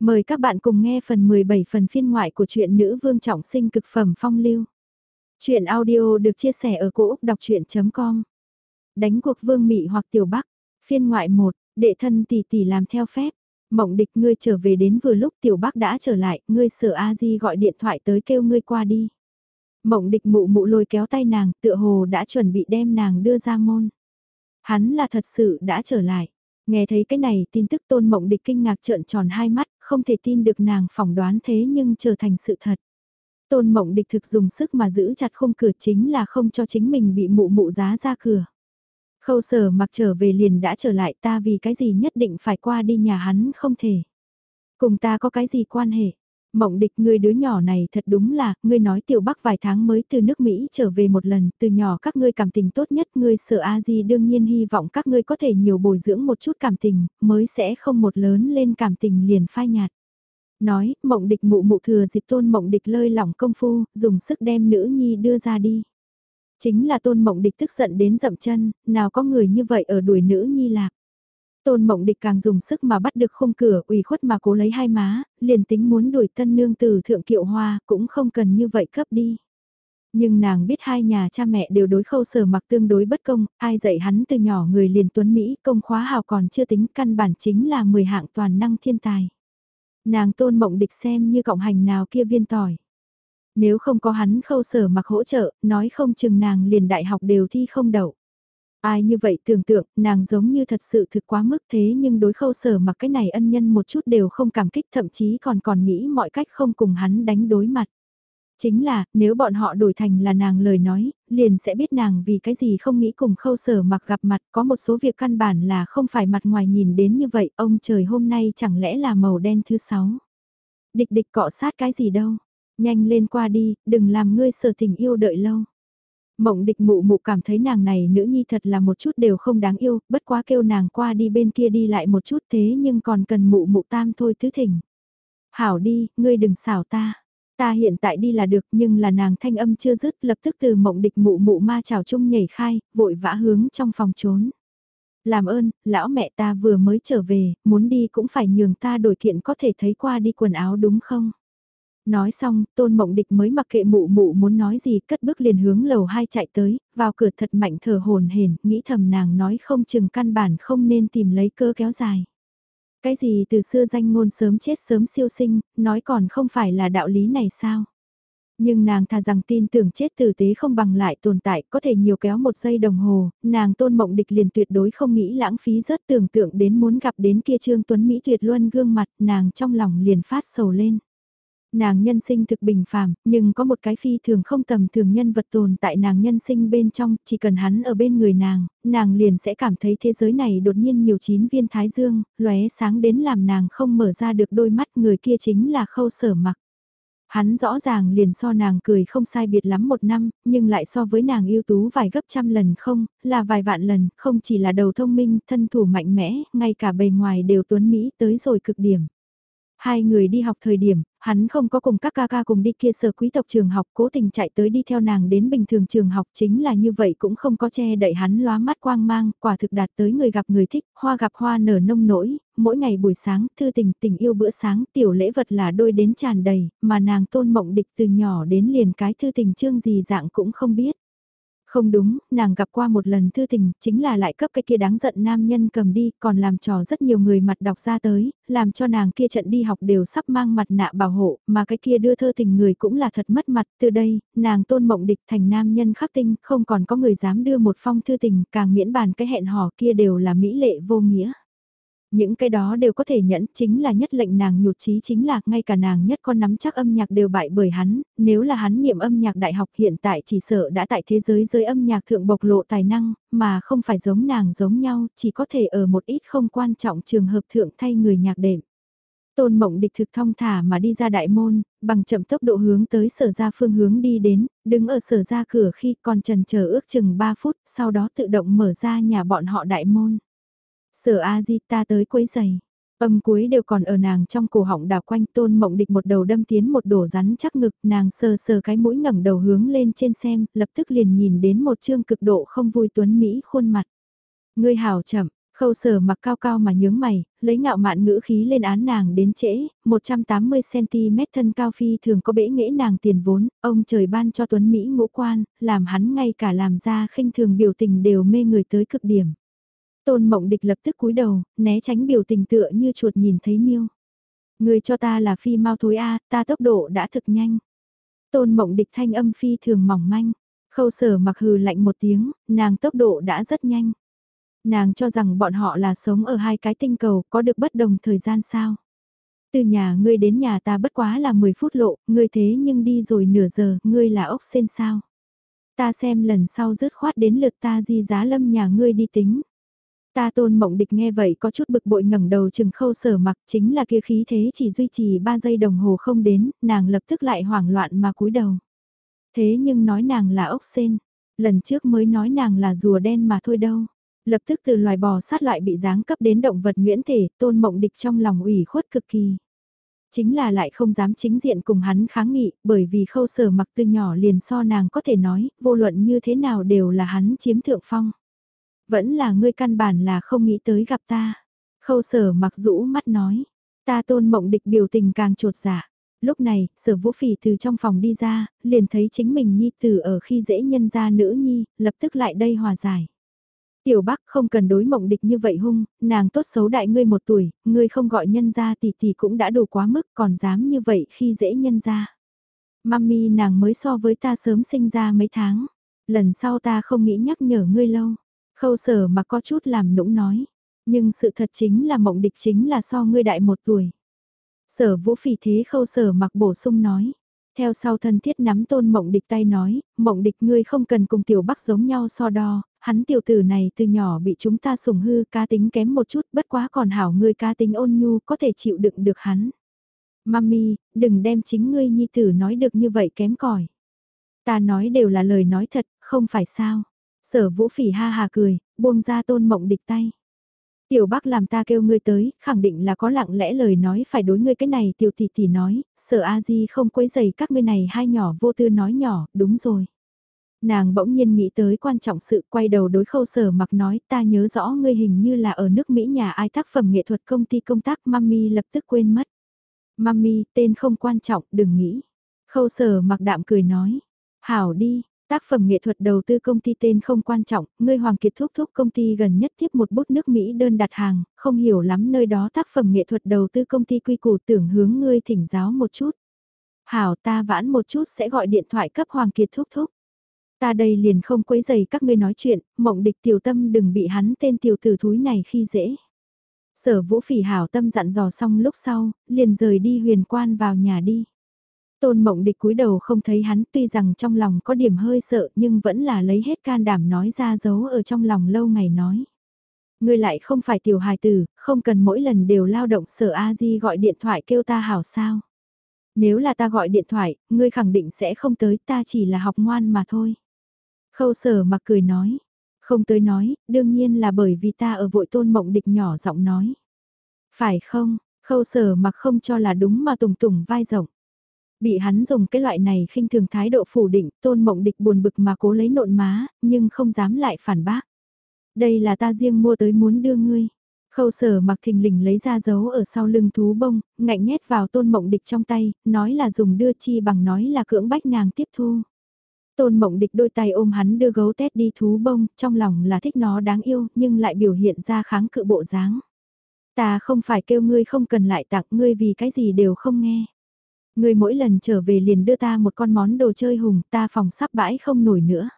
Mời các bạn cùng nghe phần 17 phần phiên ngoại của truyện nữ vương trọng sinh cực phẩm phong lưu. Chuyện audio được chia sẻ ở cỗ đọc chuyện.com Đánh cuộc vương mị hoặc tiểu bắc, phiên ngoại 1, đệ thân tỷ tỷ làm theo phép. Mộng địch ngươi trở về đến vừa lúc tiểu bắc đã trở lại, ngươi sở A-di gọi điện thoại tới kêu ngươi qua đi. Mộng địch mụ mụ lôi kéo tay nàng, tựa hồ đã chuẩn bị đem nàng đưa ra môn. Hắn là thật sự đã trở lại. Nghe thấy cái này tin tức tôn mộng địch kinh ngạc trợn tròn hai mắt, không thể tin được nàng phỏng đoán thế nhưng trở thành sự thật. Tôn mộng địch thực dùng sức mà giữ chặt khung cửa chính là không cho chính mình bị mụ mụ giá ra cửa. Khâu sở mặc trở về liền đã trở lại, ta vì cái gì nhất định phải qua đi nhà hắn không thể. Cùng ta có cái gì quan hệ? Mộng địch người đứa nhỏ này thật đúng là, ngươi nói tiểu bắc vài tháng mới từ nước Mỹ trở về một lần, từ nhỏ các ngươi cảm tình tốt nhất, ngươi sợ a di đương nhiên hy vọng các ngươi có thể nhiều bồi dưỡng một chút cảm tình, mới sẽ không một lớn lên cảm tình liền phai nhạt. Nói, mộng địch mụ mụ thừa dịp tôn mộng địch lơi lỏng công phu, dùng sức đem nữ nhi đưa ra đi. Chính là tôn mộng địch tức giận đến dậm chân, nào có người như vậy ở đuổi nữ nhi lạc. Tôn mộng địch càng dùng sức mà bắt được khung cửa ủy khuất mà cố lấy hai má, liền tính muốn đuổi tân nương từ thượng kiệu hoa cũng không cần như vậy cấp đi. Nhưng nàng biết hai nhà cha mẹ đều đối khâu sở mặc tương đối bất công, ai dạy hắn từ nhỏ người liền tuấn Mỹ công khóa hào còn chưa tính căn bản chính là 10 hạng toàn năng thiên tài. Nàng tôn mộng địch xem như cộng hành nào kia viên tỏi. Nếu không có hắn khâu sở mặc hỗ trợ, nói không chừng nàng liền đại học đều thi không đậu. Ai như vậy tưởng tượng, nàng giống như thật sự thực quá mức thế nhưng đối khâu sở mặc cái này ân nhân một chút đều không cảm kích thậm chí còn còn nghĩ mọi cách không cùng hắn đánh đối mặt. Chính là, nếu bọn họ đổi thành là nàng lời nói, liền sẽ biết nàng vì cái gì không nghĩ cùng khâu sở mặc gặp mặt, có một số việc căn bản là không phải mặt ngoài nhìn đến như vậy, ông trời hôm nay chẳng lẽ là màu đen thứ sáu. Địch địch cọ sát cái gì đâu, nhanh lên qua đi, đừng làm ngươi sở tình yêu đợi lâu. Mộng địch mụ mụ cảm thấy nàng này nữ nhi thật là một chút đều không đáng yêu, bất quá kêu nàng qua đi bên kia đi lại một chút thế nhưng còn cần mụ mụ tam thôi thứ thỉnh. Hảo đi, ngươi đừng xảo ta. Ta hiện tại đi là được nhưng là nàng thanh âm chưa dứt lập tức từ mộng địch mụ mụ ma trào chung nhảy khai, vội vã hướng trong phòng trốn. Làm ơn, lão mẹ ta vừa mới trở về, muốn đi cũng phải nhường ta đổi kiện có thể thấy qua đi quần áo đúng không? Nói xong, tôn mộng địch mới mặc kệ mụ mụ muốn nói gì cất bước liền hướng lầu hai chạy tới, vào cửa thật mạnh thở hồn hển nghĩ thầm nàng nói không chừng căn bản không nên tìm lấy cơ kéo dài. Cái gì từ xưa danh ngôn sớm chết sớm siêu sinh, nói còn không phải là đạo lý này sao? Nhưng nàng thà rằng tin tưởng chết tử tế không bằng lại tồn tại, có thể nhiều kéo một giây đồng hồ, nàng tôn mộng địch liền tuyệt đối không nghĩ lãng phí rất tưởng tượng đến muốn gặp đến kia Trương Tuấn Mỹ tuyệt luân gương mặt, nàng trong lòng liền phát sầu lên. Nàng nhân sinh thực bình phàm, nhưng có một cái phi thường không tầm thường nhân vật tồn tại nàng nhân sinh bên trong, chỉ cần hắn ở bên người nàng, nàng liền sẽ cảm thấy thế giới này đột nhiên nhiều chín viên thái dương, lóe sáng đến làm nàng không mở ra được đôi mắt người kia chính là khâu sở mặc. Hắn rõ ràng liền so nàng cười không sai biệt lắm một năm, nhưng lại so với nàng ưu tú vài gấp trăm lần không, là vài vạn lần, không chỉ là đầu thông minh, thân thủ mạnh mẽ, ngay cả bề ngoài đều tuấn Mỹ tới rồi cực điểm. Hai người đi học thời điểm, hắn không có cùng các ca ca cùng đi kia sở quý tộc trường học cố tình chạy tới đi theo nàng đến bình thường trường học chính là như vậy cũng không có che đậy hắn lóa mắt quang mang, quả thực đạt tới người gặp người thích, hoa gặp hoa nở nông nỗi, mỗi ngày buổi sáng thư tình tình yêu bữa sáng tiểu lễ vật là đôi đến tràn đầy, mà nàng tôn mộng địch từ nhỏ đến liền cái thư tình chương gì dạng cũng không biết. Không đúng, nàng gặp qua một lần thư tình, chính là lại cấp cái kia đáng giận nam nhân cầm đi, còn làm trò rất nhiều người mặt đọc ra tới, làm cho nàng kia trận đi học đều sắp mang mặt nạ bảo hộ, mà cái kia đưa thơ tình người cũng là thật mất mặt. Từ đây, nàng tôn mộng địch thành nam nhân khắc tinh, không còn có người dám đưa một phong thư tình, càng miễn bàn cái hẹn hò kia đều là mỹ lệ vô nghĩa. Những cái đó đều có thể nhẫn chính là nhất lệnh nàng nhụt chí chính là ngay cả nàng nhất con nắm chắc âm nhạc đều bại bởi hắn, nếu là hắn niệm âm nhạc đại học hiện tại chỉ sợ đã tại thế giới giới âm nhạc thượng bộc lộ tài năng, mà không phải giống nàng giống nhau, chỉ có thể ở một ít không quan trọng trường hợp thượng thay người nhạc đệm. Tôn mộng địch thực thông thả mà đi ra đại môn, bằng chậm tốc độ hướng tới sở ra phương hướng đi đến, đứng ở sở ra cửa khi còn trần chờ ước chừng 3 phút, sau đó tự động mở ra nhà bọn họ đại môn. Sở A Di ta tới quấy giày. Âm cuối đều còn ở nàng trong cổ họng đào quanh tôn mộng địch một đầu đâm tiến một đổ rắn chắc ngực nàng sờ sờ cái mũi ngẩng đầu hướng lên trên xem, lập tức liền nhìn đến một chương cực độ không vui tuấn Mỹ khuôn mặt. Ngươi hào chậm, Khâu sở mặc cao cao mà nhướng mày, lấy ngạo mạn ngữ khí lên án nàng đến trễ, 180cm thân cao phi thường có bể nghễ nàng tiền vốn, ông trời ban cho Tuấn Mỹ ngũ quan, làm hắn ngay cả làm ra khinh thường biểu tình đều mê người tới cực điểm. Tôn mộng địch lập tức cúi đầu, né tránh biểu tình tựa như chuột nhìn thấy miêu. Người cho ta là phi mau thối a ta tốc độ đã thực nhanh. Tôn mộng địch thanh âm phi thường mỏng manh, khâu sở mặc hừ lạnh một tiếng, nàng tốc độ đã rất nhanh. Nàng cho rằng bọn họ là sống ở hai cái tinh cầu có được bất đồng thời gian sao. Từ nhà ngươi đến nhà ta bất quá là 10 phút lộ, ngươi thế nhưng đi rồi nửa giờ, ngươi là ốc sen sao. Ta xem lần sau rứt khoát đến lượt ta di giá lâm nhà ngươi đi tính. Ta tôn mộng địch nghe vậy có chút bực bội ngẩng đầu chừng khâu sở mặc chính là kia khí thế chỉ duy trì 3 giây đồng hồ không đến, nàng lập tức lại hoảng loạn mà cúi đầu. Thế nhưng nói nàng là ốc sen, lần trước mới nói nàng là rùa đen mà thôi đâu. Lập tức từ loài bò sát lại bị giáng cấp đến động vật nguyễn thể, tôn mộng địch trong lòng ủy khuất cực kỳ. Chính là lại không dám chính diện cùng hắn kháng nghị, bởi vì khâu sở mặc từ nhỏ liền so nàng có thể nói, vô luận như thế nào đều là hắn chiếm thượng phong. Vẫn là ngươi căn bản là không nghĩ tới gặp ta. Khâu sở mặc rũ mắt nói, ta tôn mộng địch biểu tình càng trột dạ lúc này, sở vũ phỉ từ trong phòng đi ra, liền thấy chính mình nhi tử ở khi dễ nhân ra nữ nhi, lập tức lại đây hòa giải. Tiểu Bắc không cần đối mộng địch như vậy hung, nàng tốt xấu đại ngươi một tuổi, ngươi không gọi nhân ra thì thì cũng đã đủ quá mức còn dám như vậy khi dễ nhân ra. Mami nàng mới so với ta sớm sinh ra mấy tháng, lần sau ta không nghĩ nhắc nhở ngươi lâu. Khâu sở mà có chút làm nũng nói, nhưng sự thật chính là mộng địch chính là so ngươi đại một tuổi. Sở vũ phỉ thế khâu sở mặc bổ sung nói. Theo sau thân thiết nắm tôn mộng địch tay nói, mộng địch ngươi không cần cùng tiểu bắc giống nhau so đo, hắn tiểu tử này từ nhỏ bị chúng ta sủng hư cá tính kém một chút bất quá còn hảo ngươi cá tính ôn nhu có thể chịu đựng được hắn. Mami, đừng đem chính ngươi nhi tử nói được như vậy kém cỏi. Ta nói đều là lời nói thật, không phải sao. Sở vũ phỉ ha hà cười, buông ra tôn mộng địch tay. Tiểu bác làm ta kêu ngươi tới, khẳng định là có lặng lẽ lời nói phải đối ngươi cái này tiểu tỷ tỷ nói, sở a di không quấy dày các ngươi này hai nhỏ vô tư nói nhỏ, đúng rồi. Nàng bỗng nhiên nghĩ tới quan trọng sự quay đầu đối khâu sở mặc nói ta nhớ rõ ngươi hình như là ở nước Mỹ nhà ai tác phẩm nghệ thuật công ty công tác mami lập tức quên mất. Mami, tên không quan trọng, đừng nghĩ. Khâu sở mặc đạm cười nói. Hảo đi, tác phẩm nghệ thuật đầu tư công ty tên không quan trọng, ngươi Hoàng Kiệt thúc thúc công ty gần nhất tiếp một bút nước Mỹ đơn đặt hàng, không hiểu lắm nơi đó tác phẩm nghệ thuật đầu tư công ty quy củ tưởng hướng ngươi thỉnh giáo một chút. Hảo ta vãn một chút sẽ gọi điện thoại cấp Hoàng Kiệt thúc thúc. Ta đây liền không quấy giày các ngươi nói chuyện, mộng địch tiểu tâm đừng bị hắn tên tiểu tử thúi này khi dễ. Sở vũ phỉ hảo tâm dặn dò xong lúc sau, liền rời đi huyền quan vào nhà đi. Tôn mộng địch cúi đầu không thấy hắn tuy rằng trong lòng có điểm hơi sợ nhưng vẫn là lấy hết can đảm nói ra giấu ở trong lòng lâu ngày nói. Ngươi lại không phải tiểu hài tử, không cần mỗi lần đều lao động sở A-di gọi điện thoại kêu ta hảo sao. Nếu là ta gọi điện thoại, ngươi khẳng định sẽ không tới ta chỉ là học ngoan mà thôi. Khâu sở mặc cười nói. Không tới nói, đương nhiên là bởi vì ta ở vội tôn mộng địch nhỏ giọng nói. Phải không, khâu sở mặc không cho là đúng mà tùng tùng vai rộng. Bị hắn dùng cái loại này khinh thường thái độ phủ định, tôn mộng địch buồn bực mà cố lấy nộn má, nhưng không dám lại phản bác. Đây là ta riêng mua tới muốn đưa ngươi. Khâu sở mặc thình lình lấy ra dấu ở sau lưng thú bông, ngạnh nhét vào tôn mộng địch trong tay, nói là dùng đưa chi bằng nói là cưỡng bách nàng tiếp thu. Tôn mộng địch đôi tay ôm hắn đưa gấu tét đi thú bông, trong lòng là thích nó đáng yêu, nhưng lại biểu hiện ra kháng cự bộ dáng. Ta không phải kêu ngươi không cần lại tặng ngươi vì cái gì đều không nghe người mỗi lần trở về liền đưa ta một con món đồ chơi hùng, ta phòng sắp bãi không nổi nữa.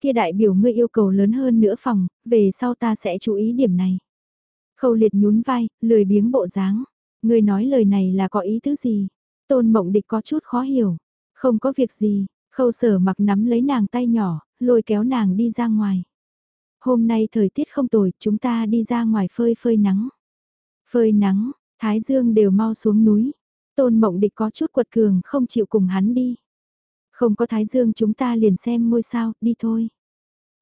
Kia đại biểu ngươi yêu cầu lớn hơn nữa phòng, về sau ta sẽ chú ý điểm này. Khâu liệt nhún vai, lười biếng bộ dáng. Ngươi nói lời này là có ý tứ gì? Tôn mộng địch có chút khó hiểu. Không có việc gì, Khâu sở mặc nắm lấy nàng tay nhỏ, lôi kéo nàng đi ra ngoài. Hôm nay thời tiết không tồi, chúng ta đi ra ngoài phơi phơi nắng. Phơi nắng, Thái Dương đều mau xuống núi. Tôn mộng địch có chút quật cường không chịu cùng hắn đi. Không có Thái Dương chúng ta liền xem ngôi sao, đi thôi.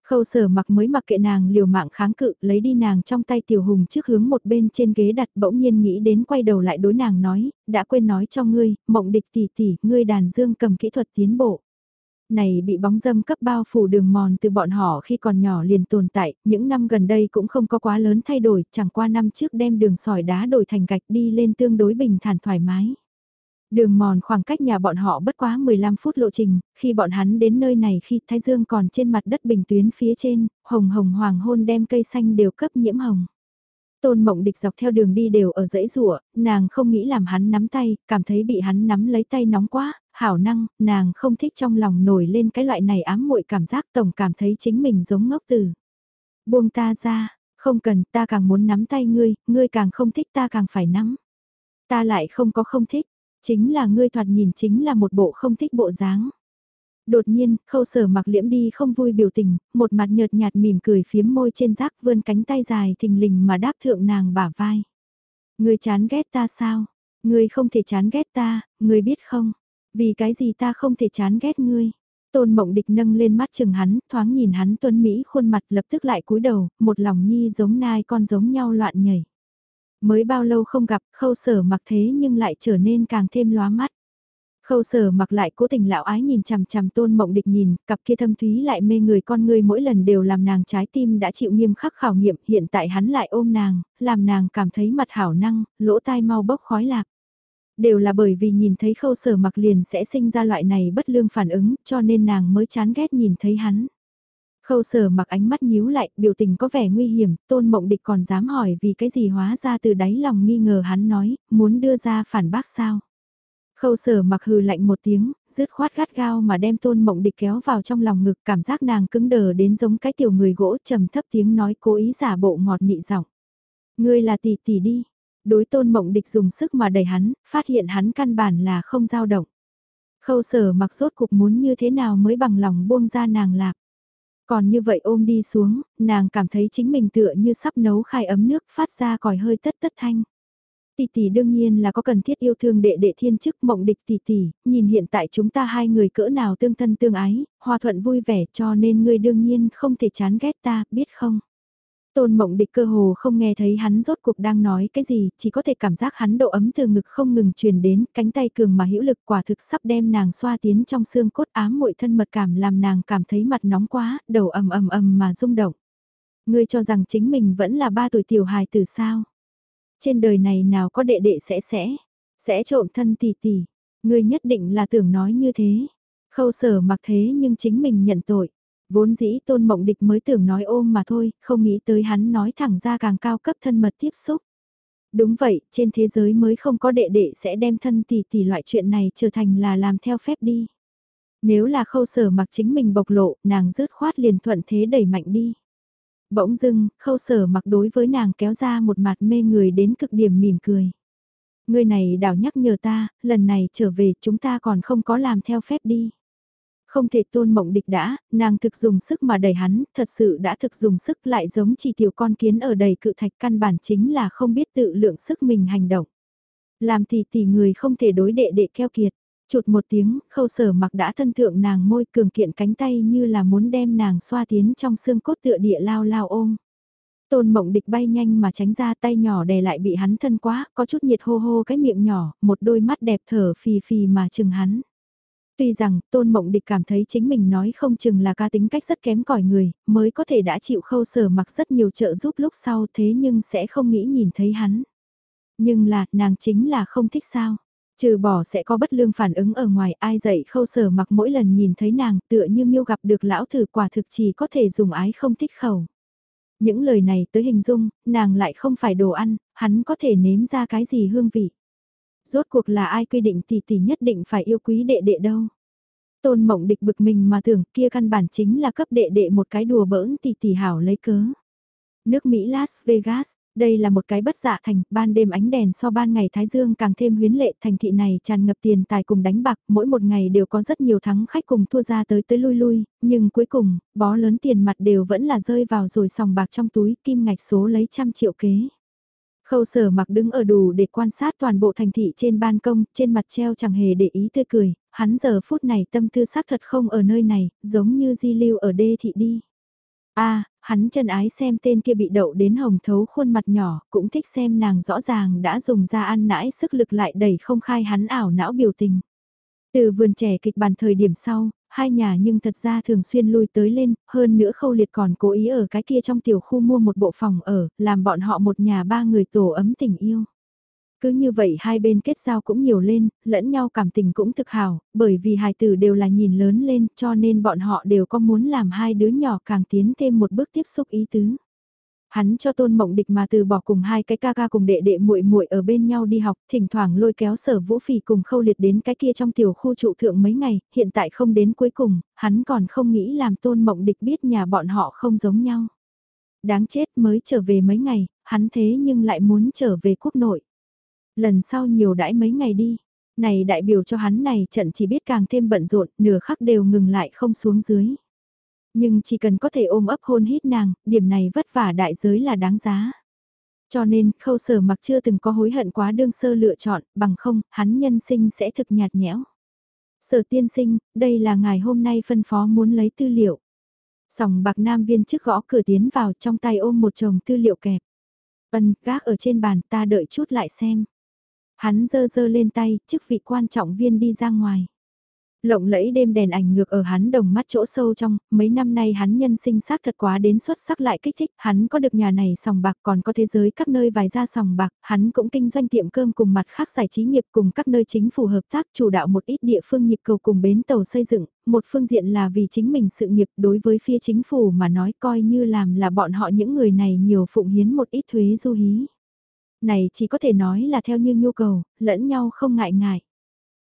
Khâu sở mặc mới mặc kệ nàng liều mạng kháng cự, lấy đi nàng trong tay tiểu hùng trước hướng một bên trên ghế đặt bỗng nhiên nghĩ đến quay đầu lại đối nàng nói, đã quên nói cho ngươi, mộng địch tỷ tỷ, ngươi đàn dương cầm kỹ thuật tiến bộ. Này bị bóng dâm cấp bao phủ đường mòn từ bọn họ khi còn nhỏ liền tồn tại, những năm gần đây cũng không có quá lớn thay đổi, chẳng qua năm trước đem đường sỏi đá đổi thành gạch đi lên tương đối bình thản thoải mái. Đường mòn khoảng cách nhà bọn họ bất quá 15 phút lộ trình, khi bọn hắn đến nơi này khi Thái Dương còn trên mặt đất bình tuyến phía trên, hồng hồng hoàng hôn đem cây xanh đều cấp nhiễm hồng. Tôn mộng địch dọc theo đường đi đều ở dãy rủa nàng không nghĩ làm hắn nắm tay, cảm thấy bị hắn nắm lấy tay nóng quá, hảo năng, nàng không thích trong lòng nổi lên cái loại này ám muội cảm giác tổng cảm thấy chính mình giống ngốc tử. Buông ta ra, không cần ta càng muốn nắm tay ngươi, ngươi càng không thích ta càng phải nắm. Ta lại không có không thích, chính là ngươi thoạt nhìn chính là một bộ không thích bộ dáng. Đột nhiên, khâu sở mặc liễm đi không vui biểu tình, một mặt nhợt nhạt mỉm cười phiếm môi trên rác vươn cánh tay dài thình lình mà đáp thượng nàng bả vai. Ngươi chán ghét ta sao? Ngươi không thể chán ghét ta, ngươi biết không? Vì cái gì ta không thể chán ghét ngươi? Tôn mộng địch nâng lên mắt chừng hắn, thoáng nhìn hắn tuấn Mỹ khuôn mặt lập tức lại cúi đầu, một lòng nhi giống nai con giống nhau loạn nhảy. Mới bao lâu không gặp, khâu sở mặc thế nhưng lại trở nên càng thêm lóa mắt. Khâu sở mặc lại cố tình lão ái nhìn chằm chằm tôn mộng địch nhìn, cặp kia thâm thúy lại mê người con người mỗi lần đều làm nàng trái tim đã chịu nghiêm khắc khảo nghiệm, hiện tại hắn lại ôm nàng, làm nàng cảm thấy mặt hảo năng, lỗ tai mau bốc khói lạc. Đều là bởi vì nhìn thấy khâu sở mặc liền sẽ sinh ra loại này bất lương phản ứng, cho nên nàng mới chán ghét nhìn thấy hắn. Khâu sở mặc ánh mắt nhíu lại, biểu tình có vẻ nguy hiểm, tôn mộng địch còn dám hỏi vì cái gì hóa ra từ đáy lòng nghi ngờ hắn nói, muốn đưa ra phản bác sao. Khâu sở mặc hừ lạnh một tiếng, dứt khoát gắt gao mà đem tôn mộng địch kéo vào trong lòng ngực cảm giác nàng cứng đờ đến giống cái tiểu người gỗ trầm thấp tiếng nói cố ý giả bộ ngọt nị giọng. Ngươi là tỷ tỷ đi. Đối tôn mộng địch dùng sức mà đẩy hắn, phát hiện hắn căn bản là không dao động. Khâu sở mặc rốt cục muốn như thế nào mới bằng lòng buông ra nàng lạc. Còn như vậy ôm đi xuống, nàng cảm thấy chính mình tựa như sắp nấu khai ấm nước phát ra còi hơi tất tất thanh. Tỷ tỷ đương nhiên là có cần thiết yêu thương đệ đệ thiên chức mộng địch tỷ tỷ, nhìn hiện tại chúng ta hai người cỡ nào tương thân tương ái, hòa thuận vui vẻ cho nên ngươi đương nhiên không thể chán ghét ta, biết không? Tôn mộng địch cơ hồ không nghe thấy hắn rốt cuộc đang nói cái gì, chỉ có thể cảm giác hắn độ ấm từ ngực không ngừng truyền đến, cánh tay cường mà hữu lực quả thực sắp đem nàng xoa tiến trong xương cốt ám muội thân mật cảm làm nàng cảm thấy mặt nóng quá, đầu ầm ầm ầm mà rung động. Ngươi cho rằng chính mình vẫn là ba tuổi tiểu hài từ sao? Trên đời này nào có đệ đệ sẽ sẽ, sẽ trộm thân tỷ tỷ. Ngươi nhất định là tưởng nói như thế. Khâu sở mặc thế nhưng chính mình nhận tội. Vốn dĩ tôn mộng địch mới tưởng nói ôm mà thôi, không nghĩ tới hắn nói thẳng ra càng cao cấp thân mật tiếp xúc. Đúng vậy, trên thế giới mới không có đệ đệ sẽ đem thân tỷ tỷ loại chuyện này trở thành là làm theo phép đi. Nếu là khâu sở mặc chính mình bộc lộ, nàng rứt khoát liền thuận thế đẩy mạnh đi. Bỗng dưng, khâu sở mặc đối với nàng kéo ra một mặt mê người đến cực điểm mỉm cười. Người này đảo nhắc nhở ta, lần này trở về chúng ta còn không có làm theo phép đi. Không thể tôn mộng địch đã, nàng thực dùng sức mà đẩy hắn, thật sự đã thực dùng sức lại giống chỉ tiểu con kiến ở đầy cự thạch căn bản chính là không biết tự lượng sức mình hành động. Làm thì tỷ người không thể đối đệ đệ keo kiệt. Chụt một tiếng, khâu sở mặc đã thân thượng nàng môi cường kiện cánh tay như là muốn đem nàng xoa tiến trong xương cốt tựa địa lao lao ôm. Tôn mộng địch bay nhanh mà tránh ra tay nhỏ đè lại bị hắn thân quá, có chút nhiệt hô hô cái miệng nhỏ, một đôi mắt đẹp thở phì phì mà chừng hắn. Tuy rằng, tôn mộng địch cảm thấy chính mình nói không chừng là ca tính cách rất kém cỏi người, mới có thể đã chịu khâu sở mặc rất nhiều trợ giúp lúc sau thế nhưng sẽ không nghĩ nhìn thấy hắn. Nhưng là, nàng chính là không thích sao. Trừ bỏ sẽ có bất lương phản ứng ở ngoài ai dạy khâu sở mặc mỗi lần nhìn thấy nàng tựa như miêu gặp được lão thử quả thực chỉ có thể dùng ái không thích khẩu. Những lời này tới hình dung, nàng lại không phải đồ ăn, hắn có thể nếm ra cái gì hương vị. Rốt cuộc là ai quy định tỷ tỷ nhất định phải yêu quý đệ đệ đâu. Tôn mộng địch bực mình mà tưởng kia căn bản chính là cấp đệ đệ một cái đùa bỡn tỷ tỷ hảo lấy cớ. Nước Mỹ Las Vegas, đây là một cái bất dạ thành, ban đêm ánh đèn so ban ngày Thái Dương càng thêm huyến lệ thành thị này tràn ngập tiền tài cùng đánh bạc, mỗi một ngày đều có rất nhiều thắng khách cùng thua ra tới tới lui lui, nhưng cuối cùng, bó lớn tiền mặt đều vẫn là rơi vào rồi sòng bạc trong túi, kim ngạch số lấy trăm triệu kế. Khâu sở mặc đứng ở đủ để quan sát toàn bộ thành thị trên ban công, trên mặt treo chẳng hề để ý tươi cười, hắn giờ phút này tâm tư xác thật không ở nơi này, giống như di lưu ở đê thị đi. a hắn chân ái xem tên kia bị đậu đến hồng thấu khuôn mặt nhỏ, cũng thích xem nàng rõ ràng đã dùng ra ăn nãi sức lực lại đẩy không khai hắn ảo não biểu tình. Từ vườn trẻ kịch bàn thời điểm sau, hai nhà nhưng thật ra thường xuyên lui tới lên, hơn nữa khâu liệt còn cố ý ở cái kia trong tiểu khu mua một bộ phòng ở, làm bọn họ một nhà ba người tổ ấm tình yêu. Cứ như vậy hai bên kết giao cũng nhiều lên, lẫn nhau cảm tình cũng thực hào, bởi vì hài tử đều là nhìn lớn lên cho nên bọn họ đều có muốn làm hai đứa nhỏ càng tiến thêm một bước tiếp xúc ý tứ. Hắn cho tôn mộng địch mà từ bỏ cùng hai cái ca ca cùng đệ đệ muội muội ở bên nhau đi học, thỉnh thoảng lôi kéo sở vũ phỉ cùng khâu liệt đến cái kia trong tiểu khu trụ thượng mấy ngày, hiện tại không đến cuối cùng, hắn còn không nghĩ làm tôn mộng địch biết nhà bọn họ không giống nhau. Đáng chết mới trở về mấy ngày, hắn thế nhưng lại muốn trở về quốc nội. Lần sau nhiều đãi mấy ngày đi. Này đại biểu cho hắn này trận chỉ biết càng thêm bận rộn, nửa khắc đều ngừng lại không xuống dưới. Nhưng chỉ cần có thể ôm ấp hôn hít nàng, điểm này vất vả đại giới là đáng giá. Cho nên, khâu sở mặc chưa từng có hối hận quá đương sơ lựa chọn, bằng không, hắn nhân sinh sẽ thực nhạt nhẽo. Sở tiên sinh, đây là ngài hôm nay phân phó muốn lấy tư liệu. Sòng bạc nam viên trước gõ cửa tiến vào trong tay ôm một chồng tư liệu kẹp. Vân, gác ở trên bàn ta đợi chút lại xem. Hắn dơ dơ lên tay, chức vị quan trọng viên đi ra ngoài. Lộng lẫy đêm đèn ảnh ngược ở hắn đồng mắt chỗ sâu trong, mấy năm nay hắn nhân sinh xác thật quá đến xuất sắc lại kích thích, hắn có được nhà này sòng bạc còn có thế giới các nơi vài ra sòng bạc, hắn cũng kinh doanh tiệm cơm cùng mặt khác giải trí nghiệp cùng các nơi chính phủ hợp tác chủ đạo một ít địa phương nhịp cầu cùng bến tàu xây dựng, một phương diện là vì chính mình sự nghiệp đối với phía chính phủ mà nói coi như làm là bọn họ những người này nhiều phụng hiến một ít thuế du hí này chỉ có thể nói là theo như nhu cầu, lẫn nhau không ngại ngại.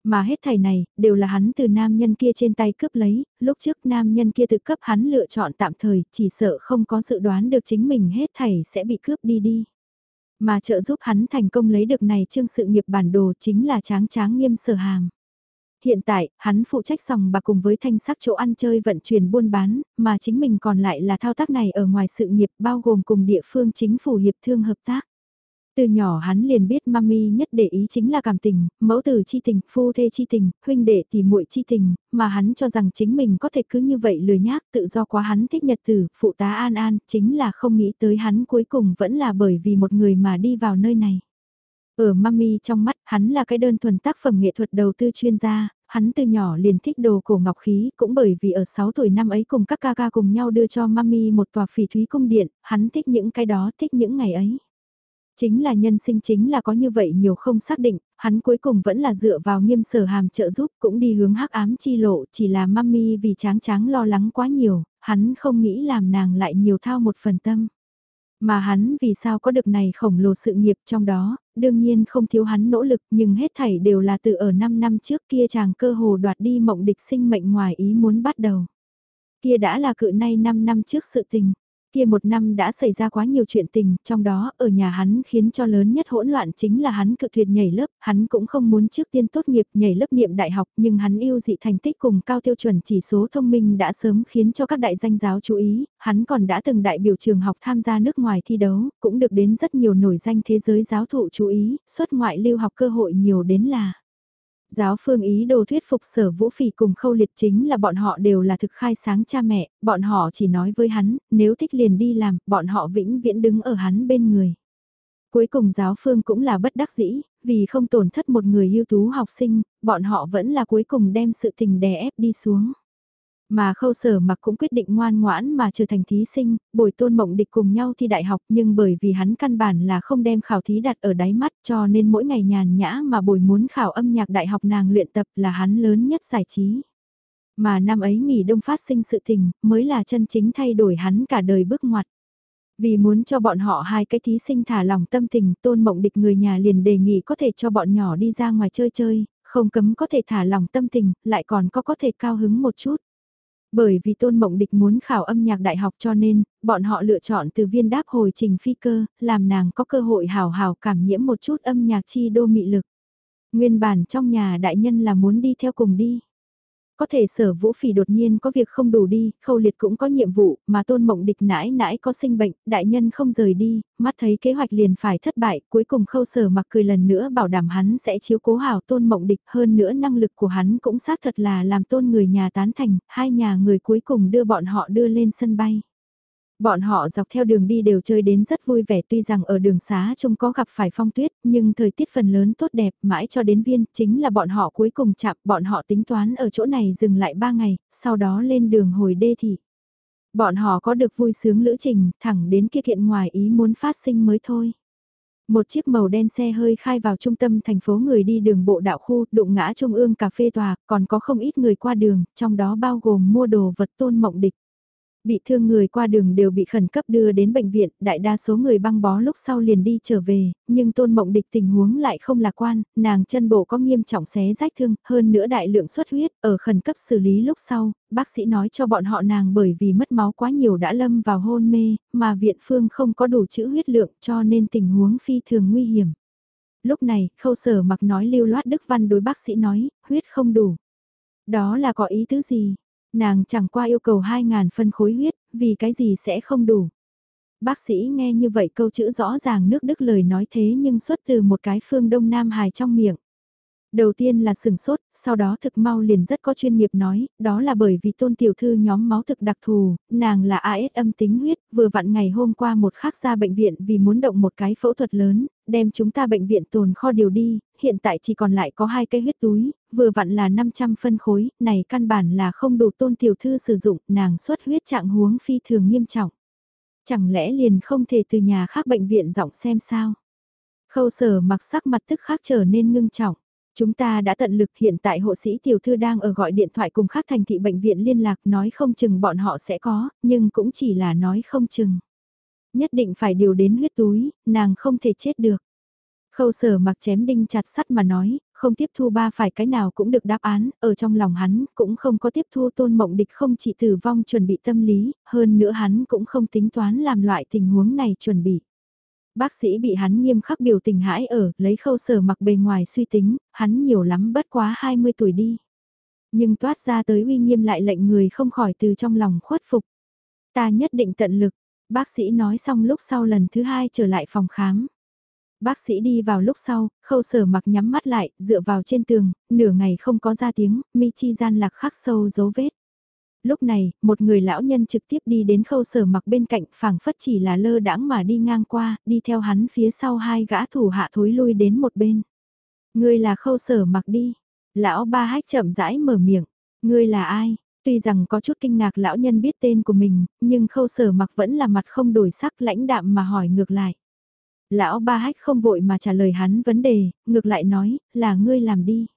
Mà hết thầy này, đều là hắn từ nam nhân kia trên tay cướp lấy, lúc trước nam nhân kia tự cấp hắn lựa chọn tạm thời, chỉ sợ không có dự đoán được chính mình hết thầy sẽ bị cướp đi đi. Mà trợ giúp hắn thành công lấy được này trương sự nghiệp bản đồ chính là tráng tráng nghiêm sở hàm. Hiện tại, hắn phụ trách sòng bạc cùng với thanh sắc chỗ ăn chơi vận chuyển buôn bán, mà chính mình còn lại là thao tác này ở ngoài sự nghiệp bao gồm cùng địa phương chính phủ hiệp thương hợp tác. Từ nhỏ hắn liền biết mami nhất để ý chính là cảm tình, mẫu tử chi tình, phu thê chi tình, huynh đệ thì muội chi tình, mà hắn cho rằng chính mình có thể cứ như vậy lười nhác tự do quá hắn thích nhật tử, phụ tá an an, chính là không nghĩ tới hắn cuối cùng vẫn là bởi vì một người mà đi vào nơi này. Ở mami trong mắt, hắn là cái đơn thuần tác phẩm nghệ thuật đầu tư chuyên gia, hắn từ nhỏ liền thích đồ cổ ngọc khí, cũng bởi vì ở 6 tuổi năm ấy cùng các ca ca cùng nhau đưa cho mami một tòa phỉ thúy cung điện, hắn thích những cái đó, thích những ngày ấy. Chính là nhân sinh chính là có như vậy nhiều không xác định, hắn cuối cùng vẫn là dựa vào nghiêm sở hàm trợ giúp cũng đi hướng hắc ám chi lộ chỉ là mami vì tráng tráng lo lắng quá nhiều, hắn không nghĩ làm nàng lại nhiều thao một phần tâm. Mà hắn vì sao có được này khổng lồ sự nghiệp trong đó, đương nhiên không thiếu hắn nỗ lực nhưng hết thảy đều là từ ở 5 năm trước kia chàng cơ hồ đoạt đi mộng địch sinh mệnh ngoài ý muốn bắt đầu. Kia đã là cự nay 5 năm trước sự tình. Kia một năm đã xảy ra quá nhiều chuyện tình, trong đó ở nhà hắn khiến cho lớn nhất hỗn loạn chính là hắn cự tuyệt nhảy lớp, hắn cũng không muốn trước tiên tốt nghiệp nhảy lớp niệm đại học nhưng hắn yêu dị thành tích cùng cao tiêu chuẩn chỉ số thông minh đã sớm khiến cho các đại danh giáo chú ý, hắn còn đã từng đại biểu trường học tham gia nước ngoài thi đấu, cũng được đến rất nhiều nổi danh thế giới giáo thụ chú ý, xuất ngoại lưu học cơ hội nhiều đến là. Giáo phương ý đồ thuyết phục sở vũ phỉ cùng khâu liệt chính là bọn họ đều là thực khai sáng cha mẹ, bọn họ chỉ nói với hắn, nếu thích liền đi làm, bọn họ vĩnh viễn đứng ở hắn bên người. Cuối cùng giáo phương cũng là bất đắc dĩ, vì không tổn thất một người ưu tú học sinh, bọn họ vẫn là cuối cùng đem sự tình đè ép đi xuống. Mà khâu sở mặc cũng quyết định ngoan ngoãn mà trở thành thí sinh, bồi tôn mộng địch cùng nhau thi đại học nhưng bởi vì hắn căn bản là không đem khảo thí đặt ở đáy mắt cho nên mỗi ngày nhàn nhã mà bồi muốn khảo âm nhạc đại học nàng luyện tập là hắn lớn nhất giải trí. Mà năm ấy nghỉ đông phát sinh sự tình mới là chân chính thay đổi hắn cả đời bước ngoặt. Vì muốn cho bọn họ hai cái thí sinh thả lòng tâm tình, tôn mộng địch người nhà liền đề nghị có thể cho bọn nhỏ đi ra ngoài chơi chơi, không cấm có thể thả lòng tâm tình, lại còn có có thể cao hứng một chút. Bởi vì Tôn Mộng Địch muốn khảo âm nhạc đại học cho nên, bọn họ lựa chọn từ viên đáp hồi trình phi cơ, làm nàng có cơ hội hào hào cảm nhiễm một chút âm nhạc chi đô mị lực. Nguyên bản trong nhà đại nhân là muốn đi theo cùng đi có thể sở vũ phỉ đột nhiên có việc không đủ đi, khâu liệt cũng có nhiệm vụ, mà tôn mộng địch nãi nãi có sinh bệnh, đại nhân không rời đi, mắt thấy kế hoạch liền phải thất bại, cuối cùng khâu sở mặc cười lần nữa bảo đảm hắn sẽ chiếu cố hảo tôn mộng địch hơn nữa năng lực của hắn cũng xác thật là làm tôn người nhà tán thành, hai nhà người cuối cùng đưa bọn họ đưa lên sân bay. Bọn họ dọc theo đường đi đều chơi đến rất vui vẻ tuy rằng ở đường xá trông có gặp phải phong tuyết, nhưng thời tiết phần lớn tốt đẹp mãi cho đến viên, chính là bọn họ cuối cùng chạm, bọn họ tính toán ở chỗ này dừng lại 3 ngày, sau đó lên đường hồi đê thị. Bọn họ có được vui sướng lữ trình, thẳng đến kia kiện ngoài ý muốn phát sinh mới thôi. Một chiếc màu đen xe hơi khai vào trung tâm thành phố người đi đường bộ đạo khu, đụng ngã trung ương cà phê tòa, còn có không ít người qua đường, trong đó bao gồm mua đồ vật tôn mộng địch. Bị thương người qua đường đều bị khẩn cấp đưa đến bệnh viện, đại đa số người băng bó lúc sau liền đi trở về, nhưng tôn mộng địch tình huống lại không lạc quan, nàng chân bộ có nghiêm trọng xé rách thương, hơn nữa đại lượng xuất huyết, ở khẩn cấp xử lý lúc sau, bác sĩ nói cho bọn họ nàng bởi vì mất máu quá nhiều đã lâm vào hôn mê, mà viện phương không có đủ chữ huyết lượng cho nên tình huống phi thường nguy hiểm. Lúc này, khâu sở mặc nói lưu loát Đức Văn đối bác sĩ nói, huyết không đủ. Đó là có ý tứ gì? Nàng chẳng qua yêu cầu 2.000 phân khối huyết, vì cái gì sẽ không đủ. Bác sĩ nghe như vậy câu chữ rõ ràng nước Đức lời nói thế nhưng xuất từ một cái phương Đông Nam Hải trong miệng. Đầu tiên là sừng sốt, sau đó thực mau liền rất có chuyên nghiệp nói, đó là bởi vì tôn tiểu thư nhóm máu thực đặc thù, nàng là AS âm tính huyết, vừa vặn ngày hôm qua một khắc ra bệnh viện vì muốn động một cái phẫu thuật lớn, đem chúng ta bệnh viện tồn kho điều đi, hiện tại chỉ còn lại có hai cây huyết túi, vừa vặn là 500 phân khối, này căn bản là không đủ tôn tiểu thư sử dụng, nàng xuất huyết trạng huống phi thường nghiêm trọng. Chẳng lẽ liền không thể từ nhà khác bệnh viện giọng xem sao? Khâu sở mặc sắc mặt tức khác trở nên ngưng trọng. Chúng ta đã tận lực hiện tại hộ sĩ tiểu thư đang ở gọi điện thoại cùng khác thành thị bệnh viện liên lạc nói không chừng bọn họ sẽ có, nhưng cũng chỉ là nói không chừng. Nhất định phải điều đến huyết túi, nàng không thể chết được. Khâu sở mặc chém đinh chặt sắt mà nói, không tiếp thu ba phải cái nào cũng được đáp án, ở trong lòng hắn cũng không có tiếp thu tôn mộng địch không chỉ tử vong chuẩn bị tâm lý, hơn nữa hắn cũng không tính toán làm loại tình huống này chuẩn bị. Bác sĩ bị hắn nghiêm khắc biểu tình hãi ở, lấy khâu sở mặc bề ngoài suy tính, hắn nhiều lắm bất quá 20 tuổi đi. Nhưng toát ra tới uy nghiêm lại lệnh người không khỏi từ trong lòng khuất phục. Ta nhất định tận lực, bác sĩ nói xong lúc sau lần thứ hai trở lại phòng khám. Bác sĩ đi vào lúc sau, khâu sở mặc nhắm mắt lại, dựa vào trên tường, nửa ngày không có ra tiếng, mi chi gian lạc khắc sâu dấu vết lúc này, một người lão nhân trực tiếp đi đến khâu sở mặc bên cạnh phảng phất chỉ là lơ đãng mà đi ngang qua, đi theo hắn phía sau hai gã thủ hạ thối lui đến một bên. Ngươi là khâu sở mặc đi. Lão ba hách chậm rãi mở miệng. Ngươi là ai? Tuy rằng có chút kinh ngạc lão nhân biết tên của mình, nhưng khâu sở mặc vẫn là mặt không đổi sắc lãnh đạm mà hỏi ngược lại. Lão ba hách không vội mà trả lời hắn vấn đề, ngược lại nói, là ngươi làm đi.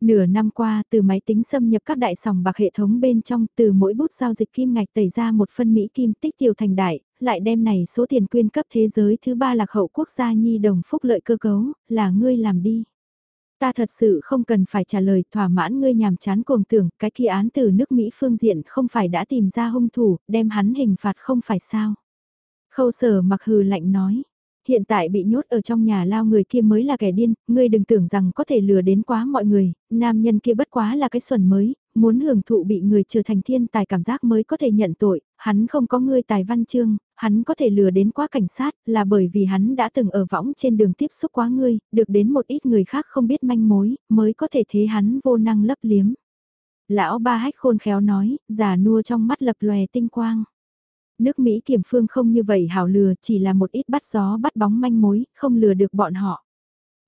Nửa năm qua, từ máy tính xâm nhập các đại sòng bạc hệ thống bên trong, từ mỗi bút giao dịch kim ngạch tẩy ra một phân Mỹ kim tích tiểu thành đại, lại đem này số tiền quyên cấp thế giới thứ ba lạc hậu quốc gia nhi đồng phúc lợi cơ cấu, là ngươi làm đi. Ta thật sự không cần phải trả lời thỏa mãn ngươi nhàm chán cuồng tưởng, cái kỳ án từ nước Mỹ phương diện không phải đã tìm ra hung thủ, đem hắn hình phạt không phải sao. Khâu sở mặc hừ lạnh nói, Hiện tại bị nhốt ở trong nhà lao người kia mới là kẻ điên, ngươi đừng tưởng rằng có thể lừa đến quá mọi người, nam nhân kia bất quá là cái xuẩn mới, muốn hưởng thụ bị người trở thành thiên tài cảm giác mới có thể nhận tội, hắn không có ngươi tài văn chương, hắn có thể lừa đến quá cảnh sát là bởi vì hắn đã từng ở võng trên đường tiếp xúc quá ngươi, được đến một ít người khác không biết manh mối, mới có thể thế hắn vô năng lấp liếm. Lão ba hách khôn khéo nói, già nua trong mắt lập lòe tinh quang. Nước Mỹ kiểm phương không như vậy hảo lừa, chỉ là một ít bắt gió bắt bóng manh mối, không lừa được bọn họ.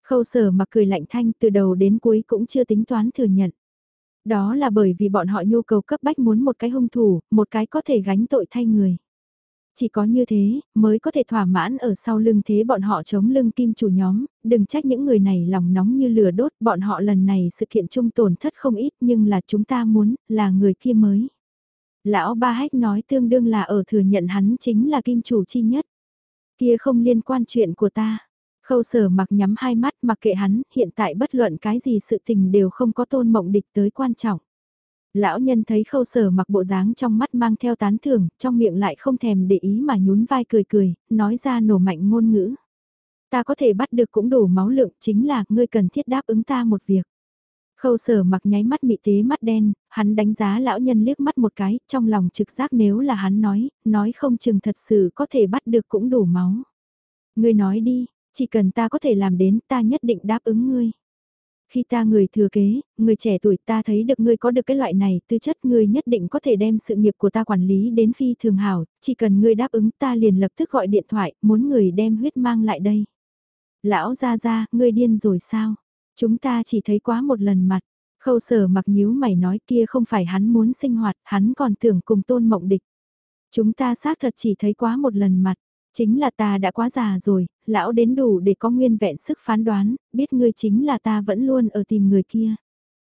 Khâu sở mà cười lạnh thanh từ đầu đến cuối cũng chưa tính toán thừa nhận. Đó là bởi vì bọn họ nhu cầu cấp bách muốn một cái hung thủ, một cái có thể gánh tội thay người. Chỉ có như thế, mới có thể thỏa mãn ở sau lưng thế bọn họ chống lưng kim chủ nhóm, đừng trách những người này lòng nóng như lửa đốt, bọn họ lần này sự kiện chung tổn thất không ít nhưng là chúng ta muốn, là người kia mới. Lão ba hách nói tương đương là ở thừa nhận hắn chính là kim chủ chi nhất. Kia không liên quan chuyện của ta. Khâu sở mặc nhắm hai mắt mặc kệ hắn, hiện tại bất luận cái gì sự tình đều không có tôn mộng địch tới quan trọng. Lão nhân thấy khâu sở mặc bộ dáng trong mắt mang theo tán thưởng, trong miệng lại không thèm để ý mà nhún vai cười cười, nói ra nổ mạnh ngôn ngữ. Ta có thể bắt được cũng đủ máu lượng chính là ngươi cần thiết đáp ứng ta một việc. Khâu sở mặc nháy mắt mị tế mắt đen, hắn đánh giá lão nhân liếc mắt một cái, trong lòng trực giác nếu là hắn nói, nói không chừng thật sự có thể bắt được cũng đủ máu. Ngươi nói đi, chỉ cần ta có thể làm đến ta nhất định đáp ứng ngươi. Khi ta người thừa kế, người trẻ tuổi ta thấy được ngươi có được cái loại này, tư chất ngươi nhất định có thể đem sự nghiệp của ta quản lý đến phi thường hảo, chỉ cần ngươi đáp ứng ta liền lập tức gọi điện thoại, muốn người đem huyết mang lại đây. Lão ra ra, ngươi điên rồi sao? Chúng ta chỉ thấy quá một lần mặt. Khâu sở mặc nhíu mày nói kia không phải hắn muốn sinh hoạt, hắn còn tưởng cùng tôn mộng địch. Chúng ta xác thật chỉ thấy quá một lần mặt. Chính là ta đã quá già rồi, lão đến đủ để có nguyên vẹn sức phán đoán, biết ngươi chính là ta vẫn luôn ở tìm người kia.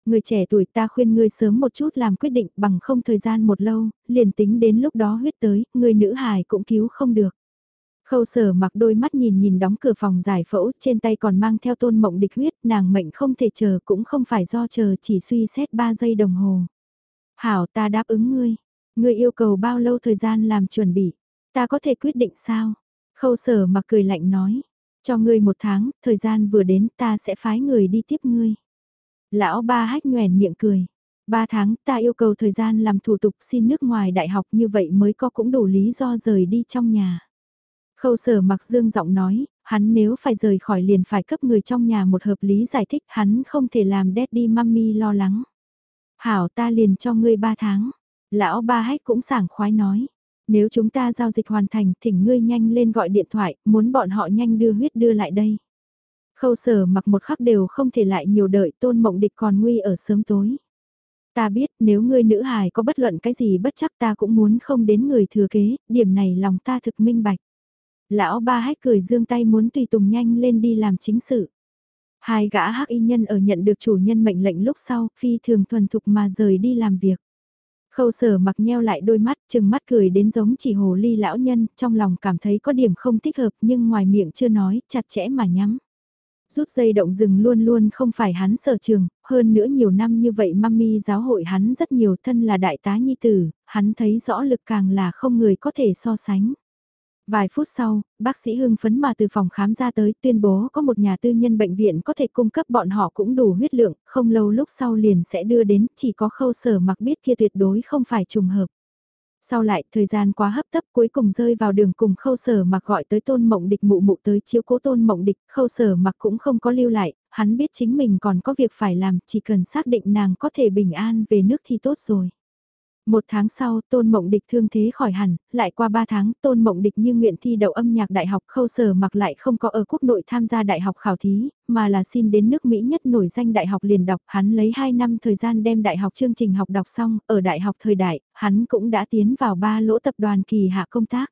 Người trẻ tuổi ta khuyên ngươi sớm một chút làm quyết định bằng không thời gian một lâu, liền tính đến lúc đó huyết tới, người nữ hài cũng cứu không được. Khâu sở mặc đôi mắt nhìn nhìn đóng cửa phòng giải phẫu, trên tay còn mang theo tôn mộng địch huyết, nàng mệnh không thể chờ cũng không phải do chờ chỉ suy xét 3 giây đồng hồ. Hảo ta đáp ứng ngươi, ngươi yêu cầu bao lâu thời gian làm chuẩn bị, ta có thể quyết định sao? Khâu sở mặc cười lạnh nói, cho ngươi một tháng, thời gian vừa đến ta sẽ phái người đi tiếp ngươi. Lão ba hách nhoèn miệng cười. Ba tháng ta yêu cầu thời gian làm thủ tục xin nước ngoài đại học như vậy mới có cũng đủ lý do rời đi trong nhà. Khâu sở mặc dương giọng nói, hắn nếu phải rời khỏi liền phải cấp người trong nhà một hợp lý giải thích hắn không thể làm daddy mummy lo lắng. Hảo ta liền cho ngươi ba tháng. Lão ba hách cũng sảng khoái nói. Nếu chúng ta giao dịch hoàn thành thỉnh ngươi nhanh lên gọi điện thoại, muốn bọn họ nhanh đưa huyết đưa lại đây. Khâu sở mặc một khắc đều không thể lại nhiều đợi tôn mộng địch còn nguy ở sớm tối. Ta biết nếu ngươi nữ hài có bất luận cái gì bất chắc ta cũng muốn không đến người thừa kế, điểm này lòng ta thực minh bạch. Lão ba hách cười dương tay muốn tùy tùng nhanh lên đi làm chính sự. Hai gã hắc y nhân ở nhận được chủ nhân mệnh lệnh lúc sau, phi thường thuần thục mà rời đi làm việc. Khâu sở mặc nheo lại đôi mắt, chừng mắt cười đến giống chỉ hồ ly lão nhân, trong lòng cảm thấy có điểm không thích hợp nhưng ngoài miệng chưa nói, chặt chẽ mà nhắm. Rút dây động rừng luôn luôn không phải hắn sở trường, hơn nữa nhiều năm như vậy mami giáo hội hắn rất nhiều thân là đại tá nhi tử, hắn thấy rõ lực càng là không người có thể so sánh. Vài phút sau, bác sĩ hưng phấn mà từ phòng khám ra tới tuyên bố có một nhà tư nhân bệnh viện có thể cung cấp bọn họ cũng đủ huyết lượng, không lâu lúc sau liền sẽ đưa đến, chỉ có khâu sở mặc biết kia tuyệt đối không phải trùng hợp. Sau lại, thời gian quá hấp tấp cuối cùng rơi vào đường cùng khâu sở mặc gọi tới tôn mộng địch mụ mụ tới chiếu cố tôn mộng địch, khâu sở mặc cũng không có lưu lại, hắn biết chính mình còn có việc phải làm, chỉ cần xác định nàng có thể bình an về nước thì tốt rồi. Một tháng sau, Tôn Mộng Địch thương thế khỏi hẳn, lại qua ba tháng, Tôn Mộng Địch như nguyện thi đậu âm nhạc đại học khâu sở mặc lại không có ở quốc nội tham gia đại học khảo thí, mà là xin đến nước Mỹ nhất nổi danh đại học liền đọc, hắn lấy 2 năm thời gian đem đại học chương trình học đọc xong, ở đại học thời đại, hắn cũng đã tiến vào ba lỗ tập đoàn kỳ hạ công tác.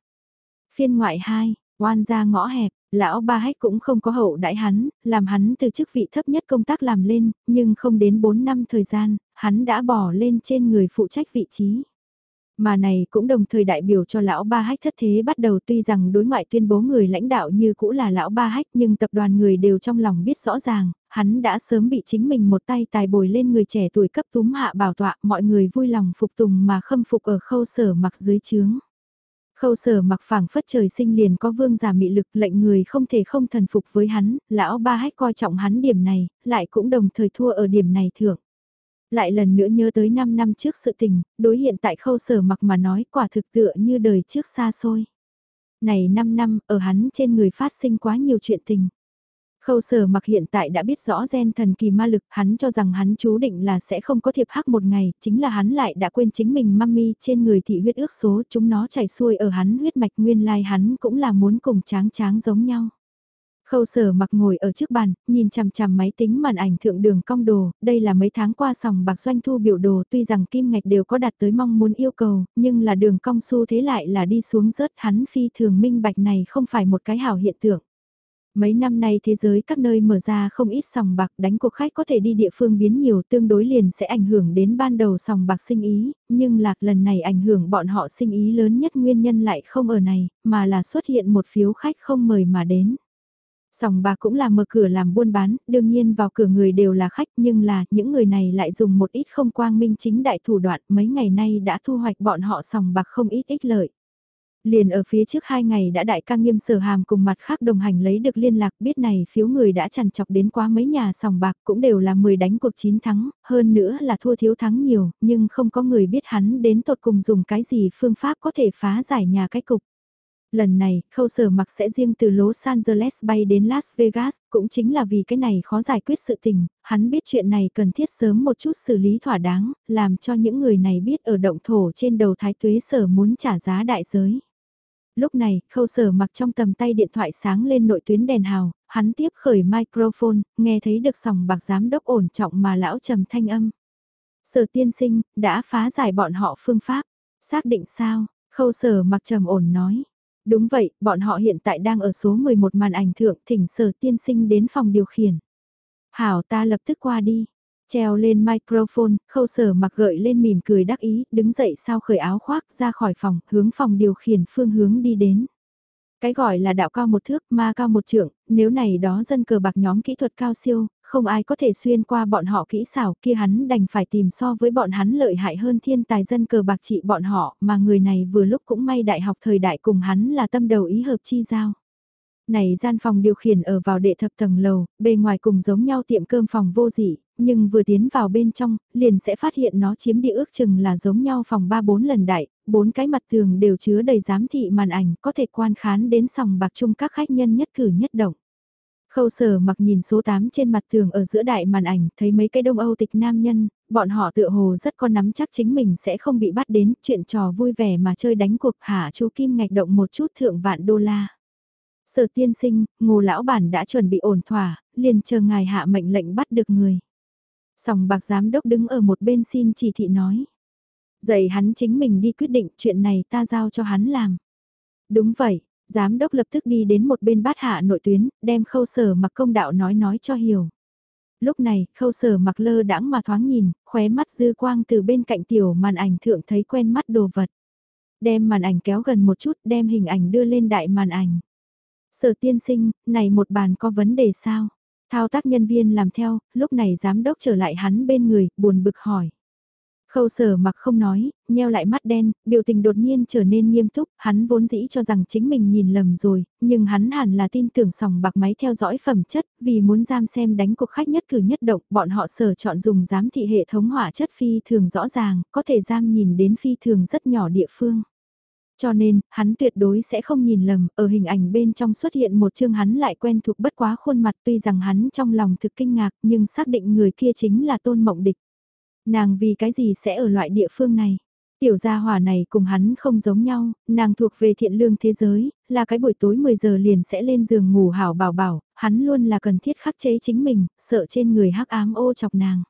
Phiên ngoại 2, oan ra ngõ hẹp, lão ba hách cũng không có hậu đãi hắn, làm hắn từ chức vị thấp nhất công tác làm lên, nhưng không đến 4 năm thời gian, hắn đã bỏ lên trên người phụ trách vị trí. Mà này cũng đồng thời đại biểu cho lão ba hách thất thế bắt đầu tuy rằng đối ngoại tuyên bố người lãnh đạo như cũ là lão ba hách nhưng tập đoàn người đều trong lòng biết rõ ràng, hắn đã sớm bị chính mình một tay tài bồi lên người trẻ tuổi cấp túm hạ bảo tọa mọi người vui lòng phục tùng mà khâm phục ở khâu sở mặc dưới chướng. Khâu sở mặc phảng phất trời sinh liền có vương giả mị lực lệnh người không thể không thần phục với hắn, lão ba hách coi trọng hắn điểm này, lại cũng đồng thời thua ở điểm này thưởng. Lại lần nữa nhớ tới 5 năm trước sự tình, đối hiện tại khâu sở mặc mà nói quả thực tựa như đời trước xa xôi. Này 5 năm, ở hắn trên người phát sinh quá nhiều chuyện tình. Khâu sở mặc hiện tại đã biết rõ gen thần kỳ ma lực, hắn cho rằng hắn chú định là sẽ không có thiệp hắc một ngày, chính là hắn lại đã quên chính mình mami trên người thị huyết ước số, chúng nó chảy xuôi ở hắn huyết mạch nguyên lai hắn cũng là muốn cùng tráng tráng giống nhau. Khâu sở mặc ngồi ở trước bàn, nhìn chằm chằm máy tính màn ảnh thượng đường cong đồ, đây là mấy tháng qua sòng bạc doanh thu biểu đồ tuy rằng kim ngạch đều có đạt tới mong muốn yêu cầu, nhưng là đường cong xu thế lại là đi xuống rớt hắn phi thường minh bạch này không phải một cái hảo hiện tượng. Mấy năm nay thế giới các nơi mở ra không ít sòng bạc đánh cuộc khách có thể đi địa phương biến nhiều tương đối liền sẽ ảnh hưởng đến ban đầu sòng bạc sinh ý, nhưng lạc lần này ảnh hưởng bọn họ sinh ý lớn nhất nguyên nhân lại không ở này, mà là xuất hiện một phiếu khách không mời mà đến. Sòng bạc cũng là mở cửa làm buôn bán, đương nhiên vào cửa người đều là khách nhưng là những người này lại dùng một ít không quang minh chính đại thủ đoạn mấy ngày nay đã thu hoạch bọn họ sòng bạc không ít ích lợi. Liền ở phía trước hai ngày đã đại ca nghiêm sở hàm cùng mặt khác đồng hành lấy được liên lạc biết này phiếu người đã chằn chọc đến quá mấy nhà sòng bạc cũng đều là 10 đánh cuộc 9 thắng, hơn nữa là thua thiếu thắng nhiều, nhưng không có người biết hắn đến tột cùng dùng cái gì phương pháp có thể phá giải nhà cái cục. Lần này, khâu sở mặc sẽ riêng từ Los Angeles bay đến Las Vegas, cũng chính là vì cái này khó giải quyết sự tình, hắn biết chuyện này cần thiết sớm một chút xử lý thỏa đáng, làm cho những người này biết ở động thổ trên đầu thái tuế sở muốn trả giá đại giới. Lúc này, khâu sở mặc trong tầm tay điện thoại sáng lên nội tuyến đèn hào, hắn tiếp khởi microphone, nghe thấy được sòng bạc giám đốc ổn trọng mà lão trầm thanh âm. Sở tiên sinh, đã phá giải bọn họ phương pháp, xác định sao, khâu sở mặc trầm ổn nói. Đúng vậy, bọn họ hiện tại đang ở số 11 màn ảnh thượng thỉnh sở tiên sinh đến phòng điều khiển. Hảo ta lập tức qua đi. Treo lên microphone, khâu sở mặc gợi lên mỉm cười đắc ý, đứng dậy sau khởi áo khoác ra khỏi phòng, hướng phòng điều khiển phương hướng đi đến. Cái gọi là đạo cao một thước, ma cao một trượng, nếu này đó dân cờ bạc nhóm kỹ thuật cao siêu, không ai có thể xuyên qua bọn họ kỹ xảo kia hắn đành phải tìm so với bọn hắn lợi hại hơn thiên tài dân cờ bạc trị bọn họ, mà người này vừa lúc cũng may đại học thời đại cùng hắn là tâm đầu ý hợp chi giao. Này gian phòng điều khiển ở vào đệ thập tầng lầu, bề ngoài cùng giống nhau tiệm cơm phòng vô dị, nhưng vừa tiến vào bên trong, liền sẽ phát hiện nó chiếm địa ước chừng là giống nhau phòng 3-4 lần đại, bốn cái mặt tường đều chứa đầy giám thị màn ảnh, có thể quan khán đến sòng bạc chung các khách nhân nhất cử nhất động. Khâu sở mặc nhìn số 8 trên mặt tường ở giữa đại màn ảnh, thấy mấy cái đông Âu tịch nam nhân, bọn họ tựa hồ rất có nắm chắc chính mình sẽ không bị bắt đến, chuyện trò vui vẻ mà chơi đánh cuộc hạ chú Kim ngạch động một chút thượng vạn đô la. Sở tiên sinh, ngô lão bản đã chuẩn bị ổn thỏa, liền chờ ngài hạ mệnh lệnh bắt được người. Sòng bạc giám đốc đứng ở một bên xin chỉ thị nói. Dạy hắn chính mình đi quyết định chuyện này ta giao cho hắn làm. Đúng vậy, giám đốc lập tức đi đến một bên bát hạ nội tuyến, đem khâu sở mặc công đạo nói nói cho hiểu. Lúc này, khâu sở mặc lơ đãng mà thoáng nhìn, khóe mắt dư quang từ bên cạnh tiểu màn ảnh thượng thấy quen mắt đồ vật. Đem màn ảnh kéo gần một chút, đem hình ảnh đưa lên đại màn ảnh. Sở tiên sinh, này một bàn có vấn đề sao? Thao tác nhân viên làm theo, lúc này giám đốc trở lại hắn bên người, buồn bực hỏi. Khâu sở mặc không nói, nheo lại mắt đen, biểu tình đột nhiên trở nên nghiêm túc, hắn vốn dĩ cho rằng chính mình nhìn lầm rồi, nhưng hắn hẳn là tin tưởng sòng bạc máy theo dõi phẩm chất, vì muốn giam xem đánh cuộc khách nhất cử nhất động, bọn họ sở chọn dùng giám thị hệ thống hỏa chất phi thường rõ ràng, có thể giam nhìn đến phi thường rất nhỏ địa phương. Cho nên, hắn tuyệt đối sẽ không nhìn lầm, ở hình ảnh bên trong xuất hiện một chương hắn lại quen thuộc bất quá khuôn mặt tuy rằng hắn trong lòng thực kinh ngạc nhưng xác định người kia chính là tôn mộng địch. Nàng vì cái gì sẽ ở loại địa phương này? Tiểu gia hỏa này cùng hắn không giống nhau, nàng thuộc về thiện lương thế giới, là cái buổi tối 10 giờ liền sẽ lên giường ngủ hảo bảo bảo, hắn luôn là cần thiết khắc chế chính mình, sợ trên người hắc ám ô chọc nàng.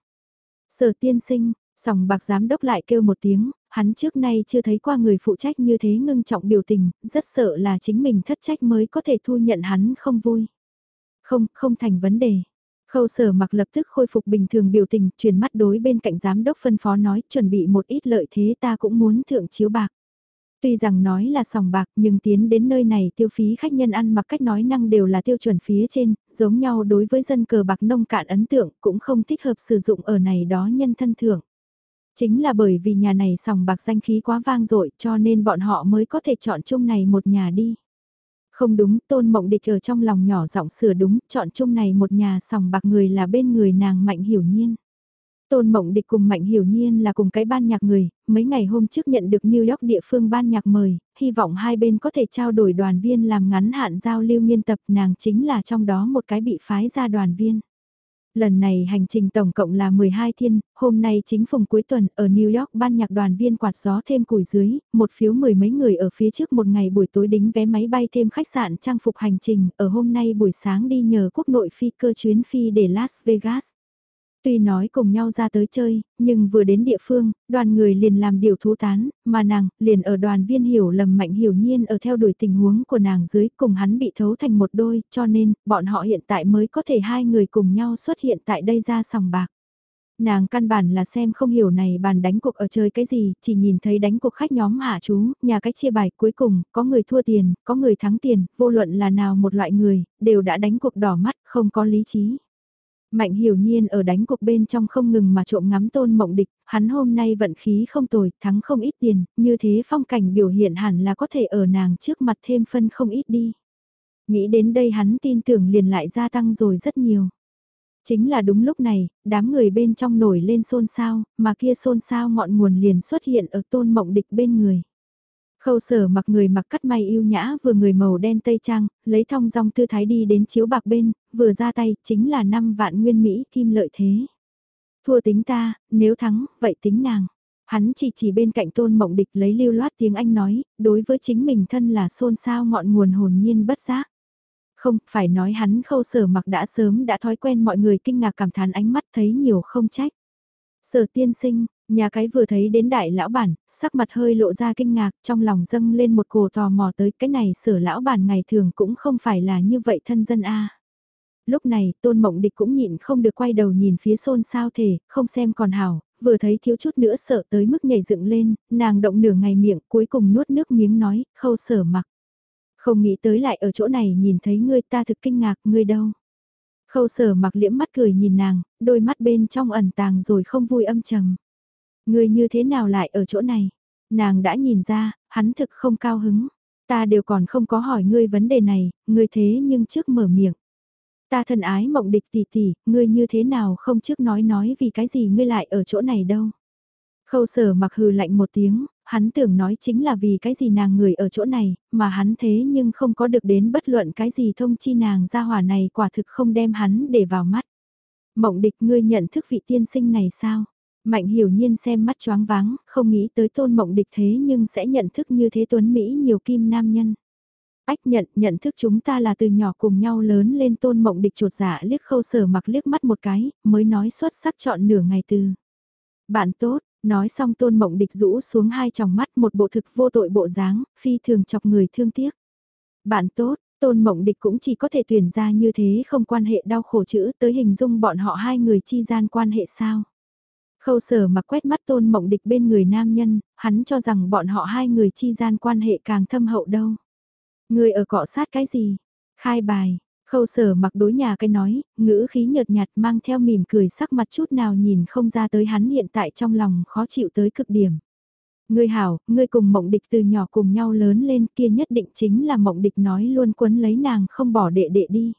Sở tiên sinh, sòng bạc giám đốc lại kêu một tiếng, hắn trước nay chưa thấy qua người phụ trách như thế ngưng trọng biểu tình, rất sợ là chính mình thất trách mới có thể thu nhận hắn không vui. Không, không thành vấn đề. Khâu sở mặc lập tức khôi phục bình thường biểu tình, chuyển mắt đối bên cạnh giám đốc phân phó nói chuẩn bị một ít lợi thế ta cũng muốn thượng chiếu bạc. Tuy rằng nói là sòng bạc nhưng tiến đến nơi này tiêu phí khách nhân ăn mặc cách nói năng đều là tiêu chuẩn phía trên, giống nhau đối với dân cờ bạc nông cạn ấn tượng cũng không thích hợp sử dụng ở này đó nhân thân thưởng. Chính là bởi vì nhà này sòng bạc danh khí quá vang dội cho nên bọn họ mới có thể chọn chung này một nhà đi. Không đúng, tôn mộng địch ở trong lòng nhỏ giọng sửa đúng, chọn chung này một nhà sòng bạc người là bên người nàng mạnh hiểu nhiên. Tôn Mộng Địch cùng Mạnh Hiểu Nhiên là cùng cái ban nhạc người, mấy ngày hôm trước nhận được New York địa phương ban nhạc mời, hy vọng hai bên có thể trao đổi đoàn viên làm ngắn hạn giao lưu nghiên tập nàng chính là trong đó một cái bị phái ra đoàn viên. Lần này hành trình tổng cộng là 12 thiên, hôm nay chính phùng cuối tuần ở New York ban nhạc đoàn viên quạt gió thêm củi dưới, một phiếu mười mấy người ở phía trước một ngày buổi tối đính vé máy bay thêm khách sạn trang phục hành trình, ở hôm nay buổi sáng đi nhờ quốc nội phi cơ chuyến phi để Las Vegas. Tuy nói cùng nhau ra tới chơi, nhưng vừa đến địa phương, đoàn người liền làm điều thú tán, mà nàng, liền ở đoàn viên hiểu lầm mạnh hiểu nhiên ở theo đuổi tình huống của nàng dưới cùng hắn bị thấu thành một đôi, cho nên, bọn họ hiện tại mới có thể hai người cùng nhau xuất hiện tại đây ra sòng bạc. Nàng căn bản là xem không hiểu này bàn đánh cuộc ở chơi cái gì, chỉ nhìn thấy đánh cuộc khách nhóm hạ chú, nhà cách chia bài cuối cùng, có người thua tiền, có người thắng tiền, vô luận là nào một loại người, đều đã đánh cuộc đỏ mắt, không có lý trí. Mạnh hiểu nhiên ở đánh cuộc bên trong không ngừng mà trộm ngắm tôn mộng địch, hắn hôm nay vận khí không tồi, thắng không ít tiền, như thế phong cảnh biểu hiện hẳn là có thể ở nàng trước mặt thêm phân không ít đi. Nghĩ đến đây hắn tin tưởng liền lại gia tăng rồi rất nhiều. Chính là đúng lúc này, đám người bên trong nổi lên xôn xao, mà kia xôn xao ngọn nguồn liền xuất hiện ở tôn mộng địch bên người. Khâu sở mặc người mặc cắt may yêu nhã vừa người màu đen tây trang, lấy thong dong tư thái đi đến chiếu bạc bên, vừa ra tay, chính là năm vạn nguyên Mỹ kim lợi thế. Thua tính ta, nếu thắng, vậy tính nàng. Hắn chỉ chỉ bên cạnh tôn mộng địch lấy lưu loát tiếng Anh nói, đối với chính mình thân là xôn xao ngọn nguồn hồn nhiên bất giác. Không, phải nói hắn khâu sở mặc đã sớm đã thói quen mọi người kinh ngạc cảm thán ánh mắt thấy nhiều không trách. Sở tiên sinh, nhà cái vừa thấy đến đại lão bản, sắc mặt hơi lộ ra kinh ngạc, trong lòng dâng lên một cổ tò mò tới cái này sở lão bản ngày thường cũng không phải là như vậy thân dân a. Lúc này, tôn mộng địch cũng nhịn không được quay đầu nhìn phía xôn sao thể, không xem còn hảo, vừa thấy thiếu chút nữa sợ tới mức nhảy dựng lên, nàng động nửa ngày miệng cuối cùng nuốt nước miếng nói, khâu sở mặc. Không nghĩ tới lại ở chỗ này nhìn thấy ngươi ta thực kinh ngạc, ngươi đâu. Khâu sở mặc liễm mắt cười nhìn nàng, đôi mắt bên trong ẩn tàng rồi không vui âm trầm. Ngươi như thế nào lại ở chỗ này? Nàng đã nhìn ra, hắn thực không cao hứng. Ta đều còn không có hỏi ngươi vấn đề này, ngươi thế nhưng trước mở miệng. Ta thân ái mộng địch tỷ tỷ, ngươi như thế nào không trước nói nói vì cái gì ngươi lại ở chỗ này đâu. Khâu sở mặc hừ lạnh một tiếng, hắn tưởng nói chính là vì cái gì nàng người ở chỗ này, mà hắn thế nhưng không có được đến bất luận cái gì thông chi nàng ra hỏa này quả thực không đem hắn để vào mắt. Mộng địch ngươi nhận thức vị tiên sinh này sao? Mạnh hiểu nhiên xem mắt choáng váng, không nghĩ tới tôn mộng địch thế nhưng sẽ nhận thức như thế tuấn Mỹ nhiều kim nam nhân. Ách nhận, nhận thức chúng ta là từ nhỏ cùng nhau lớn lên tôn mộng địch trột dạ liếc khâu sở mặc liếc mắt một cái, mới nói xuất sắc chọn nửa ngày từ. Bạn tốt, nói xong tôn mộng địch rũ xuống hai tròng mắt một bộ thực vô tội bộ dáng, phi thường chọc người thương tiếc. Bạn tốt, tôn mộng địch cũng chỉ có thể tuyển ra như thế không quan hệ đau khổ chữ tới hình dung bọn họ hai người chi gian quan hệ sao. Khâu sở mặc quét mắt tôn mộng địch bên người nam nhân, hắn cho rằng bọn họ hai người chi gian quan hệ càng thâm hậu đâu. Người ở cọ sát cái gì? Khai bài, khâu sở mặc đối nhà cái nói, ngữ khí nhợt nhạt mang theo mỉm cười sắc mặt chút nào nhìn không ra tới hắn hiện tại trong lòng khó chịu tới cực điểm. Ngươi hảo, ngươi cùng mộng địch từ nhỏ cùng nhau lớn lên kia nhất định chính là mộng địch nói luôn quấn lấy nàng không bỏ đệ đệ đi.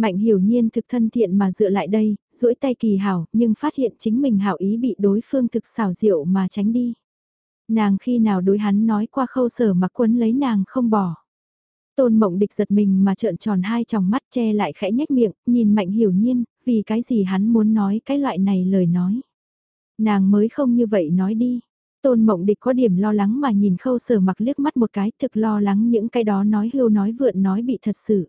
Mạnh hiểu nhiên thực thân thiện mà dựa lại đây, duỗi tay kỳ hảo, nhưng phát hiện chính mình hảo ý bị đối phương thực xảo diệu mà tránh đi. Nàng khi nào đối hắn nói qua khâu sở mà quấn lấy nàng không bỏ. Tôn mộng địch giật mình mà trợn tròn hai tròng mắt che lại khẽ nhếch miệng, nhìn mạnh hiểu nhiên, vì cái gì hắn muốn nói cái loại này lời nói. Nàng mới không như vậy nói đi. Tôn mộng địch có điểm lo lắng mà nhìn khâu sở mặc liếc mắt một cái thực lo lắng những cái đó nói hưu nói vượn nói bị thật sự.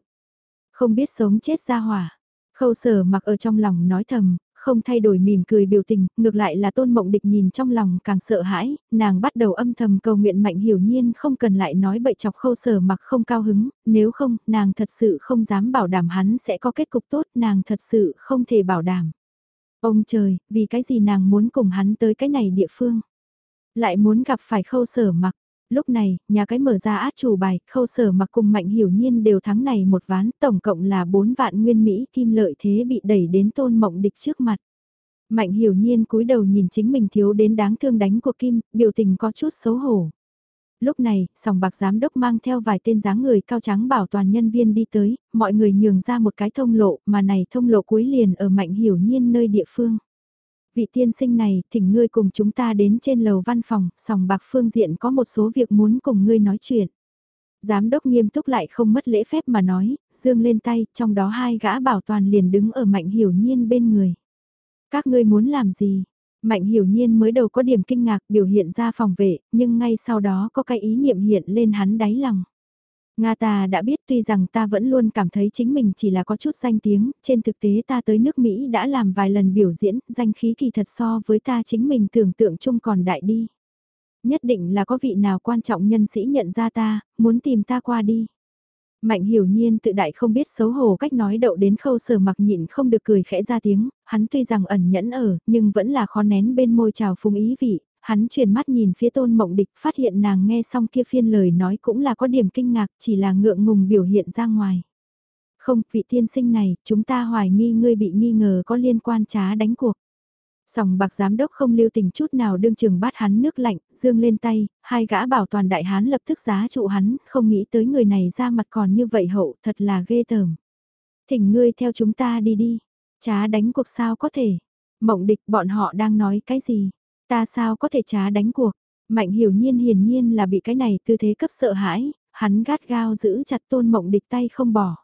Không biết sống chết ra hỏa. Khâu sở mặc ở trong lòng nói thầm, không thay đổi mỉm cười biểu tình, ngược lại là tôn mộng địch nhìn trong lòng càng sợ hãi, nàng bắt đầu âm thầm cầu nguyện mạnh hiểu nhiên không cần lại nói bậy chọc khâu sở mặc không cao hứng, nếu không, nàng thật sự không dám bảo đảm hắn sẽ có kết cục tốt, nàng thật sự không thể bảo đảm. Ông trời, vì cái gì nàng muốn cùng hắn tới cái này địa phương? Lại muốn gặp phải khâu sở mặc, lúc này, nhà cái mở ra át chủ bài, khâu sở mặc cùng mạnh hiểu nhiên đều thắng này một ván, tổng cộng là 4 vạn nguyên Mỹ kim lợi thế bị đẩy đến tôn mộng địch trước mặt. Mạnh hiểu nhiên cúi đầu nhìn chính mình thiếu đến đáng thương đánh của Kim, biểu tình có chút xấu hổ. Lúc này, sòng bạc giám đốc mang theo vài tên dáng người cao trắng bảo toàn nhân viên đi tới, mọi người nhường ra một cái thông lộ, mà này thông lộ cuối liền ở mạnh hiểu nhiên nơi địa phương vị tiên sinh này, thỉnh ngươi cùng chúng ta đến trên lầu văn phòng, sòng bạc phương diện có một số việc muốn cùng ngươi nói chuyện. Giám đốc nghiêm túc lại không mất lễ phép mà nói, dương lên tay, trong đó hai gã bảo toàn liền đứng ở mạnh hiểu nhiên bên người. Các ngươi muốn làm gì? Mạnh hiểu nhiên mới đầu có điểm kinh ngạc biểu hiện ra phòng vệ, nhưng ngay sau đó có cái ý niệm hiện lên hắn đáy lòng. Nga ta đã biết tuy rằng ta vẫn luôn cảm thấy chính mình chỉ là có chút danh tiếng, trên thực tế ta tới nước Mỹ đã làm vài lần biểu diễn, danh khí kỳ thật so với ta chính mình tưởng tượng chung còn đại đi. Nhất định là có vị nào quan trọng nhân sĩ nhận ra ta, muốn tìm ta qua đi. Mạnh hiểu nhiên tự đại không biết xấu hổ cách nói đậu đến khâu sở mặc nhịn không được cười khẽ ra tiếng, hắn tuy rằng ẩn nhẫn ở, nhưng vẫn là khó nén bên môi trào phung ý vị, Hắn chuyển mắt nhìn phía tôn mộng địch phát hiện nàng nghe xong kia phiên lời nói cũng là có điểm kinh ngạc chỉ là ngượng ngùng biểu hiện ra ngoài. Không, vị tiên sinh này, chúng ta hoài nghi ngươi bị nghi ngờ có liên quan trá đánh cuộc. Sòng bạc giám đốc không lưu tình chút nào đương trường bắt hắn nước lạnh, dương lên tay, hai gã bảo toàn đại hán lập tức giá trụ hắn, không nghĩ tới người này ra mặt còn như vậy hậu, thật là ghê tởm. Thỉnh ngươi theo chúng ta đi đi, trá đánh cuộc sao có thể. Mộng địch bọn họ đang nói cái gì? Ta sao có thể trá đánh cuộc? Mạnh hiểu nhiên hiển nhiên là bị cái này tư thế cấp sợ hãi, hắn gắt gao giữ chặt tôn mộng địch tay không bỏ.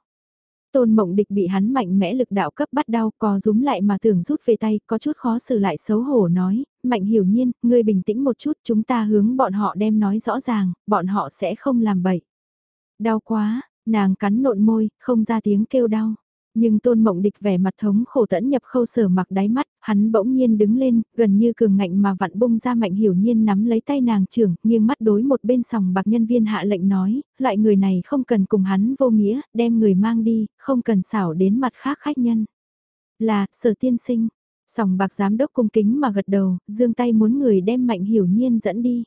Tôn mộng địch bị hắn mạnh mẽ lực đạo cấp bắt đau, co rúm lại mà tưởng rút về tay, có chút khó xử lại xấu hổ nói, mạnh hiểu nhiên, ngươi bình tĩnh một chút, chúng ta hướng bọn họ đem nói rõ ràng, bọn họ sẽ không làm bậy. Đau quá, nàng cắn nộn môi, không ra tiếng kêu đau. Nhưng tôn mộng địch vẻ mặt thống khổ tẫn nhập khâu sở mặc đáy mắt, hắn bỗng nhiên đứng lên, gần như cường ngạnh mà vặn bung ra mạnh hiểu nhiên nắm lấy tay nàng trưởng, nghiêng mắt đối một bên sòng bạc nhân viên hạ lệnh nói, loại người này không cần cùng hắn vô nghĩa, đem người mang đi, không cần xảo đến mặt khác khách nhân. Là, sở tiên sinh, sòng bạc giám đốc cung kính mà gật đầu, dương tay muốn người đem mạnh hiểu nhiên dẫn đi.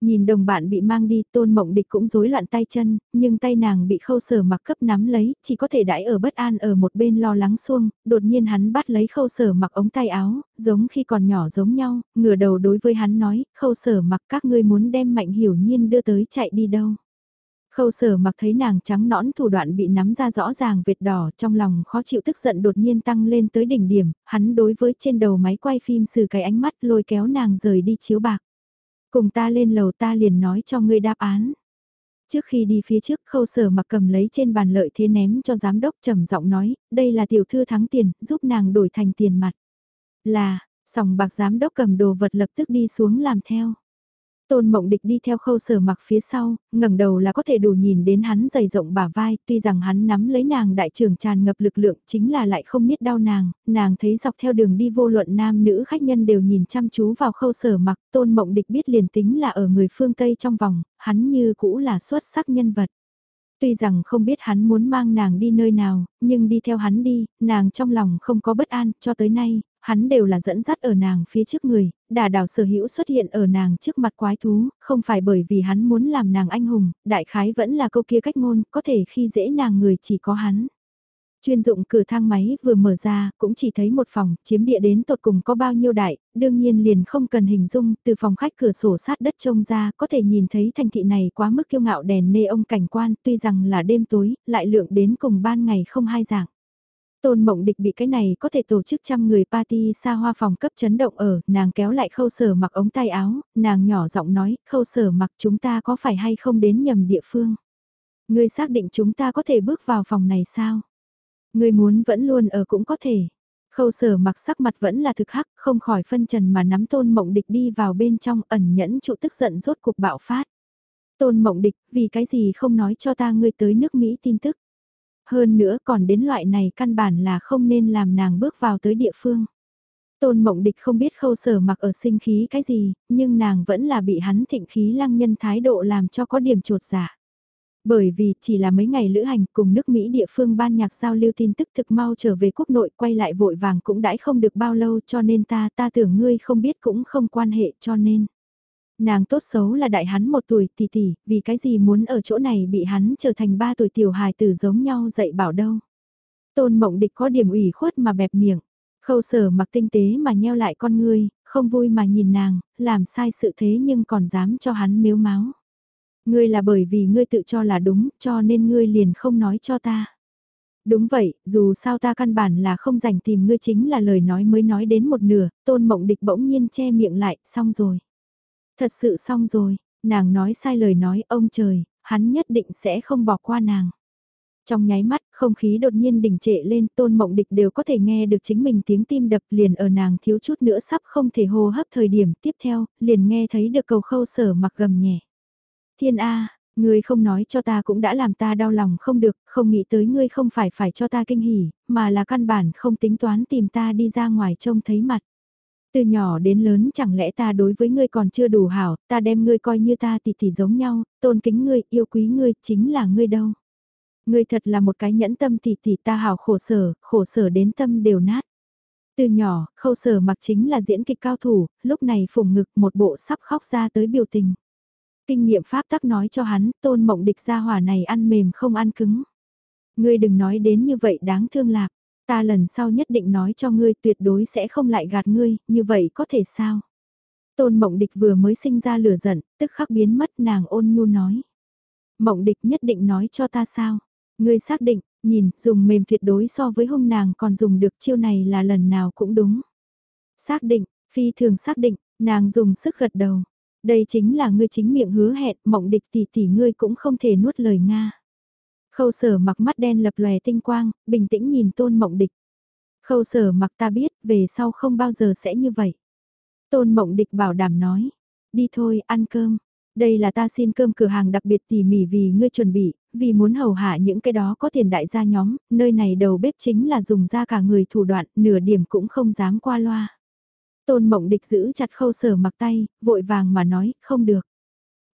Nhìn đồng bạn bị mang đi, tôn mộng địch cũng rối loạn tay chân, nhưng tay nàng bị khâu sở mặc cấp nắm lấy, chỉ có thể đãi ở bất an ở một bên lo lắng xuông, đột nhiên hắn bắt lấy khâu sở mặc ống tay áo, giống khi còn nhỏ giống nhau, ngửa đầu đối với hắn nói, khâu sở mặc các ngươi muốn đem mạnh hiểu nhiên đưa tới chạy đi đâu. Khâu sở mặc thấy nàng trắng nõn thủ đoạn bị nắm ra rõ ràng vệt đỏ trong lòng khó chịu tức giận đột nhiên tăng lên tới đỉnh điểm, hắn đối với trên đầu máy quay phim sử cái ánh mắt lôi kéo nàng rời đi chiếu bạc. Cùng ta lên lầu ta liền nói cho ngươi đáp án. Trước khi đi phía trước khâu sở mặc cầm lấy trên bàn lợi thế ném cho giám đốc trầm giọng nói, đây là tiểu thư thắng tiền, giúp nàng đổi thành tiền mặt. Là, sòng bạc giám đốc cầm đồ vật lập tức đi xuống làm theo. Tôn Mộng Địch đi theo khâu sở mặc phía sau, ngẩng đầu là có thể đủ nhìn đến hắn dày rộng bả vai, tuy rằng hắn nắm lấy nàng đại trưởng tràn ngập lực lượng chính là lại không biết đau nàng, nàng thấy dọc theo đường đi vô luận nam nữ khách nhân đều nhìn chăm chú vào khâu sở mặc, Tôn Mộng Địch biết liền tính là ở người phương Tây trong vòng, hắn như cũ là xuất sắc nhân vật. Tuy rằng không biết hắn muốn mang nàng đi nơi nào, nhưng đi theo hắn đi, nàng trong lòng không có bất an, cho tới nay, hắn đều là dẫn dắt ở nàng phía trước người, đà đào sở hữu xuất hiện ở nàng trước mặt quái thú, không phải bởi vì hắn muốn làm nàng anh hùng, đại khái vẫn là câu kia cách ngôn, có thể khi dễ nàng người chỉ có hắn. Chuyên dụng cửa thang máy vừa mở ra, cũng chỉ thấy một phòng, chiếm địa đến tột cùng có bao nhiêu đại, đương nhiên liền không cần hình dung, từ phòng khách cửa sổ sát đất trông ra, có thể nhìn thấy thành thị này quá mức kiêu ngạo đèn nê ông cảnh quan, tuy rằng là đêm tối, lại lượng đến cùng ban ngày không hai dạng. Tôn mộng địch bị cái này có thể tổ chức trăm người party xa hoa phòng cấp chấn động ở, nàng kéo lại khâu sở mặc ống tay áo, nàng nhỏ giọng nói, khâu sở mặc chúng ta có phải hay không đến nhầm địa phương. Ngươi xác định chúng ta có thể bước vào phòng này sao? Ngươi muốn vẫn luôn ở cũng có thể. Khâu sở mặc sắc mặt vẫn là thực hắc, không khỏi phân trần mà nắm tôn mộng địch đi vào bên trong ẩn nhẫn trụ tức giận rốt cuộc bạo phát. Tôn mộng địch, vì cái gì không nói cho ta ngươi tới nước Mỹ tin tức. Hơn nữa còn đến loại này căn bản là không nên làm nàng bước vào tới địa phương. Tôn mộng địch không biết khâu sở mặc ở sinh khí cái gì, nhưng nàng vẫn là bị hắn thịnh khí lăng nhân thái độ làm cho có điểm trột giả. Bởi vì chỉ là mấy ngày lữ hành cùng nước Mỹ địa phương ban nhạc giao lưu tin tức thực mau trở về quốc nội quay lại vội vàng cũng đãi không được bao lâu cho nên ta ta tưởng ngươi không biết cũng không quan hệ cho nên. Nàng tốt xấu là đại hắn một tuổi tỷ tỷ, vì cái gì muốn ở chỗ này bị hắn trở thành ba tuổi tiểu hài tử giống nhau dạy bảo đâu. Tôn mộng địch có điểm ủy khuất mà bẹp miệng, khâu sở mặc tinh tế mà nheo lại con ngươi, không vui mà nhìn nàng, làm sai sự thế nhưng còn dám cho hắn miếu máu. Ngươi là bởi vì ngươi tự cho là đúng, cho nên ngươi liền không nói cho ta. Đúng vậy, dù sao ta căn bản là không rảnh tìm ngươi chính là lời nói mới nói đến một nửa, tôn mộng địch bỗng nhiên che miệng lại, xong rồi. Thật sự xong rồi, nàng nói sai lời nói ông trời, hắn nhất định sẽ không bỏ qua nàng. Trong nháy mắt, không khí đột nhiên đỉnh trệ lên, tôn mộng địch đều có thể nghe được chính mình tiếng tim đập liền ở nàng thiếu chút nữa sắp không thể hô hấp thời điểm tiếp theo, liền nghe thấy được cầu khâu sở mặc gầm nhẹ. Thiên A, ngươi không nói cho ta cũng đã làm ta đau lòng không được, không nghĩ tới ngươi không phải phải cho ta kinh hỉ, mà là căn bản không tính toán tìm ta đi ra ngoài trông thấy mặt. Từ nhỏ đến lớn chẳng lẽ ta đối với ngươi còn chưa đủ hảo, ta đem ngươi coi như ta thì thì giống nhau, tôn kính ngươi, yêu quý ngươi, chính là ngươi đâu. Ngươi thật là một cái nhẫn tâm thì thì ta hảo khổ sở, khổ sở đến tâm đều nát. Từ nhỏ, khâu sở mặc chính là diễn kịch cao thủ, lúc này phủng ngực một bộ sắp khóc ra tới biểu tình. Kinh nghiệm pháp tắc nói cho hắn, tôn mộng địch gia hỏa này ăn mềm không ăn cứng. Ngươi đừng nói đến như vậy đáng thương lạc. Ta lần sau nhất định nói cho ngươi tuyệt đối sẽ không lại gạt ngươi, như vậy có thể sao? Tôn mộng địch vừa mới sinh ra lửa giận, tức khắc biến mất nàng ôn nhu nói. Mộng địch nhất định nói cho ta sao? Ngươi xác định, nhìn, dùng mềm tuyệt đối so với hung nàng còn dùng được chiêu này là lần nào cũng đúng. Xác định, phi thường xác định, nàng dùng sức gật đầu. Đây chính là ngươi chính miệng hứa hẹn, mộng địch tỷ tỷ ngươi cũng không thể nuốt lời Nga. Khâu sở mặc mắt đen lập lòe tinh quang, bình tĩnh nhìn tôn mộng địch. Khâu sở mặc ta biết, về sau không bao giờ sẽ như vậy. Tôn mộng địch bảo đảm nói, đi thôi, ăn cơm. Đây là ta xin cơm cửa hàng đặc biệt tỉ mỉ vì ngươi chuẩn bị, vì muốn hầu hạ những cái đó có tiền đại gia nhóm, nơi này đầu bếp chính là dùng ra cả người thủ đoạn, nửa điểm cũng không dám qua loa. Tôn mộng địch giữ chặt khâu sở mặc tay, vội vàng mà nói, không được.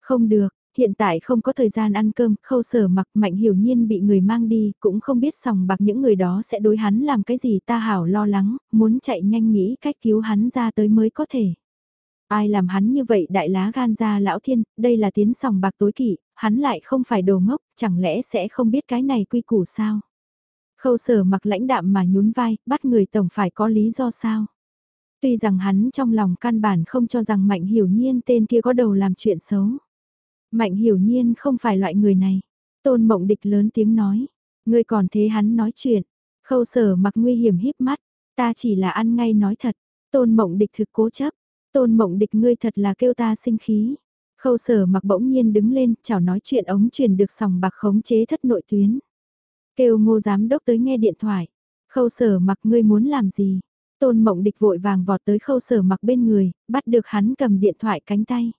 Không được, hiện tại không có thời gian ăn cơm, khâu sở mặc mạnh hiểu nhiên bị người mang đi, cũng không biết sòng bạc những người đó sẽ đối hắn làm cái gì ta hảo lo lắng, muốn chạy nhanh nghĩ cách cứu hắn ra tới mới có thể. Ai làm hắn như vậy đại lá gan ra lão thiên, đây là tiến sòng bạc tối kỵ, hắn lại không phải đồ ngốc, chẳng lẽ sẽ không biết cái này quy củ sao? Khâu sở mặc lãnh đạm mà nhún vai, bắt người tổng phải có lý do sao? Tuy rằng hắn trong lòng căn bản không cho rằng Mạnh Hiểu Nhiên tên kia có đầu làm chuyện xấu. Mạnh Hiểu Nhiên không phải loại người này. Tôn Mộng Địch lớn tiếng nói. Ngươi còn thế hắn nói chuyện. Khâu sở mặc nguy hiểm híp mắt. Ta chỉ là ăn ngay nói thật. Tôn Mộng Địch thực cố chấp. Tôn Mộng Địch ngươi thật là kêu ta sinh khí. Khâu sở mặc bỗng nhiên đứng lên, chào nói chuyện ống truyền được sòng bạc khống chế thất nội tuyến. Kêu ngô giám đốc tới nghe điện thoại. Khâu sở mặc ngươi muốn làm gì? Tôn mộng địch vội vàng vọt tới khâu sở mặc bên người, bắt được hắn cầm điện thoại cánh tay.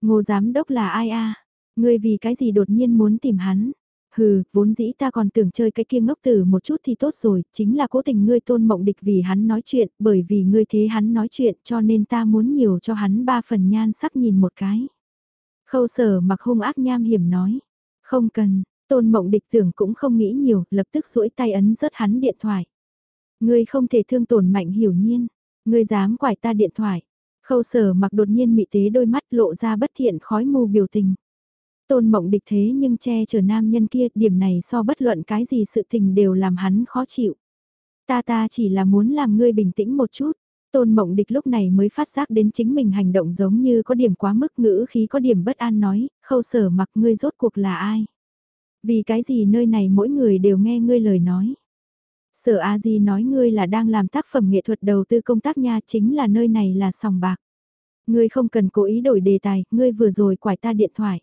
Ngô giám đốc là ai a? Ngươi vì cái gì đột nhiên muốn tìm hắn? Hừ, vốn dĩ ta còn tưởng chơi cái kia ngốc tử một chút thì tốt rồi, chính là cố tình ngươi tôn mộng địch vì hắn nói chuyện, bởi vì ngươi thế hắn nói chuyện cho nên ta muốn nhiều cho hắn ba phần nhan sắc nhìn một cái. Khâu sở mặc hung ác nham hiểm nói, không cần, tôn mộng địch tưởng cũng không nghĩ nhiều, lập tức duỗi tay ấn rớt hắn điện thoại. Ngươi không thể thương tổn mạnh hiểu nhiên, ngươi dám quải ta điện thoại. Khâu sở mặc đột nhiên mị tế đôi mắt lộ ra bất thiện khói mù biểu tình. Tôn mộng địch thế nhưng che chở nam nhân kia, điểm này so bất luận cái gì sự tình đều làm hắn khó chịu. Ta ta chỉ là muốn làm ngươi bình tĩnh một chút. Tôn mộng địch lúc này mới phát giác đến chính mình hành động giống như có điểm quá mức ngữ khí có điểm bất an nói, khâu sở mặc ngươi rốt cuộc là ai? Vì cái gì nơi này mỗi người đều nghe ngươi lời nói? Sở A Di nói ngươi là đang làm tác phẩm nghệ thuật đầu tư công tác nha chính là nơi này là sòng bạc. Ngươi không cần cố ý đổi đề tài, ngươi vừa rồi quải ta điện thoại.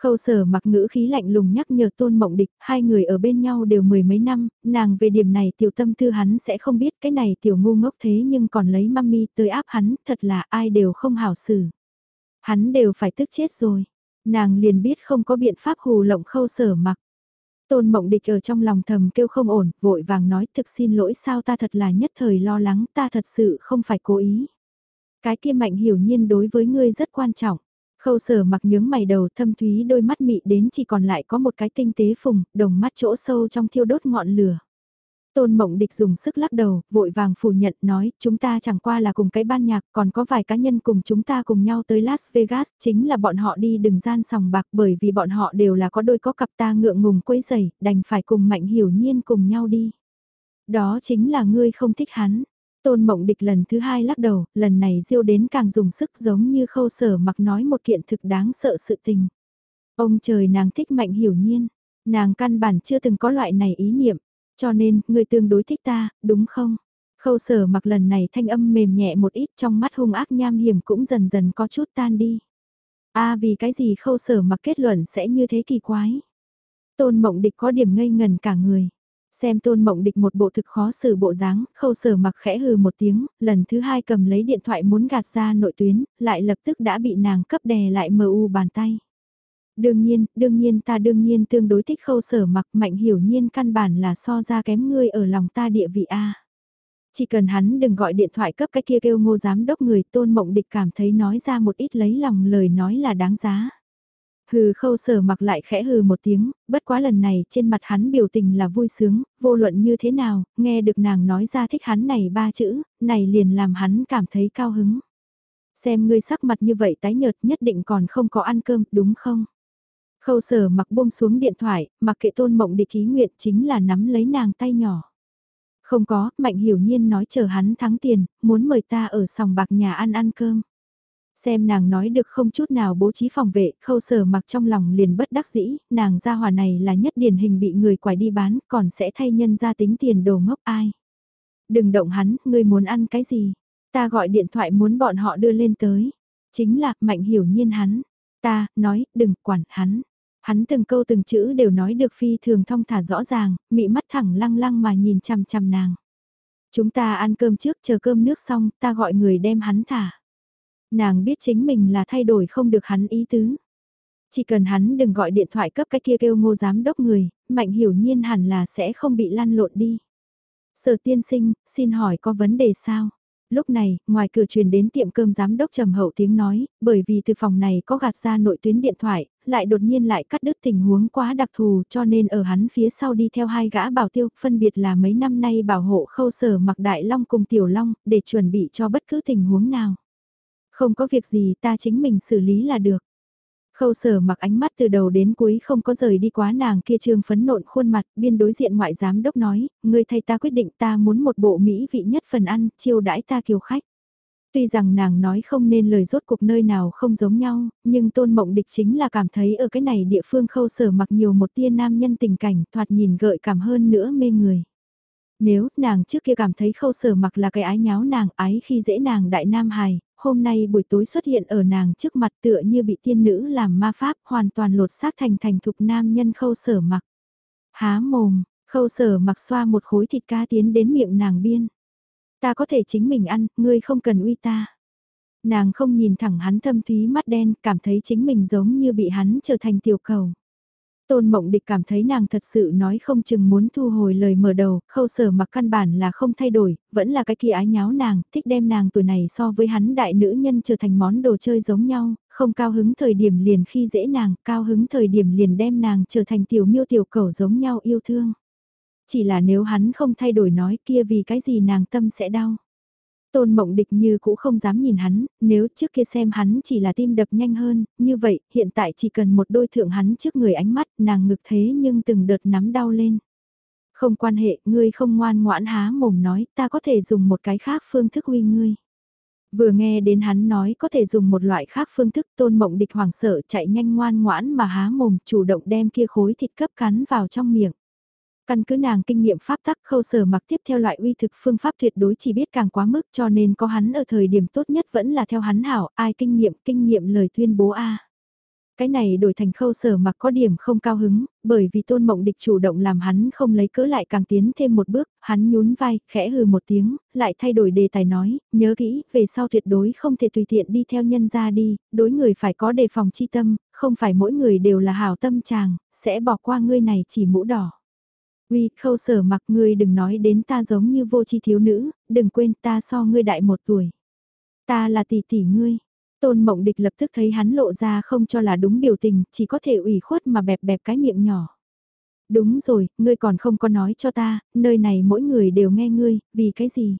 Khâu sở mặc ngữ khí lạnh lùng nhắc nhở tôn mộng địch, hai người ở bên nhau đều mười mấy năm, nàng về điểm này tiểu tâm thư hắn sẽ không biết cái này tiểu ngu ngốc thế nhưng còn lấy mami tới áp hắn, thật là ai đều không hảo xử. Hắn đều phải tức chết rồi, nàng liền biết không có biện pháp hù lộng khâu sở mặc. Tôn mộng địch ở trong lòng thầm kêu không ổn, vội vàng nói thực xin lỗi sao ta thật là nhất thời lo lắng, ta thật sự không phải cố ý. Cái kia mạnh hiểu nhiên đối với ngươi rất quan trọng. Khâu sở mặc nhướng mày đầu thâm thúy đôi mắt mị đến chỉ còn lại có một cái tinh tế phùng, đồng mắt chỗ sâu trong thiêu đốt ngọn lửa. Tôn Mộng Địch dùng sức lắc đầu, vội vàng phủ nhận nói, chúng ta chẳng qua là cùng cái ban nhạc, còn có vài cá nhân cùng chúng ta cùng nhau tới Las Vegas, chính là bọn họ đi đừng gian sòng bạc bởi vì bọn họ đều là có đôi có cặp ta ngượng ngùng quấy giày, đành phải cùng Mạnh Hiểu Nhiên cùng nhau đi. Đó chính là ngươi không thích hắn. Tôn Mộng Địch lần thứ hai lắc đầu, lần này diêu đến càng dùng sức giống như khâu sở mặc nói một kiện thực đáng sợ sự tình. Ông trời nàng thích Mạnh Hiểu Nhiên, nàng căn bản chưa từng có loại này ý niệm cho nên, người tương đối thích ta, đúng không? Khâu sở mặc lần này thanh âm mềm nhẹ một ít trong mắt hung ác nham hiểm cũng dần dần có chút tan đi. a vì cái gì khâu sở mặc kết luận sẽ như thế kỳ quái? Tôn mộng địch có điểm ngây ngần cả người. Xem tôn mộng địch một bộ thực khó xử bộ dáng, khâu sở mặc khẽ hừ một tiếng, lần thứ hai cầm lấy điện thoại muốn gạt ra nội tuyến, lại lập tức đã bị nàng cấp đè lại mờ u bàn tay. Đương nhiên, đương nhiên ta đương nhiên tương đối thích khâu sở mặc mạnh hiểu nhiên căn bản là so ra kém ngươi ở lòng ta địa vị A. Chỉ cần hắn đừng gọi điện thoại cấp cái kia kêu ngô giám đốc người tôn mộng địch cảm thấy nói ra một ít lấy lòng lời nói là đáng giá. Hừ khâu sở mặc lại khẽ hừ một tiếng, bất quá lần này trên mặt hắn biểu tình là vui sướng, vô luận như thế nào, nghe được nàng nói ra thích hắn này ba chữ, này liền làm hắn cảm thấy cao hứng. Xem ngươi sắc mặt như vậy tái nhợt nhất định còn không có ăn cơm, đúng không? Khâu sở mặc buông xuống điện thoại, mặc kệ tôn mộng địch ý nguyện chính là nắm lấy nàng tay nhỏ. Không có, Mạnh Hiểu Nhiên nói chờ hắn thắng tiền, muốn mời ta ở sòng bạc nhà ăn ăn cơm. Xem nàng nói được không chút nào bố trí phòng vệ, khâu sở mặc trong lòng liền bất đắc dĩ, nàng gia hòa này là nhất điển hình bị người quải đi bán, còn sẽ thay nhân ra tính tiền đồ ngốc ai. Đừng động hắn, ngươi muốn ăn cái gì? Ta gọi điện thoại muốn bọn họ đưa lên tới. Chính là, mạnh hiểu nhiên hắn. Ta, nói, đừng quản hắn. Hắn từng câu từng chữ đều nói được phi thường thông thả rõ ràng, mị mắt thẳng lăng lăng mà nhìn chằm chằm nàng. Chúng ta ăn cơm trước chờ cơm nước xong, ta gọi người đem hắn thả. Nàng biết chính mình là thay đổi không được hắn ý tứ. Chỉ cần hắn đừng gọi điện thoại cấp cái kia kêu ngô giám đốc người, mạnh hiểu nhiên hẳn là sẽ không bị lăn lộn đi. Sở tiên sinh, xin hỏi có vấn đề sao? Lúc này, ngoài cửa truyền đến tiệm cơm giám đốc trầm hậu tiếng nói, bởi vì từ phòng này có gạt ra nội tuyến điện thoại, lại đột nhiên lại cắt đứt tình huống quá đặc thù cho nên ở hắn phía sau đi theo hai gã bảo tiêu, phân biệt là mấy năm nay bảo hộ khâu sở mặc đại long cùng tiểu long, để chuẩn bị cho bất cứ tình huống nào. Không có việc gì ta chính mình xử lý là được. Khâu sở mặc ánh mắt từ đầu đến cuối không có rời đi quá nàng kia trương phấn nộn khuôn mặt, biên đối diện ngoại giám đốc nói, người thầy ta quyết định ta muốn một bộ mỹ vị nhất phần ăn, chiêu đãi ta kiều khách. Tuy rằng nàng nói không nên lời rốt cuộc nơi nào không giống nhau, nhưng tôn mộng địch chính là cảm thấy ở cái này địa phương khâu sở mặc nhiều một tia nam nhân tình cảnh thoạt nhìn gợi cảm hơn nữa mê người. Nếu nàng trước kia cảm thấy khâu sở mặc là cái ái nháo nàng ái khi dễ nàng đại nam hài, hôm nay buổi tối xuất hiện ở nàng trước mặt tựa như bị tiên nữ làm ma pháp hoàn toàn lột xác thành thành thục nam nhân khâu sở mặc. Há mồm, khâu sở mặc xoa một khối thịt ca tiến đến miệng nàng biên. Ta có thể chính mình ăn, ngươi không cần uy ta. Nàng không nhìn thẳng hắn thâm thúy mắt đen, cảm thấy chính mình giống như bị hắn trở thành tiểu cầu. Tôn Mộng Địch cảm thấy nàng thật sự nói không chừng muốn thu hồi lời mở đầu, khâu sở mặc căn bản là không thay đổi, vẫn là cái kia ái nháo nàng, thích đem nàng tuổi này so với hắn đại nữ nhân trở thành món đồ chơi giống nhau, không cao hứng thời điểm liền khi dễ nàng, cao hứng thời điểm liền đem nàng trở thành tiểu miêu tiểu cẩu giống nhau yêu thương. Chỉ là nếu hắn không thay đổi nói kia vì cái gì nàng tâm sẽ đau. Tôn mộng địch như cũng không dám nhìn hắn, nếu trước kia xem hắn chỉ là tim đập nhanh hơn, như vậy hiện tại chỉ cần một đôi thượng hắn trước người ánh mắt nàng ngực thế nhưng từng đợt nắm đau lên. Không quan hệ, ngươi không ngoan ngoãn há mồm nói ta có thể dùng một cái khác phương thức uy ngươi. Vừa nghe đến hắn nói có thể dùng một loại khác phương thức tôn mộng địch hoảng sợ chạy nhanh ngoan ngoãn mà há mồm chủ động đem kia khối thịt cấp cắn vào trong miệng. Căn cứ nàng kinh nghiệm pháp tắc khâu sở mặc tiếp theo loại uy thực phương pháp tuyệt đối chỉ biết càng quá mức cho nên có hắn ở thời điểm tốt nhất vẫn là theo hắn hảo, ai kinh nghiệm, kinh nghiệm lời tuyên bố A. Cái này đổi thành khâu sở mặc có điểm không cao hứng, bởi vì tôn mộng địch chủ động làm hắn không lấy cỡ lại càng tiến thêm một bước, hắn nhún vai, khẽ hừ một tiếng, lại thay đổi đề tài nói, nhớ kỹ, về sau tuyệt đối không thể tùy tiện đi theo nhân ra đi, đối người phải có đề phòng chi tâm, không phải mỗi người đều là hảo tâm chàng, sẽ bỏ qua ngươi này chỉ mũ đỏ. Uy, khâu sở mặc ngươi đừng nói đến ta giống như vô chi thiếu nữ, đừng quên ta so ngươi đại một tuổi. Ta là tỷ tỷ ngươi. Tôn mộng địch lập tức thấy hắn lộ ra không cho là đúng biểu tình, chỉ có thể ủy khuất mà bẹp bẹp cái miệng nhỏ. Đúng rồi, ngươi còn không có nói cho ta, nơi này mỗi người đều nghe ngươi, vì cái gì?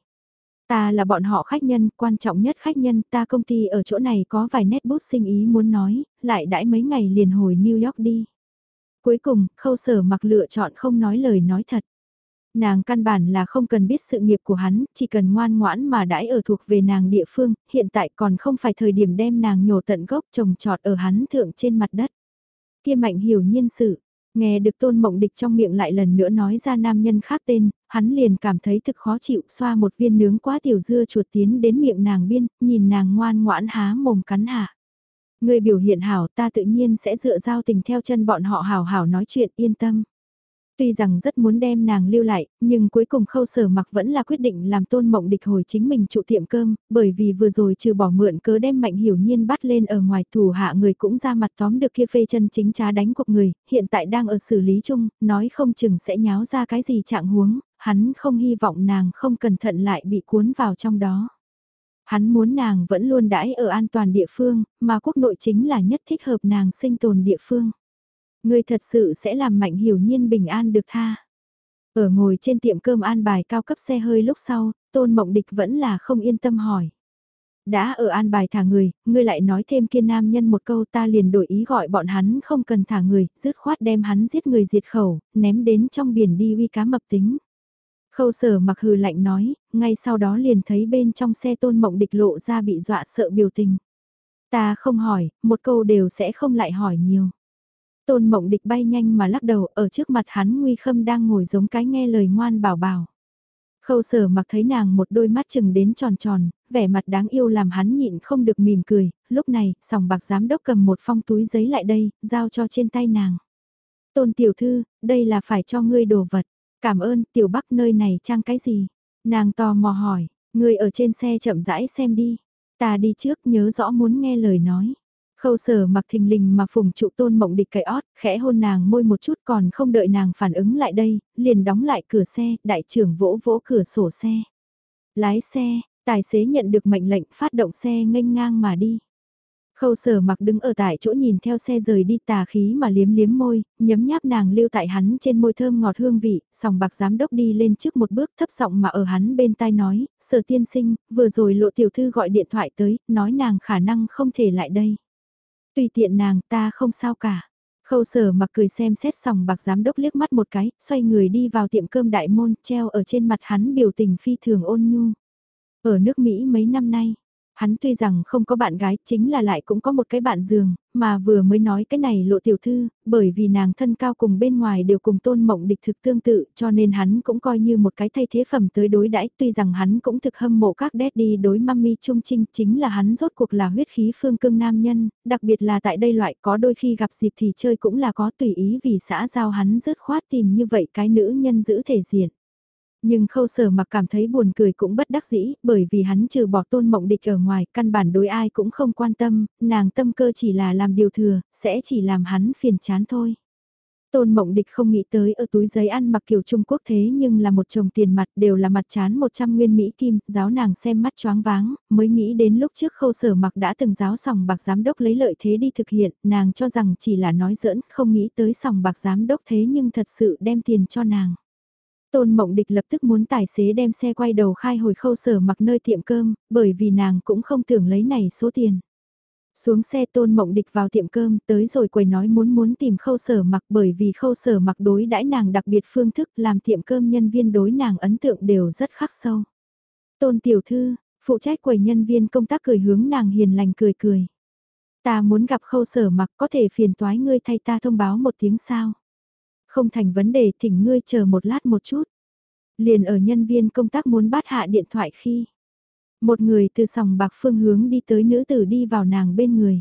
Ta là bọn họ khách nhân, quan trọng nhất khách nhân, ta công ty ở chỗ này có vài nét bút sinh ý muốn nói, lại đãi mấy ngày liền hồi New York đi. Cuối cùng, khâu sở mặc lựa chọn không nói lời nói thật. Nàng căn bản là không cần biết sự nghiệp của hắn, chỉ cần ngoan ngoãn mà đãi ở thuộc về nàng địa phương, hiện tại còn không phải thời điểm đem nàng nhổ tận gốc trồng trọt ở hắn thượng trên mặt đất. Kia mạnh hiểu nhiên sự, nghe được tôn mộng địch trong miệng lại lần nữa nói ra nam nhân khác tên, hắn liền cảm thấy thực khó chịu xoa một viên nướng quá tiểu dưa chuột tiến đến miệng nàng biên, nhìn nàng ngoan ngoãn há mồm cắn hạ. Người biểu hiện hảo ta tự nhiên sẽ dựa giao tình theo chân bọn họ hảo hảo nói chuyện yên tâm. Tuy rằng rất muốn đem nàng lưu lại, nhưng cuối cùng khâu sở mặc vẫn là quyết định làm tôn mộng địch hồi chính mình trụ tiệm cơm, bởi vì vừa rồi trừ bỏ mượn cớ đem mạnh hiểu nhiên bắt lên ở ngoài thủ hạ người cũng ra mặt tóm được kia phê chân chính trá đánh cuộc người, hiện tại đang ở xử lý chung, nói không chừng sẽ nháo ra cái gì trạng huống, hắn không hy vọng nàng không cẩn thận lại bị cuốn vào trong đó. Hắn muốn nàng vẫn luôn đãi ở an toàn địa phương, mà quốc nội chính là nhất thích hợp nàng sinh tồn địa phương. Người thật sự sẽ làm mạnh hiểu nhiên bình an được tha. Ở ngồi trên tiệm cơm an bài cao cấp xe hơi lúc sau, tôn mộng địch vẫn là không yên tâm hỏi. Đã ở an bài thả người, ngươi lại nói thêm kiên nam nhân một câu ta liền đổi ý gọi bọn hắn không cần thả người, dứt khoát đem hắn giết người diệt khẩu, ném đến trong biển đi uy cá mập tính. Khâu sở mặc hừ lạnh nói, ngay sau đó liền thấy bên trong xe tôn mộng địch lộ ra bị dọa sợ biểu tình. Ta không hỏi, một câu đều sẽ không lại hỏi nhiều. Tôn mộng địch bay nhanh mà lắc đầu ở trước mặt hắn nguy khâm đang ngồi giống cái nghe lời ngoan bảo bảo. Khâu sở mặc thấy nàng một đôi mắt chừng đến tròn tròn, vẻ mặt đáng yêu làm hắn nhịn không được mỉm cười, lúc này, sòng bạc giám đốc cầm một phong túi giấy lại đây, giao cho trên tay nàng. Tôn tiểu thư, đây là phải cho ngươi đồ vật, cảm ơn tiểu bắc nơi này trang cái gì? Nàng tò mò hỏi, người ở trên xe chậm rãi xem đi, ta đi trước nhớ rõ muốn nghe lời nói. Khâu sở mặc thình lình mà phùng trụ tôn mộng địch cái ót, khẽ hôn nàng môi một chút còn không đợi nàng phản ứng lại đây, liền đóng lại cửa xe, đại trưởng vỗ vỗ cửa sổ xe. Lái xe, tài xế nhận được mệnh lệnh phát động xe nghênh ngang mà đi. Khâu sở mặc đứng ở tại chỗ nhìn theo xe rời đi tà khí mà liếm liếm môi, nhấm nháp nàng lưu tại hắn trên môi thơm ngọt hương vị, sòng bạc giám đốc đi lên trước một bước thấp giọng mà ở hắn bên tai nói, sở tiên sinh, vừa rồi lộ tiểu thư gọi điện thoại tới, nói nàng khả năng không thể lại đây. Tùy tiện nàng ta không sao cả. Khâu sở mặc cười xem xét sòng bạc giám đốc liếc mắt một cái, xoay người đi vào tiệm cơm đại môn, treo ở trên mặt hắn biểu tình phi thường ôn nhu. Ở nước Mỹ mấy năm nay, hắn tuy rằng không có bạn gái, chính là lại cũng có một cái bạn giường, mà vừa mới nói cái này lộ tiểu thư, bởi vì nàng thân cao cùng bên ngoài đều cùng tôn mộng địch thực tương tự, cho nên hắn cũng coi như một cái thay thế phẩm tới đối đãi tuy rằng hắn cũng thực hâm mộ các daddy đối mami trung trinh, chính là hắn rốt cuộc là huyết khí phương cương nam nhân, đặc biệt là tại đây loại có đôi khi gặp dịp thì chơi cũng là có tùy ý vì xã giao hắn rớt khoát tìm như vậy cái nữ nhân giữ thể diện. Nhưng khâu sở mặc cảm thấy buồn cười cũng bất đắc dĩ, bởi vì hắn trừ bỏ tôn mộng địch ở ngoài, căn bản đối ai cũng không quan tâm, nàng tâm cơ chỉ là làm điều thừa, sẽ chỉ làm hắn phiền chán thôi. Tôn mộng địch không nghĩ tới ở túi giấy ăn mặc kiểu Trung Quốc thế nhưng là một chồng tiền mặt đều là mặt chán 100 nguyên Mỹ Kim, giáo nàng xem mắt choáng váng, mới nghĩ đến lúc trước khâu sở mặc đã từng giáo sòng bạc giám đốc lấy lợi thế đi thực hiện, nàng cho rằng chỉ là nói giỡn, không nghĩ tới sòng bạc giám đốc thế nhưng thật sự đem tiền cho nàng. Tôn Mộng Địch lập tức muốn tài xế đem xe quay đầu khai hồi khâu sở mặc nơi tiệm cơm, bởi vì nàng cũng không tưởng lấy này số tiền. Xuống xe Tôn Mộng Địch vào tiệm cơm, tới rồi quầy nói muốn muốn tìm khâu sở mặc bởi vì khâu sở mặc đối đãi nàng đặc biệt phương thức làm tiệm cơm nhân viên đối nàng ấn tượng đều rất khắc sâu. Tôn Tiểu Thư, phụ trách quầy nhân viên công tác cười hướng nàng hiền lành cười cười. Ta muốn gặp khâu sở mặc có thể phiền toái ngươi thay ta thông báo một tiếng sao. Không thành vấn đề, thỉnh ngươi chờ một lát một chút. Liền ở nhân viên công tác muốn bắt hạ điện thoại khi. Một người từ sòng bạc phương hướng đi tới nữ tử đi vào nàng bên người.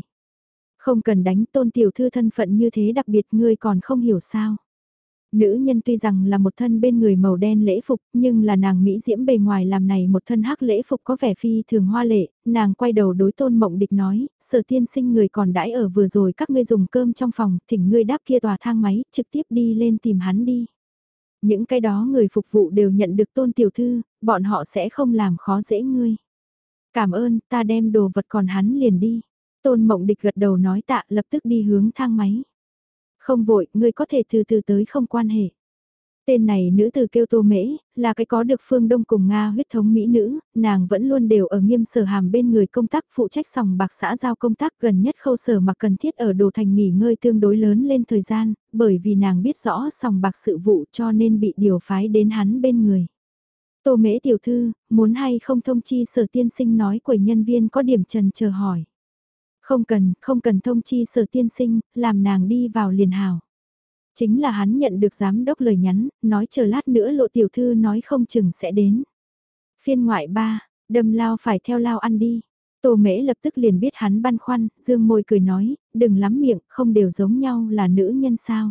Không cần đánh tôn tiểu thư thân phận như thế, đặc biệt ngươi còn không hiểu sao. Nữ nhân tuy rằng là một thân bên người màu đen lễ phục, nhưng là nàng Mỹ diễm bề ngoài làm này một thân hắc lễ phục có vẻ phi thường hoa lệ, nàng quay đầu đối tôn mộng địch nói, sở tiên sinh người còn đãi ở vừa rồi các ngươi dùng cơm trong phòng, thỉnh ngươi đáp kia tòa thang máy, trực tiếp đi lên tìm hắn đi. Những cái đó người phục vụ đều nhận được tôn tiểu thư, bọn họ sẽ không làm khó dễ ngươi. Cảm ơn, ta đem đồ vật còn hắn liền đi. Tôn mộng địch gật đầu nói tạ lập tức đi hướng thang máy. Không vội, ngươi có thể từ từ tới không quan hệ. Tên này nữ từ kêu tô mễ, là cái có được phương đông cùng Nga huyết thống mỹ nữ, nàng vẫn luôn đều ở nghiêm sở hàm bên người công tác phụ trách sòng bạc xã giao công tác gần nhất khâu sở mà cần thiết ở đồ thành nghỉ ngơi tương đối lớn lên thời gian, bởi vì nàng biết rõ sòng bạc sự vụ cho nên bị điều phái đến hắn bên người. Tô mễ tiểu thư, muốn hay không thông chi sở tiên sinh nói quầy nhân viên có điểm trần chờ hỏi. Không cần, không cần thông chi sở tiên sinh, làm nàng đi vào liền hào. Chính là hắn nhận được giám đốc lời nhắn, nói chờ lát nữa lộ tiểu thư nói không chừng sẽ đến. Phiên ngoại ba, đâm lao phải theo lao ăn đi. Tô mễ lập tức liền biết hắn băn khoăn, dương môi cười nói, đừng lắm miệng, không đều giống nhau là nữ nhân sao.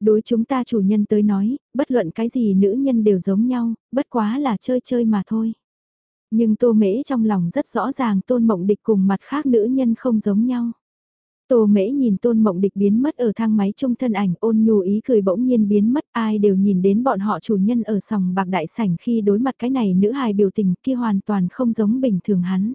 Đối chúng ta chủ nhân tới nói, bất luận cái gì nữ nhân đều giống nhau, bất quá là chơi chơi mà thôi. Nhưng tô mễ trong lòng rất rõ ràng tôn mộng địch cùng mặt khác nữ nhân không giống nhau. Tô mễ nhìn tôn mộng địch biến mất ở thang máy trung thân ảnh ôn nhu ý cười bỗng nhiên biến mất ai đều nhìn đến bọn họ chủ nhân ở sòng bạc đại sảnh khi đối mặt cái này nữ hài biểu tình kia hoàn toàn không giống bình thường hắn.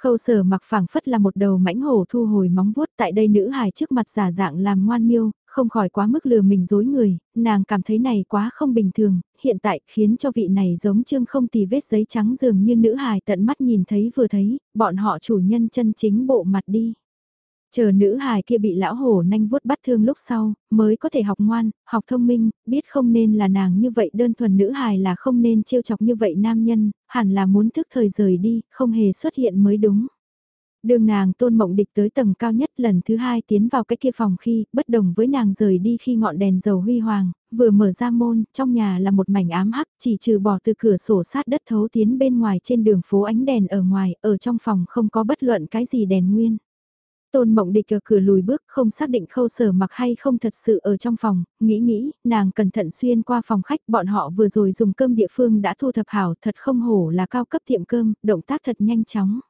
Khâu sở mặc phảng phất là một đầu mãnh hổ thu hồi móng vuốt tại đây nữ hài trước mặt giả dạng làm ngoan miêu, không khỏi quá mức lừa mình dối người, nàng cảm thấy này quá không bình thường, hiện tại khiến cho vị này giống trương không tì vết giấy trắng dường như nữ hài tận mắt nhìn thấy vừa thấy, bọn họ chủ nhân chân chính bộ mặt đi. Chờ nữ hài kia bị lão hổ nanh vuốt bắt thương lúc sau, mới có thể học ngoan, học thông minh, biết không nên là nàng như vậy đơn thuần nữ hài là không nên trêu chọc như vậy nam nhân, hẳn là muốn thức thời rời đi, không hề xuất hiện mới đúng. Đường nàng tôn mộng địch tới tầng cao nhất lần thứ hai tiến vào cái kia phòng khi, bất đồng với nàng rời đi khi ngọn đèn dầu huy hoàng, vừa mở ra môn, trong nhà là một mảnh ám hắc, chỉ trừ bỏ từ cửa sổ sát đất thấu tiến bên ngoài trên đường phố ánh đèn ở ngoài, ở trong phòng không có bất luận cái gì đèn nguyên. Tôn mộng địch ở cửa lùi bước không xác định khâu sở mặc hay không thật sự ở trong phòng, nghĩ nghĩ, nàng cẩn thận xuyên qua phòng khách bọn họ vừa rồi dùng cơm địa phương đã thu thập hảo thật không hổ là cao cấp tiệm cơm, động tác thật nhanh chóng.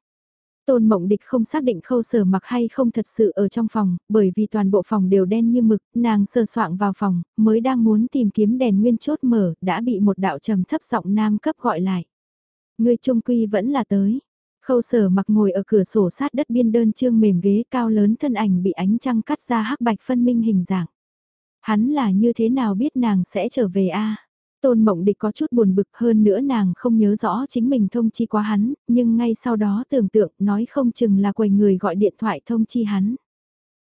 Tôn Mộng Địch không xác định khâu sở mặc hay không thật sự ở trong phòng, bởi vì toàn bộ phòng đều đen như mực, nàng sơ soạn vào phòng, mới đang muốn tìm kiếm đèn nguyên chốt mở, đã bị một đạo trầm thấp giọng nam cấp gọi lại. Người trung quy vẫn là tới. Khâu sở mặc ngồi ở cửa sổ sát đất biên đơn trương mềm ghế cao lớn thân ảnh bị ánh trăng cắt ra hắc bạch phân minh hình dạng. Hắn là như thế nào biết nàng sẽ trở về a Tôn mộng địch có chút buồn bực hơn nữa nàng không nhớ rõ chính mình thông chi qua hắn, nhưng ngay sau đó tưởng tượng nói không chừng là quầy người gọi điện thoại thông chi hắn.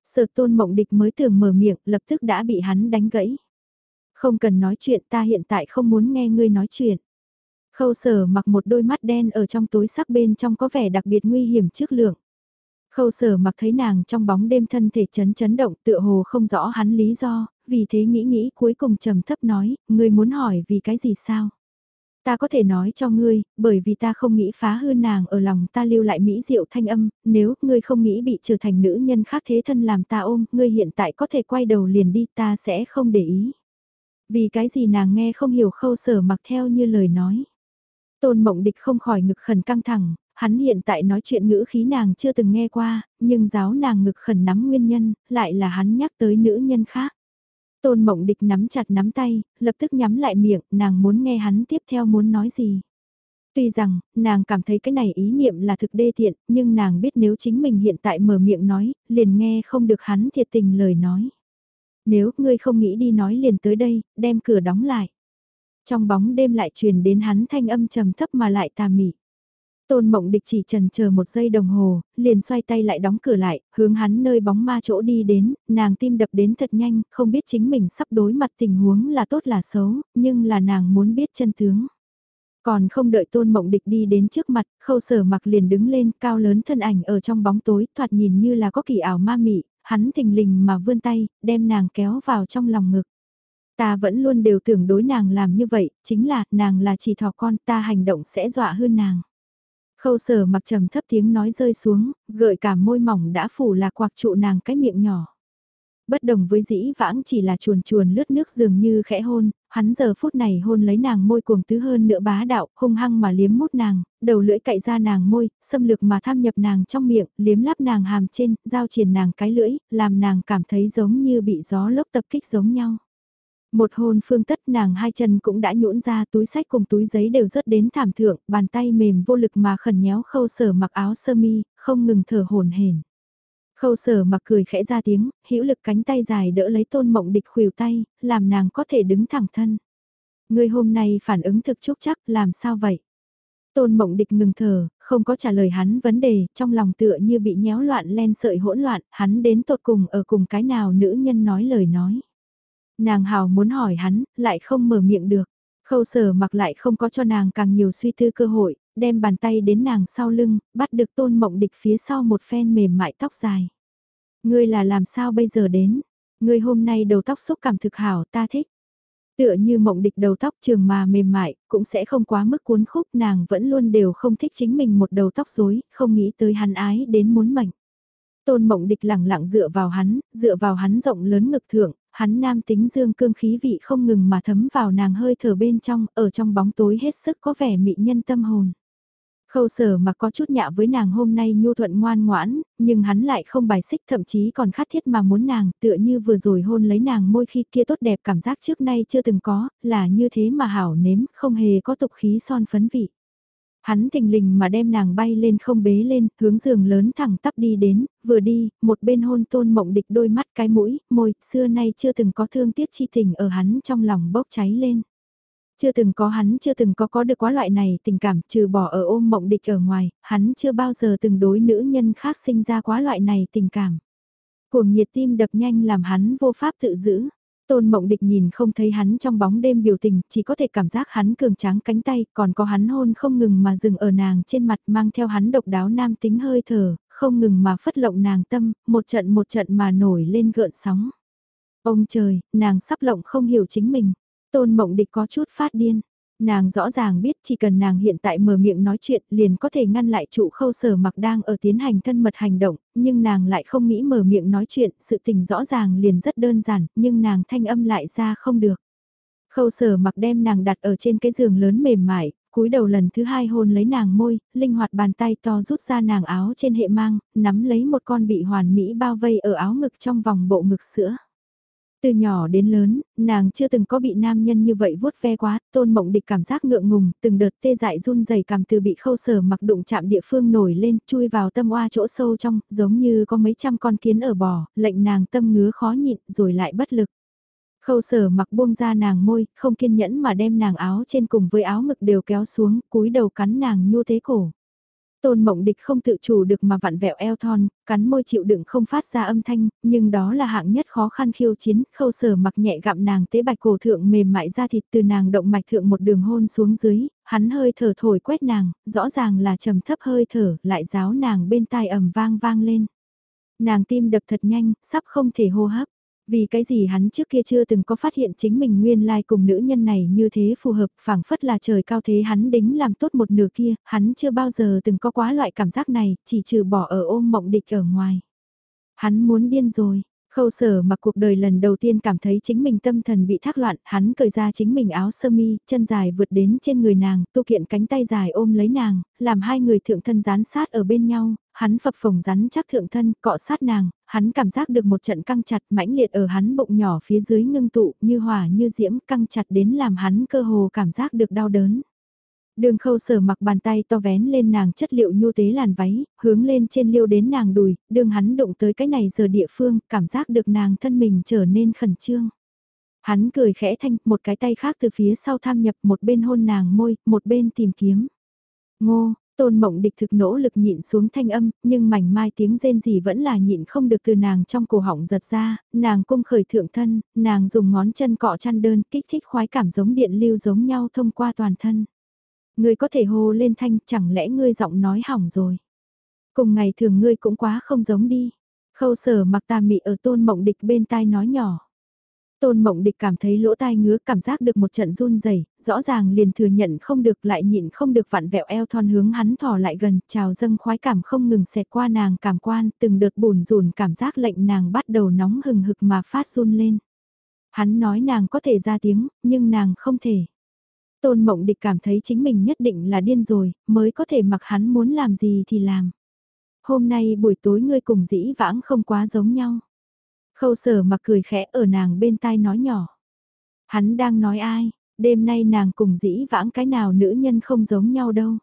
Sợ tôn mộng địch mới tưởng mở miệng lập tức đã bị hắn đánh gãy. Không cần nói chuyện ta hiện tại không muốn nghe ngươi nói chuyện. Khâu sở mặc một đôi mắt đen ở trong tối sắc bên trong có vẻ đặc biệt nguy hiểm trước lượng. Khâu sở mặc thấy nàng trong bóng đêm thân thể chấn chấn động tựa hồ không rõ hắn lý do, vì thế nghĩ nghĩ cuối cùng trầm thấp nói, ngươi muốn hỏi vì cái gì sao? Ta có thể nói cho ngươi, bởi vì ta không nghĩ phá hư nàng ở lòng ta lưu lại mỹ diệu thanh âm, nếu ngươi không nghĩ bị trở thành nữ nhân khác thế thân làm ta ôm, ngươi hiện tại có thể quay đầu liền đi ta sẽ không để ý. Vì cái gì nàng nghe không hiểu khâu sở mặc theo như lời nói. Tôn mộng địch không khỏi ngực khẩn căng thẳng, hắn hiện tại nói chuyện ngữ khí nàng chưa từng nghe qua, nhưng giáo nàng ngực khẩn nắm nguyên nhân, lại là hắn nhắc tới nữ nhân khác. Tôn mộng địch nắm chặt nắm tay, lập tức nhắm lại miệng, nàng muốn nghe hắn tiếp theo muốn nói gì. Tuy rằng, nàng cảm thấy cái này ý niệm là thực đê tiện, nhưng nàng biết nếu chính mình hiện tại mở miệng nói, liền nghe không được hắn thiệt tình lời nói. Nếu ngươi không nghĩ đi nói liền tới đây, đem cửa đóng lại. Trong bóng đêm lại truyền đến hắn thanh âm trầm thấp mà lại tà mị. Tôn mộng địch chỉ trần chờ một giây đồng hồ, liền xoay tay lại đóng cửa lại, hướng hắn nơi bóng ma chỗ đi đến, nàng tim đập đến thật nhanh, không biết chính mình sắp đối mặt tình huống là tốt là xấu, nhưng là nàng muốn biết chân tướng. Còn không đợi tôn mộng địch đi đến trước mặt, khâu sở mặc liền đứng lên cao lớn thân ảnh ở trong bóng tối, thoạt nhìn như là có kỳ ảo ma mị, hắn thình lình mà vươn tay, đem nàng kéo vào trong lòng ngực. Ta vẫn luôn đều tưởng đối nàng làm như vậy, chính là nàng là chỉ thỏ con ta hành động sẽ dọa hơn nàng. Khâu sở mặc trầm thấp tiếng nói rơi xuống, gợi cả môi mỏng đã phủ là quạc trụ nàng cái miệng nhỏ. Bất đồng với dĩ vãng chỉ là chuồn chuồn lướt nước dường như khẽ hôn, hắn giờ phút này hôn lấy nàng môi cuồng tứ hơn nữa bá đạo, hung hăng mà liếm mút nàng, đầu lưỡi cậy ra nàng môi, xâm lược mà tham nhập nàng trong miệng, liếm lắp nàng hàm trên, giao triển nàng cái lưỡi, làm nàng cảm thấy giống như bị gió lốc tập kích giống nhau. Một hôn phương tất nàng hai chân cũng đã nhũn ra túi sách cùng túi giấy đều rớt đến thảm thượng, bàn tay mềm vô lực mà khẩn nhéo khâu sở mặc áo sơ mi, không ngừng thở hồn hển. Khâu sở mặc cười khẽ ra tiếng, hữu lực cánh tay dài đỡ lấy tôn mộng địch khuỷu tay, làm nàng có thể đứng thẳng thân. Người hôm nay phản ứng thực chúc chắc làm sao vậy? Tôn mộng địch ngừng thở, không có trả lời hắn vấn đề, trong lòng tựa như bị nhéo loạn len sợi hỗn loạn, hắn đến tột cùng ở cùng cái nào nữ nhân nói lời nói. Nàng hào muốn hỏi hắn, lại không mở miệng được. Khâu sở mặc lại không có cho nàng càng nhiều suy tư cơ hội, đem bàn tay đến nàng sau lưng, bắt được tôn mộng địch phía sau một phen mềm mại tóc dài. Ngươi là làm sao bây giờ đến? Ngươi hôm nay đầu tóc xúc cảm thực hảo ta thích. Tựa như mộng địch đầu tóc trường mà mềm mại, cũng sẽ không quá mức cuốn khúc nàng vẫn luôn đều không thích chính mình một đầu tóc rối, không nghĩ tới hắn ái đến muốn mệnh. Tôn mộng địch lẳng lặng dựa vào hắn, dựa vào hắn rộng lớn ngực thượng, hắn nam tính dương cương khí vị không ngừng mà thấm vào nàng hơi thở bên trong, ở trong bóng tối hết sức có vẻ mị nhân tâm hồn. Khâu sở mà có chút nhạ với nàng hôm nay nhu thuận ngoan ngoãn, nhưng hắn lại không bài xích thậm chí còn khát thiết mà muốn nàng tựa như vừa rồi hôn lấy nàng môi khi kia tốt đẹp cảm giác trước nay chưa từng có, là như thế mà hảo nếm, không hề có tục khí son phấn vị. Hắn thình lình mà đem nàng bay lên không bế lên, hướng giường lớn thẳng tắp đi đến, vừa đi, một bên hôn tôn mộng địch đôi mắt cái mũi, môi, xưa nay chưa từng có thương tiếc chi tình ở hắn trong lòng bốc cháy lên. Chưa từng có hắn chưa từng có có được quá loại này tình cảm trừ bỏ ở ôm mộng địch ở ngoài, hắn chưa bao giờ từng đối nữ nhân khác sinh ra quá loại này tình cảm. Cuồng nhiệt tim đập nhanh làm hắn vô pháp tự giữ. Tôn mộng địch nhìn không thấy hắn trong bóng đêm biểu tình, chỉ có thể cảm giác hắn cường tráng cánh tay, còn có hắn hôn không ngừng mà dừng ở nàng trên mặt mang theo hắn độc đáo nam tính hơi thở, không ngừng mà phất lộng nàng tâm, một trận một trận mà nổi lên gợn sóng. Ông trời, nàng sắp lộng không hiểu chính mình. Tôn mộng địch có chút phát điên. Nàng rõ ràng biết chỉ cần nàng hiện tại mở miệng nói chuyện liền có thể ngăn lại trụ khâu sở mặc đang ở tiến hành thân mật hành động, nhưng nàng lại không nghĩ mở miệng nói chuyện, sự tình rõ ràng liền rất đơn giản, nhưng nàng thanh âm lại ra không được. Khâu sở mặc đem nàng đặt ở trên cái giường lớn mềm mại, cúi đầu lần thứ hai hôn lấy nàng môi, linh hoạt bàn tay to rút ra nàng áo trên hệ mang, nắm lấy một con bị hoàn mỹ bao vây ở áo ngực trong vòng bộ ngực sữa. Từ nhỏ đến lớn, nàng chưa từng có bị nam nhân như vậy vuốt ve quá, tôn mộng địch cảm giác ngượng ngùng, từng đợt tê dại run dày cảm từ bị khâu sở mặc đụng chạm địa phương nổi lên, chui vào tâm oa chỗ sâu trong, giống như có mấy trăm con kiến ở bò, lệnh nàng tâm ngứa khó nhịn, rồi lại bất lực. Khâu sở mặc buông ra nàng môi, không kiên nhẫn mà đem nàng áo trên cùng với áo ngực đều kéo xuống, cúi đầu cắn nàng nhu thế cổ. Tôn mộng địch không tự chủ được mà vặn vẹo eo thon, cắn môi chịu đựng không phát ra âm thanh, nhưng đó là hạng nhất khó khăn khiêu chiến, khâu sở mặc nhẹ gặm nàng tế bạch cổ thượng mềm mại ra thịt từ nàng động mạch thượng một đường hôn xuống dưới, hắn hơi thở thổi quét nàng, rõ ràng là trầm thấp hơi thở, lại giáo nàng bên tai ẩm vang vang lên. Nàng tim đập thật nhanh, sắp không thể hô hấp. Vì cái gì hắn trước kia chưa từng có phát hiện chính mình nguyên lai like cùng nữ nhân này như thế phù hợp, phảng phất là trời cao thế hắn đính làm tốt một nửa kia, hắn chưa bao giờ từng có quá loại cảm giác này, chỉ trừ bỏ ở ôm mộng địch ở ngoài. Hắn muốn điên rồi, Khâu sở mặc cuộc đời lần đầu tiên cảm thấy chính mình tâm thần bị thác loạn, hắn cởi ra chính mình áo sơ mi, chân dài vượt đến trên người nàng, tu kiện cánh tay dài ôm lấy nàng, làm hai người thượng thân dán sát ở bên nhau, hắn phập phồng rắn chắc thượng thân, cọ sát nàng, hắn cảm giác được một trận căng chặt mãnh liệt ở hắn bụng nhỏ phía dưới ngưng tụ, như hỏa như diễm, căng chặt đến làm hắn cơ hồ cảm giác được đau đớn. Đường khâu sở mặc bàn tay to vén lên nàng chất liệu nhu tế làn váy, hướng lên trên liêu đến nàng đùi, đường hắn đụng tới cái này giờ địa phương, cảm giác được nàng thân mình trở nên khẩn trương. Hắn cười khẽ thanh, một cái tay khác từ phía sau tham nhập một bên hôn nàng môi, một bên tìm kiếm. Ngô, tôn mộng địch thực nỗ lực nhịn xuống thanh âm, nhưng mảnh mai tiếng rên gì vẫn là nhịn không được từ nàng trong cổ họng giật ra, nàng cung khởi thượng thân, nàng dùng ngón chân cọ chăn đơn kích thích khoái cảm giống điện lưu giống nhau thông qua toàn thân. Ngươi có thể hô lên thanh chẳng lẽ ngươi giọng nói hỏng rồi. Cùng ngày thường ngươi cũng quá không giống đi. Khâu sở mặc tà mị ở tôn mộng địch bên tai nói nhỏ. Tôn mộng địch cảm thấy lỗ tai ngứa cảm giác được một trận run rẩy rõ ràng liền thừa nhận không được lại nhịn không được vặn vẹo eo thon hướng hắn thò lại gần, trào dâng khoái cảm không ngừng xẹt qua nàng cảm quan, từng đợt bùn rùn cảm giác lệnh nàng bắt đầu nóng hừng hực mà phát run lên. Hắn nói nàng có thể ra tiếng, nhưng nàng không thể. Tôn Mộng Địch cảm thấy chính mình nhất định là điên rồi, mới có thể mặc hắn muốn làm gì thì làm. Hôm nay buổi tối ngươi cùng dĩ vãng không quá giống nhau. Khâu sở mặc cười khẽ ở nàng bên tai nói nhỏ. Hắn đang nói ai, đêm nay nàng cùng dĩ vãng cái nào nữ nhân không giống nhau đâu.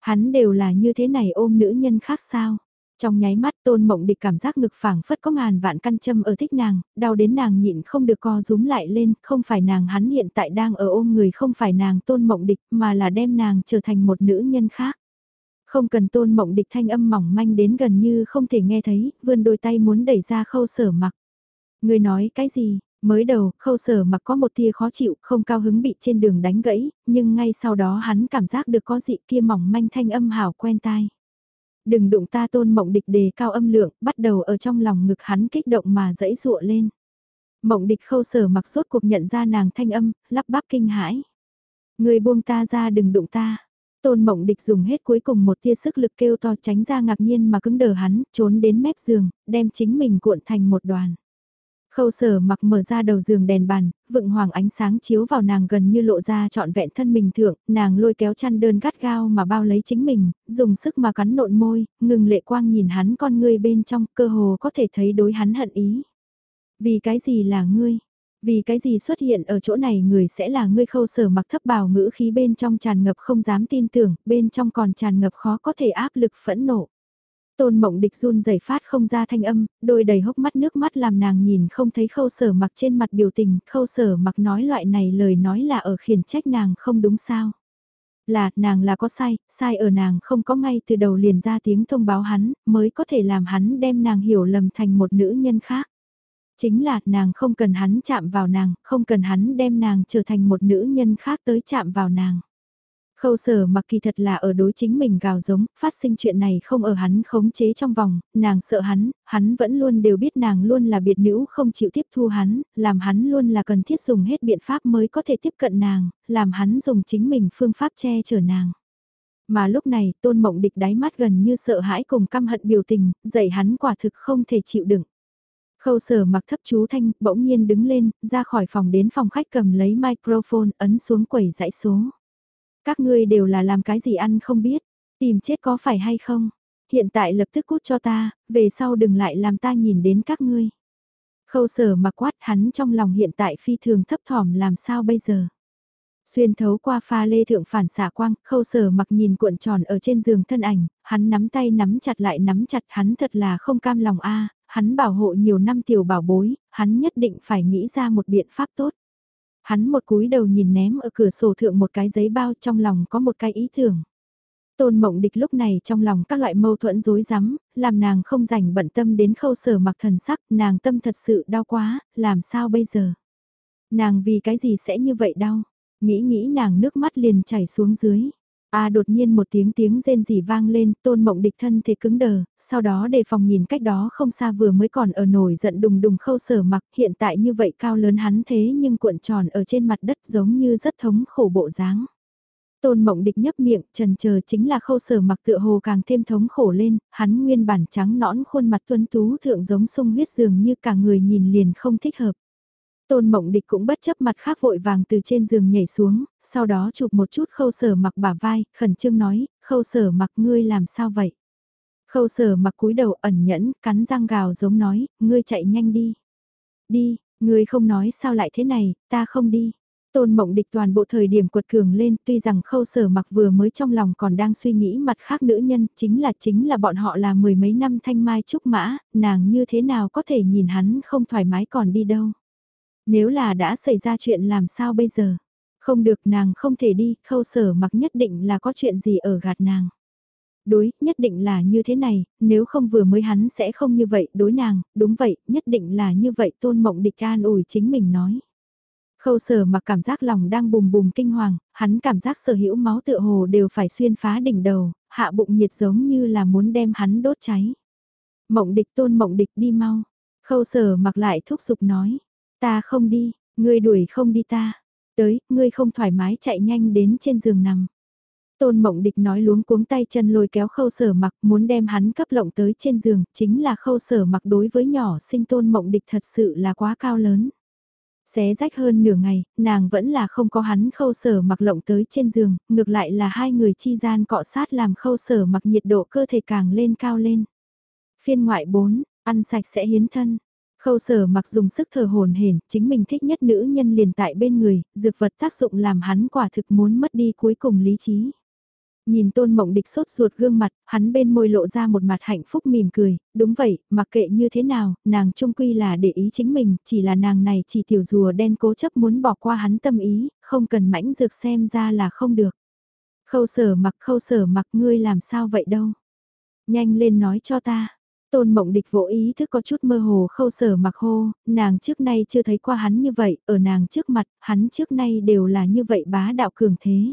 Hắn đều là như thế này ôm nữ nhân khác sao. Trong nháy mắt tôn mộng địch cảm giác ngực phảng phất có ngàn vạn căn châm ở thích nàng, đau đến nàng nhịn không được co rúm lại lên, không phải nàng hắn hiện tại đang ở ôm người không phải nàng tôn mộng địch mà là đem nàng trở thành một nữ nhân khác. Không cần tôn mộng địch thanh âm mỏng manh đến gần như không thể nghe thấy, vươn đôi tay muốn đẩy ra khâu sở mặc. Người nói cái gì, mới đầu khâu sở mặc có một tia khó chịu, không cao hứng bị trên đường đánh gãy, nhưng ngay sau đó hắn cảm giác được có dị kia mỏng manh thanh âm hảo quen tai. Đừng đụng ta tôn mộng địch đề cao âm lượng, bắt đầu ở trong lòng ngực hắn kích động mà dẫy dụa lên. Mộng địch khâu sở mặc sốt cuộc nhận ra nàng thanh âm, lắp bắp kinh hãi. Người buông ta ra đừng đụng ta. Tôn mộng địch dùng hết cuối cùng một tia sức lực kêu to tránh ra ngạc nhiên mà cứng đờ hắn, trốn đến mép giường, đem chính mình cuộn thành một đoàn. Khâu sở mặc mở ra đầu giường đèn bàn, vựng hoàng ánh sáng chiếu vào nàng gần như lộ ra trọn vẹn thân mình thượng, nàng lôi kéo chăn đơn gắt gao mà bao lấy chính mình, dùng sức mà cắn nộn môi, ngừng lệ quang nhìn hắn con ngươi bên trong cơ hồ có thể thấy đối hắn hận ý. Vì cái gì là ngươi? Vì cái gì xuất hiện ở chỗ này người sẽ là ngươi khâu sở mặc thấp bào ngữ khí bên trong tràn ngập không dám tin tưởng, bên trong còn tràn ngập khó có thể áp lực phẫn nộ. Tôn mộng địch run rẩy phát không ra thanh âm, đôi đầy hốc mắt nước mắt làm nàng nhìn không thấy khâu sở mặc trên mặt biểu tình, khâu sở mặc nói loại này lời nói là ở khiển trách nàng không đúng sao. Là, nàng là có sai, sai ở nàng không có ngay từ đầu liền ra tiếng thông báo hắn, mới có thể làm hắn đem nàng hiểu lầm thành một nữ nhân khác. Chính là nàng không cần hắn chạm vào nàng, không cần hắn đem nàng trở thành một nữ nhân khác tới chạm vào nàng. Khâu sở mặc kỳ thật là ở đối chính mình gào giống, phát sinh chuyện này không ở hắn khống chế trong vòng, nàng sợ hắn, hắn vẫn luôn đều biết nàng luôn là biệt nữ không chịu tiếp thu hắn, làm hắn luôn là cần thiết dùng hết biện pháp mới có thể tiếp cận nàng, làm hắn dùng chính mình phương pháp che chở nàng. Mà lúc này tôn mộng địch đáy mắt gần như sợ hãi cùng căm hận biểu tình, dạy hắn quả thực không thể chịu đựng. Khâu sở mặc thấp chú thanh, bỗng nhiên đứng lên, ra khỏi phòng đến phòng khách cầm lấy microphone, ấn xuống quầy dãy số. Các ngươi đều là làm cái gì ăn không biết, tìm chết có phải hay không? Hiện tại lập tức cút cho ta, về sau đừng lại làm ta nhìn đến các ngươi. Khâu sở mặc quát hắn trong lòng hiện tại phi thường thấp thỏm làm sao bây giờ? Xuyên thấu qua pha lê thượng phản xạ quang, khâu sở mặc nhìn cuộn tròn ở trên giường thân ảnh, hắn nắm tay nắm chặt lại nắm chặt hắn thật là không cam lòng a hắn bảo hộ nhiều năm tiểu bảo bối, hắn nhất định phải nghĩ ra một biện pháp tốt. Hắn một cúi đầu nhìn ném ở cửa sổ thượng một cái giấy bao trong lòng có một cái ý tưởng. Tôn mộng địch lúc này trong lòng các loại mâu thuẫn rối rắm, làm nàng không rảnh bận tâm đến khâu sở mặc thần sắc, nàng tâm thật sự đau quá, làm sao bây giờ? Nàng vì cái gì sẽ như vậy đau? Nghĩ nghĩ nàng nước mắt liền chảy xuống dưới. A đột nhiên một tiếng tiếng rên rỉ vang lên, tôn mộng địch thân thể cứng đờ, sau đó đề phòng nhìn cách đó không xa vừa mới còn ở nổi giận đùng đùng khâu sở mặc, hiện tại như vậy cao lớn hắn thế nhưng cuộn tròn ở trên mặt đất giống như rất thống khổ bộ dáng. Tôn mộng địch nhấp miệng, trần chờ chính là khâu sở mặc tựa hồ càng thêm thống khổ lên, hắn nguyên bản trắng nõn khuôn mặt tuấn tú thượng giống sung huyết dường như cả người nhìn liền không thích hợp. Tôn mộng địch cũng bất chấp mặt khác vội vàng từ trên giường nhảy xuống, sau đó chụp một chút khâu sở mặc bả vai, khẩn trương nói, khâu sở mặc ngươi làm sao vậy? Khâu sở mặc cúi đầu ẩn nhẫn, cắn răng gào giống nói, ngươi chạy nhanh đi. Đi, ngươi không nói sao lại thế này, ta không đi. Tôn mộng địch toàn bộ thời điểm quật cường lên tuy rằng khâu sở mặc vừa mới trong lòng còn đang suy nghĩ mặt khác nữ nhân chính là chính là bọn họ là mười mấy năm thanh mai trúc mã, nàng như thế nào có thể nhìn hắn không thoải mái còn đi đâu. Nếu là đã xảy ra chuyện làm sao bây giờ? Không được nàng không thể đi, khâu sở mặc nhất định là có chuyện gì ở gạt nàng. Đối, nhất định là như thế này, nếu không vừa mới hắn sẽ không như vậy, đối nàng, đúng vậy, nhất định là như vậy tôn mộng địch an ủi chính mình nói. Khâu sở mặc cảm giác lòng đang bùm bùm kinh hoàng, hắn cảm giác sở hữu máu tựa hồ đều phải xuyên phá đỉnh đầu, hạ bụng nhiệt giống như là muốn đem hắn đốt cháy. Mộng địch tôn mộng địch đi mau. Khâu sở mặc lại thúc giục nói. Ta không đi, ngươi đuổi không đi ta. Tới, ngươi không thoải mái chạy nhanh đến trên giường nằm. Tôn mộng địch nói luống cuống tay chân lôi kéo khâu sở mặc muốn đem hắn cấp lộng tới trên giường, chính là khâu sở mặc đối với nhỏ sinh tôn mộng địch thật sự là quá cao lớn. Xé rách hơn nửa ngày, nàng vẫn là không có hắn khâu sở mặc lộng tới trên giường, ngược lại là hai người chi gian cọ sát làm khâu sở mặc nhiệt độ cơ thể càng lên cao lên. Phiên ngoại 4, ăn sạch sẽ hiến thân, Khâu sở mặc dùng sức thở hồn hển, chính mình thích nhất nữ nhân liền tại bên người, dược vật tác dụng làm hắn quả thực muốn mất đi cuối cùng lý trí. Nhìn tôn mộng địch sốt ruột gương mặt, hắn bên môi lộ ra một mặt hạnh phúc mỉm cười, đúng vậy, mặc kệ như thế nào, nàng trung quy là để ý chính mình, chỉ là nàng này chỉ tiểu rùa đen cố chấp muốn bỏ qua hắn tâm ý, không cần mãnh dược xem ra là không được. Khâu sở mặc khâu sở mặc ngươi làm sao vậy đâu. Nhanh lên nói cho ta, Tôn mộng địch vỗ ý thức có chút mơ hồ khâu sở mặc hô, nàng trước nay chưa thấy qua hắn như vậy, ở nàng trước mặt, hắn trước nay đều là như vậy bá đạo cường thế.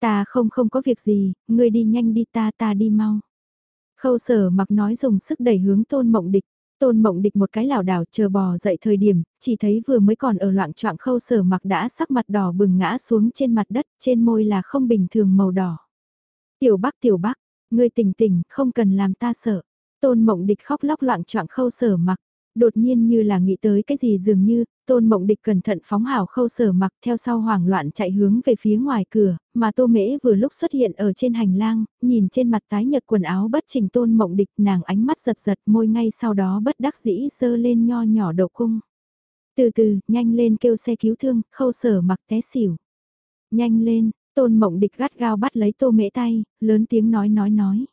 Ta không không có việc gì, ngươi đi nhanh đi ta ta đi mau. Khâu sở mặc nói dùng sức đẩy hướng tôn mộng địch. Tôn mộng địch một cái lảo đảo chờ bò dậy thời điểm, chỉ thấy vừa mới còn ở loạn trọng khâu sở mặc đã sắc mặt đỏ bừng ngã xuống trên mặt đất, trên môi là không bình thường màu đỏ. Tiểu bắc tiểu bắc, ngươi tỉnh tỉnh, không cần làm ta sợ. Tôn mộng địch khóc lóc loạn choạng khâu sở mặc, đột nhiên như là nghĩ tới cái gì dường như, tôn mộng địch cẩn thận phóng hảo khâu sở mặc theo sau hoảng loạn chạy hướng về phía ngoài cửa, mà tô mễ vừa lúc xuất hiện ở trên hành lang, nhìn trên mặt tái nhợt quần áo bất trình tôn mộng địch nàng ánh mắt giật giật môi ngay sau đó bất đắc dĩ dơ lên nho nhỏ đầu cung. Từ từ, nhanh lên kêu xe cứu thương, khâu sở mặc té xỉu. Nhanh lên, tôn mộng địch gắt gao bắt lấy tô mễ tay, lớn tiếng nói nói nói.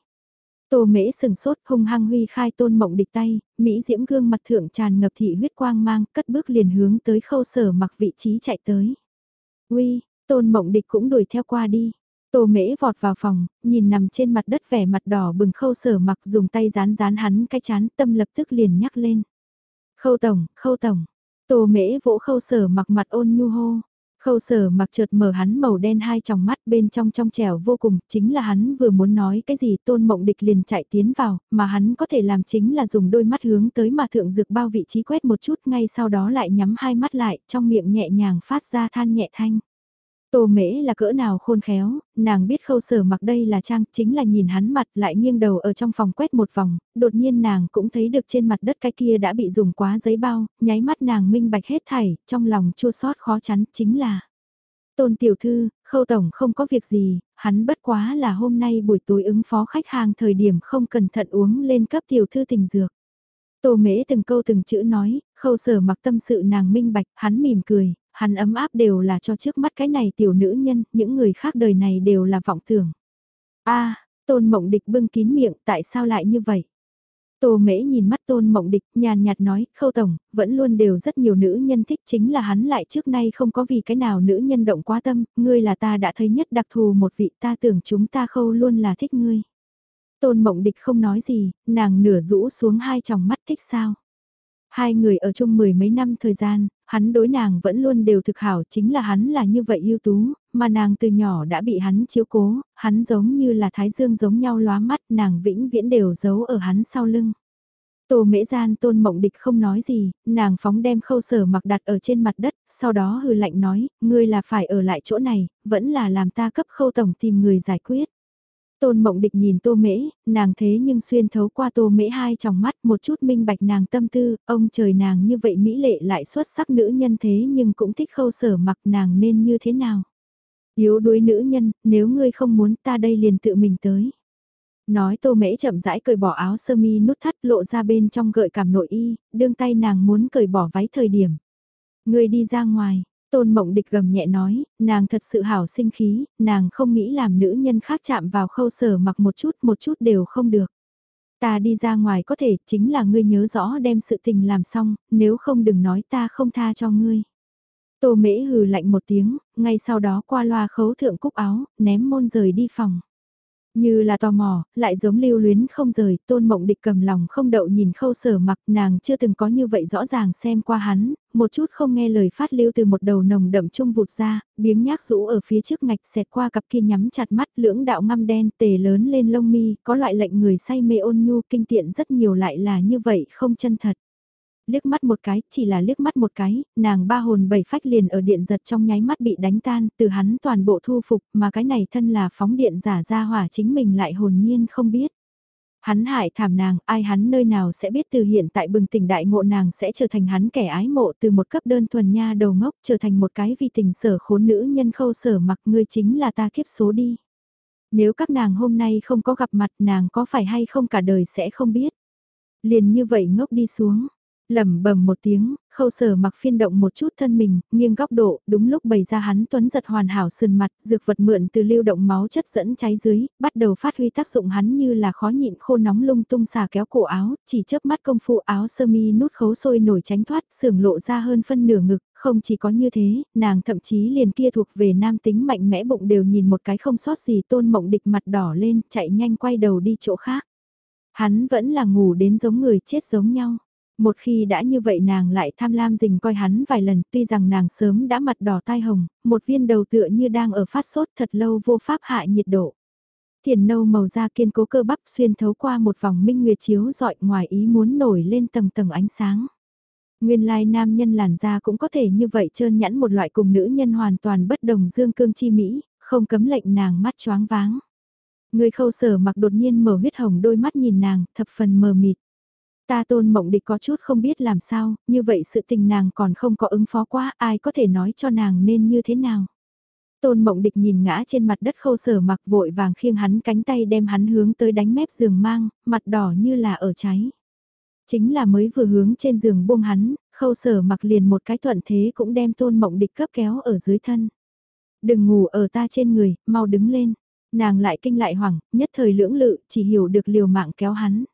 Tô mễ sừng sốt hung hăng huy khai tôn mộng địch tay, Mỹ diễm gương mặt thượng tràn ngập thị huyết quang mang, cất bước liền hướng tới khâu sở mặc vị trí chạy tới. Uy, tôn mộng địch cũng đuổi theo qua đi. Tô mễ vọt vào phòng, nhìn nằm trên mặt đất vẻ mặt đỏ bừng khâu sở mặc dùng tay dán dán hắn cái chán tâm lập tức liền nhắc lên. Khâu tổng, khâu tổng. Tô mễ vỗ khâu sở mặc mặt ôn nhu hô. Khâu sở mặc chợt mở hắn màu đen hai tròng mắt bên trong trong trẻo vô cùng, chính là hắn vừa muốn nói cái gì tôn mộng địch liền chạy tiến vào, mà hắn có thể làm chính là dùng đôi mắt hướng tới mà thượng dược bao vị trí quét một chút ngay sau đó lại nhắm hai mắt lại, trong miệng nhẹ nhàng phát ra than nhẹ thanh. Tô mễ là cỡ nào khôn khéo, nàng biết khâu sở mặc đây là trang, chính là nhìn hắn mặt lại nghiêng đầu ở trong phòng quét một vòng, đột nhiên nàng cũng thấy được trên mặt đất cái kia đã bị dùng quá giấy bao, nháy mắt nàng minh bạch hết thảy, trong lòng chua sót khó chắn chính là. Tôn tiểu thư, khâu tổng không có việc gì, hắn bất quá là hôm nay buổi tối ứng phó khách hàng thời điểm không cẩn thận uống lên cấp tiểu thư tình dược. Tô mễ từng câu từng chữ nói, khâu sở mặc tâm sự nàng minh bạch, hắn mỉm cười, hắn ấm áp đều là cho trước mắt cái này tiểu nữ nhân, những người khác đời này đều là vọng tưởng. a tôn mộng địch bưng kín miệng, tại sao lại như vậy? Tô mễ nhìn mắt tôn mộng địch, nhàn nhạt nói, khâu tổng, vẫn luôn đều rất nhiều nữ nhân thích chính là hắn lại trước nay không có vì cái nào nữ nhân động quá tâm, ngươi là ta đã thấy nhất đặc thù một vị ta tưởng chúng ta khâu luôn là thích ngươi. Tôn mộng địch không nói gì, nàng nửa rũ xuống hai tròng mắt thích sao. Hai người ở chung mười mấy năm thời gian, hắn đối nàng vẫn luôn đều thực hảo chính là hắn là như vậy ưu tú, mà nàng từ nhỏ đã bị hắn chiếu cố, hắn giống như là thái dương giống nhau lóa mắt nàng vĩnh viễn đều giấu ở hắn sau lưng. Tô mễ gian tôn mộng địch không nói gì, nàng phóng đem khâu sở mặc đặt ở trên mặt đất, sau đó hừ lạnh nói, ngươi là phải ở lại chỗ này, vẫn là làm ta cấp khâu tổng tìm người giải quyết. Tôn mộng địch nhìn tô mễ, nàng thế nhưng xuyên thấu qua tô mễ hai trong mắt một chút minh bạch nàng tâm tư, ông trời nàng như vậy mỹ lệ lại xuất sắc nữ nhân thế nhưng cũng thích khâu sở mặc nàng nên như thế nào. Yếu đuối nữ nhân, nếu ngươi không muốn ta đây liền tự mình tới. Nói tô mễ chậm rãi cởi bỏ áo sơ mi nút thắt lộ ra bên trong gợi cảm nội y, đương tay nàng muốn cởi bỏ váy thời điểm. Ngươi đi ra ngoài, Tôn mộng địch gầm nhẹ nói, nàng thật sự hảo sinh khí, nàng không nghĩ làm nữ nhân khác chạm vào khâu sở mặc một chút một chút đều không được. Ta đi ra ngoài có thể chính là ngươi nhớ rõ đem sự tình làm xong, nếu không đừng nói ta không tha cho ngươi. Tô mễ hừ lạnh một tiếng, ngay sau đó qua loa khấu thượng cúc áo, ném môn rời đi phòng. Như là tò mò, lại giống lưu luyến không rời, tôn mộng địch cầm lòng không đậu nhìn khâu sở mặc nàng chưa từng có như vậy rõ ràng xem qua hắn, một chút không nghe lời phát lưu từ một đầu nồng đậm trung vụt ra, biếng nhác rũ ở phía trước ngạch xẹt qua cặp kia nhắm chặt mắt lưỡng đạo ngăm đen tề lớn lên lông mi, có loại lệnh người say mê ôn nhu kinh tiện rất nhiều lại là như vậy không chân thật liếc mắt một cái, chỉ là liếc mắt một cái, nàng ba hồn bảy phách liền ở điện giật trong nháy mắt bị đánh tan, từ hắn toàn bộ thu phục, mà cái này thân là phóng điện giả ra hỏa chính mình lại hồn nhiên không biết. Hắn hại thảm nàng, ai hắn nơi nào sẽ biết từ hiện tại bừng tỉnh đại ngộ nàng sẽ trở thành hắn kẻ ái mộ từ một cấp đơn thuần nha đầu ngốc trở thành một cái vì tình sở khốn nữ nhân khâu sở mặc ngươi chính là ta kiếp số đi. Nếu các nàng hôm nay không có gặp mặt nàng có phải hay không cả đời sẽ không biết. Liền như vậy ngốc đi xuống, lẩm bẩm một tiếng, khâu sở mặc phiên động một chút thân mình, nghiêng góc độ, đúng lúc bày ra hắn tuấn giật hoàn hảo sườn mặt, dược vật mượn từ lưu động máu chất dẫn cháy dưới, bắt đầu phát huy tác dụng hắn như là khó nhịn khô nóng lung tung xà kéo cổ áo, chỉ chớp mắt công phu áo sơ mi nút khấu sôi nổi tránh thoát, sưởng lộ ra hơn phân nửa ngực, không chỉ có như thế, nàng thậm chí liền kia thuộc về nam tính mạnh mẽ bụng đều nhìn một cái không sót gì tôn mộng địch mặt đỏ lên, chạy nhanh quay đầu đi chỗ khác. Hắn vẫn là ngủ đến giống người chết giống nhau. Một khi đã như vậy nàng lại tham lam dình coi hắn vài lần tuy rằng nàng sớm đã mặt đỏ tai hồng, một viên đầu tựa như đang ở phát sốt thật lâu vô pháp hạ nhiệt độ. Thiền nâu màu da kiên cố cơ bắp xuyên thấu qua một vòng minh nguyệt chiếu dọi ngoài ý muốn nổi lên tầng tầng ánh sáng. Nguyên lai nam nhân làn da cũng có thể như vậy trơn nhẵn một loại cùng nữ nhân hoàn toàn bất đồng dương cương chi Mỹ, không cấm lệnh nàng mắt choáng váng. Người khâu sở mặc đột nhiên mở huyết hồng đôi mắt nhìn nàng, thập phần mờ mịt. Ta tôn mộng địch có chút không biết làm sao, như vậy sự tình nàng còn không có ứng phó quá, ai có thể nói cho nàng nên như thế nào. Tôn mộng địch nhìn ngã trên mặt đất khâu sở mặc vội vàng khiêng hắn cánh tay đem hắn hướng tới đánh mép giường mang, mặt đỏ như là ở cháy. Chính là mới vừa hướng trên giường buông hắn, khâu sở mặc liền một cái thuận thế cũng đem tôn mộng địch cấp kéo ở dưới thân. Đừng ngủ ở ta trên người, mau đứng lên. Nàng lại kinh lại hoảng, nhất thời lưỡng lự, chỉ hiểu được liều mạng kéo hắn.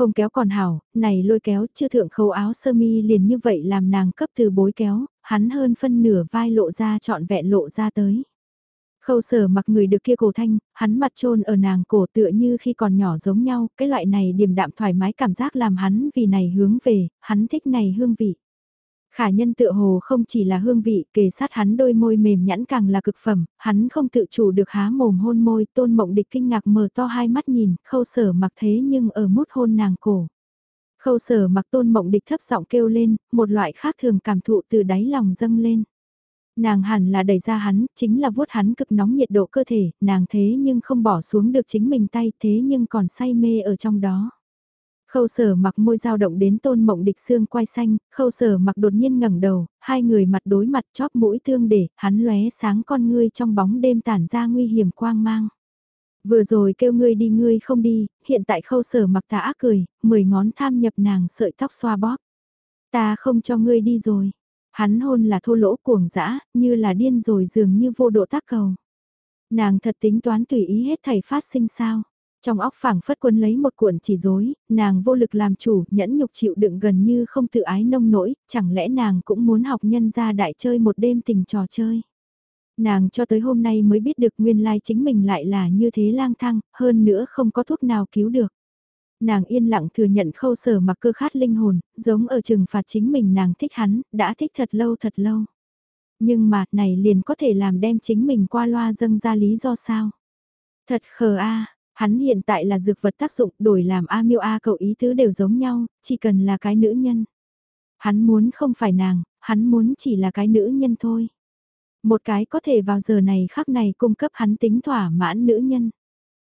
Không kéo còn hảo, này lôi kéo chưa thượng khâu áo sơ mi liền như vậy làm nàng cấp từ bối kéo, hắn hơn phân nửa vai lộ ra trọn vẹn lộ ra tới. Khâu sở mặc người được kia cổ thanh, hắn mặt trôn ở nàng cổ tựa như khi còn nhỏ giống nhau, cái loại này điềm đạm thoải mái cảm giác làm hắn vì này hướng về, hắn thích này hương vị. Khả nhân tựa hồ không chỉ là hương vị, kề sát hắn đôi môi mềm nhẵn càng là cực phẩm, hắn không tự chủ được há mồm hôn môi, tôn mộng địch kinh ngạc mở to hai mắt nhìn, khâu sở mặc thế nhưng ở mút hôn nàng cổ. Khâu sở mặc tôn mộng địch thấp giọng kêu lên, một loại khác thường cảm thụ từ đáy lòng dâng lên. Nàng hẳn là đẩy ra hắn, chính là vuốt hắn cực nóng nhiệt độ cơ thể, nàng thế nhưng không bỏ xuống được chính mình tay thế nhưng còn say mê ở trong đó. Khâu sở mặc môi dao động đến tôn mộng địch xương quay xanh, khâu sở mặc đột nhiên ngẩng đầu, hai người mặt đối mặt chóp mũi thương để, hắn lóe sáng con ngươi trong bóng đêm tản ra nguy hiểm quang mang. Vừa rồi kêu ngươi đi ngươi không đi, hiện tại khâu sở mặc ta ác cười, mười ngón tham nhập nàng sợi tóc xoa bóp. Ta không cho ngươi đi rồi. Hắn hôn là thô lỗ cuồng dã, như là điên rồi dường như vô độ tác cầu. Nàng thật tính toán tùy ý hết thầy phát sinh sao. Trong óc phảng phất quân lấy một cuộn chỉ rối, nàng vô lực làm chủ, nhẫn nhục chịu đựng gần như không tự ái nông nỗi, chẳng lẽ nàng cũng muốn học nhân ra đại chơi một đêm tình trò chơi. Nàng cho tới hôm nay mới biết được nguyên lai chính mình lại là như thế lang thang, hơn nữa không có thuốc nào cứu được. Nàng yên lặng thừa nhận khâu sở mặc cơ khát linh hồn, giống ở trừng phạt chính mình nàng thích hắn, đã thích thật lâu thật lâu. Nhưng mà, này liền có thể làm đem chính mình qua loa dâng ra lý do sao? Thật khờ a hắn hiện tại là dược vật tác dụng đổi làm A miêu A cậu ý thứ đều giống nhau, chỉ cần là cái nữ nhân. Hắn muốn không phải nàng, hắn muốn chỉ là cái nữ nhân thôi. Một cái có thể vào giờ này khắc này cung cấp hắn tính thỏa mãn nữ nhân.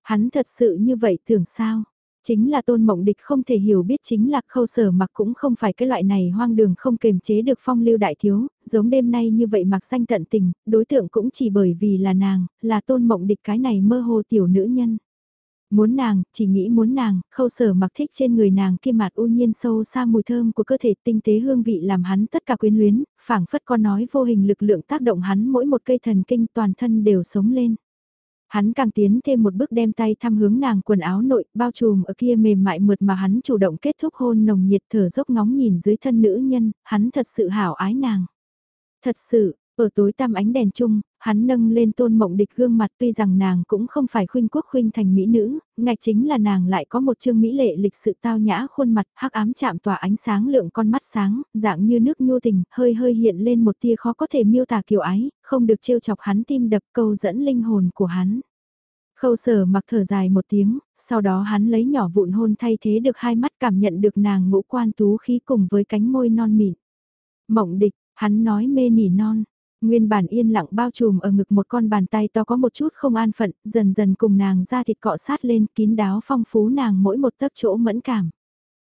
Hắn thật sự như vậy tưởng sao? Chính là tôn mộng địch không thể hiểu biết chính là khâu sở mặc cũng không phải cái loại này hoang đường không kềm chế được phong lưu đại thiếu, giống đêm nay như vậy mặc danh tận tình, đối tượng cũng chỉ bởi vì là nàng, là tôn mộng địch cái này mơ hồ tiểu nữ nhân. Muốn nàng, chỉ nghĩ muốn nàng, khâu sở mặc thích trên người nàng kia mặt u nhiên sâu xa mùi thơm của cơ thể tinh tế hương vị làm hắn tất cả quyến luyến, phảng phất có nói vô hình lực lượng tác động hắn mỗi một cây thần kinh toàn thân đều sống lên. Hắn càng tiến thêm một bước đem tay thăm hướng nàng quần áo nội, bao trùm ở kia mềm mại mượt mà hắn chủ động kết thúc hôn nồng nhiệt thở dốc ngóng nhìn dưới thân nữ nhân, hắn thật sự hảo ái nàng. Thật sự, ở tối tăm ánh đèn chung, hắn nâng lên tôn mộng địch gương mặt tuy rằng nàng cũng không phải khuynh quốc khuynh thành mỹ nữ, ngạch chính là nàng lại có một chương mỹ lệ lịch sự tao nhã khuôn mặt hắc ám chạm tỏa ánh sáng lượng con mắt sáng, dạng như nước nhu tình, hơi hơi hiện lên một tia khó có thể miêu tả kiểu ái, không được trêu chọc hắn tim đập câu dẫn linh hồn của hắn. Khâu sở mặc thở dài một tiếng, sau đó hắn lấy nhỏ vụn hôn thay thế được hai mắt cảm nhận được nàng ngũ quan tú khí cùng với cánh môi non mịn. Mộng địch, hắn nói mê nỉ non, Nguyên bản yên lặng bao trùm ở ngực một con bàn tay to có một chút không an phận, dần dần cùng nàng ra thịt cọ sát lên kín đáo phong phú nàng mỗi một tấc chỗ mẫn cảm.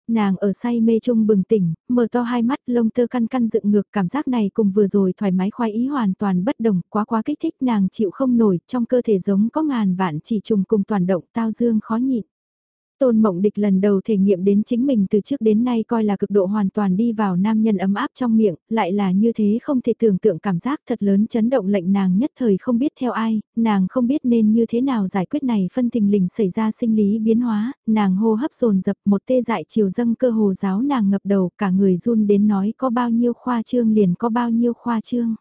Nàng ở say mê chung bừng tỉnh, mở to hai mắt lông tơ căn căn dựng ngược cảm giác này cùng vừa rồi thoải mái khoái ý hoàn toàn bất đồng, quá quá kích thích nàng chịu không nổi, trong cơ thể giống có ngàn vạn chỉ trùng cùng toàn động tao dương khó nhịn. Tôn Mộng Địch lần đầu thể nghiệm đến chính mình từ trước đến nay coi là cực độ hoàn toàn đi vào nam nhân ấm áp trong miệng, lại là như thế không thể tưởng tượng cảm giác thật lớn chấn động lệnh nàng nhất thời không biết theo ai, nàng không biết nên như thế nào giải quyết này phân tình lình xảy ra sinh lý biến hóa, nàng hô hấp dồn dập một tê dại chiều dâng cơ hồ giáo nàng ngập đầu cả người run đến nói có bao nhiêu khoa trương liền có bao nhiêu khoa trương.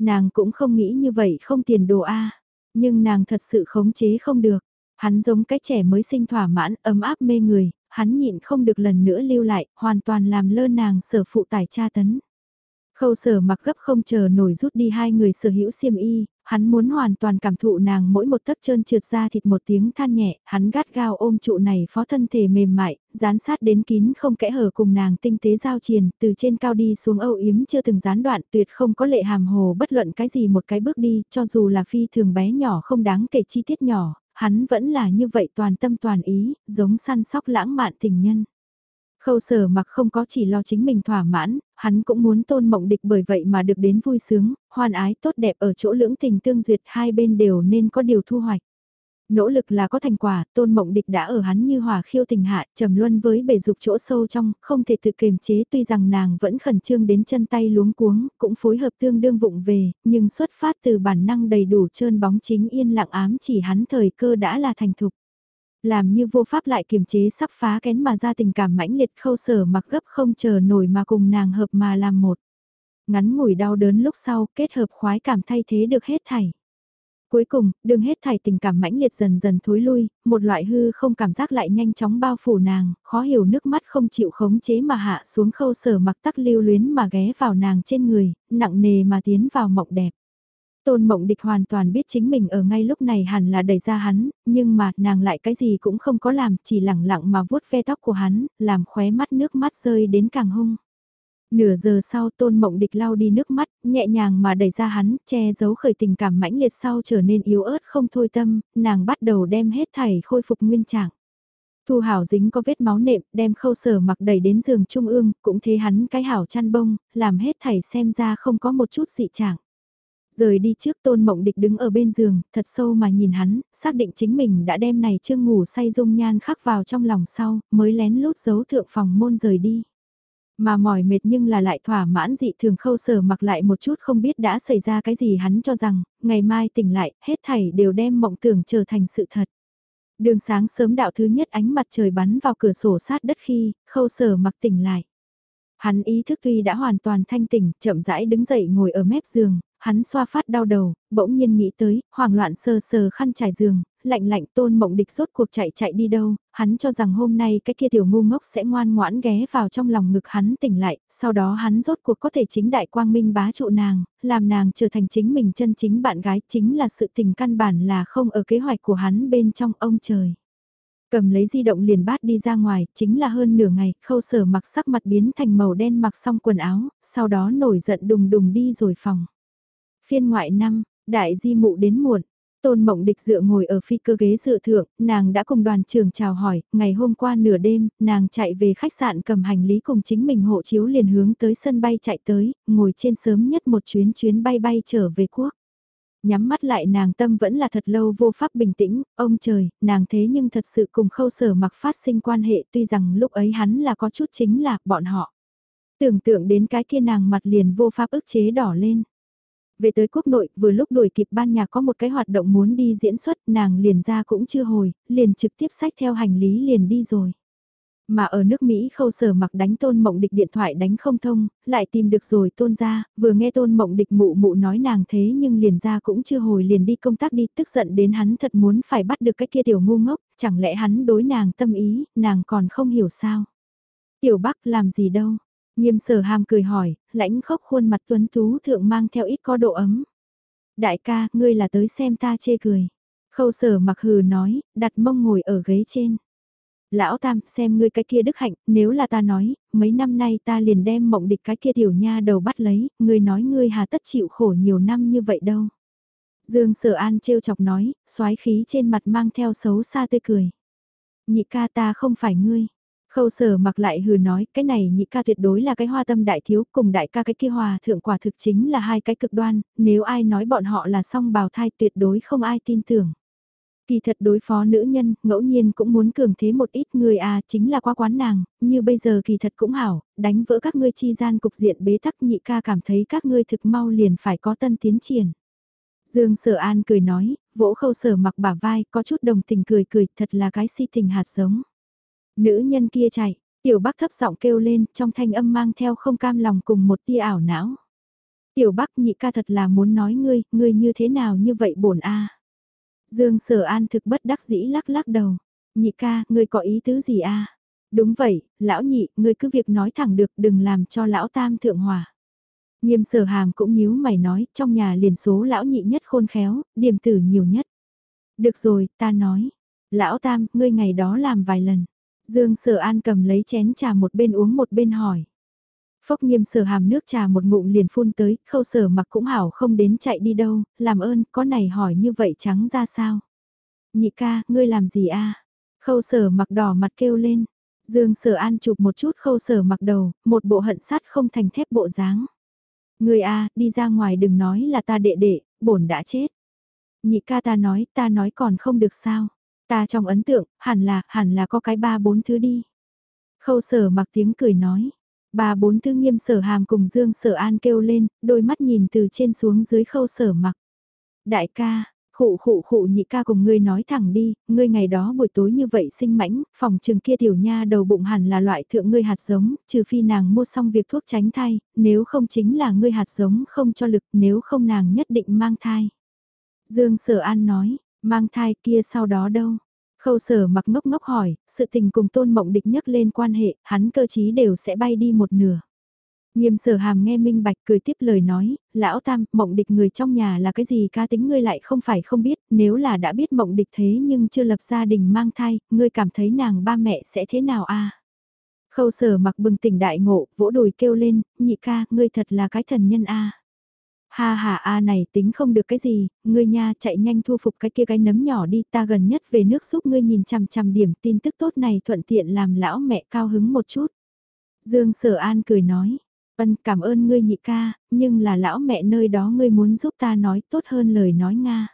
Nàng cũng không nghĩ như vậy không tiền đồ a nhưng nàng thật sự khống chế không được Hắn giống cái trẻ mới sinh thỏa mãn, ấm áp mê người, hắn nhịn không được lần nữa lưu lại, hoàn toàn làm lơ nàng sở phụ tải tra tấn. Khâu sở mặc gấp không chờ nổi rút đi hai người sở hữu xiêm y, hắn muốn hoàn toàn cảm thụ nàng mỗi một tấc trơn trượt ra thịt một tiếng than nhẹ, hắn gắt gao ôm trụ này phó thân thể mềm mại, dán sát đến kín không kẽ hở cùng nàng tinh tế giao triền, từ trên cao đi xuống âu yếm chưa từng gián đoạn tuyệt không có lệ hàm hồ bất luận cái gì một cái bước đi, cho dù là phi thường bé nhỏ không đáng kể chi tiết nhỏ, hắn vẫn là như vậy toàn tâm toàn ý, giống săn sóc lãng mạn tình nhân. Khâu sở mặc không có chỉ lo chính mình thỏa mãn, hắn cũng muốn tôn mộng địch bởi vậy mà được đến vui sướng, hoan ái tốt đẹp ở chỗ lưỡng tình tương duyệt hai bên đều nên có điều thu hoạch. Nỗ lực là có thành quả, tôn mộng địch đã ở hắn như hòa khiêu tình hạ, trầm luân với bể dục chỗ sâu trong, không thể tự kiềm chế tuy rằng nàng vẫn khẩn trương đến chân tay luống cuống, cũng phối hợp tương đương vụng về, nhưng xuất phát từ bản năng đầy đủ trơn bóng chính yên lặng ám chỉ hắn thời cơ đã là thành thục. Làm như vô pháp lại kiềm chế sắp phá kén mà ra tình cảm mãnh liệt khâu sở mặc gấp không chờ nổi mà cùng nàng hợp mà làm một. Ngắn ngủi đau đớn lúc sau kết hợp khoái cảm thay thế được hết thảy Cuối cùng, đường hết thảy tình cảm mãnh liệt dần dần thối lui, một loại hư không cảm giác lại nhanh chóng bao phủ nàng, khó hiểu nước mắt không chịu khống chế mà hạ xuống khâu sở mặc tắc lưu luyến mà ghé vào nàng trên người, nặng nề mà tiến vào mộng đẹp. Tôn mộng địch hoàn toàn biết chính mình ở ngay lúc này hẳn là đẩy ra hắn, nhưng mà nàng lại cái gì cũng không có làm, chỉ lẳng lặng mà vuốt ve tóc của hắn, làm khóe mắt nước mắt rơi đến càng hung. Nửa giờ sau tôn mộng địch lau đi nước mắt, nhẹ nhàng mà đẩy ra hắn, che giấu khởi tình cảm mãnh liệt sau trở nên yếu ớt không thôi tâm, nàng bắt đầu đem hết thảy khôi phục nguyên trạng. Thu hảo dính có vết máu nệm, đem khâu sở mặc đẩy đến giường trung ương, cũng thế hắn cái hảo chăn bông, làm hết thảy xem ra không có một chút dị trạng. Rời đi trước tôn mộng địch đứng ở bên giường, thật sâu mà nhìn hắn, xác định chính mình đã đem này chương ngủ say dung nhan khắc vào trong lòng sau, mới lén lút giấu thượng phòng môn rời đi. Mà mỏi mệt nhưng là lại thỏa mãn dị thường khâu sở mặc lại một chút không biết đã xảy ra cái gì hắn cho rằng, ngày mai tỉnh lại, hết thảy đều đem mộng tưởng trở thành sự thật. Đường sáng sớm đạo thứ nhất ánh mặt trời bắn vào cửa sổ sát đất khi, khâu sở mặc tỉnh lại. Hắn ý thức tuy đã hoàn toàn thanh tỉnh, chậm rãi đứng dậy ngồi ở mép giường, hắn xoa phát đau đầu, bỗng nhiên nghĩ tới, hoảng loạn sờ sờ khăn trải giường, lạnh lạnh tôn mộng địch rốt cuộc chạy chạy đi đâu, hắn cho rằng hôm nay cái kia tiểu ngu ngốc sẽ ngoan ngoãn ghé vào trong lòng ngực hắn tỉnh lại, sau đó hắn rốt cuộc có thể chính đại quang minh bá trụ nàng, làm nàng trở thành chính mình chân chính bạn gái chính là sự tình căn bản là không ở kế hoạch của hắn bên trong ông trời cầm lấy di động liền bát đi ra ngoài, chính là hơn nửa ngày, khâu sở mặc sắc mặt biến thành màu đen mặc xong quần áo, sau đó nổi giận đùng đùng đi rồi phòng. Phiên ngoại năm, đại di mụ đến muộn. Tôn Mộng Địch dựa ngồi ở phi cơ ghế dự thượng, nàng đã cùng đoàn trưởng chào hỏi, ngày hôm qua nửa đêm, nàng chạy về khách sạn cầm hành lý cùng chính mình hộ chiếu liền hướng tới sân bay chạy tới, ngồi trên sớm nhất một chuyến chuyến bay bay trở về quốc. Nhắm mắt lại nàng tâm vẫn là thật lâu vô pháp bình tĩnh, ông trời, nàng thế nhưng thật sự cùng khâu sở mặc phát sinh quan hệ tuy rằng lúc ấy hắn là có chút chính là bọn họ. Tưởng tượng đến cái kia nàng mặt liền vô pháp ức chế đỏ lên. Về tới quốc nội, vừa lúc đuổi kịp ban nhạc có một cái hoạt động muốn đi diễn xuất, nàng liền ra cũng chưa hồi, liền trực tiếp sách theo hành lý liền đi rồi. Mà ở nước Mỹ khâu sở mặc đánh tôn mộng địch điện thoại đánh không thông, lại tìm được rồi tôn ra, vừa nghe tôn mộng địch mụ mụ nói nàng thế nhưng liền ra cũng chưa hồi liền đi công tác đi, tức giận đến hắn thật muốn phải bắt được cái kia tiểu ngu ngốc, chẳng lẽ hắn đối nàng tâm ý, nàng còn không hiểu sao. Tiểu Bắc làm gì đâu, Nghiêm sở hàm cười hỏi, lãnh khốc khuôn mặt tuấn tú thượng mang theo ít có độ ấm. Đại ca, ngươi là tới xem ta chê cười. Khâu sở mặc hừ nói, đặt mông ngồi ở ghế trên. Lão Tam, xem ngươi cái kia đức hạnh, nếu là ta nói, mấy năm nay ta liền đem mộng địch cái kia tiểu nha đầu bắt lấy, ngươi nói ngươi hà tất chịu khổ nhiều năm như vậy đâu. Dương sở an trêu chọc nói, xoái khí trên mặt mang theo xấu xa tươi cười. Nhị ca ta không phải ngươi. Khâu sở mặc lại hừ nói, cái này nhị ca tuyệt đối là cái hoa tâm đại thiếu, cùng đại ca cái kia hòa thượng quả thực chính là hai cái cực đoan, nếu ai nói bọn họ là song bào thai tuyệt đối không ai tin tưởng. Kỳ thật đối phó nữ nhân, ngẫu nhiên cũng muốn cường thế một ít người à, chính là qua quán nàng, như bây giờ kỳ thật cũng hảo, đánh vỡ các ngươi chi gian cục diện bế tắc nhị ca cảm thấy các ngươi thực mau liền phải có tân tiến triển. Dương Sở An cười nói, vỗ khâu sở mặc bả vai, có chút đồng tình cười cười, thật là cái si tình hạt giống. Nữ nhân kia chạy, tiểu bắc thấp giọng kêu lên, trong thanh âm mang theo không cam lòng cùng một tia ảo não. Tiểu bắc nhị ca thật là muốn nói ngươi, ngươi như thế nào như vậy bổn a Dương sở an thực bất đắc dĩ lắc lắc đầu. Nhị ca, ngươi có ý tứ gì a Đúng vậy, lão nhị, ngươi cứ việc nói thẳng được đừng làm cho lão tam thượng hòa. Nghiêm sở hàm cũng nhíu mày nói, trong nhà liền số lão nhị nhất khôn khéo, điểm tử nhiều nhất. Được rồi, ta nói. Lão tam, ngươi ngày đó làm vài lần. Dương Sở An cầm lấy chén trà một bên uống một bên hỏi. Phốc nghiêm sở hàm nước trà một ngụm liền phun tới, khâu sở mặc cũng hảo không đến chạy đi đâu, làm ơn, có này hỏi như vậy trắng ra sao? Nhị ca, ngươi làm gì a? Khâu sở mặc đỏ mặt kêu lên. Dương sở an chụp một chút khâu sở mặc đầu, một bộ hận sát không thành thép bộ dáng. Ngươi a, đi ra ngoài đừng nói là ta đệ đệ, bổn đã chết. Nhị ca ta nói, ta nói còn không được sao. Ta trong ấn tượng, hẳn là, hẳn là có cái ba bốn thứ đi. Khâu sở mặc tiếng cười nói. Ba bốn thứ nghiêm sở hàm cùng dương sở an kêu lên, đôi mắt nhìn từ trên xuống dưới khâu sở mặc. Đại ca, khụ khụ khụ nhị ca cùng ngươi nói thẳng đi, ngươi ngày đó buổi tối như vậy sinh mãnh, phòng trường kia tiểu nha đầu bụng hẳn là loại thượng ngươi hạt giống, trừ phi nàng mua xong việc thuốc tránh thai, nếu không chính là ngươi hạt giống không cho lực, nếu không nàng nhất định mang thai. Dương Sở An nói, mang thai kia sau đó đâu? Khâu sở mặc ngốc ngốc hỏi, sự tình cùng tôn mộng địch nhắc lên quan hệ, hắn cơ chí đều sẽ bay đi một nửa. Nghiêm sở hàm nghe minh bạch cười tiếp lời nói, lão tam, mộng địch người trong nhà là cái gì ca tính ngươi lại không phải không biết, nếu là đã biết mộng địch thế nhưng chưa lập gia đình mang thai, ngươi cảm thấy nàng ba mẹ sẽ thế nào a? Khâu sở mặc bừng tỉnh đại ngộ, vỗ đùi kêu lên, nhị ca, ngươi thật là cái thần nhân a. Ha ha a này tính không được cái gì, ngươi nha chạy nhanh thu phục cái kia cái nấm nhỏ đi ta gần nhất về nước giúp ngươi nhìn chằm chằm điểm tin tức tốt này thuận tiện làm lão mẹ cao hứng một chút. Dương Sở An cười nói, ân cảm ơn ngươi nhị ca, nhưng là lão mẹ nơi đó ngươi muốn giúp ta nói tốt hơn lời nói Nga.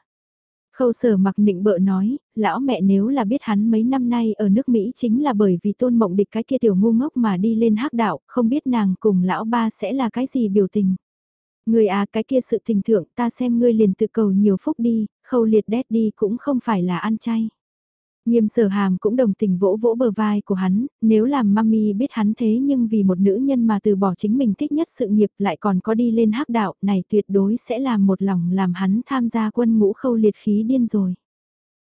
Khâu sở mặc nịnh bợ nói, lão mẹ nếu là biết hắn mấy năm nay ở nước Mỹ chính là bởi vì tôn mộng địch cái kia tiểu ngu ngốc mà đi lên hắc đạo, không biết nàng cùng lão ba sẽ là cái gì biểu tình. Người à cái kia sự tình thượng ta xem ngươi liền tự cầu nhiều phúc đi, khâu liệt đét đi cũng không phải là ăn chay. Nghiêm sở hàm cũng đồng tình vỗ vỗ bờ vai của hắn, nếu làm mami biết hắn thế nhưng vì một nữ nhân mà từ bỏ chính mình thích nhất sự nghiệp lại còn có đi lên hắc đạo này tuyệt đối sẽ làm một lòng làm hắn tham gia quân ngũ khâu liệt khí điên rồi.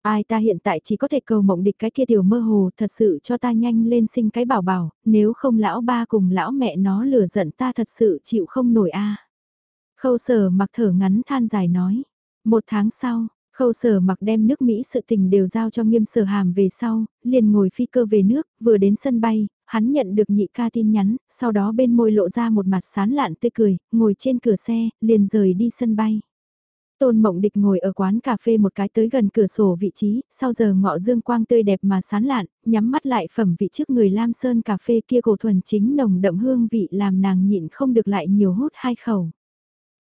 Ai ta hiện tại chỉ có thể cầu mộng địch cái kia tiểu mơ hồ thật sự cho ta nhanh lên sinh cái bảo bảo, nếu không lão ba cùng lão mẹ nó lừa giận ta thật sự chịu không nổi a Khâu sở mặc thở ngắn than dài nói. Một tháng sau, khâu sở mặc đem nước Mỹ sự tình đều giao cho nghiêm sở hàm về sau, liền ngồi phi cơ về nước, vừa đến sân bay, hắn nhận được nhị ca tin nhắn, sau đó bên môi lộ ra một mặt sán lạn tươi cười, ngồi trên cửa xe, liền rời đi sân bay. Tôn Mộng Địch ngồi ở quán cà phê một cái tới gần cửa sổ vị trí, sau giờ ngọ dương quang tươi đẹp mà sán lạn, nhắm mắt lại phẩm vị trước người Lam Sơn cà phê kia cổ thuần chính nồng đậm hương vị làm nàng nhịn không được lại nhiều hút hai khẩu.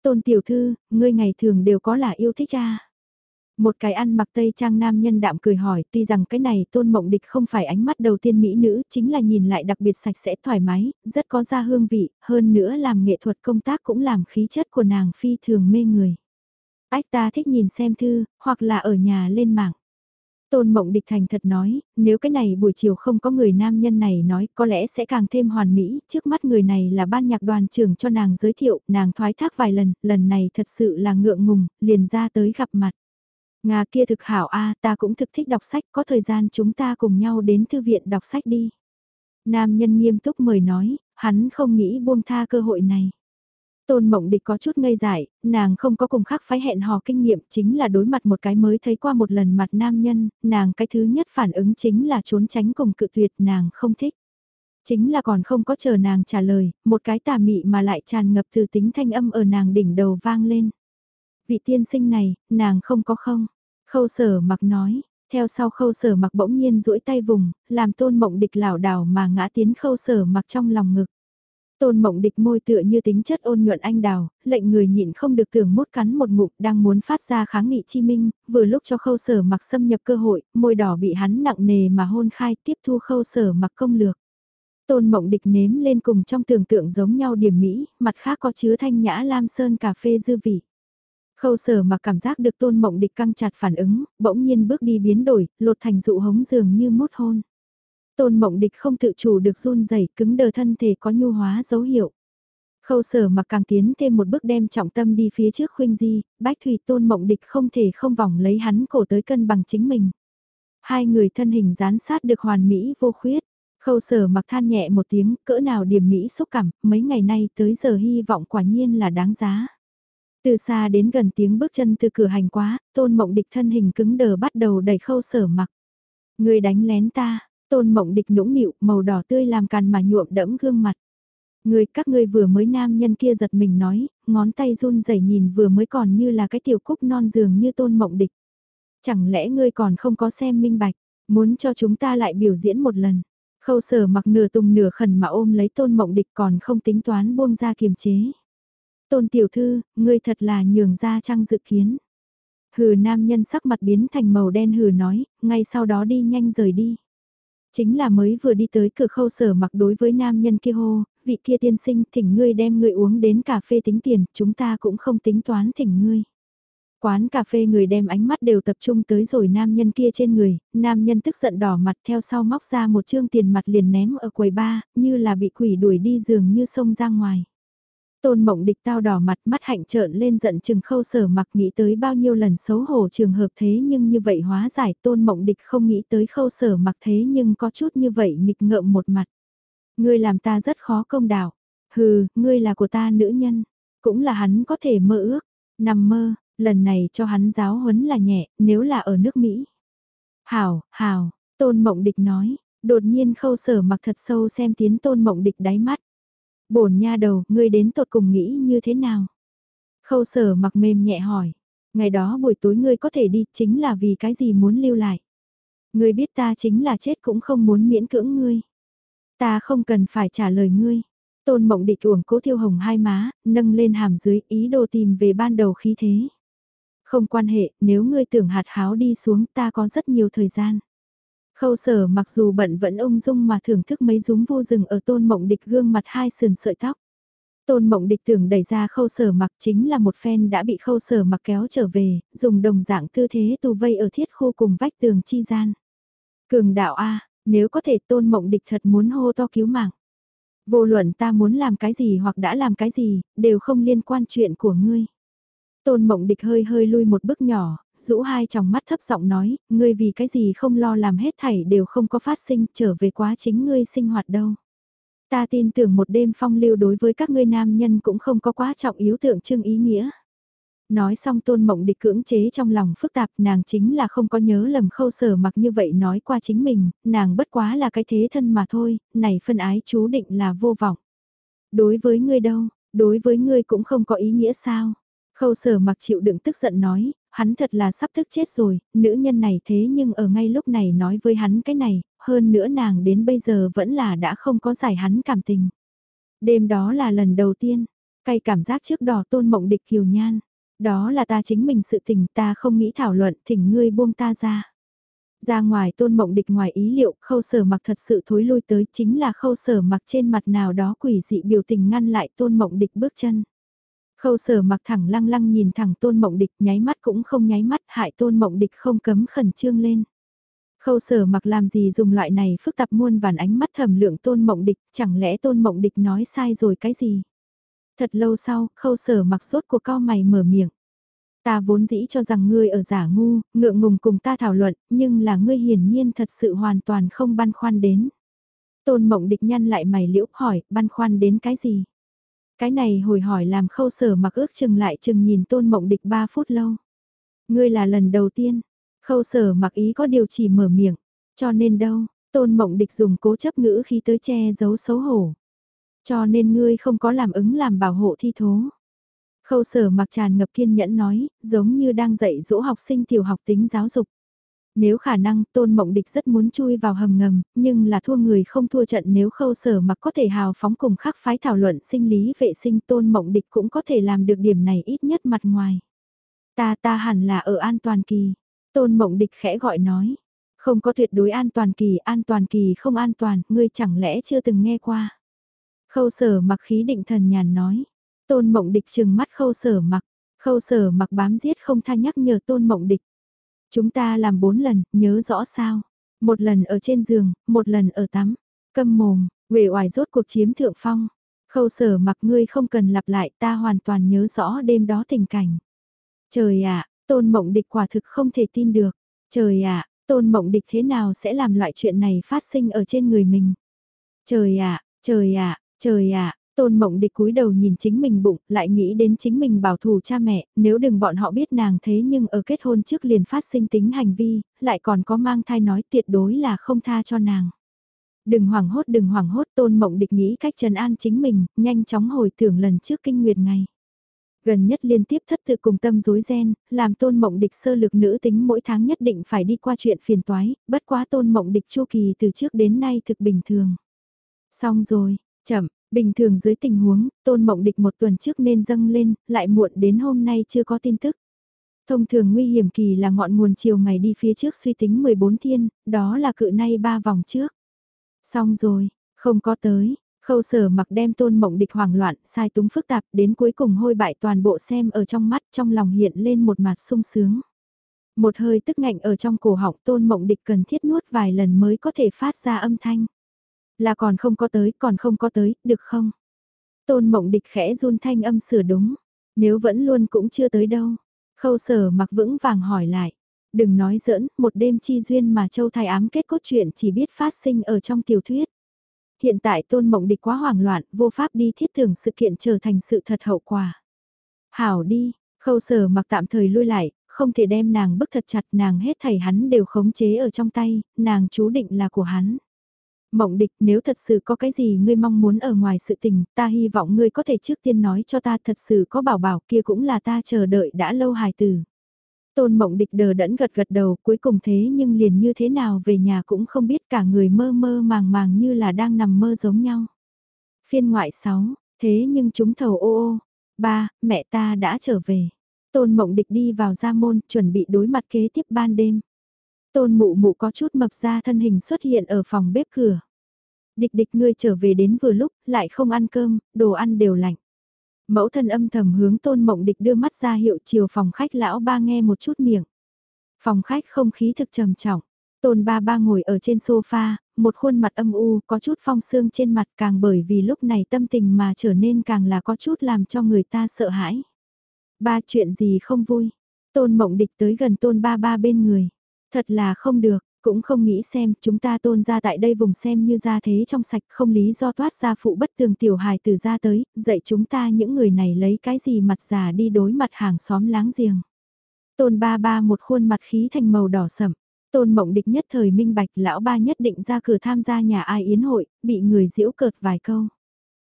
Tôn tiểu thư, ngươi ngày thường đều có là yêu thích cha. Một cái ăn mặc tây trang nam nhân đạm cười hỏi, tuy rằng cái này tôn mộng địch không phải ánh mắt đầu tiên mỹ nữ, chính là nhìn lại đặc biệt sạch sẽ thoải mái, rất có da hương vị, hơn nữa làm nghệ thuật công tác cũng làm khí chất của nàng phi thường mê người. Ách ta thích nhìn xem thư, hoặc là ở nhà lên mạng. Tôn Mộng Địch thành thật nói, nếu cái này buổi chiều không có người nam nhân này nói có lẽ sẽ càng thêm hoàn mỹ, trước mắt người này là ban nhạc đoàn trưởng cho nàng giới thiệu, nàng thoái thác vài lần, lần này thật sự là ngượng ngùng, liền ra tới gặp mặt. Nga kia thực hảo a ta cũng thực thích đọc sách, có thời gian chúng ta cùng nhau đến thư viện đọc sách đi. Nam nhân nghiêm túc mời nói, hắn không nghĩ buông tha cơ hội này. Tôn mộng địch có chút ngây dại, nàng không có cùng khác phái hẹn hò kinh nghiệm chính là đối mặt một cái mới thấy qua một lần mặt nam nhân, nàng cái thứ nhất phản ứng chính là trốn tránh cùng cự tuyệt nàng không thích. Chính là còn không có chờ nàng trả lời, một cái tà mị mà lại tràn ngập từ tính thanh âm ở nàng đỉnh đầu vang lên. Vị tiên sinh này, nàng không có không. Khâu sở mặc nói, theo sau khâu sở mặc bỗng nhiên duỗi tay vùng, làm tôn mộng địch lảo đảo mà ngã tiến khâu sở mặc trong lòng ngực. Tôn mộng địch môi tựa như tính chất ôn nhuận anh đào, lệnh người nhịn không được tưởng mốt cắn một ngụm đang muốn phát ra kháng nghị chi minh, vừa lúc cho khâu sở mặc xâm nhập cơ hội, môi đỏ bị hắn nặng nề mà hôn khai tiếp thu khâu sở mặc công lược. Tôn mộng địch nếm lên cùng trong tưởng tượng giống nhau điểm mỹ, mặt khác có chứa thanh nhã lam sơn cà phê dư vị. Khâu sở mặc cảm giác được tôn mộng địch căng chặt phản ứng, bỗng nhiên bước đi biến đổi, lột thành dụ hống dường như mút hôn. Tôn mộng địch không tự chủ được run rẩy cứng đờ thân thể có nhu hóa dấu hiệu. Khâu sở mặc càng tiến thêm một bước đem trọng tâm đi phía trước khuynh di, bách thủy tôn mộng địch không thể không vòng lấy hắn cổ tới cân bằng chính mình. Hai người thân hình dán sát được hoàn mỹ vô khuyết. Khâu sở mặc than nhẹ một tiếng, cỡ nào điểm mỹ xúc cảm, mấy ngày nay tới giờ hy vọng quả nhiên là đáng giá. Từ xa đến gần tiếng bước chân từ cửa hành quá, tôn mộng địch thân hình cứng đờ bắt đầu đẩy khâu sở mặc. Người đánh lén ta, tôn mộng địch nũng nịu, màu đỏ tươi làm càn mà nhuộm đẫm gương mặt. Người các ngươi vừa mới nam nhân kia giật mình nói, ngón tay run rẩy nhìn vừa mới còn như là cái tiểu cúc non dường như tôn mộng địch. Chẳng lẽ ngươi còn không có xem minh bạch, muốn cho chúng ta lại biểu diễn một lần. Khâu sở mặc nửa tùng nửa khẩn mà ôm lấy tôn mộng địch còn không tính toán buông ra kiềm chế. Tôn tiểu thư, ngươi thật là nhường ra trăng dự kiến. Hừ nam nhân sắc mặt biến thành màu đen hừ nói, ngay sau đó đi nhanh rời đi. Chính là mới vừa đi tới cửa khâu sở mặc đối với nam nhân kia hô, vị kia tiên sinh thỉnh ngươi đem ngươi uống đến cà phê tính tiền, chúng ta cũng không tính toán thỉnh ngươi. Quán cà phê người đem ánh mắt đều tập trung tới rồi nam nhân kia trên người, nam nhân tức giận đỏ mặt theo sau móc ra một chương tiền mặt liền ném ở quầy ba, như là bị quỷ đuổi đi giường như sông ra ngoài. Tôn mộng địch tao đỏ mặt mắt hạnh trợn lên giận chừng khâu sở mặc nghĩ tới bao nhiêu lần xấu hổ trường hợp thế nhưng như vậy hóa giải tôn mộng địch không nghĩ tới khâu sở mặc thế nhưng có chút như vậy nghịch ngợm một mặt. Ngươi làm ta rất khó công đạo. Hừ, ngươi là của ta nữ nhân. Cũng là hắn có thể mơ ước. Nằm mơ, lần này cho hắn giáo huấn là nhẹ, nếu là ở nước Mỹ. Hảo, hảo, tôn mộng địch nói, đột nhiên khâu sở mặc thật sâu xem tiến tôn mộng địch đáy mắt bổn nha đầu, ngươi đến tột cùng nghĩ như thế nào? Khâu sở mặc mềm nhẹ hỏi, ngày đó buổi tối ngươi có thể đi chính là vì cái gì muốn lưu lại? Ngươi biết ta chính là chết cũng không muốn miễn cưỡng ngươi. Ta không cần phải trả lời ngươi. Tôn mộng địch uổng cố thiêu hồng hai má, nâng lên hàm dưới ý đồ tìm về ban đầu khí thế. Không quan hệ, nếu ngươi tưởng hạt háo đi xuống ta có rất nhiều thời gian. Khâu sở mặc dù bận vẫn ung dung mà thưởng thức mấy rúng vô rừng ở tôn mộng địch gương mặt hai sườn sợi tóc. Tôn mộng địch tưởng đẩy ra khâu sở mặc chính là một phen đã bị khâu sở mặc kéo trở về, dùng đồng dạng tư thế tù vây ở thiết khu cùng vách tường chi gian. Cường đạo A, nếu có thể tôn mộng địch thật muốn hô to cứu mạng. Vô luận ta muốn làm cái gì hoặc đã làm cái gì, đều không liên quan chuyện của ngươi. Tôn mộng địch hơi hơi lui một bước nhỏ, rũ hai tròng mắt thấp giọng nói, ngươi vì cái gì không lo làm hết thảy đều không có phát sinh trở về quá chính ngươi sinh hoạt đâu. Ta tin tưởng một đêm phong lưu đối với các ngươi nam nhân cũng không có quá trọng yếu tượng trưng ý nghĩa. Nói xong tôn mộng địch cưỡng chế trong lòng phức tạp nàng chính là không có nhớ lầm khâu sở mặc như vậy nói qua chính mình, nàng bất quá là cái thế thân mà thôi, này phân ái chú định là vô vọng. Đối với ngươi đâu, đối với ngươi cũng không có ý nghĩa sao. Khâu sở mặc chịu đựng tức giận nói, hắn thật là sắp thức chết rồi, nữ nhân này thế nhưng ở ngay lúc này nói với hắn cái này, hơn nữa nàng đến bây giờ vẫn là đã không có giải hắn cảm tình. Đêm đó là lần đầu tiên, cay cảm giác trước đỏ tôn mộng địch kiều nhan. Đó là ta chính mình sự tình ta không nghĩ thảo luận thỉnh ngươi buông ta ra. Ra ngoài tôn mộng địch ngoài ý liệu khâu sở mặc thật sự thối lui tới chính là khâu sở mặc trên mặt nào đó quỷ dị biểu tình ngăn lại tôn mộng địch bước chân. Khâu sở mặc thẳng lăng lăng nhìn thẳng tôn mộng địch nháy mắt cũng không nháy mắt hại tôn mộng địch không cấm khẩn trương lên. Khâu sở mặc làm gì dùng loại này phức tạp muôn vàn ánh mắt thầm lượng tôn mộng địch chẳng lẽ tôn mộng địch nói sai rồi cái gì. Thật lâu sau, khâu sở mặc sốt của cao mày mở miệng. Ta vốn dĩ cho rằng ngươi ở giả ngu, ngượng ngùng cùng ta thảo luận, nhưng là ngươi hiển nhiên thật sự hoàn toàn không băn khoăn đến. Tôn mộng địch nhăn lại mày liễu hỏi, băn khoăn đến cái gì? Cái này hồi hỏi làm khâu sở mặc ước chừng lại chừng nhìn tôn mộng địch 3 phút lâu. Ngươi là lần đầu tiên, khâu sở mặc ý có điều chỉ mở miệng, cho nên đâu, tôn mộng địch dùng cố chấp ngữ khi tới che giấu xấu hổ. Cho nên ngươi không có làm ứng làm bảo hộ thi thố. Khâu sở mặc tràn ngập kiên nhẫn nói, giống như đang dạy dỗ học sinh tiểu học tính giáo dục. Nếu khả năng tôn mộng địch rất muốn chui vào hầm ngầm, nhưng là thua người không thua trận nếu khâu sở mặc có thể hào phóng cùng khắc phái thảo luận sinh lý vệ sinh tôn mộng địch cũng có thể làm được điểm này ít nhất mặt ngoài. Ta ta hẳn là ở an toàn kỳ. Tôn mộng địch khẽ gọi nói. Không có tuyệt đối an toàn kỳ, an toàn kỳ không an toàn, ngươi chẳng lẽ chưa từng nghe qua. Khâu sở mặc khí định thần nhàn nói. Tôn mộng địch chừng mắt khâu sở mặc. Khâu sở mặc bám giết không tha nhắc nhở tôn mộng địch. Chúng ta làm bốn lần, nhớ rõ sao. Một lần ở trên giường, một lần ở tắm. Câm mồm, uể oải rốt cuộc chiếm thượng phong. Khâu sở mặc ngươi không cần lặp lại ta hoàn toàn nhớ rõ đêm đó tình cảnh. Trời ạ, tôn mộng địch quả thực không thể tin được. Trời ạ, tôn mộng địch thế nào sẽ làm loại chuyện này phát sinh ở trên người mình. Trời ạ, trời ạ, Trời ạ, Tôn Mộng Địch cúi đầu nhìn chính mình bụng, lại nghĩ đến chính mình bảo thủ cha mẹ, nếu đừng bọn họ biết nàng thế nhưng ở kết hôn trước liền phát sinh tính hành vi, lại còn có mang thai nói tuyệt đối là không tha cho nàng. Đừng hoảng hốt đừng hoảng hốt Tôn Mộng Địch nghĩ cách trần an chính mình, nhanh chóng hồi tưởng lần trước kinh nguyệt ngày. Gần nhất liên tiếp thất tự cùng tâm rối ren, làm Tôn Mộng Địch sơ lược nữ tính mỗi tháng nhất định phải đi qua chuyện phiền toái, bất quá Tôn Mộng Địch chu kỳ từ trước đến nay thực bình thường. Xong rồi, Chậm, bình thường dưới tình huống, tôn mộng địch một tuần trước nên dâng lên, lại muộn đến hôm nay chưa có tin tức. Thông thường nguy hiểm kỳ là ngọn nguồn chiều ngày đi phía trước suy tính 14 thiên, đó là cự nay ba vòng trước. Xong rồi, không có tới, khâu sở mặc đem tôn mộng địch hoảng loạn, sai túng phức tạp đến cuối cùng hôi bại toàn bộ xem ở trong mắt trong lòng hiện lên một mặt sung sướng. Một hơi tức ngạnh ở trong cổ họng tôn mộng địch cần thiết nuốt vài lần mới có thể phát ra âm thanh. Là còn không có tới, còn không có tới, được không? Tôn mộng địch khẽ run thanh âm sửa đúng. Nếu vẫn luôn cũng chưa tới đâu. Khâu sở mặc vững vàng hỏi lại. Đừng nói giỡn, một đêm chi duyên mà châu thái ám kết cốt truyện chỉ biết phát sinh ở trong tiểu thuyết. Hiện tại tôn mộng địch quá hoảng loạn, vô pháp đi thiết tưởng sự kiện trở thành sự thật hậu quả. Hảo đi, khâu sở mặc tạm thời lui lại, không thể đem nàng bức thật chặt nàng hết thảy hắn đều khống chế ở trong tay, nàng chú định là của hắn. Mộng địch nếu thật sự có cái gì ngươi mong muốn ở ngoài sự tình, ta hy vọng ngươi có thể trước tiên nói cho ta thật sự có bảo bảo kia cũng là ta chờ đợi đã lâu hài từ. Tôn mộng địch đờ đẫn gật gật đầu cuối cùng thế nhưng liền như thế nào về nhà cũng không biết cả người mơ mơ màng màng như là đang nằm mơ giống nhau. Phiên ngoại 6, thế nhưng chúng thầu ô ô, ba, mẹ ta đã trở về. Tôn mộng địch đi vào gia môn chuẩn bị đối mặt kế tiếp ban đêm. Tôn mụ mụ có chút mập ra thân hình xuất hiện ở phòng bếp cửa. Địch địch ngươi trở về đến vừa lúc, lại không ăn cơm, đồ ăn đều lạnh. Mẫu thân âm thầm hướng tôn mộng địch đưa mắt ra hiệu chiều phòng khách lão ba nghe một chút miệng. Phòng khách không khí thực trầm trọng. Tôn ba ba ngồi ở trên sofa, một khuôn mặt âm u, có chút phong sương trên mặt càng bởi vì lúc này tâm tình mà trở nên càng là có chút làm cho người ta sợ hãi. Ba chuyện gì không vui. Tôn mộng địch tới gần tôn ba ba bên người. Thật là không được, cũng không nghĩ xem chúng ta tôn ra tại đây vùng xem như ra thế trong sạch không lý do toát ra phụ bất tường tiểu hài từ ra tới, dạy chúng ta những người này lấy cái gì mặt già đi đối mặt hàng xóm láng giềng. Tôn ba ba một khuôn mặt khí thành màu đỏ sậm, tôn mộng địch nhất thời minh bạch lão ba nhất định ra cửa tham gia nhà ai yến hội, bị người diễu cợt vài câu.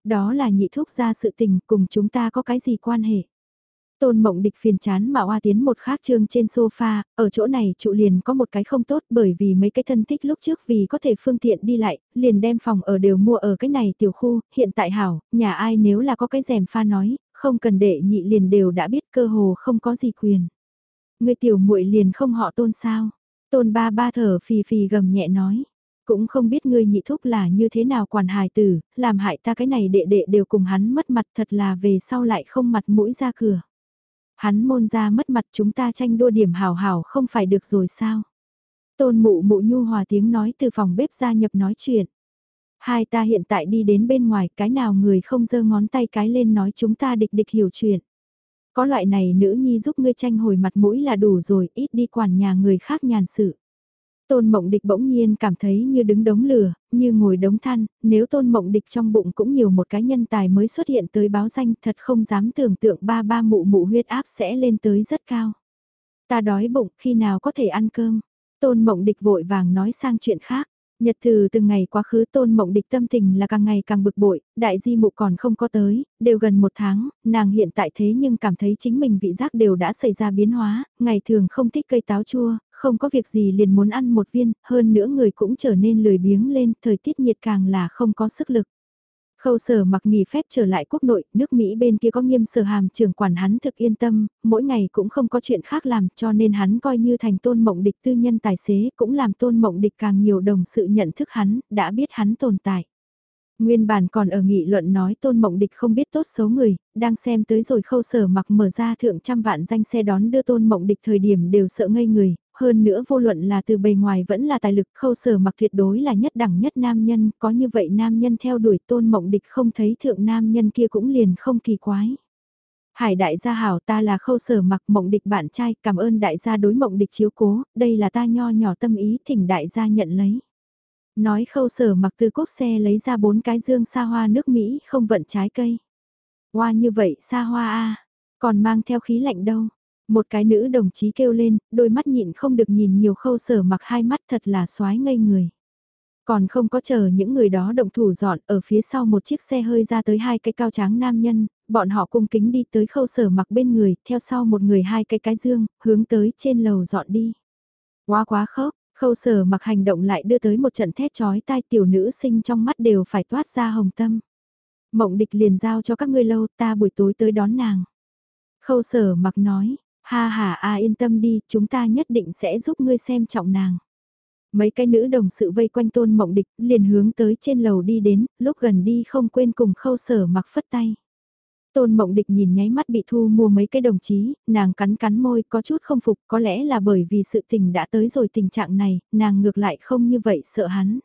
Đó là nhị thúc ra sự tình cùng chúng ta có cái gì quan hệ. Tôn mộng địch phiền chán mà oa tiến một khác trương trên sofa, ở chỗ này trụ liền có một cái không tốt bởi vì mấy cái thân thích lúc trước vì có thể phương tiện đi lại, liền đem phòng ở đều mua ở cái này tiểu khu, hiện tại hảo, nhà ai nếu là có cái rèm pha nói, không cần đệ nhị liền đều đã biết cơ hồ không có gì quyền. Người tiểu muội liền không họ tôn sao, tôn ba ba thở phì phì gầm nhẹ nói. Cũng không biết ngươi nhị thúc là như thế nào quản hài tử, làm hại ta cái này đệ đệ đều cùng hắn mất mặt thật là về sau lại không mặt mũi ra cửa. Hắn môn ra mất mặt chúng ta tranh đua điểm hào hào không phải được rồi sao? Tôn mụ mụ nhu hòa tiếng nói từ phòng bếp ra nhập nói chuyện. Hai ta hiện tại đi đến bên ngoài, cái nào người không giơ ngón tay cái lên nói chúng ta địch địch hiểu chuyện. Có loại này nữ nhi giúp ngươi tranh hồi mặt mũi là đủ rồi, ít đi quản nhà người khác nhàn sự. Tôn Mộng Địch bỗng nhiên cảm thấy như đứng đống lửa, như ngồi đống than, nếu Tôn Mộng Địch trong bụng cũng nhiều một cái nhân tài mới xuất hiện tới báo danh thật không dám tưởng tượng ba ba mụ mụ huyết áp sẽ lên tới rất cao. Ta đói bụng khi nào có thể ăn cơm. Tôn Mộng Địch vội vàng nói sang chuyện khác. Nhật từ từng ngày quá khứ tôn mộng địch tâm tình là càng ngày càng bực bội, đại di mụ còn không có tới, đều gần một tháng, nàng hiện tại thế nhưng cảm thấy chính mình vị giác đều đã xảy ra biến hóa, ngày thường không thích cây táo chua, không có việc gì liền muốn ăn một viên, hơn nữa người cũng trở nên lười biếng lên, thời tiết nhiệt càng là không có sức lực. Khâu sở mặc nghỉ phép trở lại quốc nội, nước Mỹ bên kia có nghiêm sở hàm trưởng quản hắn thực yên tâm, mỗi ngày cũng không có chuyện khác làm cho nên hắn coi như thành tôn mộng địch tư nhân tài xế cũng làm tôn mộng địch càng nhiều đồng sự nhận thức hắn, đã biết hắn tồn tại. Nguyên bản còn ở nghị luận nói tôn mộng địch không biết tốt xấu người, đang xem tới rồi khâu sở mặc mở ra thượng trăm vạn danh xe đón đưa tôn mộng địch thời điểm đều sợ ngây người, hơn nữa vô luận là từ bề ngoài vẫn là tài lực khâu sở mặc tuyệt đối là nhất đẳng nhất nam nhân, có như vậy nam nhân theo đuổi tôn mộng địch không thấy thượng nam nhân kia cũng liền không kỳ quái. Hải đại gia hảo ta là khâu sở mặc mộng địch bạn trai, cảm ơn đại gia đối mộng địch chiếu cố, đây là ta nho nhỏ tâm ý thỉnh đại gia nhận lấy. Nói khâu sở mặc từ cốt xe lấy ra bốn cái dương xa hoa nước Mỹ không vận trái cây. Hoa như vậy xa hoa a còn mang theo khí lạnh đâu. Một cái nữ đồng chí kêu lên, đôi mắt nhịn không được nhìn nhiều khâu sở mặc hai mắt thật là xoái ngây người. Còn không có chờ những người đó động thủ dọn ở phía sau một chiếc xe hơi ra tới hai cái cao tráng nam nhân, bọn họ cung kính đi tới khâu sở mặc bên người, theo sau một người hai cái cái dương, hướng tới trên lầu dọn đi. Quá quá khóc, khâu sở mặc hành động lại đưa tới một trận thét chói tai tiểu nữ sinh trong mắt đều phải toát ra hồng tâm. Mộng địch liền giao cho các ngươi lâu ta buổi tối tới đón nàng. Khâu sở mặc nói, Ha ha a yên tâm đi, chúng ta nhất định sẽ giúp ngươi xem trọng nàng. Mấy cái nữ đồng sự vây quanh tôn mộng địch, liền hướng tới trên lầu đi đến, lúc gần đi không quên cùng khâu sở mặc phất tay. Tôn mộng địch nhìn nháy mắt bị thu mua mấy cái đồng chí, nàng cắn cắn môi có chút không phục, có lẽ là bởi vì sự tình đã tới rồi tình trạng này, nàng ngược lại không như vậy sợ hắn.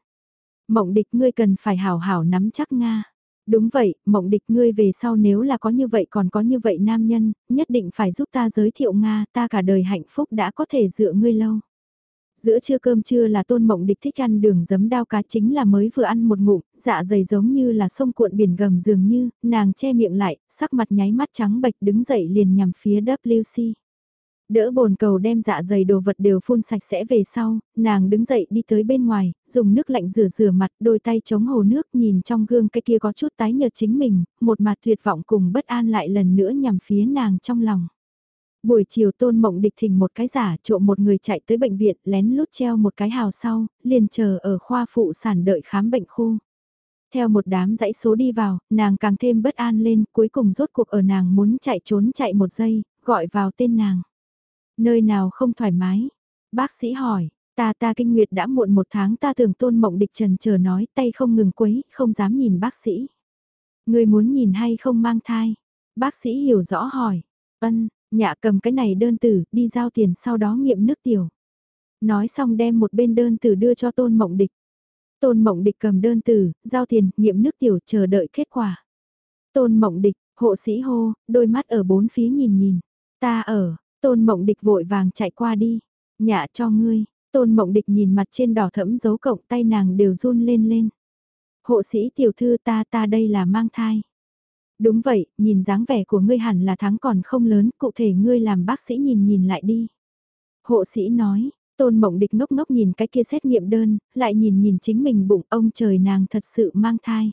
Mộng địch ngươi cần phải hảo hảo nắm chắc Nga. Đúng vậy, mộng địch ngươi về sau nếu là có như vậy còn có như vậy nam nhân, nhất định phải giúp ta giới thiệu Nga, ta cả đời hạnh phúc đã có thể dựa ngươi lâu. Giữa trưa cơm trưa là tôn mộng địch thích ăn đường giấm đao cá chính là mới vừa ăn một ngụm, dạ dày giống như là sông cuộn biển gầm dường như, nàng che miệng lại, sắc mặt nháy mắt trắng bệch đứng dậy liền nhằm phía WC. Đỡ bồn cầu đem dạ dày đồ vật đều phun sạch sẽ về sau, nàng đứng dậy đi tới bên ngoài, dùng nước lạnh rửa rửa mặt, đôi tay chống hồ nước nhìn trong gương cái kia có chút tái nhợt chính mình, một mặt tuyệt vọng cùng bất an lại lần nữa nhằm phía nàng trong lòng. Buổi chiều tôn mộng địch thỉnh một cái giả trộm một người chạy tới bệnh viện lén lút treo một cái hào sau, liền chờ ở khoa phụ sản đợi khám bệnh khu. Theo một đám dãy số đi vào, nàng càng thêm bất an lên, cuối cùng rốt cuộc ở nàng muốn chạy trốn chạy một giây, gọi vào tên nàng. Nơi nào không thoải mái? Bác sĩ hỏi, ta ta kinh nguyệt đã muộn một tháng ta thường tôn mộng địch trần chờ nói tay không ngừng quấy, không dám nhìn bác sĩ. Người muốn nhìn hay không mang thai? Bác sĩ hiểu rõ hỏi, ân, nhạ cầm cái này đơn tử, đi giao tiền sau đó nghiệm nước tiểu. Nói xong đem một bên đơn tử đưa cho tôn mộng địch. Tôn mộng địch cầm đơn tử, giao tiền, nghiệm nước tiểu chờ đợi kết quả. Tôn mộng địch, hộ sĩ hô, đôi mắt ở bốn phía nhìn nhìn. Ta ở, tôn mộng địch vội vàng chạy qua đi. Nhạ cho ngươi, tôn mộng địch nhìn mặt trên đỏ thẫm dấu cộng tay nàng đều run lên lên. Hộ sĩ tiểu thư ta ta đây là mang thai. Đúng vậy, nhìn dáng vẻ của ngươi hẳn là tháng còn không lớn, cụ thể ngươi làm bác sĩ nhìn nhìn lại đi. Hộ sĩ nói, tôn mộng địch ngốc ngốc nhìn cái kia xét nghiệm đơn, lại nhìn nhìn chính mình bụng ông trời nàng thật sự mang thai.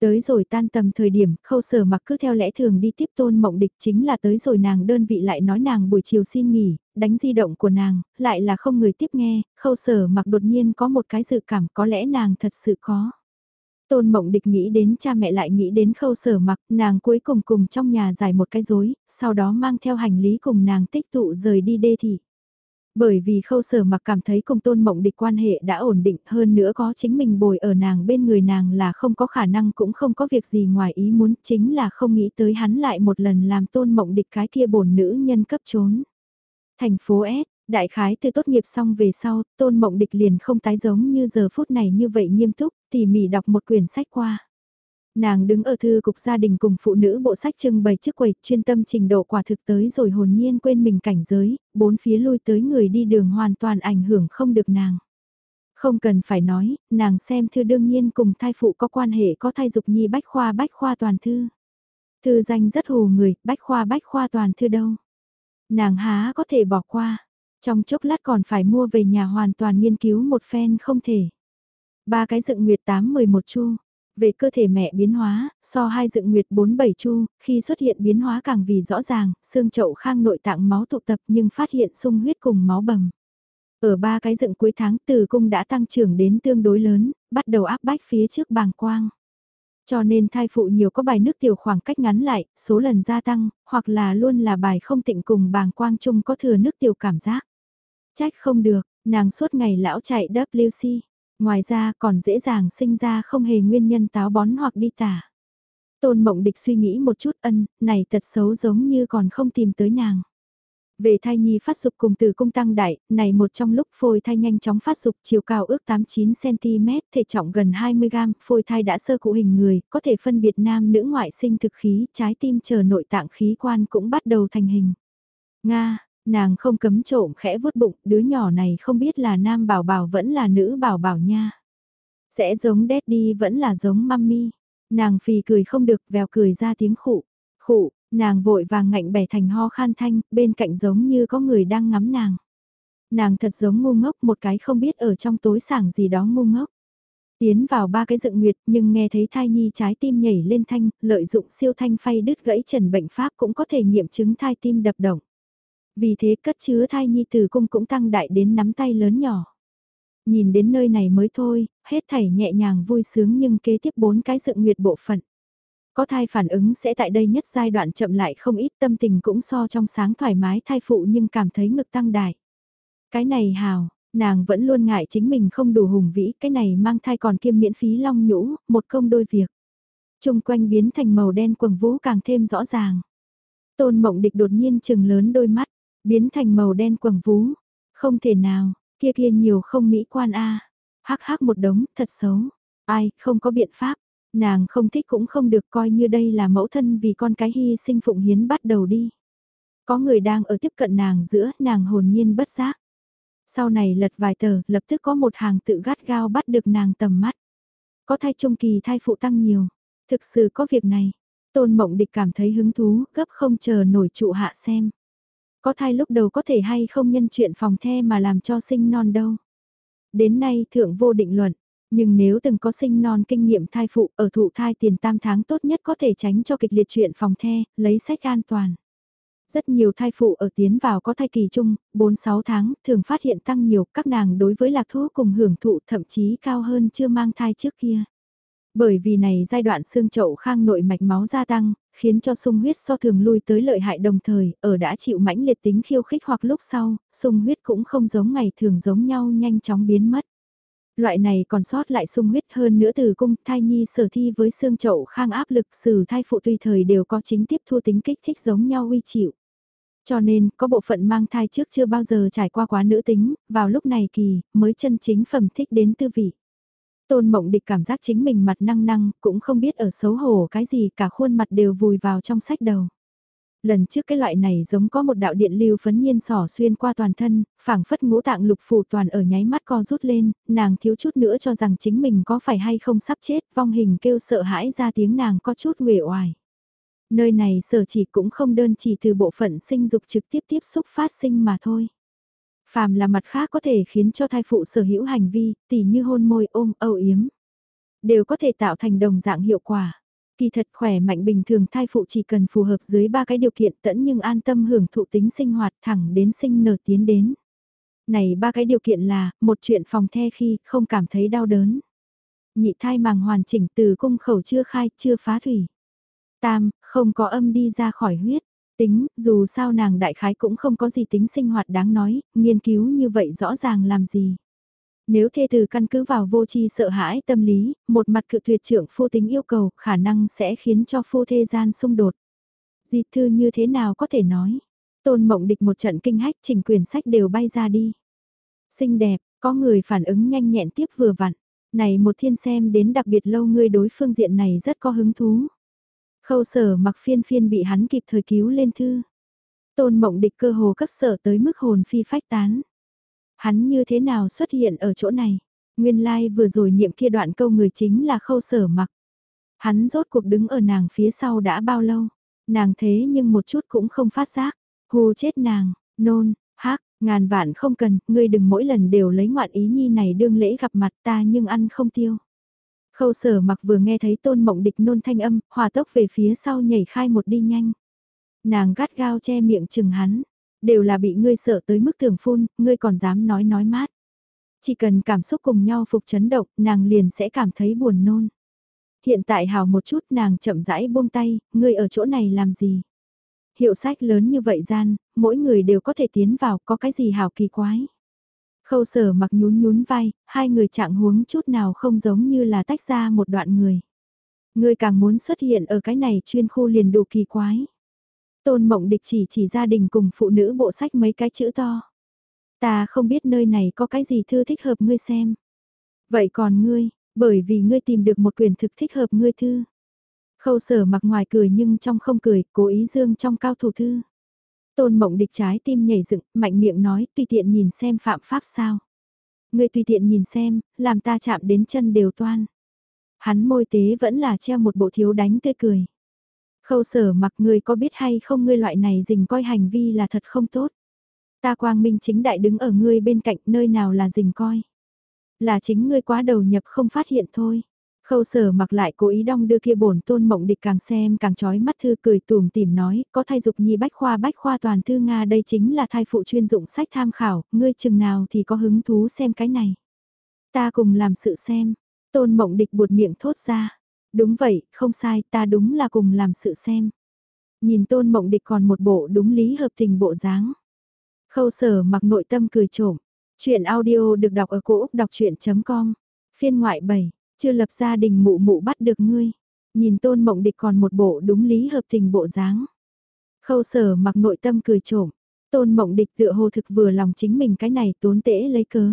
Tới rồi tan tầm thời điểm, khâu sở mặc cứ theo lẽ thường đi tiếp tôn mộng địch chính là tới rồi nàng đơn vị lại nói nàng buổi chiều xin nghỉ, đánh di động của nàng, lại là không người tiếp nghe, khâu sở mặc đột nhiên có một cái dự cảm có lẽ nàng thật sự có. Tôn mộng địch nghĩ đến cha mẹ lại nghĩ đến khâu sở mặc, nàng cuối cùng cùng trong nhà giải một cái rối, sau đó mang theo hành lý cùng nàng tích tụ rời đi đê thị. Bởi vì khâu sở mặc cảm thấy cùng tôn mộng địch quan hệ đã ổn định hơn nữa có chính mình bồi ở nàng bên người nàng là không có khả năng cũng không có việc gì ngoài ý muốn chính là không nghĩ tới hắn lại một lần làm tôn mộng địch cái kia bổn nữ nhân cấp trốn. Thành phố S, Đại khái từ tốt nghiệp xong về sau, tôn mộng địch liền không tái giống như giờ phút này như vậy nghiêm túc, tỉ mỉ đọc một quyển sách qua. Nàng đứng ở thư cục gia đình cùng phụ nữ bộ sách trưng bày trước quầy, chuyên tâm trình độ quả thực tới rồi hồn nhiên quên mình cảnh giới, bốn phía lui tới người đi đường hoàn toàn ảnh hưởng không được nàng. Không cần phải nói, nàng xem thư đương nhiên cùng thai phụ có quan hệ có thai dục nhi bách khoa bách khoa toàn thư. Thư danh rất hù người, bách khoa bách khoa toàn thư đâu. Nàng há có thể bỏ qua. Trong chốc lát còn phải mua về nhà hoàn toàn nghiên cứu một phen không thể. Ba cái dựng nguyệt 8-11 chu. Về cơ thể mẹ biến hóa, so hai dựng nguyệt 4-7 chu, khi xuất hiện biến hóa càng vì rõ ràng, xương chậu khang nội tạng máu tụ tập nhưng phát hiện sung huyết cùng máu bầm. Ở ba cái dựng cuối tháng từ cung đã tăng trưởng đến tương đối lớn, bắt đầu áp bách phía trước bàng quang. Cho nên thai phụ nhiều có bài nước tiểu khoảng cách ngắn lại, số lần gia tăng, hoặc là luôn là bài không tịnh cùng bàng quang chung có thừa nước tiểu cảm giác. Trách không được, nàng suốt ngày lão chạy WC. Ngoài ra còn dễ dàng sinh ra không hề nguyên nhân táo bón hoặc đi tả. Tôn mộng địch suy nghĩ một chút ân, này tật xấu giống như còn không tìm tới nàng. Về thai nhi phát dục cùng từ cung tăng đại, này một trong lúc phôi thai nhanh chóng phát dục chiều cao ước 89cm, thể trọng gần 20g, phôi thai đã sơ cụ hình người, có thể phân biệt nam nữ ngoại sinh thực khí, trái tim chờ nội tạng khí quan cũng bắt đầu thành hình. Nga, Nàng không cấm trộm khẽ vuốt bụng, đứa nhỏ này không biết là nam bảo bảo vẫn là nữ bảo bảo nha. Sẽ giống daddy vẫn là giống mummy. Nàng phì cười không được vèo cười ra tiếng khụ. Khụ, nàng vội vàng ngạnh bẻ thành ho khan thanh, bên cạnh giống như có người đang ngắm nàng. Nàng thật giống ngu ngốc một cái không biết ở trong tối sảng gì đó ngu ngốc. Tiến vào ba cái dựng nguyệt nhưng nghe thấy thai nhi trái tim nhảy lên thanh, lợi dụng siêu thanh phay đứt gãy trần bệnh pháp cũng có thể nghiệm chứng thai tim đập động. Vì thế cất chứa thai nhi tử cung cũng tăng đại đến nắm tay lớn nhỏ. Nhìn đến nơi này mới thôi, hết thảy nhẹ nhàng vui sướng nhưng kế tiếp bốn cái sự nguyệt bộ phận. Có thai phản ứng sẽ tại đây nhất giai đoạn chậm lại không ít tâm tình cũng so trong sáng thoải mái thai phụ nhưng cảm thấy ngực tăng đại. Cái này hào, nàng vẫn luôn ngại chính mình không đủ hùng vĩ, cái này mang thai còn kiêm miễn phí long nhũ, một công đôi việc. Trung quanh biến thành màu đen quầng vũ càng thêm rõ ràng. Tôn mộng địch đột nhiên chừng lớn đôi mắt, biến thành màu đen quầng vú. Không thể nào, kia kia nhiều không mỹ quan a. Hắc hắc một đống, thật xấu. Ai, không có biện pháp. Nàng không thích cũng không được coi như đây là mẫu thân vì con cái hy sinh phụng hiến bắt đầu đi. Có người đang ở tiếp cận nàng giữa, nàng hồn nhiên bất giác. Sau này lật vài tờ, lập tức có một hàng tự gắt gao bắt được nàng tầm mắt. Có thai trung kỳ thai phụ tăng nhiều. Thực sự có việc này. Tôn mộng địch cảm thấy hứng thú, gấp không chờ nổi trụ hạ xem. Có thai lúc đầu có thể hay không nhân chuyện phòng the mà làm cho sinh non đâu. Đến nay thượng vô định luận, nhưng nếu từng có sinh non kinh nghiệm thai phụ ở thụ thai tiền tam tháng tốt nhất có thể tránh cho kịch liệt chuyện phòng the, lấy sách an toàn. Rất nhiều thai phụ ở tiến vào có thai kỳ chung, 4-6 tháng, thường phát hiện tăng nhiều, các nàng đối với lạc thú cùng hưởng thụ thậm chí cao hơn chưa mang thai trước kia. Bởi vì này giai đoạn xương chậu khang nội mạch máu gia tăng, khiến cho sung huyết so thường lui tới lợi hại đồng thời, ở đã chịu mãnh liệt tính khiêu khích hoặc lúc sau, sung huyết cũng không giống ngày thường giống nhau nhanh chóng biến mất. Loại này còn sót lại sung huyết hơn nữa từ cung thai nhi sở thi với xương chậu khang áp lực sử thai phụ tùy thời đều có chính tiếp thu tính kích thích giống nhau uy chịu. Cho nên, có bộ phận mang thai trước chưa bao giờ trải qua quá nữ tính, vào lúc này kỳ, mới chân chính phẩm thích đến tư vị. Tôn mộng địch cảm giác chính mình mặt năng năng, cũng không biết ở xấu hổ cái gì cả khuôn mặt đều vùi vào trong sách đầu. Lần trước cái loại này giống có một đạo điện lưu phấn nhiên sỏ xuyên qua toàn thân, phảng phất ngũ tạng lục phủ toàn ở nháy mắt co rút lên, nàng thiếu chút nữa cho rằng chính mình có phải hay không sắp chết, vong hình kêu sợ hãi ra tiếng nàng có chút uể oải. Nơi này sở chỉ cũng không đơn chỉ từ bộ phận sinh dục trực tiếp tiếp xúc phát sinh mà thôi. Phàm là mặt khác có thể khiến cho thai phụ sở hữu hành vi, tỉ như hôn môi ôm âu yếm. Đều có thể tạo thành đồng dạng hiệu quả. Kỳ thật khỏe mạnh bình thường thai phụ chỉ cần phù hợp dưới ba cái điều kiện tẫn nhưng an tâm hưởng thụ tính sinh hoạt thẳng đến sinh nở tiến đến. Này ba cái điều kiện là, một chuyện phòng the khi không cảm thấy đau đớn. Nhị thai màng hoàn chỉnh từ cung khẩu chưa khai chưa phá thủy. Tam, không có âm đi ra khỏi huyết. Tính, dù sao nàng đại khái cũng không có gì tính sinh hoạt đáng nói, nghiên cứu như vậy rõ ràng làm gì. Nếu thê từ căn cứ vào vô tri sợ hãi tâm lý, một mặt cự tuyệt trưởng phu tính yêu cầu khả năng sẽ khiến cho phu thê gian xung đột. Di thư như thế nào có thể nói. Tôn mộng địch một trận kinh hách chỉnh quyền sách đều bay ra đi. Xinh đẹp, có người phản ứng nhanh nhẹn tiếp vừa vặn. Này một thiên xem đến đặc biệt lâu ngươi đối phương diện này rất có hứng thú. Khâu sở mặc phiên phiên bị hắn kịp thời cứu lên thư. Tôn mộng địch cơ hồ cấp sở tới mức hồn phi phách tán. Hắn như thế nào xuất hiện ở chỗ này? Nguyên lai like vừa rồi niệm kia đoạn câu người chính là khâu sở mặc. Hắn rốt cuộc đứng ở nàng phía sau đã bao lâu? Nàng thế nhưng một chút cũng không phát giác. Hù chết nàng, nôn, hắc, ngàn vạn không cần, ngươi đừng mỗi lần đều lấy ngoạn ý nhi này đương lễ gặp mặt ta nhưng ăn không tiêu. Khâu sở mặc vừa nghe thấy tôn mộng địch nôn thanh âm, hòa tốc về phía sau nhảy khai một đi nhanh. Nàng gắt gao che miệng chừng hắn, đều là bị ngươi sợ tới mức thường phun, ngươi còn dám nói nói mát. Chỉ cần cảm xúc cùng nhau phục chấn động, nàng liền sẽ cảm thấy buồn nôn. Hiện tại hào một chút nàng chậm rãi buông tay, ngươi ở chỗ này làm gì? Hiệu sách lớn như vậy gian, mỗi người đều có thể tiến vào, có cái gì hào kỳ quái? Khâu sở mặc nhún nhún vai, hai người trạng huống chút nào không giống như là tách ra một đoạn người. Người càng muốn xuất hiện ở cái này chuyên khu liền đủ kỳ quái. Tôn mộng địch chỉ chỉ gia đình cùng phụ nữ bộ sách mấy cái chữ to. Ta không biết nơi này có cái gì thư thích hợp ngươi xem. Vậy còn ngươi, bởi vì ngươi tìm được một quyền thực thích hợp ngươi thư. Khâu sở mặc ngoài cười nhưng trong không cười, cố ý dương trong cao thủ thư. Tôn mộng địch trái tim nhảy dựng, mạnh miệng nói, tùy tiện nhìn xem phạm pháp sao. Người tùy tiện nhìn xem, làm ta chạm đến chân đều toan. Hắn môi tế vẫn là treo một bộ thiếu đánh tươi cười. Khâu sở mặc người có biết hay không ngươi loại này dình coi hành vi là thật không tốt. Ta quang minh chính đại đứng ở ngươi bên cạnh nơi nào là dình coi. Là chính ngươi quá đầu nhập không phát hiện thôi. Khâu sở mặc lại cố ý đong đưa kia bổn tôn mộng địch càng xem càng trói mắt thư cười tùm tìm nói, có thai dục nhi bách khoa bách khoa toàn thư Nga đây chính là thai phụ chuyên dụng sách tham khảo, ngươi chừng nào thì có hứng thú xem cái này. Ta cùng làm sự xem, tôn mộng địch buột miệng thốt ra. Đúng vậy, không sai, ta đúng là cùng làm sự xem. Nhìn tôn mộng địch còn một bộ đúng lý hợp tình bộ dáng. Khâu sở mặc nội tâm cười trộm. Chuyện audio được đọc ở cổ Úc đọc chuyện.com. Phiên ngoại 7. Chưa lập gia đình mụ mụ bắt được ngươi. Nhìn tôn mộng địch còn một bộ đúng lý hợp tình bộ dáng. Khâu sở mặc nội tâm cười trộm. Tôn mộng địch tựa hồ thực vừa lòng chính mình cái này tốn tễ lấy cớ.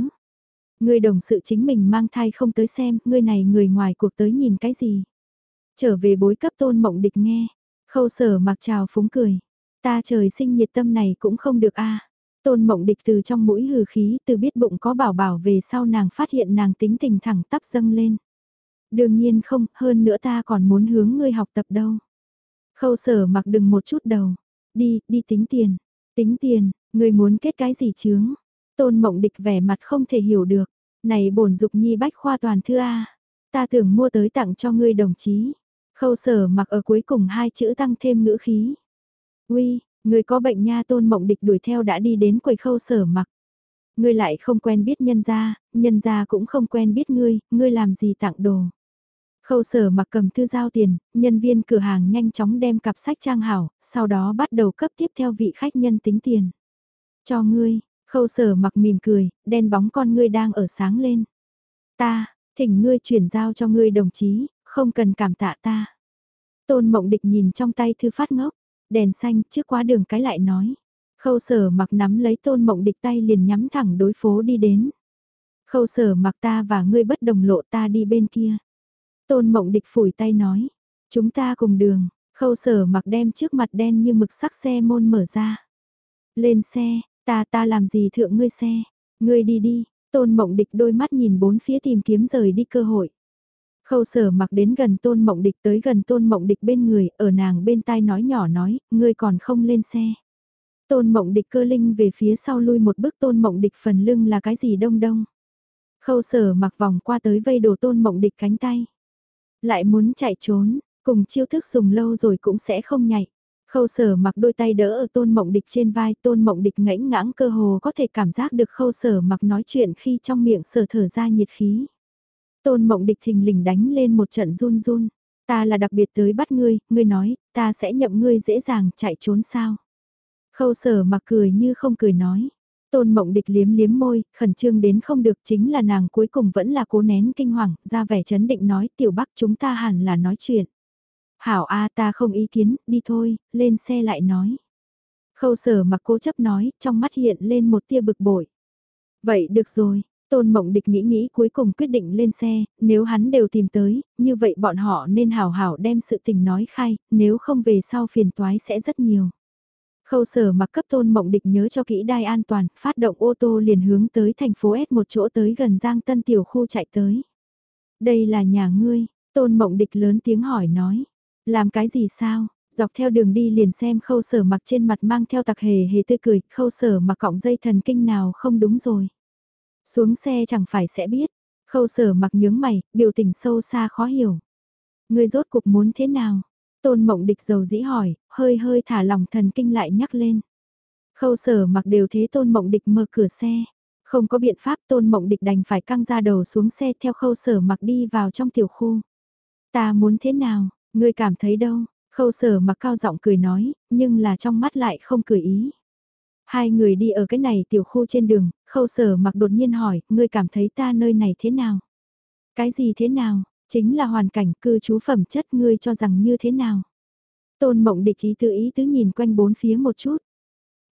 Ngươi đồng sự chính mình mang thai không tới xem, ngươi này người ngoài cuộc tới nhìn cái gì. Trở về bối cấp tôn mộng địch nghe. Khâu sở mặc trào phúng cười. Ta trời sinh nhiệt tâm này cũng không được a Tôn mộng địch từ trong mũi hừ khí từ biết bụng có bảo bảo về sau nàng phát hiện nàng tính tình thẳng tắp dâng lên. Đương nhiên không, hơn nữa ta còn muốn hướng ngươi học tập đâu. Khâu sở mặc đừng một chút đầu. Đi, đi tính tiền. Tính tiền, ngươi muốn kết cái gì chướng? Tôn mộng địch vẻ mặt không thể hiểu được. Này bổn dục nhi bách khoa toàn thư A. Ta tưởng mua tới tặng cho ngươi đồng chí. Khâu sở mặc ở cuối cùng hai chữ tăng thêm ngữ khí. Uy, người có bệnh nha tôn mộng địch đuổi theo đã đi đến quầy khâu sở mặc. Ngươi lại không quen biết nhân gia, nhân gia cũng không quen biết ngươi, ngươi làm gì tặng đồ. Khâu sở mặc cầm thư giao tiền, nhân viên cửa hàng nhanh chóng đem cặp sách trang hảo, sau đó bắt đầu cấp tiếp theo vị khách nhân tính tiền. Cho ngươi, khâu sở mặc mỉm cười, đen bóng con ngươi đang ở sáng lên. Ta, thỉnh ngươi chuyển giao cho ngươi đồng chí, không cần cảm tạ ta. Tôn mộng địch nhìn trong tay thư phát ngốc, đèn xanh trước qua đường cái lại nói. Khâu sở mặc nắm lấy tôn mộng địch tay liền nhắm thẳng đối phố đi đến. Khâu sở mặc ta và ngươi bất đồng lộ ta đi bên kia. Tôn mộng địch phủi tay nói. Chúng ta cùng đường, khâu sở mặc đem trước mặt đen như mực sắc xe môn mở ra. Lên xe, ta ta làm gì thượng ngươi xe, ngươi đi đi, tôn mộng địch đôi mắt nhìn bốn phía tìm kiếm rời đi cơ hội. Khâu sở mặc đến gần tôn mộng địch tới gần tôn mộng địch bên người, ở nàng bên tai nói nhỏ nói, ngươi còn không lên xe. Tôn mộng địch cơ linh về phía sau lui một bước tôn mộng địch phần lưng là cái gì đông đông. Khâu sở mặc vòng qua tới vây đồ tôn mộng địch cánh tay. Lại muốn chạy trốn, cùng chiêu thức dùng lâu rồi cũng sẽ không nhảy. Khâu sở mặc đôi tay đỡ ở tôn mộng địch trên vai, tôn mộng địch ngãnh ngãng cơ hồ có thể cảm giác được khâu sở mặc nói chuyện khi trong miệng sở thở ra nhiệt khí. Tôn mộng địch thình lình đánh lên một trận run run. Ta là đặc biệt tới bắt ngươi, ngươi nói, ta sẽ nhậm ngươi dễ dàng chạy trốn sao. Khâu sở mặc cười như không cười nói. Tôn mộng địch liếm liếm môi, khẩn trương đến không được chính là nàng cuối cùng vẫn là cố nén kinh hoàng, ra vẻ chấn định nói tiểu bắc chúng ta hẳn là nói chuyện. Hảo A ta không ý kiến, đi thôi, lên xe lại nói. Khâu sở mặc cố chấp nói, trong mắt hiện lên một tia bực bội. Vậy được rồi, Tôn Mộng Địch nghĩ nghĩ cuối cùng quyết định lên xe, nếu hắn đều tìm tới, như vậy bọn họ nên hảo hảo đem sự tình nói khai, nếu không về sau phiền toái sẽ rất nhiều. Khâu sở mặc cấp tôn mộng địch nhớ cho kỹ đai an toàn, phát động ô tô liền hướng tới thành phố S một chỗ tới gần Giang Tân Tiểu khu chạy tới. Đây là nhà ngươi, tôn mộng địch lớn tiếng hỏi nói. Làm cái gì sao? Dọc theo đường đi liền xem khâu sở mặc trên mặt mang theo tặc hề hề tươi cười, khâu sở mặc cọng dây thần kinh nào không đúng rồi. Xuống xe chẳng phải sẽ biết, khâu sở mặc nhướng mày, biểu tình sâu xa khó hiểu. Ngươi rốt cục muốn thế nào? Tôn mộng địch dầu dĩ hỏi, hơi hơi thả lòng thần kinh lại nhắc lên. Khâu sở mặc đều thế tôn mộng địch mở cửa xe. Không có biện pháp tôn mộng địch đành phải căng ra đầu xuống xe theo khâu sở mặc đi vào trong tiểu khu. Ta muốn thế nào, ngươi cảm thấy đâu? Khâu sở mặc cao giọng cười nói, nhưng là trong mắt lại không cười ý. Hai người đi ở cái này tiểu khu trên đường, khâu sở mặc đột nhiên hỏi, ngươi cảm thấy ta nơi này thế nào? Cái gì thế nào? Chính là hoàn cảnh cư trú phẩm chất ngươi cho rằng như thế nào? Tôn mộng địch ý tự ý tứ nhìn quanh bốn phía một chút.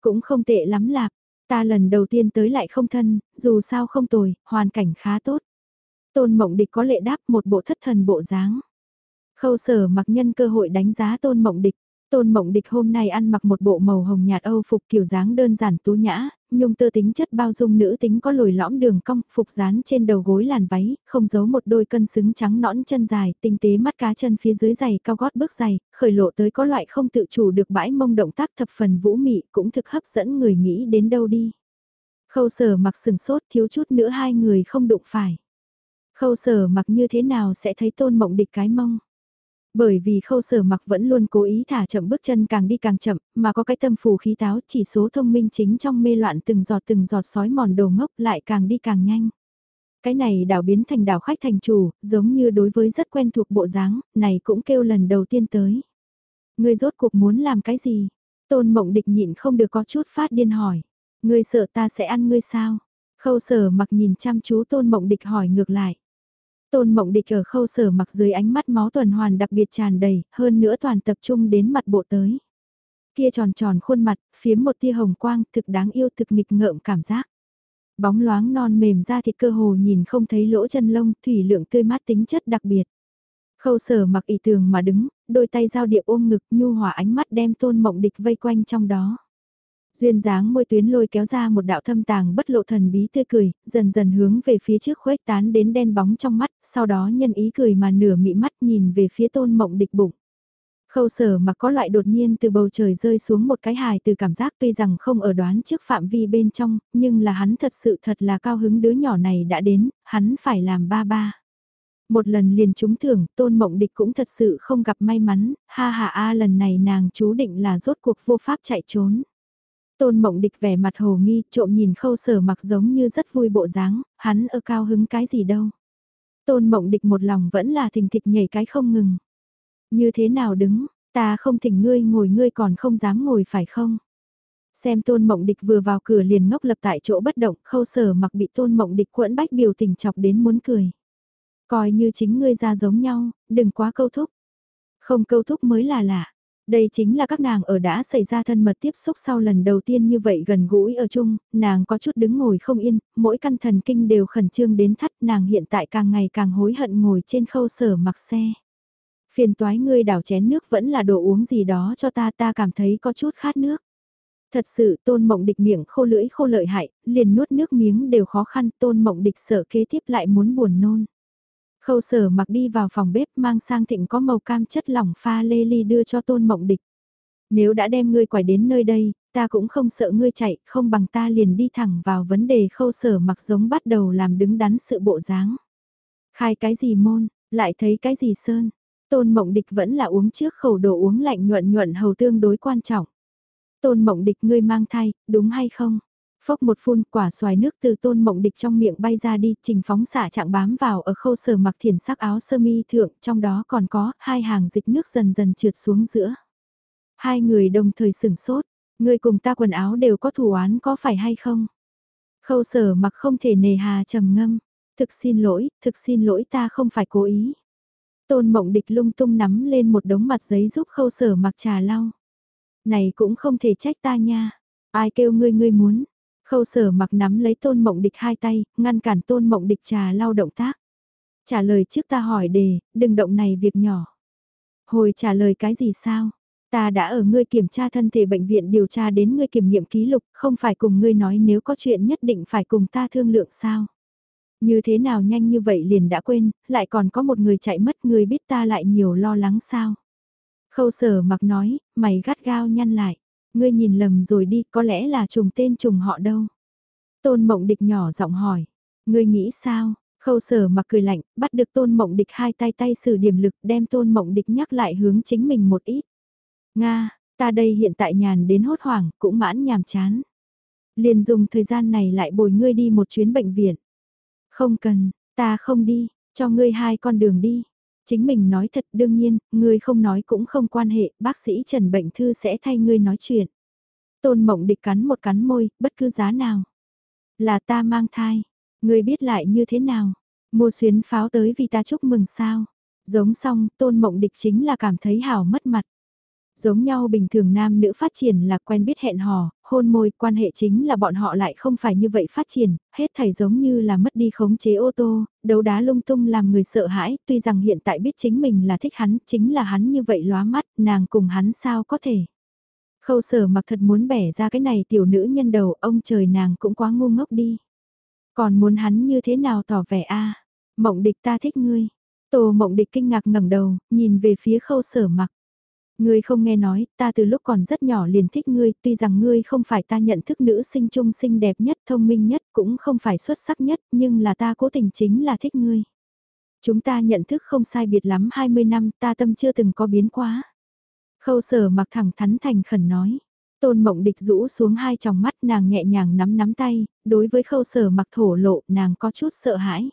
Cũng không tệ lắm lạp, ta lần đầu tiên tới lại không thân, dù sao không tồi, hoàn cảnh khá tốt. Tôn mộng địch có lệ đáp một bộ thất thần bộ dáng. Khâu sở mặc nhân cơ hội đánh giá tôn mộng địch. Tôn Mộng Địch hôm nay ăn mặc một bộ màu hồng nhạt Âu phục kiểu dáng đơn giản tú nhã, nhung tơ tính chất bao dung nữ tính có lồi lõm đường cong, phục dán trên đầu gối làn váy, không giấu một đôi cân xứng trắng nõn chân dài, tinh tế mắt cá chân phía dưới giày cao gót bước giày, khởi lộ tới có loại không tự chủ được bãi mông động tác thập phần vũ mị cũng thực hấp dẫn người nghĩ đến đâu đi. Khâu sở mặc sừng sốt thiếu chút nữa hai người không đụng phải. Khâu sở mặc như thế nào sẽ thấy tôn mộng địch cái mông. Bởi vì khâu sở mặc vẫn luôn cố ý thả chậm bước chân càng đi càng chậm, mà có cái tâm phù khí táo chỉ số thông minh chính trong mê loạn từng giọt từng giọt sói mòn đồ ngốc lại càng đi càng nhanh. Cái này đảo biến thành đảo khách thành chủ, giống như đối với rất quen thuộc bộ dáng, này cũng kêu lần đầu tiên tới. Ngươi rốt cuộc muốn làm cái gì? Tôn mộng địch nhịn không được có chút phát điên hỏi. Ngươi sợ ta sẽ ăn ngươi sao? Khâu sở mặc nhìn chăm chú tôn mộng địch hỏi ngược lại. Tôn mộng địch ở khâu sở mặc dưới ánh mắt máu tuần hoàn đặc biệt tràn đầy, hơn nữa toàn tập trung đến mặt bộ tới. Kia tròn tròn khuôn mặt, phía một tia hồng quang, thực đáng yêu thực nghịch ngợm cảm giác. Bóng loáng non mềm ra thịt cơ hồ nhìn không thấy lỗ chân lông, thủy lượng tươi mát tính chất đặc biệt. Khâu sở mặc ý tường mà đứng, đôi tay giao điệp ôm ngực nhu hòa ánh mắt đem tôn mộng địch vây quanh trong đó. Duyên dáng môi tuyến lôi kéo ra một đạo thâm tàng bất lộ thần bí tươi cười, dần dần hướng về phía trước khuếch tán đến đen bóng trong mắt, sau đó nhân ý cười mà nửa mị mắt nhìn về phía tôn mộng địch bụng. Khâu sở mà có loại đột nhiên từ bầu trời rơi xuống một cái hài từ cảm giác tuy rằng không ở đoán trước phạm vi bên trong, nhưng là hắn thật sự thật là cao hứng đứa nhỏ này đã đến, hắn phải làm ba ba. Một lần liền trúng thưởng, tôn mộng địch cũng thật sự không gặp may mắn, ha ha a lần này nàng chú định là rốt cuộc vô pháp chạy trốn. Tôn mộng địch vẻ mặt hồ nghi, trộm nhìn khâu sở mặc giống như rất vui bộ dáng, hắn ở cao hứng cái gì đâu. Tôn mộng địch một lòng vẫn là thình thịch nhảy cái không ngừng. Như thế nào đứng, ta không thỉnh ngươi ngồi ngươi còn không dám ngồi phải không? Xem tôn mộng địch vừa vào cửa liền ngốc lập tại chỗ bất động, khâu sở mặc bị tôn mộng địch quẫn bách biểu tình chọc đến muốn cười. Coi như chính ngươi ra giống nhau, đừng quá câu thúc. Không câu thúc mới là lạ. Đây chính là các nàng ở đã xảy ra thân mật tiếp xúc sau lần đầu tiên như vậy gần gũi ở chung, nàng có chút đứng ngồi không yên, mỗi căn thần kinh đều khẩn trương đến thắt nàng hiện tại càng ngày càng hối hận ngồi trên khâu sở mặc xe. Phiền toái ngươi đảo chén nước vẫn là đồ uống gì đó cho ta ta cảm thấy có chút khát nước. Thật sự tôn mộng địch miệng khô lưỡi khô lợi hại, liền nuốt nước miếng đều khó khăn tôn mộng địch sợ kế tiếp lại muốn buồn nôn. Khâu sở mặc đi vào phòng bếp mang sang thịnh có màu cam chất lỏng pha lê ly đưa cho tôn mộng địch. Nếu đã đem ngươi quải đến nơi đây, ta cũng không sợ ngươi chạy, không bằng ta liền đi thẳng vào vấn đề khâu sở mặc giống bắt đầu làm đứng đắn sự bộ dáng. Khai cái gì môn, lại thấy cái gì sơn, tôn mộng địch vẫn là uống trước khẩu đồ uống lạnh nhuận nhuận hầu tương đối quan trọng. Tôn mộng địch ngươi mang thai, đúng hay không? Phốc một phun quả xoài nước từ tôn mộng địch trong miệng bay ra đi, trình phóng xả trạng bám vào ở khâu sở mặc thiền sắc áo sơ mi thượng, trong đó còn có hai hàng dịch nước dần dần trượt xuống giữa. Hai người đồng thời sửng sốt, người cùng ta quần áo đều có thủ án có phải hay không? Khâu sở mặc không thể nề hà trầm ngâm, thực xin lỗi, thực xin lỗi ta không phải cố ý. Tôn mộng địch lung tung nắm lên một đống mặt giấy giúp khâu sở mặc trà lau. Này cũng không thể trách ta nha, ai kêu ngươi ngươi muốn, Khâu sở mặc nắm lấy tôn mộng địch hai tay, ngăn cản tôn mộng địch trà lau động tác. Trả lời trước ta hỏi đề, đừng động này việc nhỏ. Hồi trả lời cái gì sao? Ta đã ở ngươi kiểm tra thân thể bệnh viện điều tra đến ngươi kiểm nghiệm ký lục, không phải cùng ngươi nói nếu có chuyện nhất định phải cùng ta thương lượng sao? Như thế nào nhanh như vậy liền đã quên, lại còn có một người chạy mất người biết ta lại nhiều lo lắng sao? Khâu sở mặc nói, mày gắt gao nhăn lại. Ngươi nhìn lầm rồi đi, có lẽ là trùng tên trùng họ đâu. Tôn mộng địch nhỏ giọng hỏi. Ngươi nghĩ sao? Khâu sở mặc cười lạnh, bắt được tôn mộng địch hai tay tay sử điểm lực đem tôn mộng địch nhắc lại hướng chính mình một ít. Nga, ta đây hiện tại nhàn đến hốt hoảng, cũng mãn nhàm chán. Liền dùng thời gian này lại bồi ngươi đi một chuyến bệnh viện. Không cần, ta không đi, cho ngươi hai con đường đi. Chính mình nói thật đương nhiên, ngươi không nói cũng không quan hệ, bác sĩ Trần Bệnh Thư sẽ thay ngươi nói chuyện. Tôn mộng địch cắn một cắn môi, bất cứ giá nào. Là ta mang thai, ngươi biết lại như thế nào? Mua xuyến pháo tới vì ta chúc mừng sao? Giống xong, tôn mộng địch chính là cảm thấy hảo mất mặt. Giống nhau bình thường nam nữ phát triển là quen biết hẹn hò, hôn môi, quan hệ chính là bọn họ lại không phải như vậy phát triển, hết thảy giống như là mất đi khống chế ô tô, đấu đá lung tung làm người sợ hãi, tuy rằng hiện tại biết chính mình là thích hắn, chính là hắn như vậy lóa mắt, nàng cùng hắn sao có thể. Khâu sở mặc thật muốn bẻ ra cái này tiểu nữ nhân đầu, ông trời nàng cũng quá ngu ngốc đi. Còn muốn hắn như thế nào tỏ vẻ a Mộng địch ta thích ngươi. Tô mộng địch kinh ngạc ngẩng đầu, nhìn về phía khâu sở mặc. Ngươi không nghe nói, ta từ lúc còn rất nhỏ liền thích ngươi, tuy rằng ngươi không phải ta nhận thức nữ sinh trung xinh đẹp nhất, thông minh nhất, cũng không phải xuất sắc nhất, nhưng là ta cố tình chính là thích ngươi. Chúng ta nhận thức không sai biệt lắm 20 năm, ta tâm chưa từng có biến quá. Khâu sở mặc thẳng thắn thành khẩn nói. Tôn mộng địch rũ xuống hai tròng mắt nàng nhẹ nhàng nắm nắm tay, đối với khâu sở mặc thổ lộ nàng có chút sợ hãi.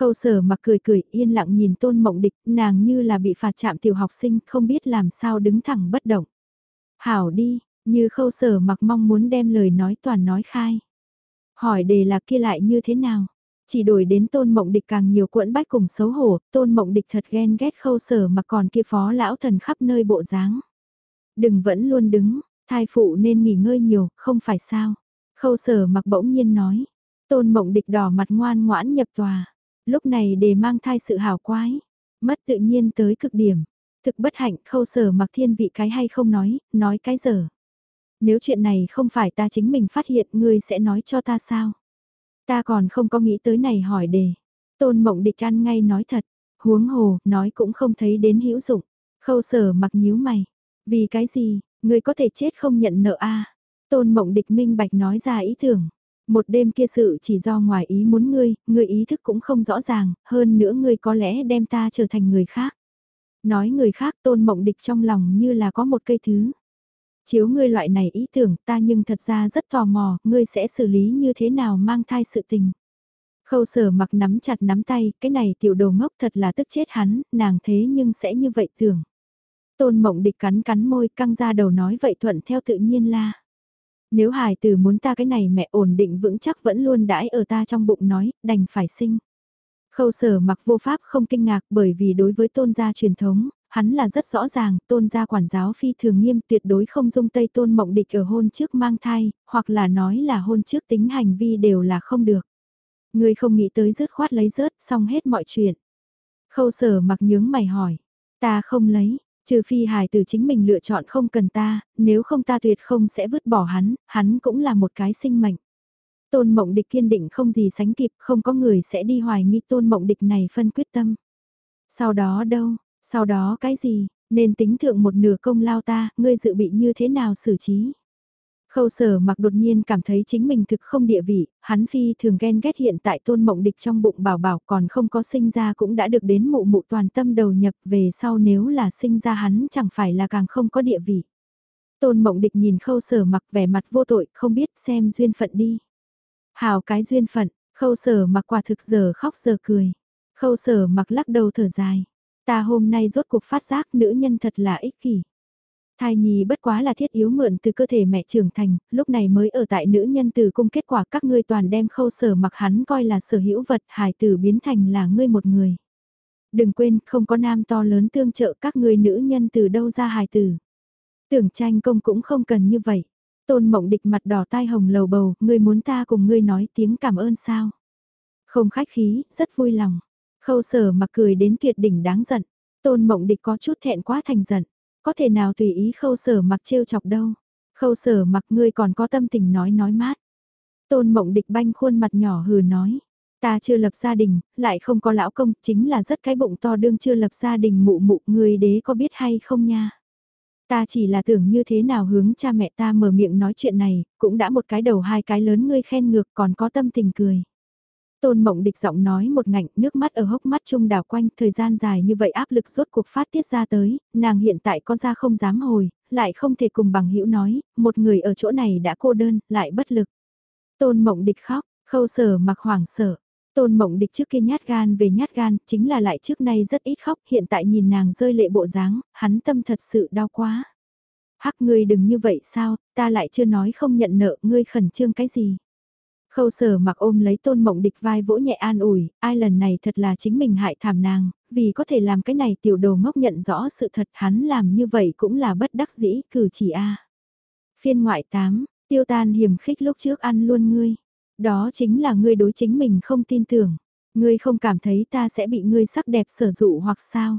Khâu sở mặc cười cười yên lặng nhìn tôn mộng địch, nàng như là bị phạt chạm tiểu học sinh, không biết làm sao đứng thẳng bất động. Hảo đi, như khâu sở mặc mong muốn đem lời nói toàn nói khai. Hỏi đề là kia lại như thế nào? Chỉ đổi đến tôn mộng địch càng nhiều cuộn bách cùng xấu hổ, tôn mộng địch thật ghen ghét khâu sở mặc còn kia phó lão thần khắp nơi bộ dáng. Đừng vẫn luôn đứng, thai phụ nên nghỉ ngơi nhiều, không phải sao? Khâu sở mặc bỗng nhiên nói. Tôn mộng địch đỏ mặt ngoan ngoãn nhập tòa. Lúc này để mang thai sự hào quái. Mất tự nhiên tới cực điểm. Thực bất hạnh khâu sở mặc thiên vị cái hay không nói, nói cái dở. Nếu chuyện này không phải ta chính mình phát hiện ngươi sẽ nói cho ta sao? Ta còn không có nghĩ tới này hỏi đề. Tôn mộng địch ăn ngay nói thật, huống hồ, nói cũng không thấy đến hữu dụng. Khâu sở mặc nhíu mày. Vì cái gì, ngươi có thể chết không nhận nợ a Tôn mộng địch minh bạch nói ra ý tưởng. Một đêm kia sự chỉ do ngoài ý muốn ngươi, ngươi ý thức cũng không rõ ràng, hơn nữa ngươi có lẽ đem ta trở thành người khác. Nói người khác tôn mộng địch trong lòng như là có một cây thứ. Chiếu ngươi loại này ý tưởng ta nhưng thật ra rất tò mò, ngươi sẽ xử lý như thế nào mang thai sự tình. Khâu sở mặc nắm chặt nắm tay, cái này tiểu đồ ngốc thật là tức chết hắn, nàng thế nhưng sẽ như vậy tưởng. Tôn mộng địch cắn cắn môi căng ra đầu nói vậy thuận theo tự nhiên la. Nếu hài tử muốn ta cái này mẹ ổn định vững chắc vẫn luôn đãi ở ta trong bụng nói, đành phải sinh. Khâu sở mặc vô pháp không kinh ngạc bởi vì đối với tôn gia truyền thống, hắn là rất rõ ràng, tôn gia quản giáo phi thường nghiêm tuyệt đối không dung tây tôn mộng địch ở hôn trước mang thai, hoặc là nói là hôn trước tính hành vi đều là không được. Người không nghĩ tới rớt khoát lấy rớt xong hết mọi chuyện. Khâu sở mặc nhướng mày hỏi, ta không lấy, trừ phi hài từ chính mình lựa chọn không cần ta, nếu không ta tuyệt không sẽ vứt bỏ hắn, hắn cũng là một cái sinh mệnh. Tôn mộng địch kiên định không gì sánh kịp, không có người sẽ đi hoài nghi tôn mộng địch này phân quyết tâm. Sau đó đâu, sau đó cái gì, nên tính thượng một nửa công lao ta, ngươi dự bị như thế nào xử trí. Khâu sở mặc đột nhiên cảm thấy chính mình thực không địa vị, hắn phi thường ghen ghét hiện tại tôn mộng địch trong bụng bảo bảo còn không có sinh ra cũng đã được đến mụ mụ toàn tâm đầu nhập về sau nếu là sinh ra hắn chẳng phải là càng không có địa vị. Tôn mộng địch nhìn khâu sở mặc vẻ mặt vô tội không biết xem duyên phận đi. Hào cái duyên phận, khâu sở mặc quả thực giờ khóc giờ cười. Khâu sở mặc lắc đầu thở dài. Ta hôm nay rốt cuộc phát giác nữ nhân thật là ích kỷ. Thai nhi bất quá là thiết yếu mượn từ cơ thể mẹ trưởng thành, lúc này mới ở tại nữ nhân từ cung kết quả các ngươi toàn đem khâu sở mặc hắn coi là sở hữu vật hài tử biến thành là ngươi một người. Đừng quên, không có nam to lớn tương trợ các ngươi nữ nhân từ đâu ra hài tử. Tưởng tranh công cũng không cần như vậy. Tôn mộng địch mặt đỏ tai hồng lầu bầu, ngươi muốn ta cùng ngươi nói tiếng cảm ơn sao? Không khách khí, rất vui lòng. Khâu sở mặc cười đến tuyệt đỉnh đáng giận. Tôn mộng địch có chút thẹn quá thành giận. Có thể nào tùy ý khâu sở mặc trêu chọc đâu. Khâu sở mặc ngươi còn có tâm tình nói nói mát. Tôn mộng địch banh khuôn mặt nhỏ hừ nói. Ta chưa lập gia đình, lại không có lão công, chính là rất cái bụng to đương chưa lập gia đình mụ mụ, người đế có biết hay không nha. Ta chỉ là tưởng như thế nào hướng cha mẹ ta mở miệng nói chuyện này, cũng đã một cái đầu hai cái lớn ngươi khen ngược còn có tâm tình cười. Tôn mộng địch giọng nói một ngạnh nước mắt ở hốc mắt trung đảo quanh thời gian dài như vậy áp lực rốt cuộc phát tiết ra tới, nàng hiện tại có ra không dám hồi, lại không thể cùng bằng hữu nói, một người ở chỗ này đã cô đơn, lại bất lực. Tôn mộng địch khóc, khâu sở mặc hoảng sợ. Tôn mộng địch trước kia nhát gan về nhát gan, chính là lại trước nay rất ít khóc, hiện tại nhìn nàng rơi lệ bộ dáng, hắn tâm thật sự đau quá. Hắc ngươi đừng như vậy sao, ta lại chưa nói không nhận nợ, ngươi khẩn trương cái gì. Khâu sở mặc ôm lấy tôn mộng địch vai vỗ nhẹ an ủi, ai lần này thật là chính mình hại thảm nàng, vì có thể làm cái này tiểu đồ ngốc nhận rõ sự thật hắn làm như vậy cũng là bất đắc dĩ cử chỉ a Phiên ngoại 8, tiêu tan hiểm khích lúc trước ăn luôn ngươi. Đó chính là ngươi đối chính mình không tin tưởng. Ngươi không cảm thấy ta sẽ bị ngươi sắc đẹp sở dụ hoặc sao.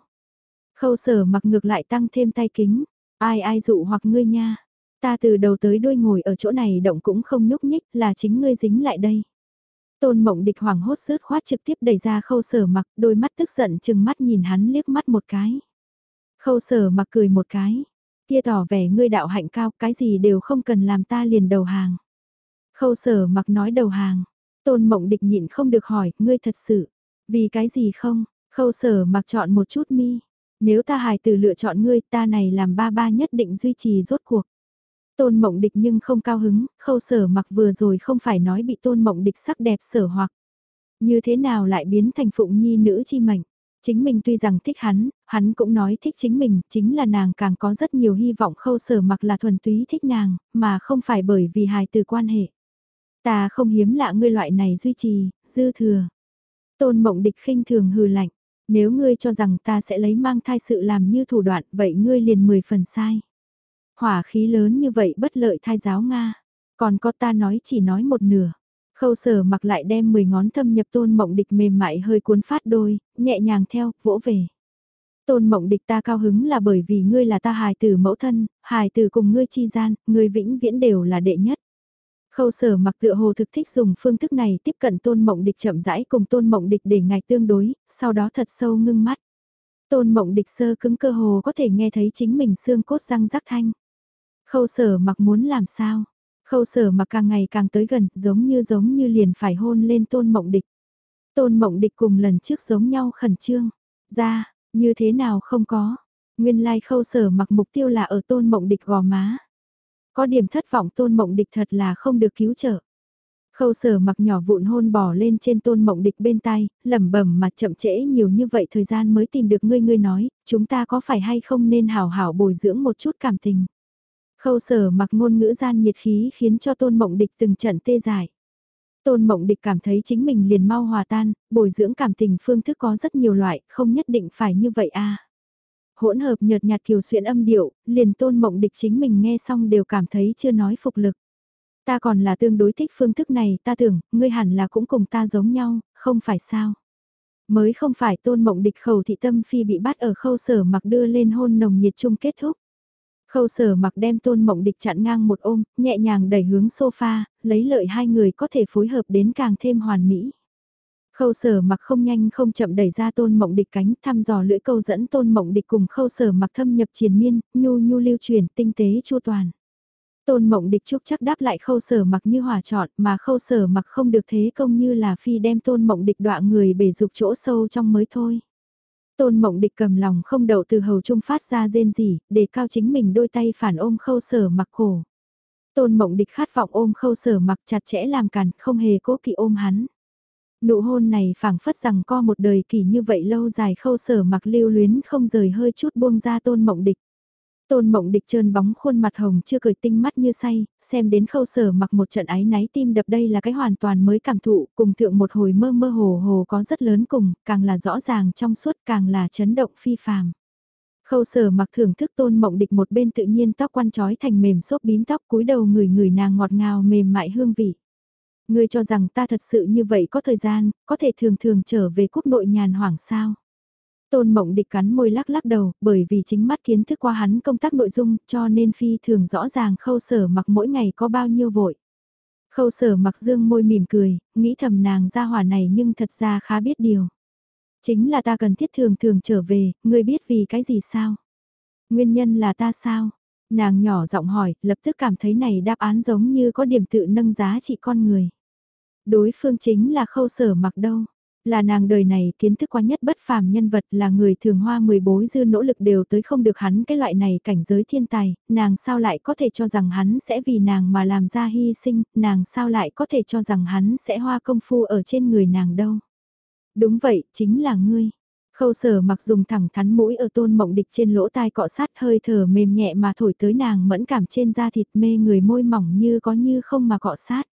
Khâu sở mặc ngược lại tăng thêm tay kính. Ai ai dụ hoặc ngươi nha. Ta từ đầu tới đuôi ngồi ở chỗ này động cũng không nhúc nhích là chính ngươi dính lại đây. Tôn mộng địch hoảng hốt sớt khoát trực tiếp đẩy ra khâu sở mặc đôi mắt tức giận chừng mắt nhìn hắn liếc mắt một cái. Khâu sở mặc cười một cái. Kia tỏ vẻ ngươi đạo hạnh cao cái gì đều không cần làm ta liền đầu hàng. Khâu sở mặc nói đầu hàng. Tôn mộng địch nhịn không được hỏi, ngươi thật sự, vì cái gì không? Khâu sở mặc chọn một chút mi. Nếu ta hài từ lựa chọn ngươi ta này làm ba ba nhất định duy trì rốt cuộc. Tôn mộng địch nhưng không cao hứng, khâu sở mặc vừa rồi không phải nói bị tôn mộng địch sắc đẹp sở hoặc. Như thế nào lại biến thành phụng nhi nữ chi mệnh? Chính mình tuy rằng thích hắn, hắn cũng nói thích chính mình, chính là nàng càng có rất nhiều hy vọng khâu sở mặc là thuần túy thích nàng, mà không phải bởi vì hài từ quan hệ. Ta không hiếm lạ ngươi loại này duy trì, dư thừa. Tôn mộng địch khinh thường hừ lạnh, nếu ngươi cho rằng ta sẽ lấy mang thai sự làm như thủ đoạn vậy ngươi liền 10 phần sai. Hỏa khí lớn như vậy bất lợi thai giáo Nga, còn có ta nói chỉ nói một nửa. Khâu sở mặc lại đem 10 ngón thâm nhập tôn mộng địch mềm mại hơi cuốn phát đôi, nhẹ nhàng theo, vỗ về. Tôn mộng địch ta cao hứng là bởi vì ngươi là ta hài tử mẫu thân, hài tử cùng ngươi chi gian, ngươi vĩnh viễn đều là đệ nhất. Khâu sở mặc tựa hồ thực thích dùng phương thức này tiếp cận tôn mộng địch chậm rãi cùng tôn mộng địch để ngài tương đối, sau đó thật sâu ngưng mắt. Tôn mộng địch sơ cứng cơ hồ có thể nghe thấy chính mình xương cốt răng rắc thanh. Khâu sở mặc muốn làm sao? Khâu sở mặc càng ngày càng tới gần, giống như giống như liền phải hôn lên tôn mộng địch. Tôn mộng địch cùng lần trước giống nhau khẩn trương. Ra, như thế nào không có. Nguyên lai like khâu sở mặc mục tiêu là ở tôn mộng địch gò má. Có điểm thất vọng tôn mộng địch thật là không được cứu trợ. Khâu sở mặc nhỏ vụn hôn bỏ lên trên tôn mộng địch bên tai, lẩm bẩm mà chậm trễ nhiều như vậy thời gian mới tìm được ngươi ngươi nói, chúng ta có phải hay không nên hào hảo bồi dưỡng một chút cảm tình. Khâu sở mặc ngôn ngữ gian nhiệt khí khiến cho tôn mộng địch từng trận tê dại Tôn mộng địch cảm thấy chính mình liền mau hòa tan, bồi dưỡng cảm tình phương thức có rất nhiều loại, không nhất định phải như vậy a hỗn hợp nhợt nhạt kiều xuyện âm điệu, liền tôn mộng địch chính mình nghe xong đều cảm thấy chưa nói phục lực. Ta còn là tương đối thích phương thức này, ta tưởng, ngươi hẳn là cũng cùng ta giống nhau, không phải sao. Mới không phải tôn mộng địch khẩu thị tâm phi bị bắt ở khâu sở mặc đưa lên hôn nồng nhiệt chung kết thúc. Khâu sở mặc đem tôn mộng địch chặn ngang một ôm, nhẹ nhàng đẩy hướng sofa, lấy lợi hai người có thể phối hợp đến càng thêm hoàn mỹ. Khâu sở mặc không nhanh không chậm đẩy ra tôn mộng địch cánh thăm dò lưỡi câu dẫn tôn mộng địch cùng khâu sở mặc thâm nhập triền miên, nhu nhu lưu truyền, tinh tế chu toàn. Tôn mộng địch chúc chắc đáp lại khâu sở mặc như hòa trọn mà khâu sở mặc không được thế công như là phi đem tôn mộng địch đọa người bể dục chỗ sâu trong mới thôi. Tôn mộng địch cầm lòng không đậu từ hầu trung phát ra rên gì, để cao chính mình đôi tay phản ôm khâu sở mặc cổ. Tôn mộng địch khát vọng ôm khâu sở mặc chặt chẽ làm cản, không hề cố kỵ ôm hắn. Nụ hôn này phảng phất rằng co một đời kỳ như vậy lâu dài khâu sở mặc lưu luyến không rời hơi chút buông ra tôn mộng địch. Tôn mộng địch trơn bóng khuôn mặt hồng chưa cười tinh mắt như say, xem đến khâu sở mặc một trận ái náy tim đập đây là cái hoàn toàn mới cảm thụ, cùng thượng một hồi mơ mơ hồ hồ có rất lớn cùng, càng là rõ ràng trong suốt càng là chấn động phi phàm. Khâu sở mặc thưởng thức tôn mộng địch một bên tự nhiên tóc quăn trói thành mềm xốp bím tóc cúi đầu người người nàng ngọt ngào mềm mại hương vị. Ngươi cho rằng ta thật sự như vậy có thời gian, có thể thường thường trở về quốc nội nhàn hoảng sao. Tôn mộng địch cắn môi lắc lắc đầu, bởi vì chính mắt kiến thức qua hắn công tác nội dung, cho nên phi thường rõ ràng khâu sở mặc mỗi ngày có bao nhiêu vội. Khâu sở mặc dương môi mỉm cười, nghĩ thầm nàng ra hỏa này nhưng thật ra khá biết điều. Chính là ta cần thiết thường thường trở về, ngươi biết vì cái gì sao? Nguyên nhân là ta sao? Nàng nhỏ giọng hỏi, lập tức cảm thấy này đáp án giống như có điểm tự nâng giá trị con người. Đối phương chính là khâu sở mặc đâu. Là nàng đời này kiến thức quá nhất bất phàm nhân vật là người thường hoa mười bối dư nỗ lực đều tới không được hắn cái loại này cảnh giới thiên tài, nàng sao lại có thể cho rằng hắn sẽ vì nàng mà làm ra hy sinh, nàng sao lại có thể cho rằng hắn sẽ hoa công phu ở trên người nàng đâu. Đúng vậy, chính là ngươi. Khâu sở mặc dùng thẳng thắn mũi ở tôn mộng địch trên lỗ tai cọ sát hơi thở mềm nhẹ mà thổi tới nàng mẫn cảm trên da thịt mê người môi mỏng như có như không mà cọ sát.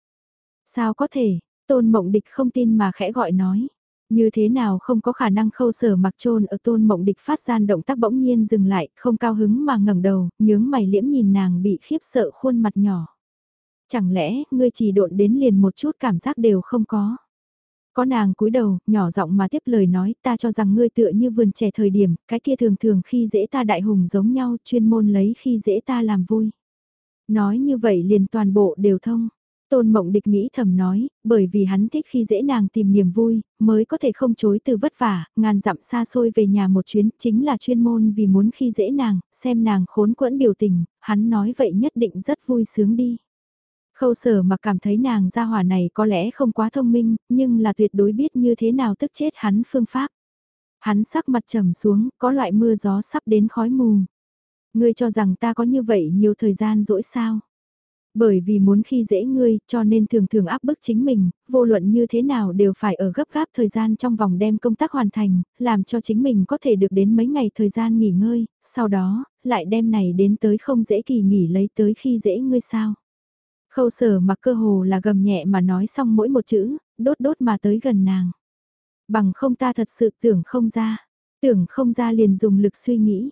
Sao có thể, tôn mộng địch không tin mà khẽ gọi nói. Như thế nào không có khả năng khâu sở mặc trôn ở tôn mộng địch phát gian động tác bỗng nhiên dừng lại, không cao hứng mà ngẩng đầu, nhướng mày liễm nhìn nàng bị khiếp sợ khuôn mặt nhỏ. Chẳng lẽ, ngươi chỉ độn đến liền một chút cảm giác đều không có. Có nàng cúi đầu, nhỏ giọng mà tiếp lời nói, ta cho rằng ngươi tựa như vườn trẻ thời điểm, cái kia thường thường khi dễ ta đại hùng giống nhau, chuyên môn lấy khi dễ ta làm vui. Nói như vậy liền toàn bộ đều thông. Tôn mộng địch nghĩ thầm nói, bởi vì hắn thích khi dễ nàng tìm niềm vui, mới có thể không chối từ vất vả, ngàn dặm xa xôi về nhà một chuyến, chính là chuyên môn vì muốn khi dễ nàng, xem nàng khốn quẫn biểu tình, hắn nói vậy nhất định rất vui sướng đi. Khâu sở mà cảm thấy nàng gia hỏa này có lẽ không quá thông minh, nhưng là tuyệt đối biết như thế nào tức chết hắn phương pháp. Hắn sắc mặt trầm xuống, có loại mưa gió sắp đến khói mù. Ngươi cho rằng ta có như vậy nhiều thời gian dỗi sao? Bởi vì muốn khi dễ ngươi, cho nên thường thường áp bức chính mình, vô luận như thế nào đều phải ở gấp gáp thời gian trong vòng đem công tác hoàn thành, làm cho chính mình có thể được đến mấy ngày thời gian nghỉ ngơi, sau đó, lại đem này đến tới không dễ kỳ nghỉ lấy tới khi dễ ngươi sao. Khâu sở mặc cơ hồ là gầm nhẹ mà nói xong mỗi một chữ, đốt đốt mà tới gần nàng. Bằng không ta thật sự tưởng không ra, tưởng không ra liền dùng lực suy nghĩ.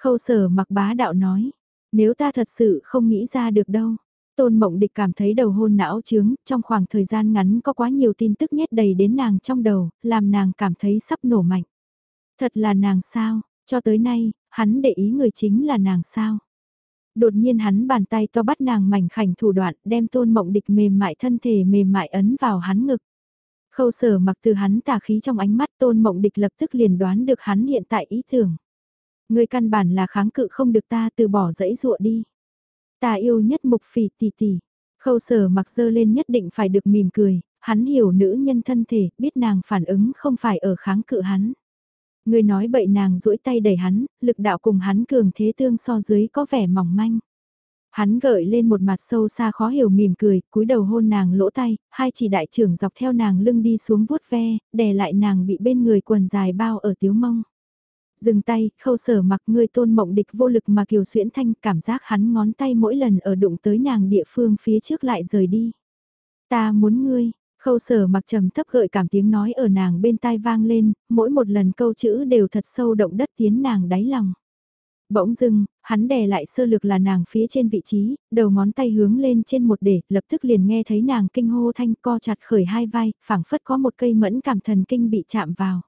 Khâu sở mặc bá đạo nói, nếu ta thật sự không nghĩ ra được đâu. Tôn mộng địch cảm thấy đầu hôn não trướng, trong khoảng thời gian ngắn có quá nhiều tin tức nhét đầy đến nàng trong đầu, làm nàng cảm thấy sắp nổ mạnh. Thật là nàng sao, Cho tới nay, hắn để ý người chính là nàng sao. Đột nhiên hắn bàn tay to bắt nàng mảnh khảnh thủ đoạn đem tôn mộng địch mềm mại thân thể mềm mại ấn vào hắn ngực. Khâu sở mặc từ hắn tà khí trong ánh mắt tôn mộng địch lập tức liền đoán được hắn hiện tại ý tưởng. Người căn bản là kháng cự không được ta từ bỏ dãy dụa đi. Ta yêu nhất mục phỉ tỷ tỷ. Khâu sở mặc dơ lên nhất định phải được mỉm cười, hắn hiểu nữ nhân thân thể, biết nàng phản ứng không phải ở kháng cự hắn. Người nói bậy nàng duỗi tay đẩy hắn, lực đạo cùng hắn cường thế tương so dưới có vẻ mỏng manh. Hắn gợi lên một mặt sâu xa khó hiểu mỉm cười, cúi đầu hôn nàng lỗ tay, hai chỉ đại trưởng dọc theo nàng lưng đi xuống vuốt ve, đè lại nàng bị bên người quần dài bao ở tiếu mông. Dừng tay, khâu sở mặc người tôn mộng địch vô lực mà kiều xuyễn thanh cảm giác hắn ngón tay mỗi lần ở đụng tới nàng địa phương phía trước lại rời đi. Ta muốn ngươi, khâu sở mặc trầm thấp gợi cảm tiếng nói ở nàng bên tai vang lên, mỗi một lần câu chữ đều thật sâu động đất tiến nàng đáy lòng. Bỗng dưng, hắn đè lại sơ lược là nàng phía trên vị trí, đầu ngón tay hướng lên trên một để, lập tức liền nghe thấy nàng kinh hô thanh co chặt khởi hai vai, phảng phất có một cây mẫn cảm thần kinh bị chạm vào.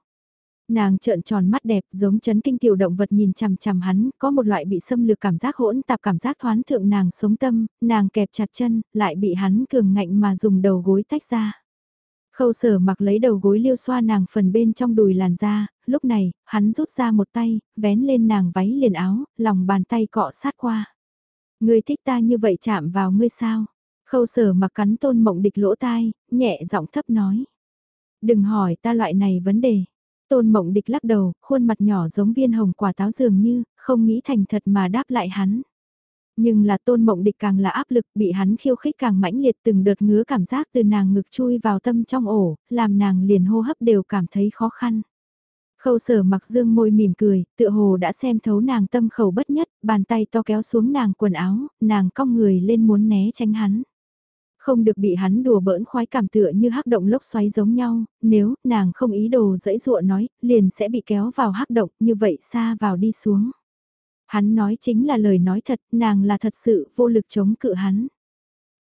Nàng trợn tròn mắt đẹp giống chấn kinh tiểu động vật nhìn chằm chằm hắn, có một loại bị xâm lược cảm giác hỗn tạp cảm giác thoán thượng nàng sống tâm, nàng kẹp chặt chân, lại bị hắn cường ngạnh mà dùng đầu gối tách ra. Khâu sở mặc lấy đầu gối liêu xoa nàng phần bên trong đùi làn da, lúc này, hắn rút ra một tay, vén lên nàng váy liền áo, lòng bàn tay cọ sát qua. Ngươi thích ta như vậy chạm vào ngươi sao? Khâu sở mặc cắn tôn mộng địch lỗ tai, nhẹ giọng thấp nói. Đừng hỏi ta loại này vấn đề. Tôn mộng địch lắc đầu, khuôn mặt nhỏ giống viên hồng quả táo dường như, không nghĩ thành thật mà đáp lại hắn. Nhưng là tôn mộng địch càng là áp lực bị hắn khiêu khích càng mãnh liệt từng đợt ngứa cảm giác từ nàng ngực chui vào tâm trong ổ, làm nàng liền hô hấp đều cảm thấy khó khăn. Khâu sở mặc dương môi mỉm cười, tựa hồ đã xem thấu nàng tâm khẩu bất nhất, bàn tay to kéo xuống nàng quần áo, nàng cong người lên muốn né tránh hắn. Không được bị hắn đùa bỡn khoái cảm tựa như hắc động lốc xoáy giống nhau, nếu nàng không ý đồ dẫy dụa nói, liền sẽ bị kéo vào hắc động như vậy xa vào đi xuống. Hắn nói chính là lời nói thật, nàng là thật sự vô lực chống cự hắn.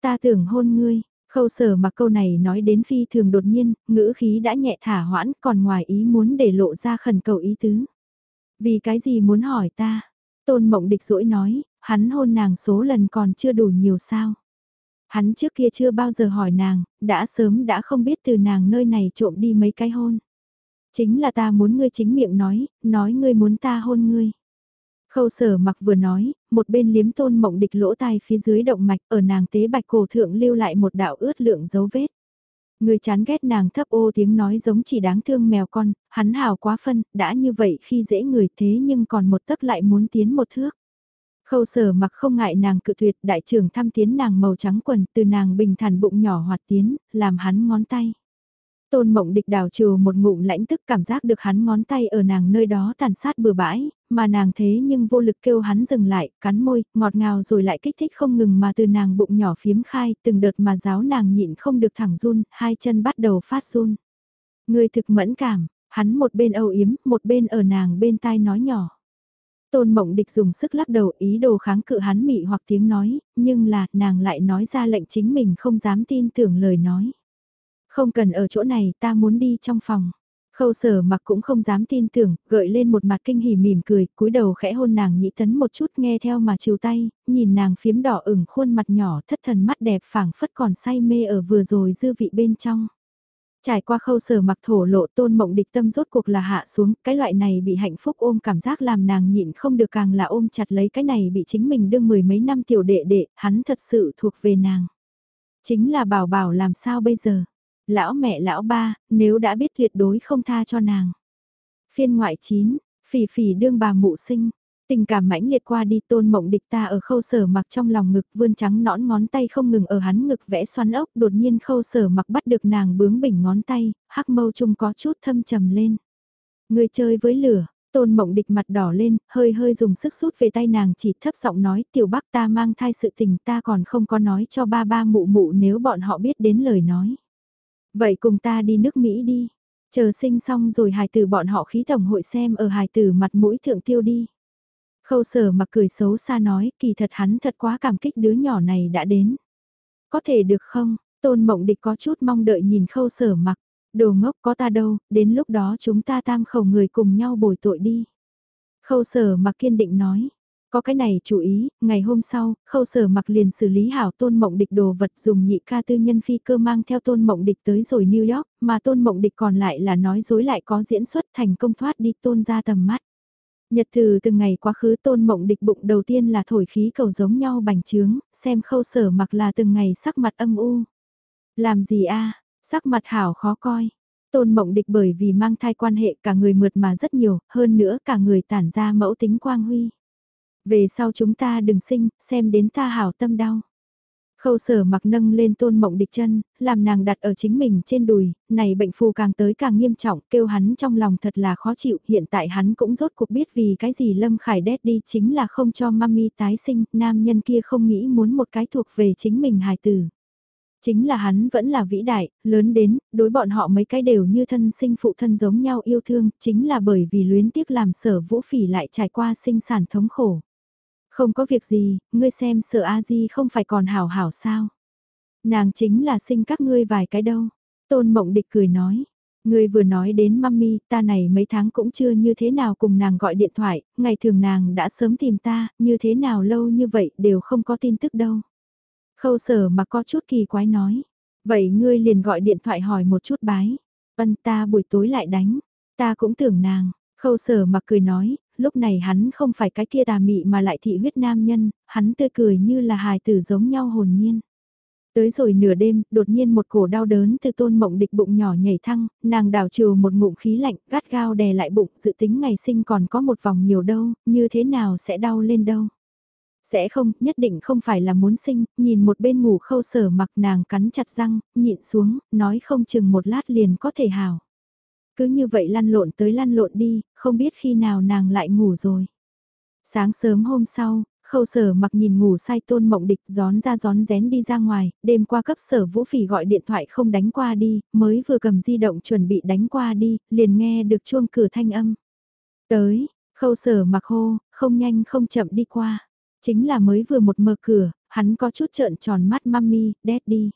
Ta tưởng hôn ngươi, khâu sở mà câu này nói đến phi thường đột nhiên, ngữ khí đã nhẹ thả hoãn còn ngoài ý muốn để lộ ra khẩn cầu ý tứ. Vì cái gì muốn hỏi ta? Tôn mộng địch rỗi nói, hắn hôn nàng số lần còn chưa đủ nhiều sao. Hắn trước kia chưa bao giờ hỏi nàng, đã sớm đã không biết từ nàng nơi này trộm đi mấy cái hôn. Chính là ta muốn ngươi chính miệng nói, nói ngươi muốn ta hôn ngươi. Khâu sở mặc vừa nói, một bên liếm tôn mộng địch lỗ tai phía dưới động mạch ở nàng tế bạch cổ thượng lưu lại một đạo ướt lượng dấu vết. Người chán ghét nàng thấp ô tiếng nói giống chỉ đáng thương mèo con, hắn hào quá phân, đã như vậy khi dễ người thế nhưng còn một tấc lại muốn tiến một thước. Khâu sở mặc không ngại nàng cự tuyệt đại trưởng thăm tiến nàng màu trắng quần từ nàng bình thản bụng nhỏ hoạt tiến, làm hắn ngón tay. Tôn mộng địch đào trừ một ngụm lãnh tức cảm giác được hắn ngón tay ở nàng nơi đó tàn sát bừa bãi, mà nàng thế nhưng vô lực kêu hắn dừng lại, cắn môi, ngọt ngào rồi lại kích thích không ngừng mà từ nàng bụng nhỏ phiếm khai, từng đợt mà giáo nàng nhịn không được thẳng run, hai chân bắt đầu phát run. Người thực mẫn cảm, hắn một bên âu yếm, một bên ở nàng bên tai nói nhỏ. Tôn mộng địch dùng sức lắc đầu ý đồ kháng cự hắn mị hoặc tiếng nói, nhưng là nàng lại nói ra lệnh chính mình không dám tin tưởng lời nói. Không cần ở chỗ này ta muốn đi trong phòng. Khâu sở mặc cũng không dám tin tưởng, gợi lên một mặt kinh hỉ mỉm cười, cúi đầu khẽ hôn nàng nhĩ tấn một chút nghe theo mà chiều tay, nhìn nàng phiếm đỏ ửng khuôn mặt nhỏ thất thần mắt đẹp phảng phất còn say mê ở vừa rồi dư vị bên trong. Trải qua khâu sở mặc thổ lộ tôn mộng địch tâm rốt cuộc là hạ xuống, cái loại này bị hạnh phúc ôm cảm giác làm nàng nhịn không được càng là ôm chặt lấy cái này bị chính mình đương mười mấy năm tiểu đệ đệ, hắn thật sự thuộc về nàng. Chính là bảo bảo làm sao bây giờ, lão mẹ lão ba, nếu đã biết tuyệt đối không tha cho nàng. Phiên ngoại 9, phỉ phỉ đương bà mụ sinh, tình cảm mãnh liệt qua đi tôn mộng địch ta ở khâu sở mặc trong lòng ngực vươn trắng nõn ngón tay không ngừng ở hắn ngực vẽ xoắn ốc đột nhiên khâu sở mặc bắt được nàng bướng bỉnh ngón tay, hắc mâu chung có chút thâm trầm lên. Người chơi với lửa, tôn mộng địch mặt đỏ lên, hơi hơi dùng sức rút về tay nàng chỉ thấp giọng nói tiểu bác ta mang thai sự tình ta còn không có nói cho ba ba mụ mụ nếu bọn họ biết đến lời nói. Vậy cùng ta đi nước Mỹ đi. Chờ sinh xong rồi hài tử bọn họ khí tổng hội xem ở hài tử mặt mũi thượng tiêu đi. Khâu sở mặc cười xấu xa nói kỳ thật hắn thật quá cảm kích đứa nhỏ này đã đến. Có thể được không? Tôn mộng địch có chút mong đợi nhìn khâu sở mặc. Đồ ngốc có ta đâu, đến lúc đó chúng ta tam khẩu người cùng nhau bồi tội đi. Khâu sở mặc kiên định nói. Có cái này chú ý, ngày hôm sau, khâu sở mặc liền xử lý hảo tôn mộng địch đồ vật dùng nhị ca tư nhân phi cơ mang theo tôn mộng địch tới rồi New York, mà tôn mộng địch còn lại là nói dối lại có diễn xuất thành công thoát đi tôn ra tầm mắt. Nhật từ từng ngày quá khứ tôn mộng địch bụng đầu tiên là thổi khí cầu giống nhau bành trướng, xem khâu sở mặc là từng ngày sắc mặt âm u. Làm gì a sắc mặt hảo khó coi. Tôn mộng địch bởi vì mang thai quan hệ cả người mượt mà rất nhiều, hơn nữa cả người tản ra mẫu tính quang huy. Về sau chúng ta đừng sinh, xem đến ta hảo tâm đau. Khâu sở mặc nâng lên tôn mộng địch chân, làm nàng đặt ở chính mình trên đùi, này bệnh phù càng tới càng nghiêm trọng, kêu hắn trong lòng thật là khó chịu, hiện tại hắn cũng rốt cuộc biết vì cái gì Lâm Khải đét đi chính là không cho mami tái sinh, nam nhân kia không nghĩ muốn một cái thuộc về chính mình hài tử. Chính là hắn vẫn là vĩ đại, lớn đến, đối bọn họ mấy cái đều như thân sinh phụ thân giống nhau yêu thương, chính là bởi vì luyến tiếc làm sở vũ phỉ lại trải qua sinh sản thống khổ. Không có việc gì, ngươi xem sợ A-di không phải còn hảo hảo sao. Nàng chính là sinh các ngươi vài cái đâu. Tôn mộng địch cười nói. Ngươi vừa nói đến mami, ta này mấy tháng cũng chưa như thế nào cùng nàng gọi điện thoại, ngày thường nàng đã sớm tìm ta, như thế nào lâu như vậy đều không có tin tức đâu. Khâu sở mà có chút kỳ quái nói. Vậy ngươi liền gọi điện thoại hỏi một chút bái. vân ta buổi tối lại đánh. Ta cũng tưởng nàng. Khâu sở mặc cười nói, lúc này hắn không phải cái kia tà mị mà lại thị huyết nam nhân, hắn tươi cười như là hài tử giống nhau hồn nhiên. Tới rồi nửa đêm, đột nhiên một cổ đau đớn từ tôn mộng địch bụng nhỏ nhảy thăng, nàng đào trừ một ngụm khí lạnh, gắt gao đè lại bụng, dự tính ngày sinh còn có một vòng nhiều đâu, như thế nào sẽ đau lên đâu. Sẽ không, nhất định không phải là muốn sinh, nhìn một bên ngủ khâu sở mặc nàng cắn chặt răng, nhịn xuống, nói không chừng một lát liền có thể hào. Cứ như vậy lăn lộn tới lăn lộn đi, không biết khi nào nàng lại ngủ rồi. Sáng sớm hôm sau, khâu sở mặc nhìn ngủ say tôn mộng địch gión ra gión rén đi ra ngoài, đêm qua cấp sở vũ phỉ gọi điện thoại không đánh qua đi, mới vừa cầm di động chuẩn bị đánh qua đi, liền nghe được chuông cửa thanh âm. Tới, khâu sở mặc hô, không nhanh không chậm đi qua. Chính là mới vừa một mở cửa, hắn có chút trợn tròn mắt mami, daddy.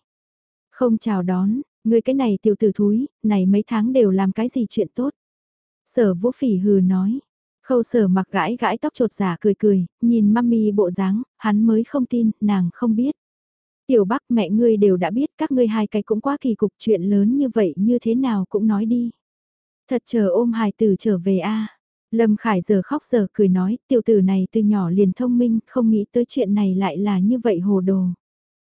Không chào đón, người cái này tiểu tử thúi, này mấy tháng đều làm cái gì chuyện tốt. Sở vũ phỉ hừ nói. Khâu sở mặc gãi gãi tóc trột giả cười cười, nhìn mami bộ dáng, hắn mới không tin, nàng không biết. Tiểu bắc mẹ ngươi đều đã biết các ngươi hai cái cũng quá kỳ cục chuyện lớn như vậy như thế nào cũng nói đi. Thật chờ ôm hài tử trở về a Lâm Khải giờ khóc giờ cười nói, tiểu tử này từ nhỏ liền thông minh, không nghĩ tới chuyện này lại là như vậy hồ đồ.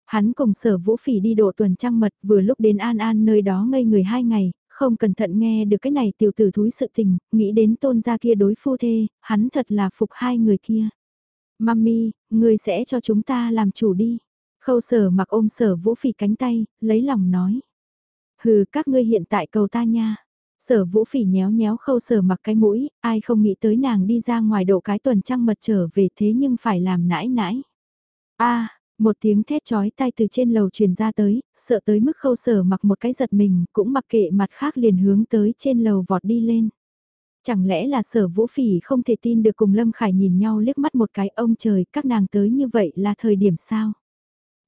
Hắn cùng sở vũ phỉ đi độ tuần trăng mật vừa lúc đến An An nơi đó ngây người hai ngày, không cẩn thận nghe được cái này tiểu tử thúi sự tình, nghĩ đến tôn gia kia đối phu thê, hắn thật là phục hai người kia. Mami, người sẽ cho chúng ta làm chủ đi. Khâu sở mặc ôm sở vũ phỉ cánh tay, lấy lòng nói. Hừ, các ngươi hiện tại cầu ta nha. Sở vũ phỉ nhéo nhéo khâu sở mặc cái mũi, ai không nghĩ tới nàng đi ra ngoài độ cái tuần trăng mật trở về thế nhưng phải làm nãi nãi. a một tiếng thét chói tai từ trên lầu truyền ra tới, sợ tới mức khâu sở mặc một cái giật mình, cũng mặc kệ mặt khác liền hướng tới trên lầu vọt đi lên. Chẳng lẽ là sở vũ phỉ không thể tin được cùng Lâm Khải nhìn nhau liếc mắt một cái ông trời các nàng tới như vậy là thời điểm sao?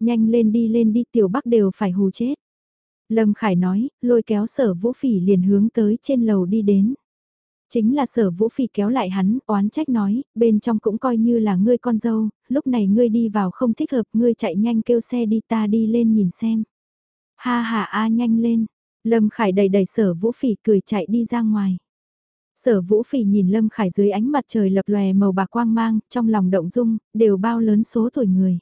Nhanh lên đi lên đi tiểu bắc đều phải hù chết. Lâm Khải nói, lôi kéo sở vũ phỉ liền hướng tới trên lầu đi đến. Chính là sở vũ phỉ kéo lại hắn, oán trách nói, bên trong cũng coi như là ngươi con dâu, lúc này ngươi đi vào không thích hợp, ngươi chạy nhanh kêu xe đi ta đi lên nhìn xem. Ha ha a nhanh lên, Lâm Khải đầy đầy sở vũ phỉ cười chạy đi ra ngoài. Sở vũ phỉ nhìn Lâm Khải dưới ánh mặt trời lập lòe màu bạc quang mang, trong lòng động dung, đều bao lớn số tuổi người.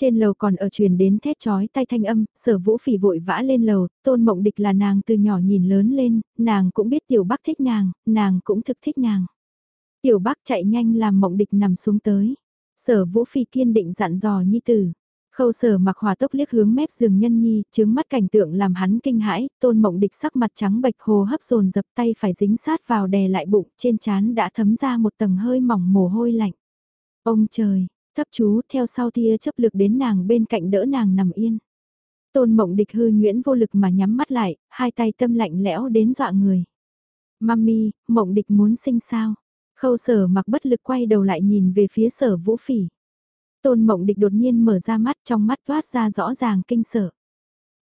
Trên lầu còn ở truyền đến thét chói tay thanh âm, sở vũ phỉ vội vã lên lầu, tôn mộng địch là nàng từ nhỏ nhìn lớn lên, nàng cũng biết tiểu bắc thích nàng, nàng cũng thực thích nàng. Tiểu bắc chạy nhanh làm mộng địch nằm xuống tới. Sở vũ phỉ kiên định dặn dò nhi tử. Khâu sở mặc hòa tốc liếc hướng mép giường nhân nhi, chứng mắt cảnh tượng làm hắn kinh hãi, tôn mộng địch sắc mặt trắng bệch hồ hấp dồn dập tay phải dính sát vào đè lại bụng, trên chán đã thấm ra một tầng hơi mỏng mồ hôi lạnh. Ông trời, thấp chú theo sau tia chấp lực đến nàng bên cạnh đỡ nàng nằm yên. Tôn mộng địch hư nguyễn vô lực mà nhắm mắt lại, hai tay tâm lạnh lẽo đến dọa người. Mami, mộng địch muốn sinh sao? Khâu sở mặc bất lực quay đầu lại nhìn về phía sở vũ phỉ. Tôn mộng địch đột nhiên mở ra mắt trong mắt toát ra rõ ràng kinh sợ.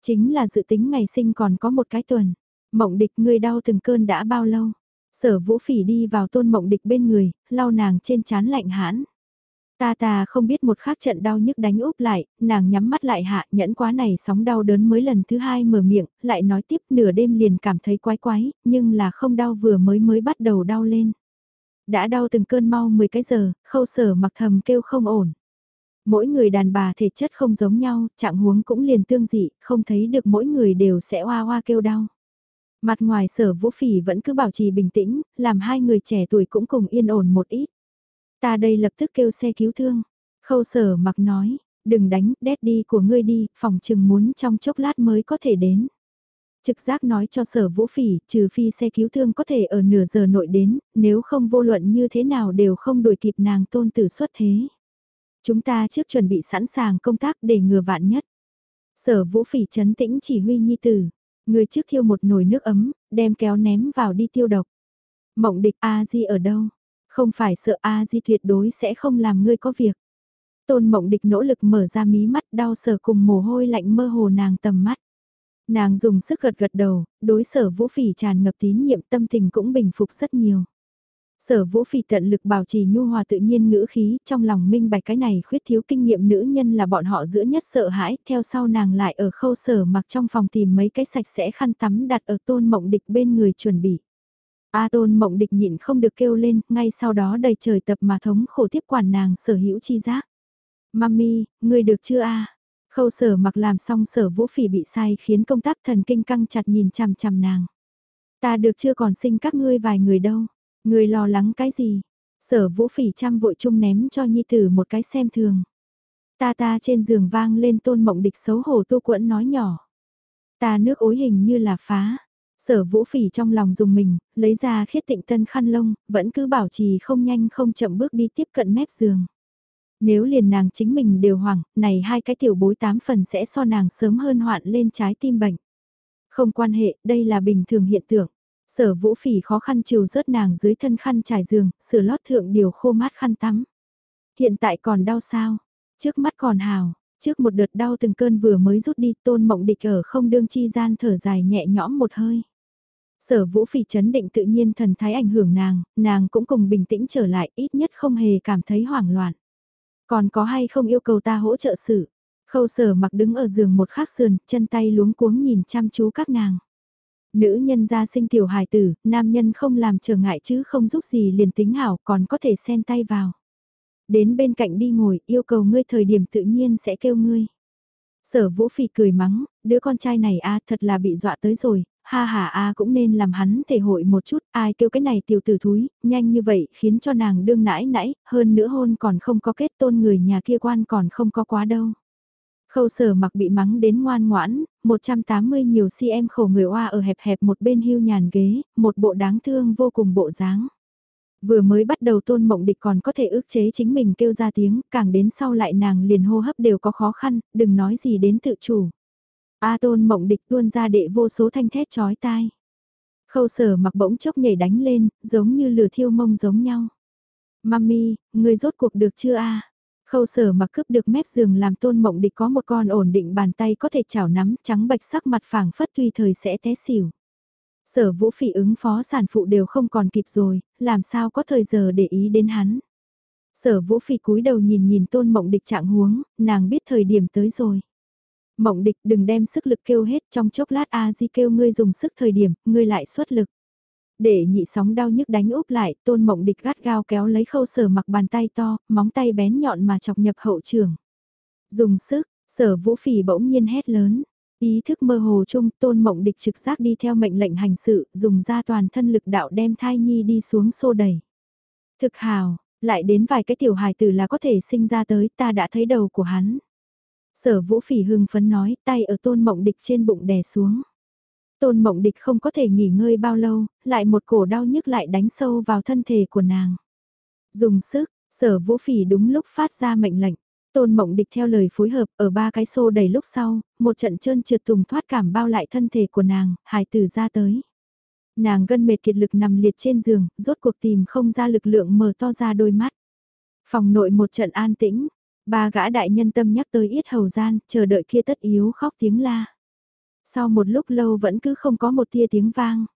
Chính là dự tính ngày sinh còn có một cái tuần. Mộng địch ngươi đau từng cơn đã bao lâu? Sở vũ phỉ đi vào tôn mộng địch bên người, lau nàng trên chán lạnh hãn. Ta ta không biết một khắc trận đau nhức đánh úp lại, nàng nhắm mắt lại hạ nhẫn quá này sóng đau đớn mới lần thứ hai mở miệng, lại nói tiếp nửa đêm liền cảm thấy quái quái, nhưng là không đau vừa mới mới bắt đầu đau lên. Đã đau từng cơn mau 10 cái giờ, khâu sở mặc thầm kêu không ổn. Mỗi người đàn bà thể chất không giống nhau, trạng huống cũng liền tương dị, không thấy được mỗi người đều sẽ hoa hoa kêu đau. Mặt ngoài sở vũ phỉ vẫn cứ bảo trì bình tĩnh, làm hai người trẻ tuổi cũng cùng yên ổn một ít. Ta đây lập tức kêu xe cứu thương. Khâu sở mặc nói, đừng đánh, đét đi của ngươi đi, phòng chừng muốn trong chốc lát mới có thể đến. Trực giác nói cho sở vũ phỉ, trừ phi xe cứu thương có thể ở nửa giờ nội đến, nếu không vô luận như thế nào đều không đuổi kịp nàng tôn tử xuất thế. Chúng ta trước chuẩn bị sẵn sàng công tác để ngừa vạn nhất. Sở vũ phỉ chấn tĩnh chỉ huy nhi tử. Người trước thiêu một nồi nước ấm, đem kéo ném vào đi tiêu độc. Mộng địch A-di ở đâu? Không phải sợ A-di tuyệt đối sẽ không làm ngươi có việc. Tôn mộng địch nỗ lực mở ra mí mắt đau sở cùng mồ hôi lạnh mơ hồ nàng tầm mắt. Nàng dùng sức gật gật đầu, đối sở vũ phỉ tràn ngập tín nhiệm tâm tình cũng bình phục rất nhiều. Sở vũ phỉ tận lực bảo trì nhu hòa tự nhiên ngữ khí, trong lòng minh bạch cái này khuyết thiếu kinh nghiệm nữ nhân là bọn họ giữa nhất sợ hãi, theo sau nàng lại ở khâu sở mặc trong phòng tìm mấy cái sạch sẽ khăn tắm đặt ở tôn mộng địch bên người chuẩn bị. A tôn mộng địch nhịn không được kêu lên, ngay sau đó đầy trời tập mà thống khổ tiếp quản nàng sở hữu chi giác. Mami, ngươi được chưa a? Khâu sở mặc làm xong sở vũ phỉ bị sai khiến công tác thần kinh căng chặt nhìn chằm chằm nàng. Ta được chưa còn sinh các ngươi vài người đâu. Ngươi lo lắng cái gì? Sở vũ phỉ chăm vội chung ném cho nhi tử một cái xem thường. Ta ta trên giường vang lên tôn mộng địch xấu hổ tu quẫn nói nhỏ. Ta nước ối hình như là phá. Sở vũ phỉ trong lòng dùng mình, lấy ra khiết tịnh tân khăn lông, vẫn cứ bảo trì không nhanh không chậm bước đi tiếp cận mép giường. Nếu liền nàng chính mình đều hoảng, này hai cái tiểu bối tám phần sẽ so nàng sớm hơn hoạn lên trái tim bệnh. Không quan hệ, đây là bình thường hiện tượng. Sở vũ phỉ khó khăn chiều rớt nàng dưới thân khăn trải giường, sửa lót thượng điều khô mát khăn tắm. Hiện tại còn đau sao? Trước mắt còn hào, trước một đợt đau từng cơn vừa mới rút đi tôn mộng địch ở không đương chi gian thở dài nhẹ nhõm một hơi. Sở vũ phỉ chấn định tự nhiên thần thái ảnh hưởng nàng, nàng cũng cùng bình tĩnh trở lại ít nhất không hề cảm thấy hoảng loạn. Còn có hay không yêu cầu ta hỗ trợ sự? Khâu sở mặc đứng ở giường một khắc sườn, chân tay luống cuống nhìn chăm chú các nàng. Nữ nhân ra sinh tiểu hài tử, nam nhân không làm trở ngại chứ không giúp gì liền tính hảo còn có thể xen tay vào. Đến bên cạnh đi ngồi, yêu cầu ngươi thời điểm tự nhiên sẽ kêu ngươi. Sở vũ phỉ cười mắng, đứa con trai này a thật là bị dọa tới rồi, ha ha a cũng nên làm hắn thể hội một chút, ai kêu cái này tiểu tử thúi, nhanh như vậy khiến cho nàng đương nãi nãi, hơn nữa hôn còn không có kết tôn người nhà kia quan còn không có quá đâu. Khâu sở mặc bị mắng đến ngoan ngoãn, 180 nhiều cm khổ người oa ở hẹp hẹp một bên hưu nhàn ghế, một bộ đáng thương vô cùng bộ dáng. Vừa mới bắt đầu tôn mộng địch còn có thể ước chế chính mình kêu ra tiếng, càng đến sau lại nàng liền hô hấp đều có khó khăn, đừng nói gì đến tự chủ. A tôn mộng địch tuôn ra đệ vô số thanh thét chói tai. Khâu sở mặc bỗng chốc nhảy đánh lên, giống như lửa thiêu mông giống nhau. Mami, người rốt cuộc được chưa a? Khâu sở mặc cướp được mép giường làm tôn mộng địch có một con ổn định bàn tay có thể chảo nắm trắng bạch sắc mặt phẳng phất tùy thời sẽ té xỉu. Sở vũ phỉ ứng phó sản phụ đều không còn kịp rồi, làm sao có thời giờ để ý đến hắn. Sở vũ phỉ cúi đầu nhìn nhìn tôn mộng địch trạng huống, nàng biết thời điểm tới rồi. Mộng địch đừng đem sức lực kêu hết trong chốc lát A Di kêu ngươi dùng sức thời điểm, ngươi lại xuất lực. Để nhị sóng đau nhức đánh úp lại, tôn mộng địch gắt gao kéo lấy khâu sở mặc bàn tay to, móng tay bén nhọn mà chọc nhập hậu trường. Dùng sức, sở vũ phỉ bỗng nhiên hét lớn. Ý thức mơ hồ chung, tôn mộng địch trực giác đi theo mệnh lệnh hành sự, dùng ra toàn thân lực đạo đem thai nhi đi xuống xô đẩy. Thực hào, lại đến vài cái tiểu hài tử là có thể sinh ra tới, ta đã thấy đầu của hắn. Sở vũ phỉ hưng phấn nói, tay ở tôn mộng địch trên bụng đè xuống. Tôn mộng địch không có thể nghỉ ngơi bao lâu, lại một cổ đau nhức lại đánh sâu vào thân thể của nàng. Dùng sức, sở vũ phỉ đúng lúc phát ra mệnh lệnh. Tôn mộng địch theo lời phối hợp ở ba cái xô đầy lúc sau, một trận trơn trượt tùng thoát cảm bao lại thân thể của nàng, hài tử ra tới. Nàng gân mệt kiệt lực nằm liệt trên giường, rốt cuộc tìm không ra lực lượng mở to ra đôi mắt. Phòng nội một trận an tĩnh, ba gã đại nhân tâm nhắc tới yết hầu gian, chờ đợi kia tất yếu khóc tiếng la. Sau một lúc lâu vẫn cứ không có một tia tiếng vang.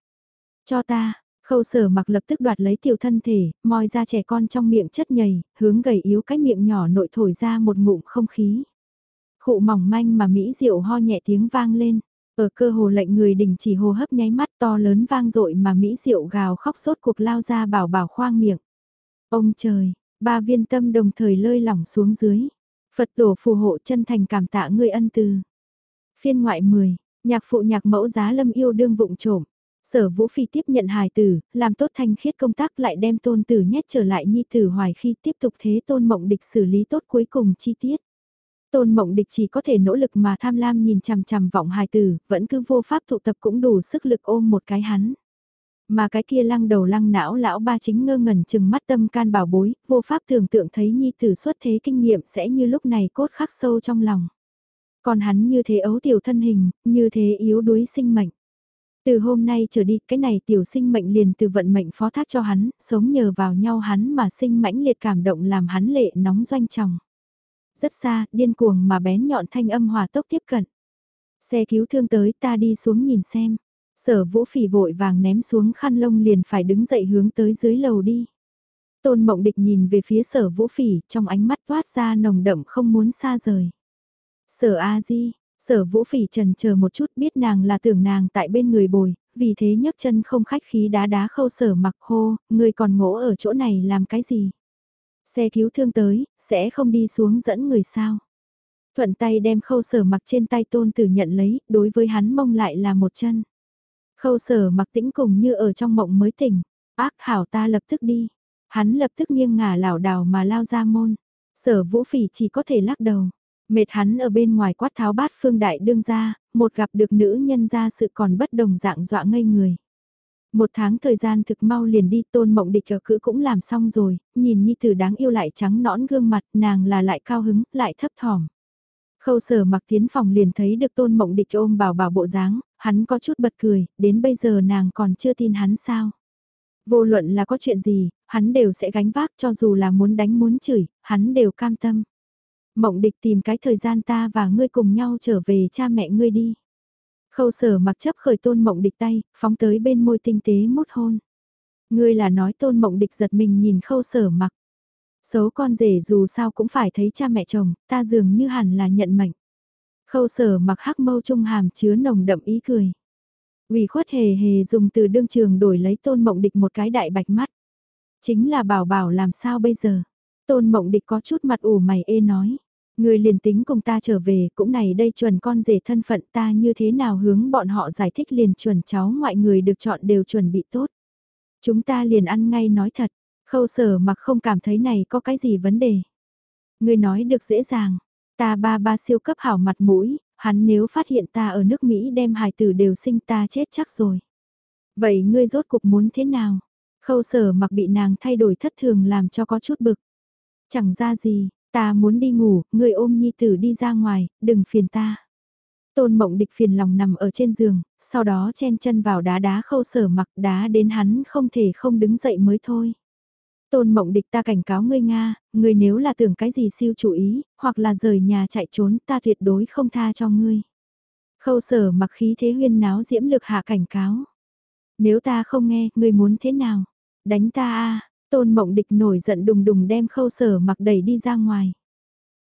Cho ta, Khâu sở mặc lập tức đoạt lấy tiểu thân thể, moi ra trẻ con trong miệng chất nhầy, hướng gầy yếu cái miệng nhỏ nội thổi ra một ngụm không khí. Khụ mỏng manh mà Mỹ diệu ho nhẹ tiếng vang lên. Ở cơ hồ lệnh người đình chỉ hô hấp nháy mắt to lớn vang dội mà Mỹ diệu gào khóc sốt cuộc lao ra bảo bảo khoang miệng. Ông trời, ba viên tâm đồng thời lơi lỏng xuống dưới. Phật tổ phù hộ chân thành cảm tạ người ân từ. Phiên ngoại 10, nhạc phụ nhạc mẫu giá lâm yêu đương vụng trộm. Sở Vũ Phi tiếp nhận hài tử, làm tốt thanh khiết công tác lại đem tôn tử nhét trở lại nhi tử hoài khi tiếp tục thế tôn mộng địch xử lý tốt cuối cùng chi tiết. Tôn mộng địch chỉ có thể nỗ lực mà tham lam nhìn chằm chằm vọng hài tử, vẫn cứ vô pháp tụ tập cũng đủ sức lực ôm một cái hắn. Mà cái kia lăng đầu lăng não lão ba chính ngơ ngẩn chừng mắt tâm can bảo bối, vô pháp tưởng tượng thấy nhi tử xuất thế kinh nghiệm sẽ như lúc này cốt khắc sâu trong lòng. Còn hắn như thế ấu tiểu thân hình, như thế yếu đuối sinh mệnh. Từ hôm nay trở đi, cái này tiểu sinh mệnh liền từ vận mệnh phó thác cho hắn, sống nhờ vào nhau hắn mà sinh mãnh liệt cảm động làm hắn lệ nóng doanh tròng. Rất xa, điên cuồng mà bén nhọn thanh âm hòa tốc tiếp cận. Xe cứu thương tới ta đi xuống nhìn xem. Sở vũ phỉ vội vàng ném xuống khăn lông liền phải đứng dậy hướng tới dưới lầu đi. Tôn mộng địch nhìn về phía sở vũ phỉ trong ánh mắt toát ra nồng đậm không muốn xa rời. Sở A-di, sở vũ phỉ trần chờ một chút biết nàng là tưởng nàng tại bên người bồi, vì thế nhấc chân không khách khí đá đá khâu sở mặc hô, người còn ngỗ ở chỗ này làm cái gì? Xe cứu thương tới, sẽ không đi xuống dẫn người sao? Thuận tay đem khâu sở mặc trên tay tôn tử nhận lấy, đối với hắn mông lại là một chân. Khâu sở mặc tĩnh cùng như ở trong mộng mới tỉnh, ác hảo ta lập tức đi. Hắn lập tức nghiêng ngả lảo đảo mà lao ra môn. Sở vũ phỉ chỉ có thể lắc đầu. Mệt hắn ở bên ngoài quát tháo bát phương đại đương ra, một gặp được nữ nhân ra sự còn bất đồng dạng dọa ngây người. Một tháng thời gian thực mau liền đi tôn mộng địch ở cữ cũng làm xong rồi, nhìn Nhi Tử đáng yêu lại trắng nõn gương mặt nàng là lại cao hứng, lại thấp thỏm. Khâu sở mặc tiến phòng liền thấy được tôn mộng địch ôm bảo bảo bộ dáng, hắn có chút bật cười, đến bây giờ nàng còn chưa tin hắn sao. Vô luận là có chuyện gì, hắn đều sẽ gánh vác cho dù là muốn đánh muốn chửi, hắn đều cam tâm. Mộng địch tìm cái thời gian ta và ngươi cùng nhau trở về cha mẹ ngươi đi. Khâu sở mặc chấp khởi tôn mộng địch tay, phóng tới bên môi tinh tế mút hôn. Ngươi là nói tôn mộng địch giật mình nhìn khâu sở mặc. Xấu con rể dù sao cũng phải thấy cha mẹ chồng, ta dường như hẳn là nhận mệnh. Khâu sở mặc hắc mâu trung hàm chứa nồng đậm ý cười. ủy khuất hề hề dùng từ đương trường đổi lấy tôn mộng địch một cái đại bạch mắt. Chính là bảo bảo làm sao bây giờ. Tôn mộng địch có chút mặt ủ mày ê nói. Người liền tính cùng ta trở về cũng này đây chuẩn con rể thân phận ta như thế nào hướng bọn họ giải thích liền chuẩn cháu ngoại người được chọn đều chuẩn bị tốt. Chúng ta liền ăn ngay nói thật, khâu sở mặc không cảm thấy này có cái gì vấn đề. Người nói được dễ dàng, ta ba ba siêu cấp hảo mặt mũi, hắn nếu phát hiện ta ở nước Mỹ đem hài tử đều sinh ta chết chắc rồi. Vậy ngươi rốt cục muốn thế nào? Khâu sở mặc bị nàng thay đổi thất thường làm cho có chút bực. Chẳng ra gì, Ta muốn đi ngủ, người ôm nhi tử đi ra ngoài, đừng phiền ta. Tôn mộng địch phiền lòng nằm ở trên giường, sau đó chen chân vào đá đá khâu sở mặc đá đến hắn không thể không đứng dậy mới thôi. Tôn mộng địch ta cảnh cáo ngươi Nga, ngươi nếu là tưởng cái gì siêu chủ ý, hoặc là rời nhà chạy trốn ta tuyệt đối không tha cho ngươi. Khâu sở mặc khí thế huyên náo diễm lực hạ cảnh cáo. Nếu ta không nghe, ngươi muốn thế nào? Đánh ta a Tôn mộng địch nổi giận đùng đùng đem khâu sở mặc đẩy đi ra ngoài.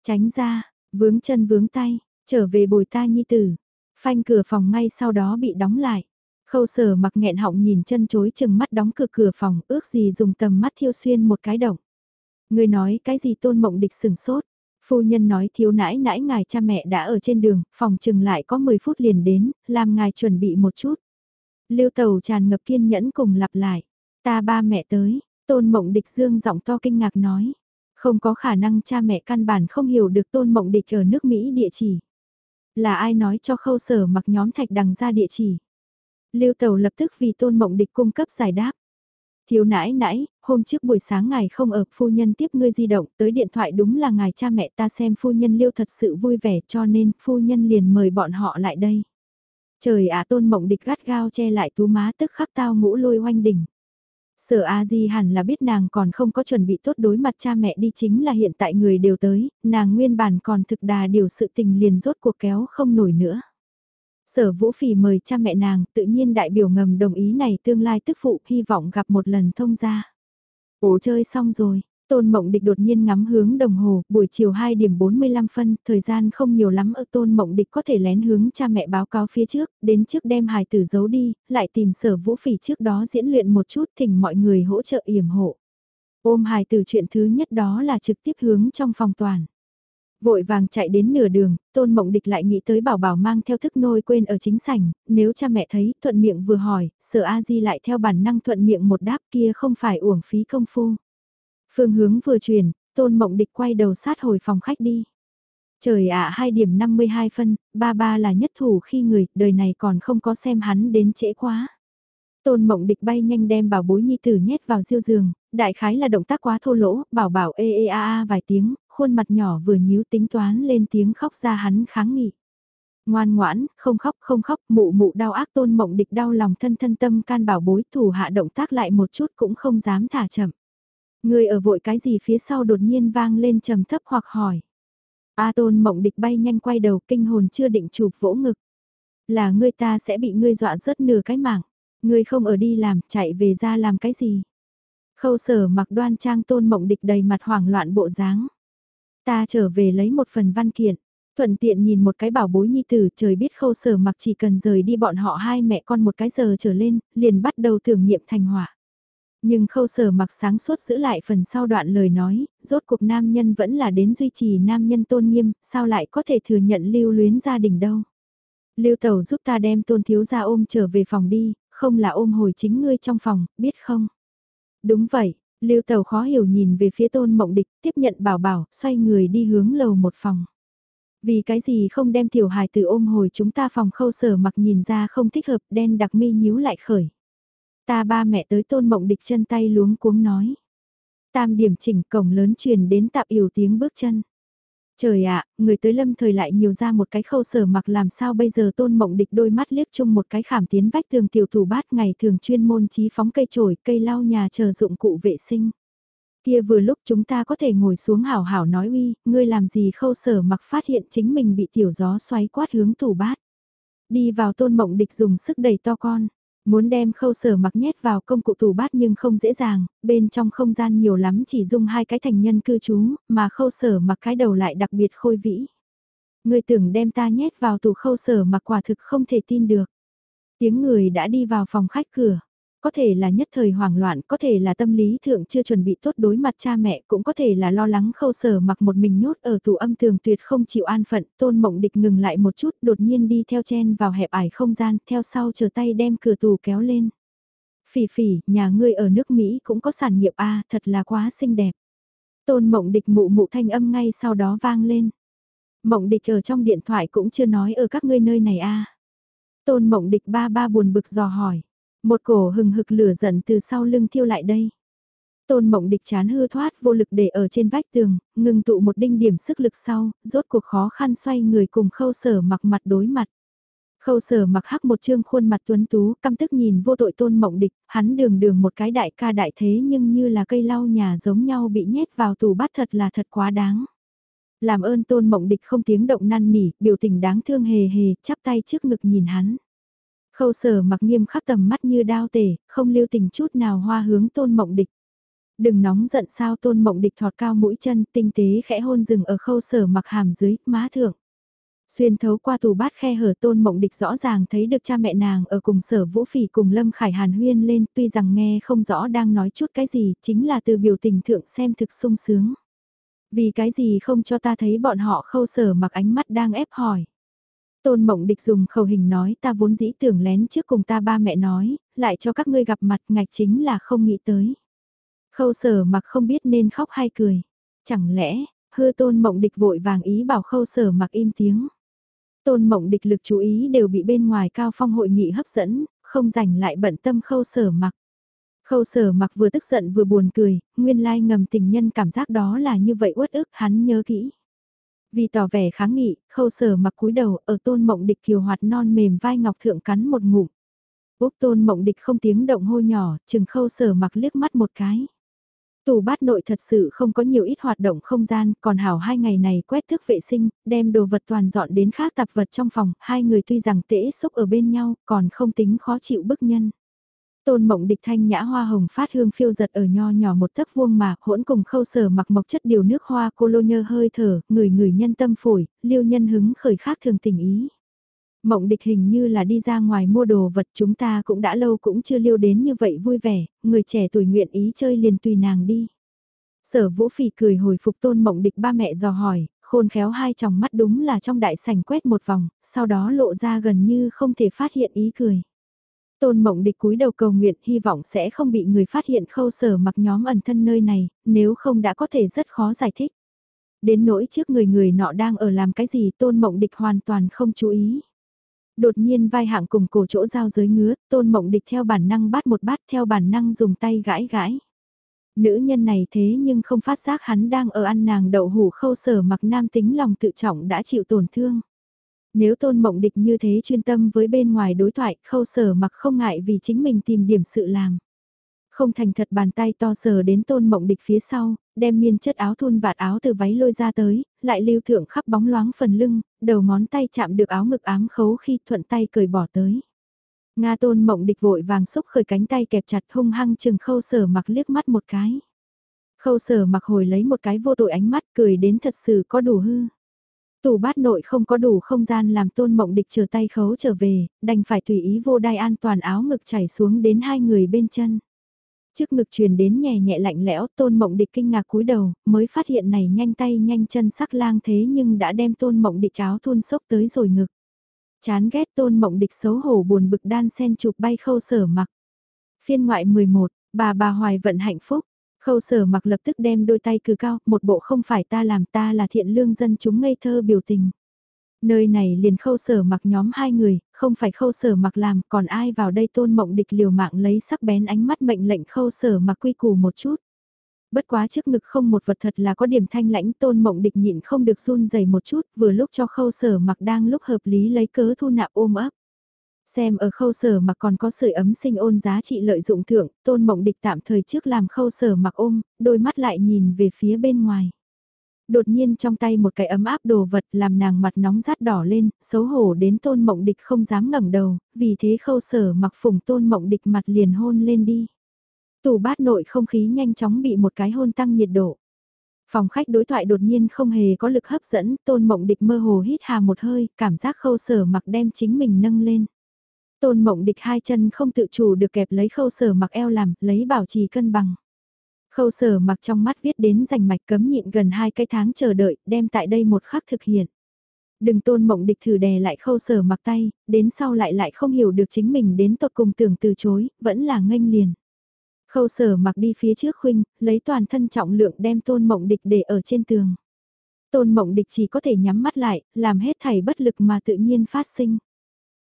Tránh ra, vướng chân vướng tay, trở về bồi ta nhi tử. Phanh cửa phòng ngay sau đó bị đóng lại. Khâu sở mặc nghẹn họng nhìn chân chối chừng mắt đóng cửa cửa phòng ước gì dùng tầm mắt thiêu xuyên một cái động. Người nói cái gì tôn mộng địch sừng sốt. Phu nhân nói thiếu nãi nãi ngài cha mẹ đã ở trên đường, phòng chừng lại có 10 phút liền đến, làm ngài chuẩn bị một chút. Lưu tàu tràn ngập kiên nhẫn cùng lặp lại. Ta ba mẹ tới, Tôn Mộng Địch dương giọng to kinh ngạc nói. Không có khả năng cha mẹ căn bản không hiểu được Tôn Mộng Địch ở nước Mỹ địa chỉ. Là ai nói cho khâu sở mặc nhóm thạch đằng ra địa chỉ. Lưu Tẩu lập tức vì Tôn Mộng Địch cung cấp giải đáp. Thiếu nãi nãi, hôm trước buổi sáng ngài không ở, phu nhân tiếp ngươi di động, tới điện thoại đúng là ngài cha mẹ ta xem phu nhân liêu thật sự vui vẻ cho nên phu nhân liền mời bọn họ lại đây. Trời ạ tôn mộng địch gắt gao che lại tú má tức khắc tao ngũ lôi oanh đỉnh. Sở A Di hẳn là biết nàng còn không có chuẩn bị tốt đối mặt cha mẹ đi chính là hiện tại người đều tới, nàng nguyên bản còn thực đà điều sự tình liền rốt cuộc kéo không nổi nữa. Sở Vũ Phỉ mời cha mẹ nàng, tự nhiên đại biểu ngầm đồng ý này tương lai tức phụ, hy vọng gặp một lần thông gia. Ủa chơi xong rồi, Tôn Mộng Địch đột nhiên ngắm hướng đồng hồ, buổi chiều 2 điểm 45 phân, thời gian không nhiều lắm ở Tôn Mộng Địch có thể lén hướng cha mẹ báo cáo phía trước, đến trước đem hài tử giấu đi, lại tìm sở vũ phỉ trước đó diễn luyện một chút thỉnh mọi người hỗ trợ yểm hộ. Ôm hài tử chuyện thứ nhất đó là trực tiếp hướng trong phòng toàn. Vội vàng chạy đến nửa đường, tôn mộng địch lại nghĩ tới bảo bảo mang theo thức nôi quên ở chính sảnh, nếu cha mẹ thấy thuận miệng vừa hỏi, sở A-di lại theo bản năng thuận miệng một đáp kia không phải uổng phí công phu. Phương hướng vừa chuyển, tôn mộng địch quay đầu sát hồi phòng khách đi. Trời ạ à, 2 điểm 52 phân, ba ba là nhất thủ khi người, đời này còn không có xem hắn đến trễ quá. Tôn mộng địch bay nhanh đem bảo bối nhi tử nhét vào diêu giường, đại khái là động tác quá thô lỗ, bảo bảo ê ê a a vài tiếng, khuôn mặt nhỏ vừa nhíu tính toán lên tiếng khóc ra hắn kháng nghị. Ngoan ngoãn, không khóc không khóc, mụ mụ đau ác tôn mộng địch đau lòng thân thân tâm can bảo bối thủ hạ động tác lại một chút cũng không dám thả chậm. Người ở vội cái gì phía sau đột nhiên vang lên trầm thấp hoặc hỏi. A tôn mộng địch bay nhanh quay đầu kinh hồn chưa định chụp vỗ ngực. Là ngươi ta sẽ bị ngươi dọa rớt nửa cái mạng. Ngươi không ở đi làm, chạy về ra làm cái gì? Khâu sở mặc đoan trang tôn mộng địch đầy mặt hoảng loạn bộ dáng. Ta trở về lấy một phần văn kiện. Thuận tiện nhìn một cái bảo bối nhi tử trời biết khâu sở mặc chỉ cần rời đi bọn họ hai mẹ con một cái giờ trở lên, liền bắt đầu thử nghiệm thành hỏa. Nhưng khâu sở mặc sáng suốt giữ lại phần sau đoạn lời nói, rốt cuộc nam nhân vẫn là đến duy trì nam nhân tôn nghiêm, sao lại có thể thừa nhận lưu luyến gia đình đâu. Lưu tẩu giúp ta đem tôn thiếu gia ôm trở về phòng đi, không là ôm hồi chính ngươi trong phòng, biết không? Đúng vậy, Lưu tẩu khó hiểu nhìn về phía tôn mộng địch, tiếp nhận bảo bảo, xoay người đi hướng lầu một phòng. Vì cái gì không đem tiểu hài từ ôm hồi chúng ta phòng khâu sở mặc nhìn ra không thích hợp đen đặc mi nhíu lại khởi. Ta ba mẹ tới tôn mộng địch chân tay luống cuống nói. Tam điểm chỉnh cổng lớn truyền đến tạp yểu tiếng bước chân. Trời ạ, người tới lâm thời lại nhiều ra một cái khâu sở mặc làm sao bây giờ tôn mộng địch đôi mắt liếc chung một cái khảm tiến vách tường tiểu thủ bát ngày thường chuyên môn trí phóng cây trổi, cây lau nhà chờ dụng cụ vệ sinh. Kia vừa lúc chúng ta có thể ngồi xuống hảo hảo nói uy, ngươi làm gì khâu sở mặc phát hiện chính mình bị tiểu gió xoáy quát hướng tủ bát. Đi vào tôn mộng địch dùng sức đẩy to con. Muốn đem khâu sở mặc nhét vào công cụ tủ bát nhưng không dễ dàng, bên trong không gian nhiều lắm chỉ dùng hai cái thành nhân cư trú, mà khâu sở mặc cái đầu lại đặc biệt khôi vĩ. Người tưởng đem ta nhét vào tủ khâu sở mặc quả thực không thể tin được. Tiếng người đã đi vào phòng khách cửa có thể là nhất thời hoảng loạn, có thể là tâm lý thượng chưa chuẩn bị tốt đối mặt cha mẹ, cũng có thể là lo lắng khâu sở mặc một mình nhốt ở tủ âm tường tuyệt không chịu an phận, tôn mộng địch ngừng lại một chút đột nhiên đi theo chen vào hẹp ải không gian, theo sau chờ tay đem cửa tủ kéo lên. Phỉ phỉ, nhà ngươi ở nước Mỹ cũng có sản nghiệp A, thật là quá xinh đẹp. Tôn mộng địch mụ mụ thanh âm ngay sau đó vang lên. Mộng địch ở trong điện thoại cũng chưa nói ở các ngươi nơi này A. Tôn mộng địch ba ba buồn bực dò hỏi. Một cổ hừng hực lửa giận từ sau lưng thiêu lại đây. Tôn mộng địch chán hư thoát vô lực để ở trên vách tường, ngừng tụ một đinh điểm sức lực sau, rốt cuộc khó khăn xoay người cùng khâu sở mặc mặt đối mặt. Khâu sở mặc hắc một trương khuôn mặt tuấn tú, căm tức nhìn vô tội tôn mộng địch, hắn đường đường một cái đại ca đại thế nhưng như là cây lau nhà giống nhau bị nhét vào tù bắt thật là thật quá đáng. Làm ơn tôn mộng địch không tiếng động năn nỉ, biểu tình đáng thương hề hề, chắp tay trước ngực nhìn hắn. Khâu sở mặc nghiêm khắc tầm mắt như đao tể, không lưu tình chút nào hoa hướng tôn mộng địch. Đừng nóng giận sao tôn mộng địch thọt cao mũi chân tinh tế khẽ hôn rừng ở khâu sở mặc hàm dưới, má thượng. Xuyên thấu qua tù bát khe hở tôn mộng địch rõ ràng thấy được cha mẹ nàng ở cùng sở vũ phỉ cùng Lâm Khải Hàn huyên lên tuy rằng nghe không rõ đang nói chút cái gì chính là từ biểu tình thượng xem thực sung sướng. Vì cái gì không cho ta thấy bọn họ khâu sở mặc ánh mắt đang ép hỏi. Tôn Mộng Địch dùng khẩu hình nói ta vốn dĩ tưởng lén trước cùng ta ba mẹ nói, lại cho các ngươi gặp mặt ngạch chính là không nghĩ tới. Khâu sở mặc không biết nên khóc hay cười. Chẳng lẽ, hư Tôn Mộng Địch vội vàng ý bảo khâu sở mặc im tiếng. Tôn Mộng Địch lực chú ý đều bị bên ngoài cao phong hội nghị hấp dẫn, không rảnh lại bận tâm khâu sở mặc. Khâu sở mặc vừa tức giận vừa buồn cười, nguyên lai ngầm tình nhân cảm giác đó là như vậy uất ức hắn nhớ kỹ. Vì tỏ vẻ kháng nghị, khâu sở mặc cúi đầu ở tôn mộng địch kiều hoạt non mềm vai ngọc thượng cắn một ngụm. Úc tôn mộng địch không tiếng động hô nhỏ, chừng khâu sở mặc liếc mắt một cái. Tủ bát nội thật sự không có nhiều ít hoạt động không gian, còn hảo hai ngày này quét thức vệ sinh, đem đồ vật toàn dọn đến khác tạp vật trong phòng, hai người tuy rằng tễ xúc ở bên nhau, còn không tính khó chịu bức nhân. Tôn mộng địch thanh nhã hoa hồng phát hương phiêu giật ở nho nhỏ một tấc vuông mà, hỗn cùng khâu sở mặc mộc chất điều nước hoa cô lô nhơ hơi thở, người người nhân tâm phổi, liêu nhân hứng khởi khác thường tình ý. Mộng địch hình như là đi ra ngoài mua đồ vật chúng ta cũng đã lâu cũng chưa liêu đến như vậy vui vẻ, người trẻ tuổi nguyện ý chơi liền tùy nàng đi. Sở vũ phỉ cười hồi phục tôn mộng địch ba mẹ dò hỏi, khôn khéo hai tròng mắt đúng là trong đại sảnh quét một vòng, sau đó lộ ra gần như không thể phát hiện ý cười. Tôn mộng địch cúi đầu cầu nguyện hy vọng sẽ không bị người phát hiện khâu sở mặc nhóm ẩn thân nơi này, nếu không đã có thể rất khó giải thích. Đến nỗi trước người người nọ đang ở làm cái gì tôn mộng địch hoàn toàn không chú ý. Đột nhiên vai hạng cùng cổ chỗ giao giới ngứa, tôn mộng địch theo bản năng bắt một bát theo bản năng dùng tay gãi gãi. Nữ nhân này thế nhưng không phát giác hắn đang ở ăn nàng đậu hủ khâu sở mặc nam tính lòng tự trọng đã chịu tổn thương. Nếu tôn mộng địch như thế chuyên tâm với bên ngoài đối thoại, khâu sở mặc không ngại vì chính mình tìm điểm sự làm. Không thành thật bàn tay to sờ đến tôn mộng địch phía sau, đem miên chất áo thun vạt áo từ váy lôi ra tới, lại lưu thượng khắp bóng loáng phần lưng, đầu ngón tay chạm được áo ngực ám khấu khi thuận tay cởi bỏ tới. Nga tôn mộng địch vội vàng xúc khởi cánh tay kẹp chặt hung hăng chừng khâu sở mặc liếc mắt một cái. Khâu sở mặc hồi lấy một cái vô tội ánh mắt cười đến thật sự có đủ hư. Tủ bát nội không có đủ không gian làm tôn mộng địch chờ tay khấu trở về, đành phải tùy ý vô đai an toàn áo ngực chảy xuống đến hai người bên chân. Trước ngực truyền đến nhẹ nhẹ lạnh lẽo, tôn mộng địch kinh ngạc cúi đầu, mới phát hiện này nhanh tay nhanh chân sắc lang thế nhưng đã đem tôn mộng địch cháo thun sốc tới rồi ngực. Chán ghét tôn mộng địch xấu hổ buồn bực đan sen chụp bay khâu sở mặc. Phiên ngoại 11, bà bà hoài vận hạnh phúc. Khâu sở mặc lập tức đem đôi tay cử cao, một bộ không phải ta làm ta là thiện lương dân chúng ngây thơ biểu tình. Nơi này liền khâu sở mặc nhóm hai người, không phải khâu sở mặc làm, còn ai vào đây tôn mộng địch liều mạng lấy sắc bén ánh mắt mệnh lệnh khâu sở mặc quy củ một chút. Bất quá trước ngực không một vật thật là có điểm thanh lãnh tôn mộng địch nhịn không được run dày một chút, vừa lúc cho khâu sở mặc đang lúc hợp lý lấy cớ thu nạp ôm ấp. Xem ở khâu sở mặc còn có sưởi ấm sinh ôn giá trị lợi dụng thượng, tôn mộng địch tạm thời trước làm khâu sở mặc ôm, đôi mắt lại nhìn về phía bên ngoài. Đột nhiên trong tay một cái ấm áp đồ vật làm nàng mặt nóng rát đỏ lên, xấu hổ đến tôn mộng địch không dám ngẩng đầu, vì thế khâu sở mặc phùng tôn mộng địch mặt liền hôn lên đi. Tủ bát nội không khí nhanh chóng bị một cái hôn tăng nhiệt độ. Phòng khách đối thoại đột nhiên không hề có lực hấp dẫn, tôn mộng địch mơ hồ hít hà một hơi, cảm giác khâu sở mặc đem chính mình nâng lên. Tôn mộng địch hai chân không tự chủ được kẹp lấy khâu sở mặc eo làm, lấy bảo trì cân bằng. Khâu sở mặc trong mắt viết đến rành mạch cấm nhịn gần hai cái tháng chờ đợi, đem tại đây một khắc thực hiện. Đừng tôn mộng địch thử đè lại khâu sở mặc tay, đến sau lại lại không hiểu được chính mình đến tột cùng tưởng từ chối, vẫn là nghênh liền. Khâu sở mặc đi phía trước khuynh, lấy toàn thân trọng lượng đem tôn mộng địch để ở trên tường. Tôn mộng địch chỉ có thể nhắm mắt lại, làm hết thảy bất lực mà tự nhiên phát sinh.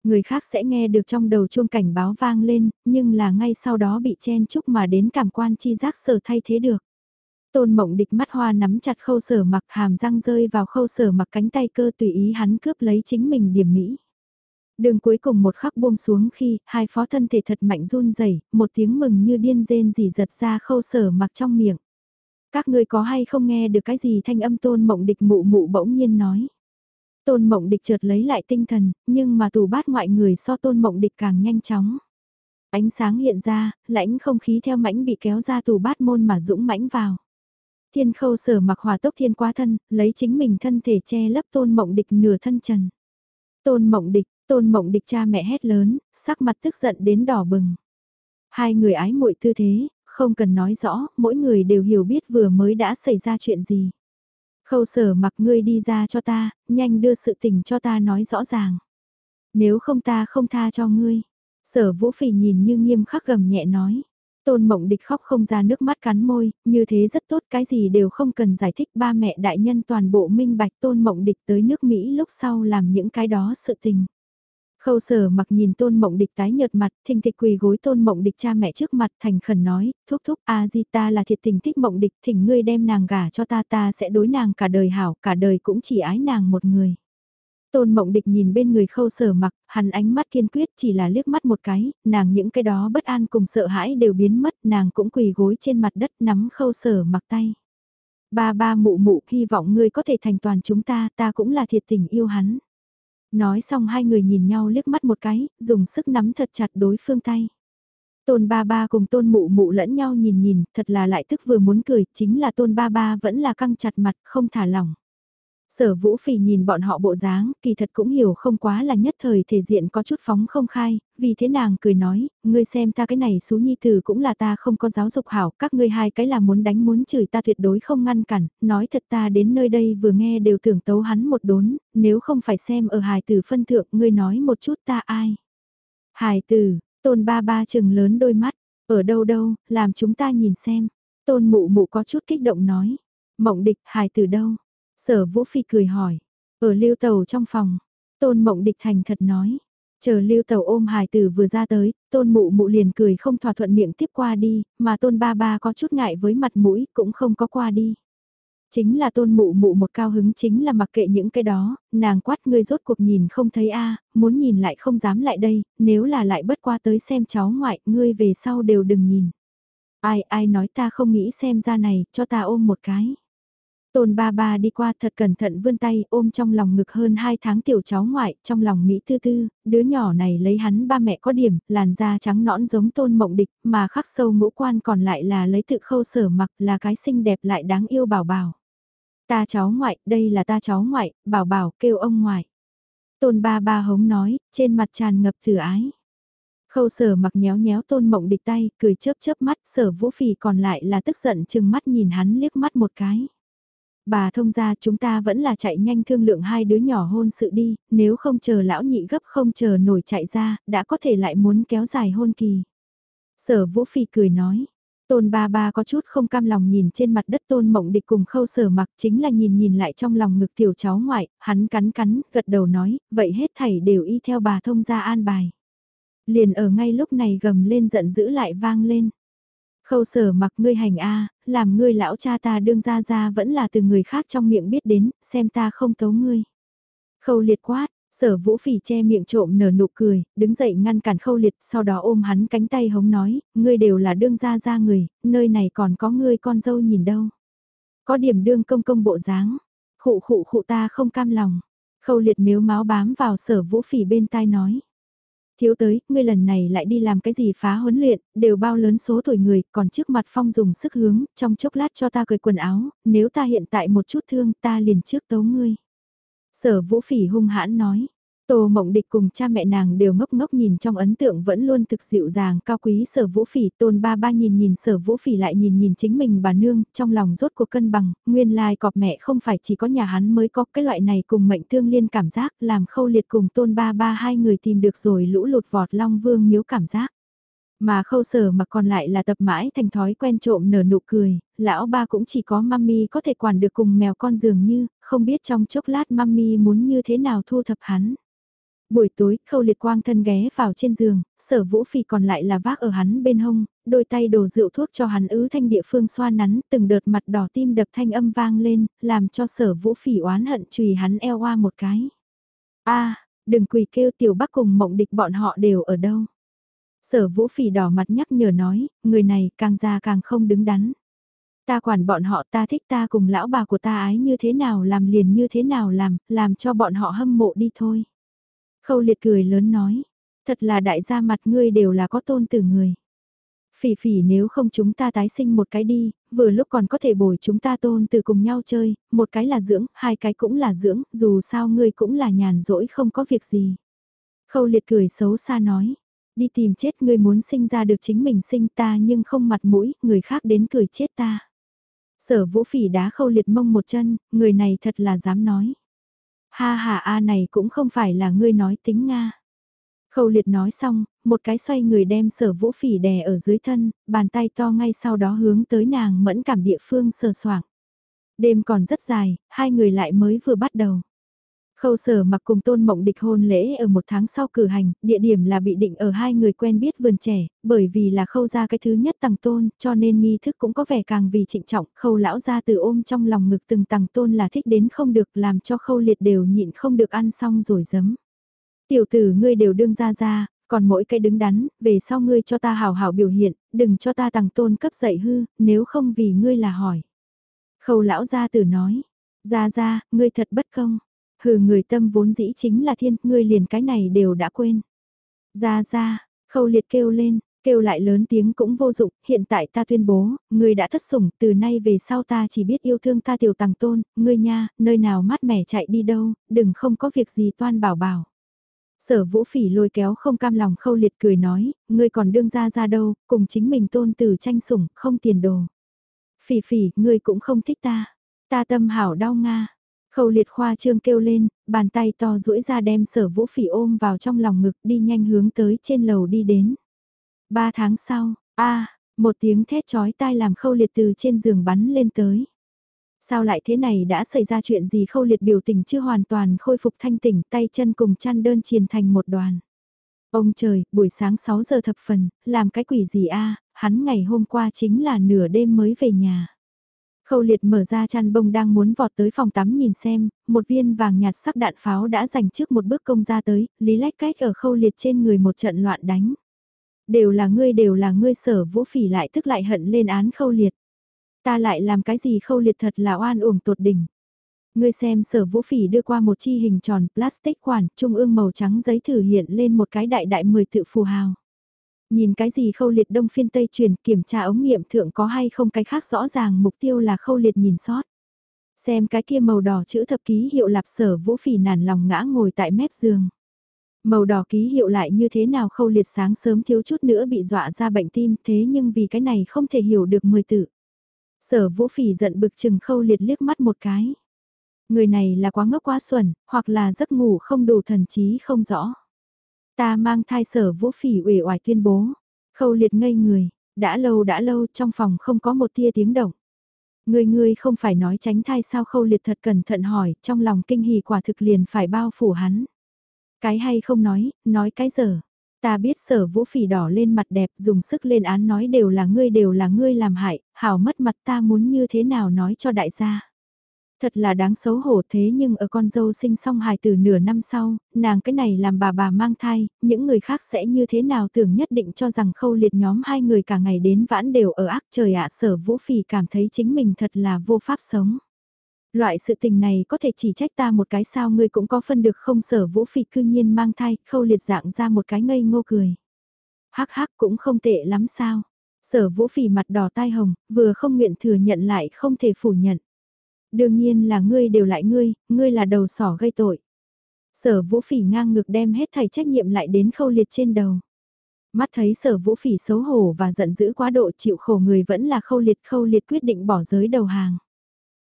Người khác sẽ nghe được trong đầu chuông cảnh báo vang lên, nhưng là ngay sau đó bị chen chúc mà đến cảm quan chi giác sở thay thế được. Tôn mộng địch mắt hoa nắm chặt khâu sở mặc hàm răng rơi vào khâu sở mặc cánh tay cơ tùy ý hắn cướp lấy chính mình điểm mỹ. Đường cuối cùng một khắc buông xuống khi hai phó thân thể thật mạnh run rẩy một tiếng mừng như điên rên gì giật ra khâu sở mặc trong miệng. Các ngươi có hay không nghe được cái gì thanh âm tôn mộng địch mụ mụ bỗng nhiên nói. Tôn mộng địch chợt lấy lại tinh thần, nhưng mà tù bát ngoại người so tôn mộng địch càng nhanh chóng. Ánh sáng hiện ra, lãnh không khí theo mãnh bị kéo ra tù bát môn mà dũng mãnh vào. Thiên khâu sở mặc hòa tốc thiên quá thân, lấy chính mình thân thể che lấp tôn mộng địch nửa thân trần. Tôn mộng địch, tôn mộng địch cha mẹ hét lớn, sắc mặt tức giận đến đỏ bừng. Hai người ái muội tư thế, không cần nói rõ, mỗi người đều hiểu biết vừa mới đã xảy ra chuyện gì. Khâu sở mặc ngươi đi ra cho ta, nhanh đưa sự tình cho ta nói rõ ràng. Nếu không ta không tha cho ngươi. Sở vũ phỉ nhìn như nghiêm khắc gầm nhẹ nói. Tôn mộng địch khóc không ra nước mắt cắn môi, như thế rất tốt cái gì đều không cần giải thích ba mẹ đại nhân toàn bộ minh bạch tôn mộng địch tới nước Mỹ lúc sau làm những cái đó sự tình. Khâu sở mặc nhìn tôn mộng địch tái nhợt mặt, thình thịch quỳ gối tôn mộng địch cha mẹ trước mặt thành khẩn nói, thúc thúc a di ta là thiệt tình thích mộng địch, thỉnh ngươi đem nàng gả cho ta ta sẽ đối nàng cả đời hảo, cả đời cũng chỉ ái nàng một người. Tôn mộng địch nhìn bên người khâu sở mặc, hắn ánh mắt kiên quyết chỉ là liếc mắt một cái, nàng những cái đó bất an cùng sợ hãi đều biến mất, nàng cũng quỳ gối trên mặt đất nắm khâu sở mặc tay. Ba ba mụ mụ, hy vọng ngươi có thể thành toàn chúng ta, ta cũng là thiệt tình yêu hắn. Nói xong hai người nhìn nhau liếc mắt một cái, dùng sức nắm thật chặt đối phương tay. Tôn ba ba cùng tôn mụ mụ lẫn nhau nhìn nhìn, thật là lại tức vừa muốn cười, chính là tôn ba ba vẫn là căng chặt mặt, không thả lỏng. Sở vũ phì nhìn bọn họ bộ dáng, kỳ thật cũng hiểu không quá là nhất thời thể diện có chút phóng không khai, vì thế nàng cười nói, ngươi xem ta cái này xú nhi tử cũng là ta không có giáo dục hảo, các ngươi hai cái là muốn đánh muốn chửi ta tuyệt đối không ngăn cản, nói thật ta đến nơi đây vừa nghe đều tưởng tấu hắn một đốn, nếu không phải xem ở hài tử phân thượng, ngươi nói một chút ta ai. Hài tử, tôn ba ba chừng lớn đôi mắt, ở đâu đâu, làm chúng ta nhìn xem, tôn mụ mụ có chút kích động nói, mộng địch hài tử đâu Sở Vũ Phi cười hỏi, ở lưu tàu trong phòng, tôn mộng địch thành thật nói. Chờ lưu tàu ôm hài tử vừa ra tới, tôn mụ mụ liền cười không thỏa thuận miệng tiếp qua đi, mà tôn ba ba có chút ngại với mặt mũi cũng không có qua đi. Chính là tôn mụ mụ một cao hứng chính là mặc kệ những cái đó, nàng quát ngươi rốt cuộc nhìn không thấy a muốn nhìn lại không dám lại đây, nếu là lại bất qua tới xem cháu ngoại, ngươi về sau đều đừng nhìn. Ai ai nói ta không nghĩ xem ra này, cho ta ôm một cái. Tôn ba ba đi qua thật cẩn thận vươn tay ôm trong lòng ngực hơn 2 tháng tiểu cháu ngoại, trong lòng Mỹ tư tư, đứa nhỏ này lấy hắn ba mẹ có điểm, làn da trắng nõn giống tôn mộng địch, mà khắc sâu ngũ quan còn lại là lấy tự khâu sở mặc là cái xinh đẹp lại đáng yêu bảo bảo. Ta cháu ngoại, đây là ta cháu ngoại, bảo bảo kêu ông ngoại. Tôn ba ba hống nói, trên mặt tràn ngập thử ái. Khâu sở mặc nhéo nhéo tôn mộng địch tay, cười chớp chớp mắt, sở vũ phì còn lại là tức giận chừng mắt nhìn hắn liếc mắt một cái. Bà thông ra chúng ta vẫn là chạy nhanh thương lượng hai đứa nhỏ hôn sự đi, nếu không chờ lão nhị gấp không chờ nổi chạy ra, đã có thể lại muốn kéo dài hôn kỳ. Sở Vũ Phi cười nói, Tôn ba ba có chút không cam lòng nhìn trên mặt đất tôn mộng địch cùng khâu sở mặc chính là nhìn nhìn lại trong lòng ngực tiểu cháu ngoại, hắn cắn cắn, gật đầu nói, vậy hết thảy đều y theo bà thông ra an bài. Liền ở ngay lúc này gầm lên giận dữ lại vang lên. Khâu sở mặc ngươi hành a làm ngươi lão cha ta đương ra ra vẫn là từ người khác trong miệng biết đến, xem ta không tấu ngươi. Khâu liệt quát, sở vũ phỉ che miệng trộm nở nụ cười, đứng dậy ngăn cản khâu liệt, sau đó ôm hắn cánh tay hống nói, ngươi đều là đương ra ra người, nơi này còn có ngươi con dâu nhìn đâu. Có điểm đương công công bộ dáng, khụ khụ khụ ta không cam lòng. Khâu liệt miếu máu bám vào sở vũ phỉ bên tai nói. Thiếu tới, ngươi lần này lại đi làm cái gì phá huấn luyện, đều bao lớn số tuổi người, còn trước mặt phong dùng sức hướng, trong chốc lát cho ta cười quần áo, nếu ta hiện tại một chút thương ta liền trước tấu ngươi. Sở vũ phỉ hung hãn nói, Tô Mộng Địch cùng cha mẹ nàng đều ngốc ngốc nhìn trong ấn tượng vẫn luôn thực dịu dàng cao quý sở vũ phỉ tôn ba ba nhìn nhìn sở vũ phỉ lại nhìn nhìn chính mình bà nương trong lòng rốt cuộc cân bằng, nguyên lai cọp mẹ không phải chỉ có nhà hắn mới có cái loại này cùng mệnh tương liên cảm giác làm khâu liệt cùng tôn ba ba hai người tìm được rồi lũ lụt vọt long vương miếu cảm giác. Mà khâu sở mà còn lại là tập mãi thành thói quen trộm nở nụ cười, lão ba cũng chỉ có mami có thể quản được cùng mèo con dường như, không biết trong chốc lát mami muốn như thế nào thu thập hắn. Buổi tối, khâu liệt quang thân ghé vào trên giường, sở vũ phì còn lại là vác ở hắn bên hông, đôi tay đổ rượu thuốc cho hắn ứ thanh địa phương xoa nắn, từng đợt mặt đỏ tim đập thanh âm vang lên, làm cho sở vũ phỉ oán hận chùy hắn eo qua một cái. a đừng quỳ kêu tiểu bắc cùng mộng địch bọn họ đều ở đâu. Sở vũ phỉ đỏ mặt nhắc nhở nói, người này càng già càng không đứng đắn. Ta quản bọn họ ta thích ta cùng lão bà của ta ái như thế nào làm liền như thế nào làm, làm cho bọn họ hâm mộ đi thôi. Khâu liệt cười lớn nói, thật là đại gia mặt ngươi đều là có tôn tử người. Phỉ phỉ nếu không chúng ta tái sinh một cái đi, vừa lúc còn có thể bồi chúng ta tôn từ cùng nhau chơi, một cái là dưỡng, hai cái cũng là dưỡng, dù sao ngươi cũng là nhàn rỗi không có việc gì. Khâu liệt cười xấu xa nói, đi tìm chết ngươi muốn sinh ra được chính mình sinh ta nhưng không mặt mũi, người khác đến cười chết ta. Sở vũ phỉ đá khâu liệt mông một chân, người này thật là dám nói. Ha ha a này cũng không phải là ngươi nói tính Nga. Khâu liệt nói xong, một cái xoay người đem sở vũ phỉ đè ở dưới thân, bàn tay to ngay sau đó hướng tới nàng mẫn cảm địa phương sờ soạng. Đêm còn rất dài, hai người lại mới vừa bắt đầu. Khâu sở mặc cùng tôn mộng địch hôn lễ ở một tháng sau cử hành, địa điểm là bị định ở hai người quen biết vườn trẻ, bởi vì là khâu ra cái thứ nhất tầng tôn, cho nên nghi thức cũng có vẻ càng vì trịnh trọng, khâu lão ra từ ôm trong lòng ngực từng tầng tôn là thích đến không được làm cho khâu liệt đều nhịn không được ăn xong rồi giấm. Tiểu tử ngươi đều đương ra ra, còn mỗi cái đứng đắn, về sau ngươi cho ta hào hào biểu hiện, đừng cho ta tầng tôn cấp dậy hư, nếu không vì ngươi là hỏi. Khâu lão gia tử nói, ra ra, ngươi thật bất công Hừ người tâm vốn dĩ chính là thiên, ngươi liền cái này đều đã quên. Ra ra, khâu liệt kêu lên, kêu lại lớn tiếng cũng vô dụng, hiện tại ta tuyên bố, ngươi đã thất sủng, từ nay về sau ta chỉ biết yêu thương ta tiểu tàng tôn, ngươi nha, nơi nào mát mẻ chạy đi đâu, đừng không có việc gì toan bảo bảo. Sở vũ phỉ lôi kéo không cam lòng khâu liệt cười nói, ngươi còn đương ra ra đâu, cùng chính mình tôn từ tranh sủng, không tiền đồ. Phỉ phỉ, ngươi cũng không thích ta, ta tâm hảo đau nga. Khâu liệt khoa trương kêu lên, bàn tay to duỗi ra đem sở vũ phỉ ôm vào trong lòng ngực đi nhanh hướng tới trên lầu đi đến. Ba tháng sau, a một tiếng thét chói tai làm khâu liệt từ trên giường bắn lên tới. Sao lại thế này đã xảy ra chuyện gì khâu liệt biểu tình chưa hoàn toàn khôi phục thanh tỉnh tay chân cùng chăn đơn chiền thành một đoàn. Ông trời, buổi sáng 6 giờ thập phần, làm cái quỷ gì a hắn ngày hôm qua chính là nửa đêm mới về nhà. Khâu liệt mở ra chăn bông đang muốn vọt tới phòng tắm nhìn xem, một viên vàng nhạt sắc đạn pháo đã giành trước một bước công ra tới, lý lách cách ở khâu liệt trên người một trận loạn đánh. Đều là ngươi đều là ngươi sở vũ phỉ lại tức lại hận lên án khâu liệt. Ta lại làm cái gì khâu liệt thật là oan uổng tột đỉnh. Ngươi xem sở vũ phỉ đưa qua một chi hình tròn plastic quản, trung ương màu trắng giấy thử hiện lên một cái đại đại mười tự phù hào. Nhìn cái gì khâu liệt đông phiên tây truyền kiểm tra ống nghiệm thượng có hay không cái khác rõ ràng mục tiêu là khâu liệt nhìn sót. Xem cái kia màu đỏ chữ thập ký hiệu lạp sở vũ phỉ nản lòng ngã ngồi tại mép giường. Màu đỏ ký hiệu lại như thế nào khâu liệt sáng sớm thiếu chút nữa bị dọa ra bệnh tim thế nhưng vì cái này không thể hiểu được mười tự. Sở vũ phỉ giận bực chừng khâu liệt liếc mắt một cái. Người này là quá ngốc quá xuẩn, hoặc là giấc ngủ không đủ thần trí không rõ. Ta mang thai sở vũ phỉ ủy oải tuyên bố. Khâu liệt ngây người, đã lâu đã lâu trong phòng không có một tia tiếng động. Người người không phải nói tránh thai sao khâu liệt thật cẩn thận hỏi, trong lòng kinh hỉ quả thực liền phải bao phủ hắn. Cái hay không nói, nói cái giờ. Ta biết sở vũ phỉ đỏ lên mặt đẹp dùng sức lên án nói đều là ngươi đều là ngươi làm hại, hảo mất mặt ta muốn như thế nào nói cho đại gia. Thật là đáng xấu hổ thế nhưng ở con dâu sinh xong hài từ nửa năm sau, nàng cái này làm bà bà mang thai, những người khác sẽ như thế nào tưởng nhất định cho rằng khâu liệt nhóm hai người cả ngày đến vãn đều ở ác trời ạ sở vũ phỉ cảm thấy chính mình thật là vô pháp sống. Loại sự tình này có thể chỉ trách ta một cái sao ngươi cũng có phân được không sở vũ phỉ cư nhiên mang thai, khâu liệt dạng ra một cái ngây ngô cười. Hắc hắc cũng không tệ lắm sao. Sở vũ phỉ mặt đỏ tai hồng, vừa không nguyện thừa nhận lại không thể phủ nhận. Đương nhiên là ngươi đều lại ngươi, ngươi là đầu sỏ gây tội. Sở vũ phỉ ngang ngược đem hết thầy trách nhiệm lại đến khâu liệt trên đầu. Mắt thấy sở vũ phỉ xấu hổ và giận dữ quá độ chịu khổ người vẫn là khâu liệt khâu liệt quyết định bỏ giới đầu hàng.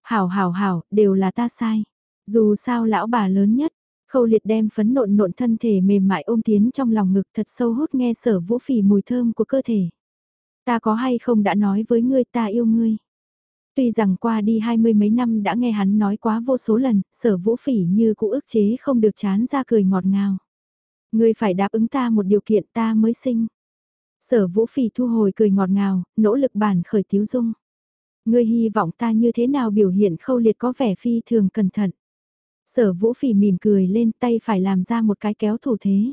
Hảo hảo hảo, đều là ta sai. Dù sao lão bà lớn nhất, khâu liệt đem phấn nộn nộn thân thể mềm mại ôm tiến trong lòng ngực thật sâu hút nghe sở vũ phỉ mùi thơm của cơ thể. Ta có hay không đã nói với ngươi ta yêu ngươi. Tuy rằng qua đi hai mươi mấy năm đã nghe hắn nói quá vô số lần, sở vũ phỉ như cũ ức chế không được chán ra cười ngọt ngào. Ngươi phải đáp ứng ta một điều kiện ta mới sinh. Sở vũ phỉ thu hồi cười ngọt ngào, nỗ lực bản khởi tiếu dung. Ngươi hy vọng ta như thế nào biểu hiện khâu liệt có vẻ phi thường cẩn thận. Sở vũ phỉ mỉm cười lên tay phải làm ra một cái kéo thủ thế.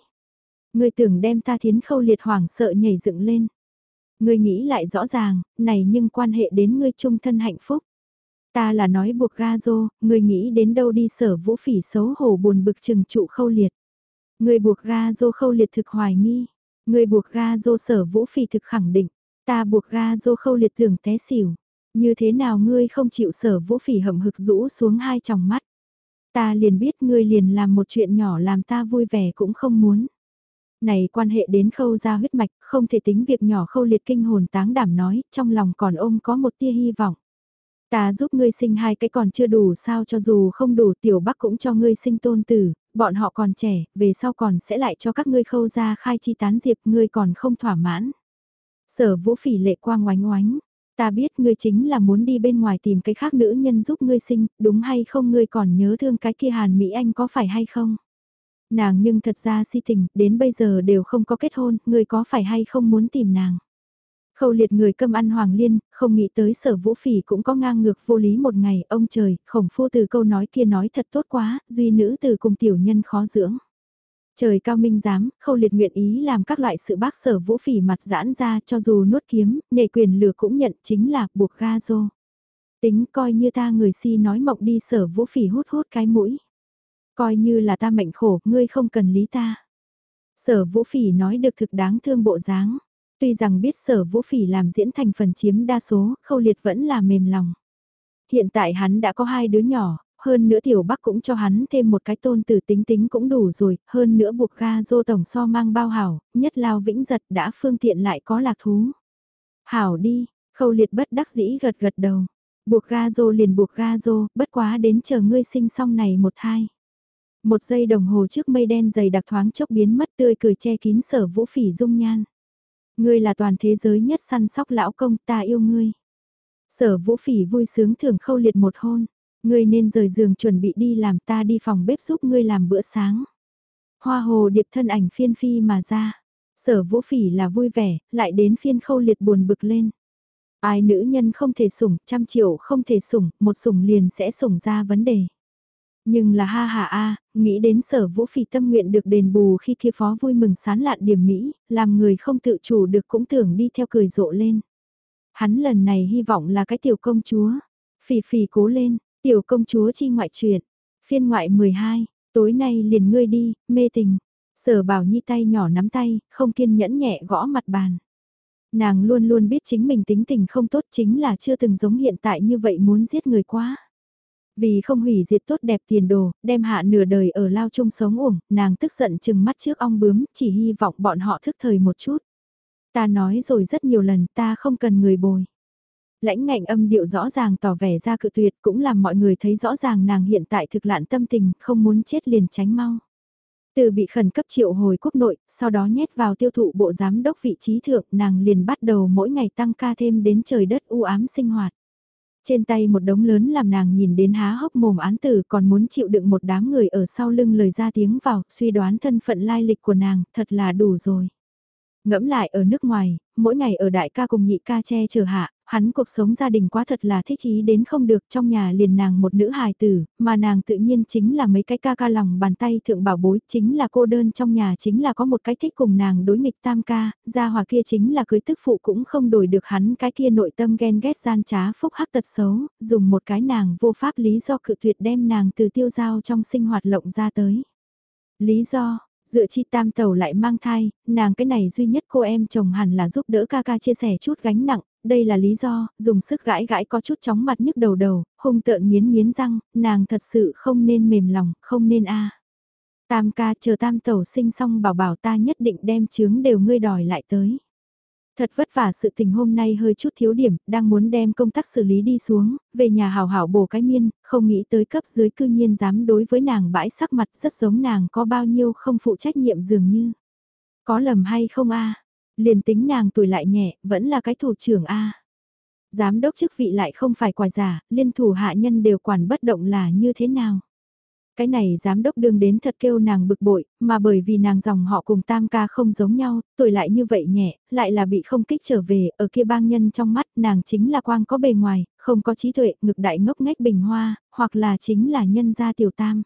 Ngươi tưởng đem ta thiến khâu liệt hoảng sợ nhảy dựng lên. Ngươi nghĩ lại rõ ràng, này nhưng quan hệ đến ngươi chung thân hạnh phúc. Ta là nói buộc ga dô, ngươi nghĩ đến đâu đi sở vũ phỉ xấu hổ buồn bực trừng trụ khâu liệt. Ngươi buộc ga dô khâu liệt thực hoài nghi. Ngươi buộc ga dô sở vũ phỉ thực khẳng định. Ta buộc ga dô khâu liệt thường té xỉu. Như thế nào ngươi không chịu sở vũ phỉ hầm hực rũ xuống hai tròng mắt. Ta liền biết ngươi liền làm một chuyện nhỏ làm ta vui vẻ cũng không muốn. Này quan hệ đến khâu ra huyết mạch, không thể tính việc nhỏ khâu liệt kinh hồn táng đảm nói, trong lòng còn ôm có một tia hy vọng. Ta giúp ngươi sinh hai cái còn chưa đủ sao cho dù không đủ tiểu bắc cũng cho ngươi sinh tôn tử, bọn họ còn trẻ, về sau còn sẽ lại cho các ngươi khâu ra khai chi tán diệp ngươi còn không thỏa mãn. Sở vũ phỉ lệ quang oánh oánh, Ta biết ngươi chính là muốn đi bên ngoài tìm cái khác nữ nhân giúp ngươi sinh, đúng hay không ngươi còn nhớ thương cái kia Hàn Mỹ Anh có phải hay không? Nàng nhưng thật ra si tình, đến bây giờ đều không có kết hôn, người có phải hay không muốn tìm nàng? Khâu liệt người câm ăn hoàng liên, không nghĩ tới sở vũ phỉ cũng có ngang ngược vô lý một ngày, ông trời, khổng phu từ câu nói kia nói thật tốt quá, duy nữ từ cùng tiểu nhân khó dưỡng. Trời cao minh giám, khâu liệt nguyện ý làm các loại sự bác sở vũ phỉ mặt giãn ra cho dù nuốt kiếm, nhảy quyền lừa cũng nhận chính là buộc ga rô. Tính coi như ta người si nói mộng đi sở vũ phỉ hút hút cái mũi. Coi như là ta mệnh khổ, ngươi không cần lý ta. Sở vũ phỉ nói được thực đáng thương bộ dáng. Tuy rằng biết sở vũ phỉ làm diễn thành phần chiếm đa số, khâu liệt vẫn là mềm lòng. Hiện tại hắn đã có hai đứa nhỏ, hơn nữa tiểu bắc cũng cho hắn thêm một cái tôn tử tính tính cũng đủ rồi, hơn nữa buộc ga dô tổng so mang bao hảo, nhất lao vĩnh giật đã phương tiện lại có lạc thú. Hảo đi, khâu liệt bất đắc dĩ gật gật đầu, buộc ga dô liền buộc ga dô, bất quá đến chờ ngươi sinh xong này một thai. Một giây đồng hồ trước mây đen dày đặc thoáng chốc biến mất tươi cười che kín sở vũ phỉ dung nhan. Ngươi là toàn thế giới nhất săn sóc lão công ta yêu ngươi. Sở vũ phỉ vui sướng thưởng khâu liệt một hôn. Ngươi nên rời giường chuẩn bị đi làm ta đi phòng bếp giúp ngươi làm bữa sáng. Hoa hồ điệp thân ảnh phiên phi mà ra. Sở vũ phỉ là vui vẻ, lại đến phiên khâu liệt buồn bực lên. Ai nữ nhân không thể sủng, trăm triệu không thể sủng, một sủng liền sẽ sủng ra vấn đề. Nhưng là ha ha a, nghĩ đến sở vũ phỉ tâm nguyện được đền bù khi kia phó vui mừng sán lạn điểm mỹ, làm người không tự chủ được cũng tưởng đi theo cười rộ lên. Hắn lần này hy vọng là cái tiểu công chúa. Phỉ phỉ cố lên, tiểu công chúa chi ngoại truyện. Phiên ngoại 12, tối nay liền ngươi đi, mê tình. Sở bảo nhi tay nhỏ nắm tay, không kiên nhẫn nhẹ gõ mặt bàn. Nàng luôn luôn biết chính mình tính tình không tốt chính là chưa từng giống hiện tại như vậy muốn giết người quá. Vì không hủy diệt tốt đẹp tiền đồ, đem hạ nửa đời ở lao chung sống uổng, nàng tức giận chừng mắt trước ong bướm, chỉ hy vọng bọn họ thức thời một chút. Ta nói rồi rất nhiều lần ta không cần người bồi. Lãnh ngạnh âm điệu rõ ràng tỏ vẻ ra cự tuyệt cũng làm mọi người thấy rõ ràng nàng hiện tại thực lạn tâm tình, không muốn chết liền tránh mau. Từ bị khẩn cấp triệu hồi quốc nội, sau đó nhét vào tiêu thụ bộ giám đốc vị trí thượng, nàng liền bắt đầu mỗi ngày tăng ca thêm đến trời đất u ám sinh hoạt. Trên tay một đống lớn làm nàng nhìn đến há hốc mồm án tử còn muốn chịu đựng một đám người ở sau lưng lời ra tiếng vào, suy đoán thân phận lai lịch của nàng, thật là đủ rồi. Ngẫm lại ở nước ngoài, mỗi ngày ở đại ca cùng nhị ca che chở hạ, hắn cuộc sống gia đình quá thật là thích ý đến không được trong nhà liền nàng một nữ hài tử, mà nàng tự nhiên chính là mấy cái ca ca lòng bàn tay thượng bảo bối, chính là cô đơn trong nhà chính là có một cái thích cùng nàng đối nghịch tam ca, gia hòa kia chính là cưới tức phụ cũng không đổi được hắn cái kia nội tâm ghen ghét gian trá phúc hắc tật xấu, dùng một cái nàng vô pháp lý do cự tuyệt đem nàng từ tiêu giao trong sinh hoạt lộng ra tới. Lý do, Dựa chi tam tàu lại mang thai, nàng cái này duy nhất cô em chồng hẳn là giúp đỡ ca ca chia sẻ chút gánh nặng, đây là lý do, dùng sức gãi gãi có chút chóng mặt nhức đầu đầu, hung tợn miến miến răng, nàng thật sự không nên mềm lòng, không nên a. Tam ca chờ tam tàu sinh xong bảo bảo ta nhất định đem chướng đều ngươi đòi lại tới. Thật vất vả sự tình hôm nay hơi chút thiếu điểm, đang muốn đem công tác xử lý đi xuống, về nhà hào hảo bổ cái miên, không nghĩ tới cấp dưới cư nhiên dám đối với nàng bãi sắc mặt rất giống nàng có bao nhiêu không phụ trách nhiệm dường như. Có lầm hay không a Liền tính nàng tuổi lại nhẹ, vẫn là cái thủ trưởng a Giám đốc chức vị lại không phải quài giả, liên thủ hạ nhân đều quản bất động là như thế nào. Cái này giám đốc đương đến thật kêu nàng bực bội, mà bởi vì nàng dòng họ cùng tam ca không giống nhau, tuổi lại như vậy nhẹ, lại là bị không kích trở về, ở kia bang nhân trong mắt nàng chính là quang có bề ngoài, không có trí tuệ, ngực đại ngốc ngách bình hoa, hoặc là chính là nhân gia tiểu tam.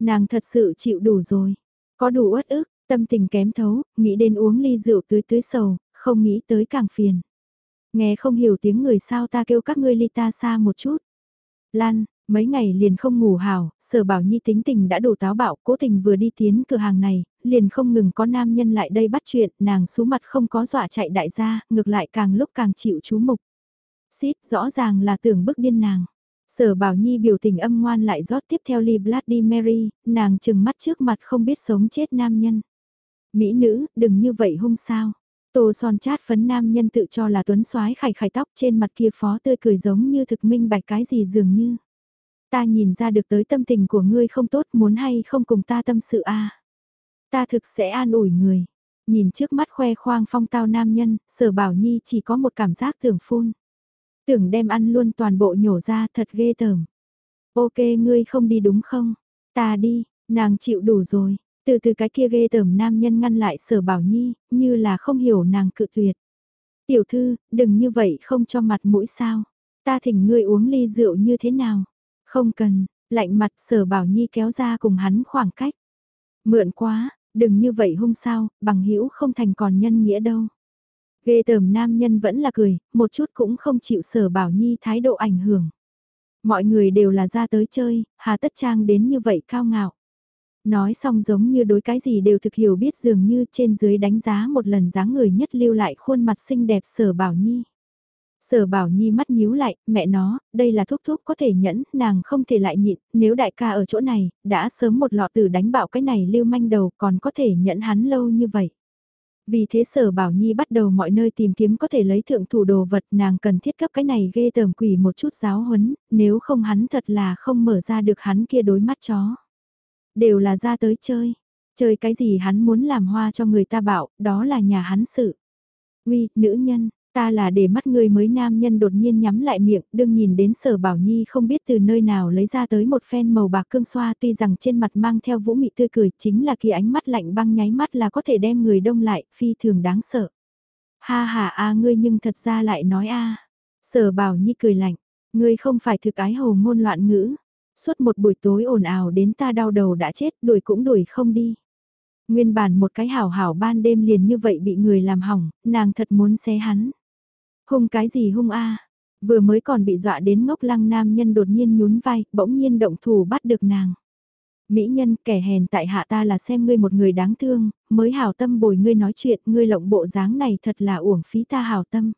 Nàng thật sự chịu đủ rồi, có đủ uất ức, tâm tình kém thấu, nghĩ đến uống ly rượu tưới tưới sầu, không nghĩ tới càng phiền. Nghe không hiểu tiếng người sao ta kêu các ngươi ly ta xa một chút. Lan, Mấy ngày liền không ngủ hào, sở bảo nhi tính tình đã đủ táo bạo, cố tình vừa đi tiến cửa hàng này, liền không ngừng có nam nhân lại đây bắt chuyện, nàng sú mặt không có dọa chạy đại gia, ngược lại càng lúc càng chịu chú mục. Xít, rõ ràng là tưởng bức điên nàng. Sở bảo nhi biểu tình âm ngoan lại rót tiếp theo ly Bloody Mary, nàng chừng mắt trước mặt không biết sống chết nam nhân. Mỹ nữ, đừng như vậy hung sao. Tô son chát phấn nam nhân tự cho là tuấn soái khải khải tóc trên mặt kia phó tươi cười giống như thực minh bạch cái gì dường như. Ta nhìn ra được tới tâm tình của ngươi không tốt muốn hay không cùng ta tâm sự a Ta thực sẽ an ủi người. Nhìn trước mắt khoe khoang phong tao nam nhân, sở bảo nhi chỉ có một cảm giác tưởng phun. Tưởng đem ăn luôn toàn bộ nhổ ra thật ghê tởm. Ok ngươi không đi đúng không? Ta đi, nàng chịu đủ rồi. Từ từ cái kia ghê tởm nam nhân ngăn lại sở bảo nhi, như là không hiểu nàng cự tuyệt. Tiểu thư, đừng như vậy không cho mặt mũi sao. Ta thỉnh ngươi uống ly rượu như thế nào? Không cần, lạnh mặt sở bảo nhi kéo ra cùng hắn khoảng cách. Mượn quá, đừng như vậy hung sao, bằng hữu không thành còn nhân nghĩa đâu. Ghê tởm nam nhân vẫn là cười, một chút cũng không chịu sở bảo nhi thái độ ảnh hưởng. Mọi người đều là ra tới chơi, hà tất trang đến như vậy cao ngạo. Nói xong giống như đối cái gì đều thực hiểu biết dường như trên dưới đánh giá một lần dáng người nhất lưu lại khuôn mặt xinh đẹp sở bảo nhi. Sở bảo nhi mắt nhíu lại, mẹ nó, đây là thuốc thuốc có thể nhẫn, nàng không thể lại nhịn, nếu đại ca ở chỗ này, đã sớm một lọ tử đánh bạo cái này lưu manh đầu còn có thể nhẫn hắn lâu như vậy. Vì thế sở bảo nhi bắt đầu mọi nơi tìm kiếm có thể lấy thượng thủ đồ vật nàng cần thiết cấp cái này ghê tởm quỷ một chút giáo huấn, nếu không hắn thật là không mở ra được hắn kia đối mắt chó. Đều là ra tới chơi, chơi cái gì hắn muốn làm hoa cho người ta bảo, đó là nhà hắn sự. Uy, nữ nhân, Ta là để mắt ngươi mới nam nhân đột nhiên nhắm lại miệng, đương nhìn đến sở bảo nhi không biết từ nơi nào lấy ra tới một phen màu bạc cương xoa tuy rằng trên mặt mang theo vũ mị tươi cười chính là khi ánh mắt lạnh băng nháy mắt là có thể đem người đông lại, phi thường đáng sợ. Ha ha a ngươi nhưng thật ra lại nói a Sở bảo nhi cười lạnh, ngươi không phải thực ái hồ ngôn loạn ngữ. Suốt một buổi tối ồn ào đến ta đau đầu đã chết, đuổi cũng đuổi không đi. Nguyên bản một cái hảo hảo ban đêm liền như vậy bị người làm hỏng, nàng thật muốn xé hắn. Hung cái gì hung a? Vừa mới còn bị dọa đến ngốc lăng nam nhân đột nhiên nhún vai, bỗng nhiên động thủ bắt được nàng. Mỹ nhân kẻ hèn tại hạ ta là xem ngươi một người đáng thương, mới hảo tâm bồi ngươi nói chuyện, ngươi lộng bộ dáng này thật là uổng phí ta hảo tâm.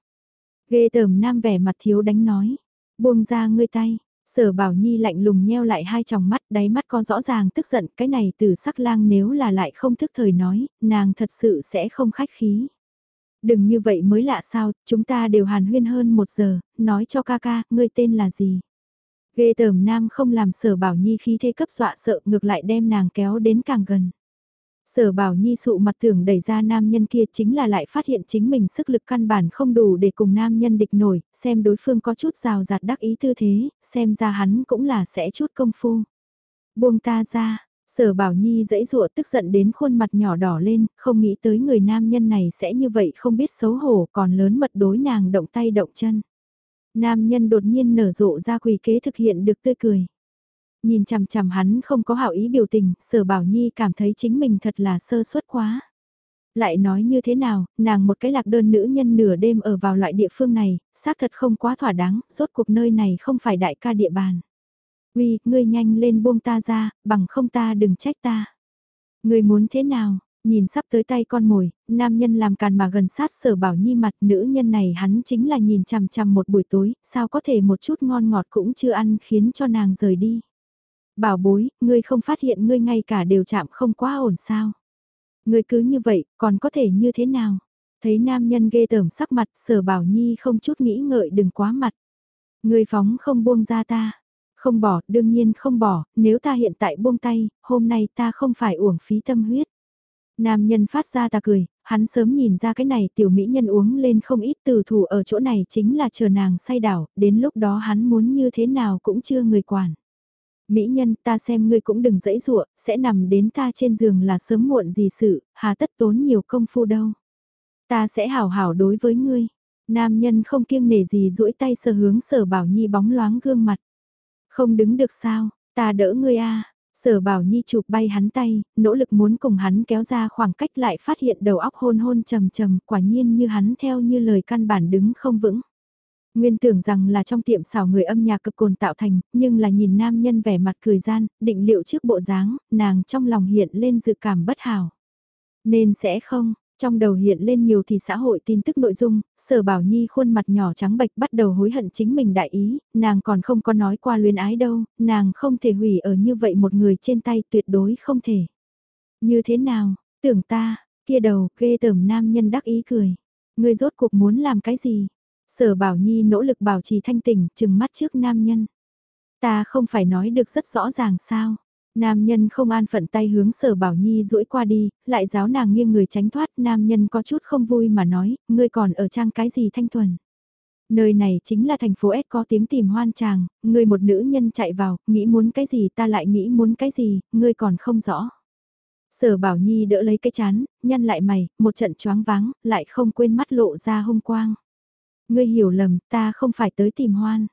Ghê tởm nam vẻ mặt thiếu đánh nói, buông ra ngươi tay, sở bảo nhi lạnh lùng nheo lại hai tròng mắt, đáy mắt có rõ ràng tức giận, cái này từ sắc lang nếu là lại không thức thời nói, nàng thật sự sẽ không khách khí. Đừng như vậy mới lạ sao, chúng ta đều hàn huyên hơn một giờ, nói cho ca ca, ngươi tên là gì? Ghê tởm nam không làm sở bảo nhi khí thế cấp dọa sợ ngược lại đem nàng kéo đến càng gần. Sở bảo nhi sụ mặt tưởng đẩy ra nam nhân kia chính là lại phát hiện chính mình sức lực căn bản không đủ để cùng nam nhân địch nổi, xem đối phương có chút rào rạt đắc ý tư thế, xem ra hắn cũng là sẽ chút công phu. Buông ta ra, Sở Bảo Nhi dãy dụa tức giận đến khuôn mặt nhỏ đỏ lên, không nghĩ tới người nam nhân này sẽ như vậy không biết xấu hổ còn lớn mật đối nàng động tay động chân. Nam nhân đột nhiên nở rộ ra quỷ kế thực hiện được tươi cười. Nhìn chằm chằm hắn không có hảo ý biểu tình, sở Bảo Nhi cảm thấy chính mình thật là sơ suất quá. Lại nói như thế nào, nàng một cái lạc đơn nữ nhân nửa đêm ở vào loại địa phương này, xác thật không quá thỏa đáng, rốt cuộc nơi này không phải đại ca địa bàn. Uy, ngươi nhanh lên buông ta ra, bằng không ta đừng trách ta. Ngươi muốn thế nào? Nhìn sắp tới tay con mồi, nam nhân làm càn mà gần sát sở bảo nhi mặt nữ nhân này hắn chính là nhìn chằm chằm một buổi tối, sao có thể một chút ngon ngọt cũng chưa ăn khiến cho nàng rời đi. Bảo bối, ngươi không phát hiện ngươi ngay cả đều chạm không quá ổn sao. Ngươi cứ như vậy, còn có thể như thế nào? Thấy nam nhân ghê tởm sắc mặt sở bảo nhi không chút nghĩ ngợi đừng quá mặt. Ngươi phóng không buông ra ta. Không bỏ, đương nhiên không bỏ, nếu ta hiện tại buông tay, hôm nay ta không phải uổng phí tâm huyết. Nam nhân phát ra ta cười, hắn sớm nhìn ra cái này tiểu mỹ nhân uống lên không ít từ thủ ở chỗ này chính là chờ nàng say đảo, đến lúc đó hắn muốn như thế nào cũng chưa người quản. Mỹ nhân ta xem ngươi cũng đừng dãy dụa, sẽ nằm đến ta trên giường là sớm muộn gì sự, hà tất tốn nhiều công phu đâu. Ta sẽ hảo hảo đối với ngươi. Nam nhân không kiêng nể gì duỗi tay sờ hướng sở bảo nhi bóng loáng gương mặt. Không đứng được sao, ta đỡ ngươi a. Sở Bảo Nhi chụp bay hắn tay, nỗ lực muốn cùng hắn kéo ra khoảng cách lại phát hiện đầu óc hôn hôn trầm trầm, quả nhiên như hắn theo như lời căn bản đứng không vững. Nguyên tưởng rằng là trong tiệm xảo người âm nhạc cực cồn tạo thành, nhưng là nhìn nam nhân vẻ mặt cười gian, định liệu trước bộ dáng, nàng trong lòng hiện lên dự cảm bất hảo. Nên sẽ không, trong đầu hiện lên nhiều thì xã hội tin tức nội dung, sở bảo nhi khuôn mặt nhỏ trắng bệch bắt đầu hối hận chính mình đại ý, nàng còn không có nói qua luyến ái đâu, nàng không thể hủy ở như vậy một người trên tay tuyệt đối không thể. Như thế nào, tưởng ta, kia đầu, ghê tởm nam nhân đắc ý cười. ngươi rốt cuộc muốn làm cái gì? Sở bảo nhi nỗ lực bảo trì thanh tỉnh, chừng mắt trước nam nhân. Ta không phải nói được rất rõ ràng sao? Nam nhân không an phận tay hướng sở bảo nhi duỗi qua đi, lại giáo nàng nghiêng người tránh thoát, nam nhân có chút không vui mà nói, ngươi còn ở trang cái gì thanh thuần. Nơi này chính là thành phố S có tiếng tìm hoan chàng, ngươi một nữ nhân chạy vào, nghĩ muốn cái gì ta lại nghĩ muốn cái gì, ngươi còn không rõ. Sở Bảo Nhi đỡ lấy cái chán, nhăn lại mày, một trận choáng váng, lại không quên mắt lộ ra hung quang. Ngươi hiểu lầm, ta không phải tới tìm hoan.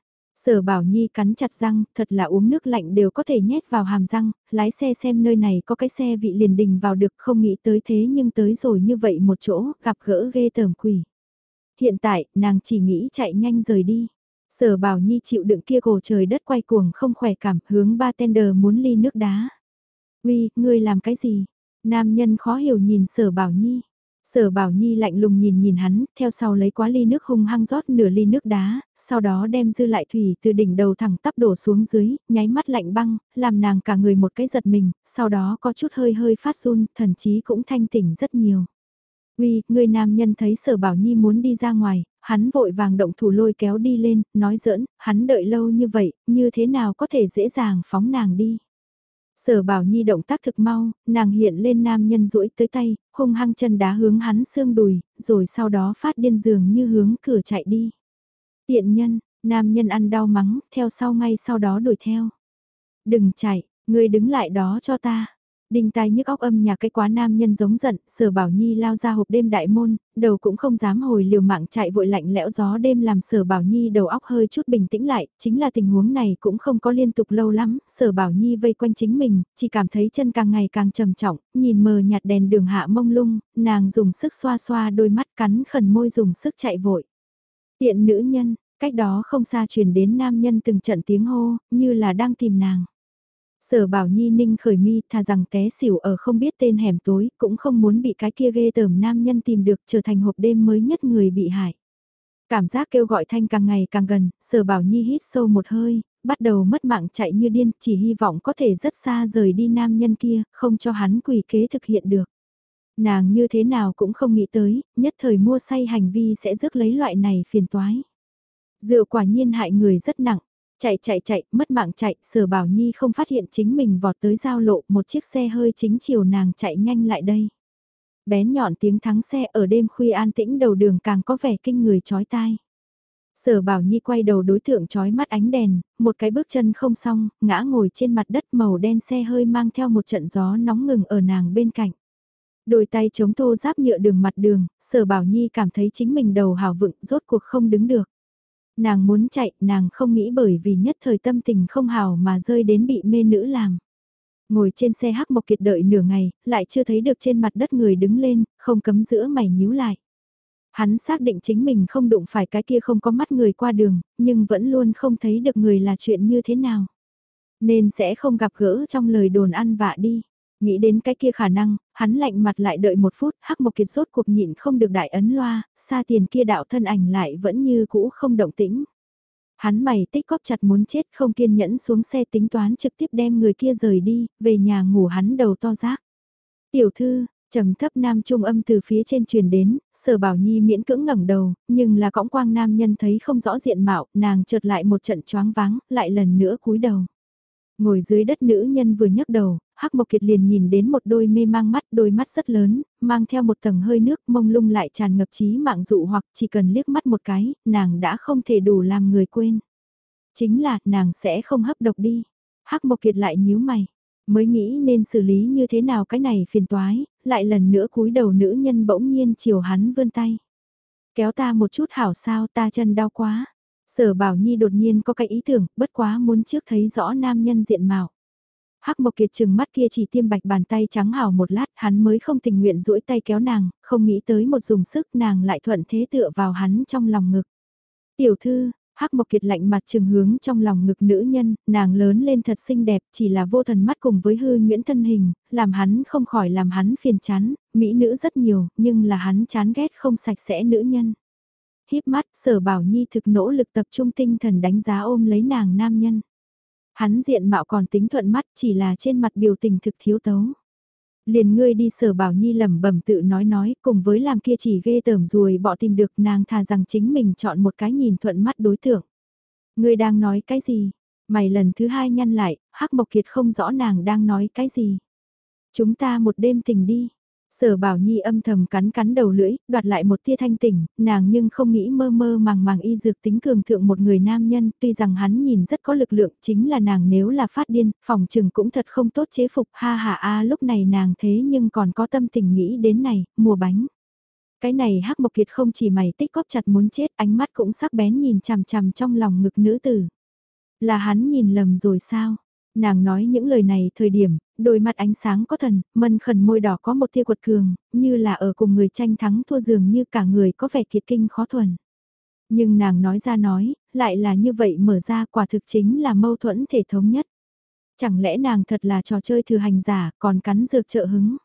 Sở Bảo Nhi cắn chặt răng, thật là uống nước lạnh đều có thể nhét vào hàm răng, lái xe xem nơi này có cái xe vị liền đình vào được không nghĩ tới thế nhưng tới rồi như vậy một chỗ, gặp gỡ ghê tởm quỷ. Hiện tại, nàng chỉ nghĩ chạy nhanh rời đi. Sở Bảo Nhi chịu đựng kia cổ trời đất quay cuồng không khỏe cảm, hướng bartender muốn ly nước đá. Uy, ngươi làm cái gì? Nam nhân khó hiểu nhìn Sở Bảo Nhi. Sở Bảo Nhi lạnh lùng nhìn nhìn hắn, theo sau lấy quá ly nước hung hăng rót nửa ly nước đá, sau đó đem dư lại thủy từ đỉnh đầu thẳng tắp đổ xuống dưới, nháy mắt lạnh băng, làm nàng cả người một cái giật mình, sau đó có chút hơi hơi phát run, thần chí cũng thanh tỉnh rất nhiều. Uy, người nam nhân thấy Sở Bảo Nhi muốn đi ra ngoài, hắn vội vàng động thủ lôi kéo đi lên, nói giỡn, hắn đợi lâu như vậy, như thế nào có thể dễ dàng phóng nàng đi. Sở Bảo Nhi động tác thực mau, nàng hiện lên nam nhân duỗi tới tay, hung hăng chân đá hướng hắn xương đùi, rồi sau đó phát điên giường như hướng cửa chạy đi. Tiện nhân, nam nhân ăn đau mắng, theo sau ngay sau đó đuổi theo. Đừng chạy, ngươi đứng lại đó cho ta. Đinh tai nhức óc âm nhạc cái quá nam nhân giống giận, sở bảo nhi lao ra hộp đêm đại môn, đầu cũng không dám hồi liều mạng chạy vội lạnh lẽo gió đêm làm sở bảo nhi đầu óc hơi chút bình tĩnh lại, chính là tình huống này cũng không có liên tục lâu lắm, sở bảo nhi vây quanh chính mình, chỉ cảm thấy chân càng ngày càng trầm trọng, nhìn mờ nhạt đèn đường hạ mông lung, nàng dùng sức xoa xoa đôi mắt cắn khẩn môi dùng sức chạy vội. Tiện nữ nhân, cách đó không xa truyền đến nam nhân từng trận tiếng hô, như là đang tìm nàng. Sở bảo nhi ninh khởi mi thà rằng té xỉu ở không biết tên hẻm tối, cũng không muốn bị cái kia ghê tởm nam nhân tìm được trở thành hộp đêm mới nhất người bị hại. Cảm giác kêu gọi thanh càng ngày càng gần, sở bảo nhi hít sâu một hơi, bắt đầu mất mạng chạy như điên, chỉ hy vọng có thể rất xa rời đi nam nhân kia, không cho hắn quỷ kế thực hiện được. Nàng như thế nào cũng không nghĩ tới, nhất thời mua say hành vi sẽ rước lấy loại này phiền toái. Rượu quả nhiên hại người rất nặng, Chạy chạy chạy, mất mạng chạy, sở bảo nhi không phát hiện chính mình vọt tới giao lộ, một chiếc xe hơi chính chiều nàng chạy nhanh lại đây. Bén nhọn tiếng thắng xe ở đêm khuya an tĩnh đầu đường càng có vẻ kinh người chói tai. Sở bảo nhi quay đầu đối tượng chói mắt ánh đèn, một cái bước chân không xong, ngã ngồi trên mặt đất màu đen xe hơi mang theo một trận gió nóng ngừng ở nàng bên cạnh. Đôi tay chống thô giáp nhựa đường mặt đường, sở bảo nhi cảm thấy chính mình đầu hào vựng rốt cuộc không đứng được. Nàng muốn chạy, nàng không nghĩ bởi vì nhất thời tâm tình không hào mà rơi đến bị mê nữ làm. Ngồi trên xe hắc mộc kiệt đợi nửa ngày, lại chưa thấy được trên mặt đất người đứng lên, không cấm giữa mày nhíu lại. Hắn xác định chính mình không đụng phải cái kia không có mắt người qua đường, nhưng vẫn luôn không thấy được người là chuyện như thế nào. Nên sẽ không gặp gỡ trong lời đồn ăn vạ đi. Nghĩ đến cái kia khả năng, hắn lạnh mặt lại đợi một phút, hắc mộc kiệt rốt cuộc nhịn không được đại ấn loa, xa tiền kia đạo thân ảnh lại vẫn như cũ không động tĩnh. Hắn mày tích cóp chặt muốn chết không kiên nhẫn xuống xe tính toán trực tiếp đem người kia rời đi, về nhà ngủ hắn đầu to rác. Tiểu thư, trầm thấp nam trung âm từ phía trên truyền đến, sở bảo nhi miễn cưỡng ngẩng đầu, nhưng là cõng quang nam nhân thấy không rõ diện mạo, nàng chợt lại một trận choáng váng, lại lần nữa cúi đầu. Ngồi dưới đất nữ nhân vừa nhấc đầu, Hắc Mộc Kiệt liền nhìn đến một đôi mê mang mắt, đôi mắt rất lớn, mang theo một tầng hơi nước mông lung lại tràn ngập trí mạng dụ hoặc chỉ cần liếc mắt một cái, nàng đã không thể đủ làm người quên. Chính là, nàng sẽ không hấp độc đi. Hắc Mộc Kiệt lại nhíu mày, mới nghĩ nên xử lý như thế nào cái này phiền toái, lại lần nữa cúi đầu nữ nhân bỗng nhiên chiều hắn vươn tay. Kéo ta một chút hảo sao ta chân đau quá. Sở Bảo Nhi đột nhiên có cái ý tưởng, bất quá muốn trước thấy rõ nam nhân diện mạo. Hắc Mộc Kiệt chừng mắt kia chỉ tiêm bạch bàn tay trắng hào một lát, hắn mới không tình nguyện duỗi tay kéo nàng, không nghĩ tới một dùng sức nàng lại thuận thế tựa vào hắn trong lòng ngực. Tiểu thư, Hắc Mộc Kiệt lạnh mặt trừng hướng trong lòng ngực nữ nhân, nàng lớn lên thật xinh đẹp, chỉ là vô thần mắt cùng với hư nguyễn thân hình, làm hắn không khỏi làm hắn phiền chán, mỹ nữ rất nhiều, nhưng là hắn chán ghét không sạch sẽ nữ nhân híp mắt sở bảo nhi thực nỗ lực tập trung tinh thần đánh giá ôm lấy nàng nam nhân. Hắn diện mạo còn tính thuận mắt chỉ là trên mặt biểu tình thực thiếu tấu. Liền ngươi đi sở bảo nhi lẩm bẩm tự nói nói cùng với làm kia chỉ ghê tởm ruồi bỏ tìm được nàng thà rằng chính mình chọn một cái nhìn thuận mắt đối tượng. Ngươi đang nói cái gì? Mày lần thứ hai nhăn lại, hắc mộc kiệt không rõ nàng đang nói cái gì. Chúng ta một đêm tình đi. Sở Bảo Nhi âm thầm cắn cắn đầu lưỡi, đoạt lại một tia thanh tỉnh, nàng nhưng không nghĩ mơ mơ màng màng y dược tính cường thượng một người nam nhân, tuy rằng hắn nhìn rất có lực lượng, chính là nàng nếu là phát điên, phòng trừng cũng thật không tốt chế phục, ha ha a lúc này nàng thế nhưng còn có tâm tình nghĩ đến này, mùa bánh. Cái này hắc mộc kiệt không chỉ mày tích góp chặt muốn chết, ánh mắt cũng sắc bén nhìn chằm chằm trong lòng ngực nữ tử. Là hắn nhìn lầm rồi sao? Nàng nói những lời này thời điểm, đôi mắt ánh sáng có thần, mân khẩn môi đỏ có một tia quật cường, như là ở cùng người tranh thắng thua dường như cả người có vẻ thiệt kinh khó thuần. Nhưng nàng nói ra nói, lại là như vậy mở ra quả thực chính là mâu thuẫn thể thống nhất. Chẳng lẽ nàng thật là trò chơi thừa hành giả còn cắn dược trợ hứng.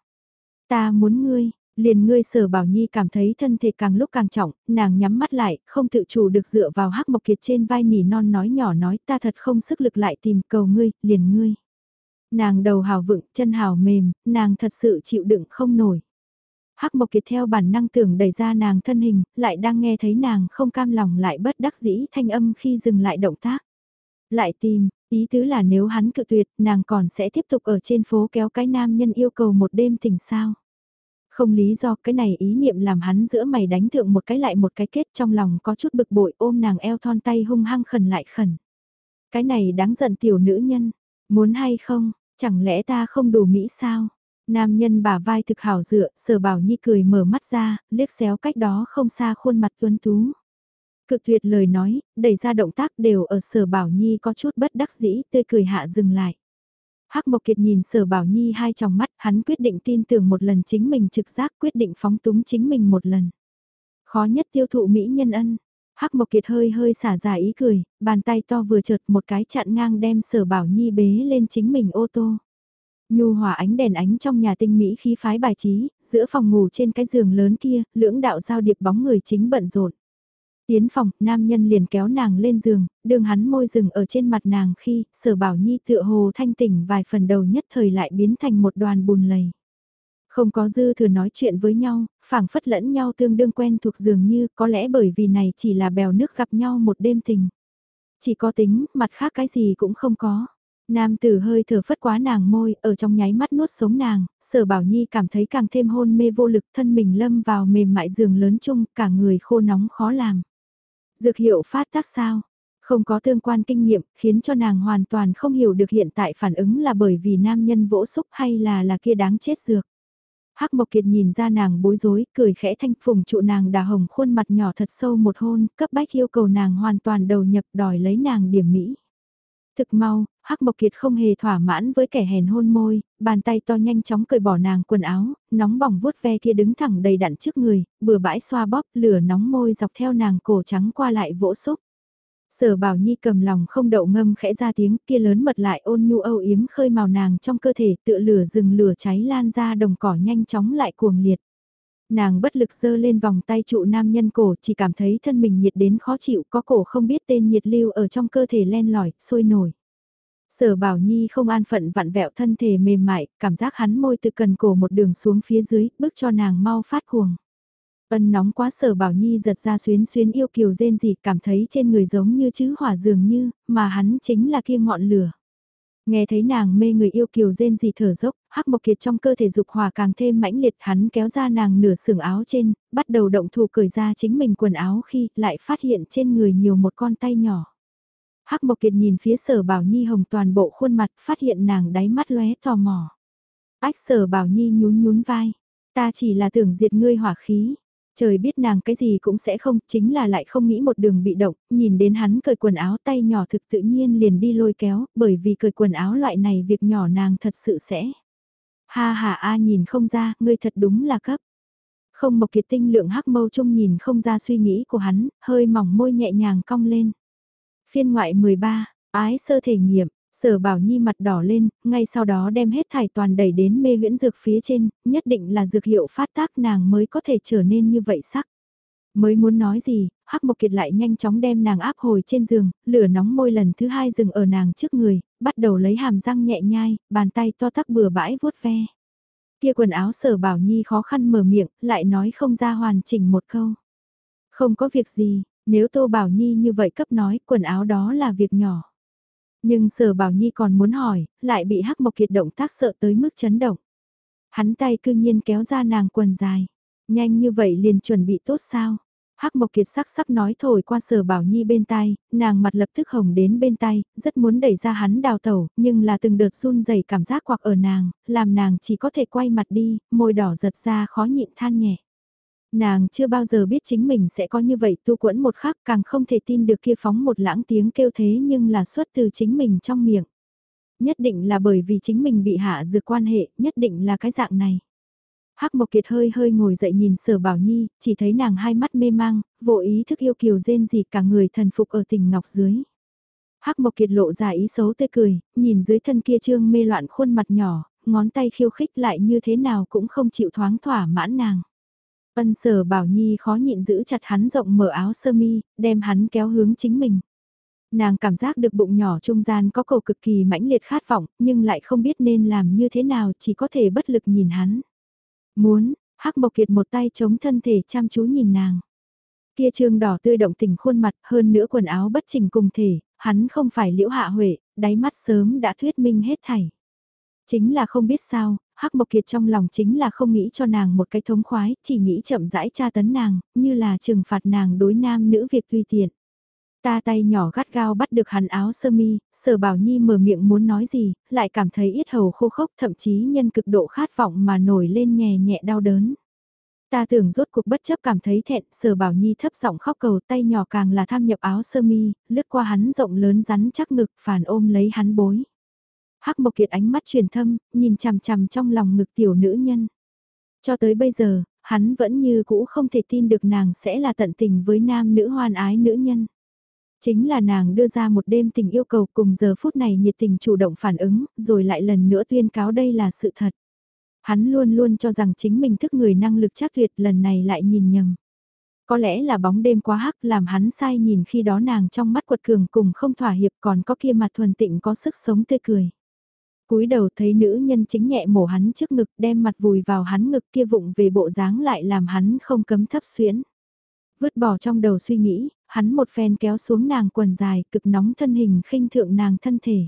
Ta muốn ngươi, liền ngươi sở bảo nhi cảm thấy thân thể càng lúc càng trọng, nàng nhắm mắt lại, không tự chủ được dựa vào hắc mộc kiệt trên vai nỉ non nói nhỏ nói ta thật không sức lực lại tìm cầu ngươi, liền ngươi. Nàng đầu hào vựng, chân hào mềm, nàng thật sự chịu đựng không nổi. Hắc Mộc Kiệt theo bản năng tưởng đẩy ra nàng thân hình, lại đang nghe thấy nàng không cam lòng lại bất đắc dĩ thanh âm khi dừng lại động tác. Lại tìm, ý tứ là nếu hắn cự tuyệt, nàng còn sẽ tiếp tục ở trên phố kéo cái nam nhân yêu cầu một đêm tình sao. Không lý do cái này ý niệm làm hắn giữa mày đánh thượng một cái lại một cái kết trong lòng có chút bực bội ôm nàng eo thon tay hung hăng khẩn lại khẩn. Cái này đáng giận tiểu nữ nhân, muốn hay không, chẳng lẽ ta không đủ mỹ sao? Nam nhân bả vai thực hảo dựa, sở bảo nhi cười mở mắt ra, liếc xéo cách đó không xa khuôn mặt tuấn tú. Cực tuyệt lời nói, đẩy ra động tác đều ở sở bảo nhi có chút bất đắc dĩ, tươi cười hạ dừng lại. Hắc Mộc Kiệt nhìn Sở Bảo Nhi hai tròng mắt, hắn quyết định tin tưởng một lần chính mình trực giác, quyết định phóng túng chính mình một lần. Khó nhất tiêu thụ mỹ nhân ân. Hắc Mộc Kiệt hơi hơi xả dài ý cười, bàn tay to vừa chợt một cái chặn ngang đem Sở Bảo Nhi bế lên chính mình ô tô. Nhu hòa ánh đèn ánh trong nhà tinh mỹ khí phái bài trí, giữa phòng ngủ trên cái giường lớn kia, lưỡng đạo giao điệp bóng người chính bận rộn. Tiến phòng, nam nhân liền kéo nàng lên giường, đường hắn môi rừng ở trên mặt nàng khi, sở bảo nhi tựa hồ thanh tỉnh vài phần đầu nhất thời lại biến thành một đoàn bùn lầy. Không có dư thừa nói chuyện với nhau, phảng phất lẫn nhau tương đương quen thuộc dường như có lẽ bởi vì này chỉ là bèo nước gặp nhau một đêm tình. Chỉ có tính, mặt khác cái gì cũng không có. Nam tử hơi thở phất quá nàng môi, ở trong nháy mắt nuốt sống nàng, sở bảo nhi cảm thấy càng thêm hôn mê vô lực thân mình lâm vào mềm mại giường lớn chung, cả người khô nóng khó làm. Dược hiệu phát tác sao? Không có tương quan kinh nghiệm, khiến cho nàng hoàn toàn không hiểu được hiện tại phản ứng là bởi vì nam nhân vỗ xúc hay là là kia đáng chết dược. Hắc Mộc Kiệt nhìn ra nàng bối rối, cười khẽ thanh phùng trụ nàng đà hồng khuôn mặt nhỏ thật sâu một hôn, cấp bách yêu cầu nàng hoàn toàn đầu nhập đòi lấy nàng điểm mỹ. Thực mau, Hắc Mộc Kiệt không hề thỏa mãn với kẻ hèn hôn môi, bàn tay to nhanh chóng cởi bỏ nàng quần áo, nóng bỏng vuốt ve kia đứng thẳng đầy đặn trước người, bừa bãi xoa bóp, lửa nóng môi dọc theo nàng cổ trắng qua lại vỗ xúc. Sở Bảo Nhi cầm lòng không đậu ngâm khẽ ra tiếng kia lớn mật lại ôn nhu âu yếm khơi màu nàng trong cơ thể tựa lửa rừng lửa cháy lan ra đồng cỏ nhanh chóng lại cuồng liệt. Nàng bất lực dơ lên vòng tay trụ nam nhân cổ chỉ cảm thấy thân mình nhiệt đến khó chịu có cổ không biết tên nhiệt lưu ở trong cơ thể len lỏi, sôi nổi. Sở Bảo Nhi không an phận vặn vẹo thân thể mềm mại, cảm giác hắn môi từ cần cổ một đường xuống phía dưới, bước cho nàng mau phát cuồng. Ân nóng quá sở Bảo Nhi giật ra xuyến xuyến yêu kiều rên gì cảm thấy trên người giống như chữ hỏa dường như, mà hắn chính là kia ngọn lửa. Nghe thấy nàng mê người yêu kiều rên gì thở dốc, hắc mộc kiệt trong cơ thể dục hòa càng thêm mãnh liệt hắn kéo ra nàng nửa sườn áo trên, bắt đầu động thủ cởi ra chính mình quần áo khi lại phát hiện trên người nhiều một con tay nhỏ. Hắc Mộc Kiệt nhìn phía sở Bảo Nhi hồng toàn bộ khuôn mặt phát hiện nàng đáy mắt lóe tò mò. Ách sở Bảo Nhi nhún nhún vai. Ta chỉ là tưởng diệt ngươi hỏa khí. Trời biết nàng cái gì cũng sẽ không, chính là lại không nghĩ một đường bị động, nhìn đến hắn cởi quần áo tay nhỏ thực tự nhiên liền đi lôi kéo, bởi vì cởi quần áo loại này việc nhỏ nàng thật sự sẽ. Ha ha a nhìn không ra, ngươi thật đúng là cấp. Không mộc kiệt tinh lượng hắc mâu trông nhìn không ra suy nghĩ của hắn, hơi mỏng môi nhẹ nhàng cong lên. Phiên ngoại 13, ái sơ thể nghiệm, sở bảo nhi mặt đỏ lên, ngay sau đó đem hết thải toàn đẩy đến mê huyễn dược phía trên, nhất định là dược hiệu phát tác nàng mới có thể trở nên như vậy sắc. Mới muốn nói gì, Hắc Mộc Kiệt lại nhanh chóng đem nàng áp hồi trên giường, lửa nóng môi lần thứ hai dừng ở nàng trước người, bắt đầu lấy hàm răng nhẹ nhai, bàn tay to tắc bừa bãi vuốt ve. Kia quần áo sở bảo nhi khó khăn mở miệng, lại nói không ra hoàn chỉnh một câu. Không có việc gì, nếu Tô Bảo Nhi như vậy cấp nói quần áo đó là việc nhỏ. Nhưng sở Bảo Nhi còn muốn hỏi, lại bị Hắc Mộc Kiệt động tác sợ tới mức chấn động. Hắn tay cư nhiên kéo ra nàng quần dài. Nhanh như vậy liền chuẩn bị tốt sao? Hắc Mộc Kiệt sắc sắp nói thổi qua sở bảo nhi bên tai, nàng mặt lập tức hồng đến bên tai, rất muốn đẩy ra hắn đào tẩu, nhưng là từng đợt run rẩy cảm giác quặc ở nàng, làm nàng chỉ có thể quay mặt đi, môi đỏ giật ra khó nhịn than nhẹ. Nàng chưa bao giờ biết chính mình sẽ có như vậy tu quẫn một khắc càng không thể tin được kia phóng một lãng tiếng kêu thế nhưng là xuất từ chính mình trong miệng. Nhất định là bởi vì chính mình bị hạ dược quan hệ, nhất định là cái dạng này. Hắc Mộc Kiệt hơi hơi ngồi dậy nhìn Sở Bảo Nhi, chỉ thấy nàng hai mắt mê mang, vô ý thức yêu kiều rên gì cả người thần phục ở tình ngọc dưới. Hắc Mộc Kiệt lộ ra ý xấu tươi cười, nhìn dưới thân kia trương mê loạn khuôn mặt nhỏ, ngón tay khiêu khích lại như thế nào cũng không chịu thoáng thỏa mãn nàng. Ân Sở Bảo Nhi khó nhịn giữ chặt hắn rộng mở áo sơ mi, đem hắn kéo hướng chính mình. Nàng cảm giác được bụng nhỏ trung gian có cầu cực kỳ mãnh liệt khát vọng, nhưng lại không biết nên làm như thế nào chỉ có thể bất lực nhìn hắn. Muốn, Hắc Mộc Kiệt một tay chống thân thể chăm chú nhìn nàng. Kia trương đỏ tươi động tình khuôn mặt hơn nữa quần áo bất trình cùng thể, hắn không phải liễu hạ huệ, đáy mắt sớm đã thuyết minh hết thảy. Chính là không biết sao, Hắc Mộc Kiệt trong lòng chính là không nghĩ cho nàng một cái thống khoái, chỉ nghĩ chậm rãi tra tấn nàng, như là trừng phạt nàng đối nam nữ việc tùy tiện. Ta tay nhỏ gắt gao bắt được hắn áo sơ mi, sở bảo nhi mở miệng muốn nói gì, lại cảm thấy yết hầu khô khốc thậm chí nhân cực độ khát vọng mà nổi lên nhẹ nhẹ đau đớn. Ta tưởng rốt cuộc bất chấp cảm thấy thẹn, sở bảo nhi thấp giọng khóc cầu tay nhỏ càng là tham nhập áo sơ mi, lướt qua hắn rộng lớn rắn chắc ngực phản ôm lấy hắn bối. Hắc Mộc Kiệt ánh mắt truyền thâm, nhìn chằm chằm trong lòng ngực tiểu nữ nhân. Cho tới bây giờ, hắn vẫn như cũ không thể tin được nàng sẽ là tận tình với nam nữ hoan ái nữ nhân. Chính là nàng đưa ra một đêm tình yêu cầu cùng giờ phút này nhiệt tình chủ động phản ứng, rồi lại lần nữa tuyên cáo đây là sự thật. Hắn luôn luôn cho rằng chính mình thức người năng lực chắc tuyệt lần này lại nhìn nhầm. Có lẽ là bóng đêm quá hắc làm hắn sai nhìn khi đó nàng trong mắt quật cường cùng không thỏa hiệp còn có kia mặt thuần tịnh có sức sống tươi cười cúi đầu thấy nữ nhân chính nhẹ mổ hắn trước ngực đem mặt vùi vào hắn ngực kia vụng về bộ dáng lại làm hắn không cấm thấp xuyến. Vứt bỏ trong đầu suy nghĩ, hắn một phen kéo xuống nàng quần dài cực nóng thân hình khinh thượng nàng thân thể.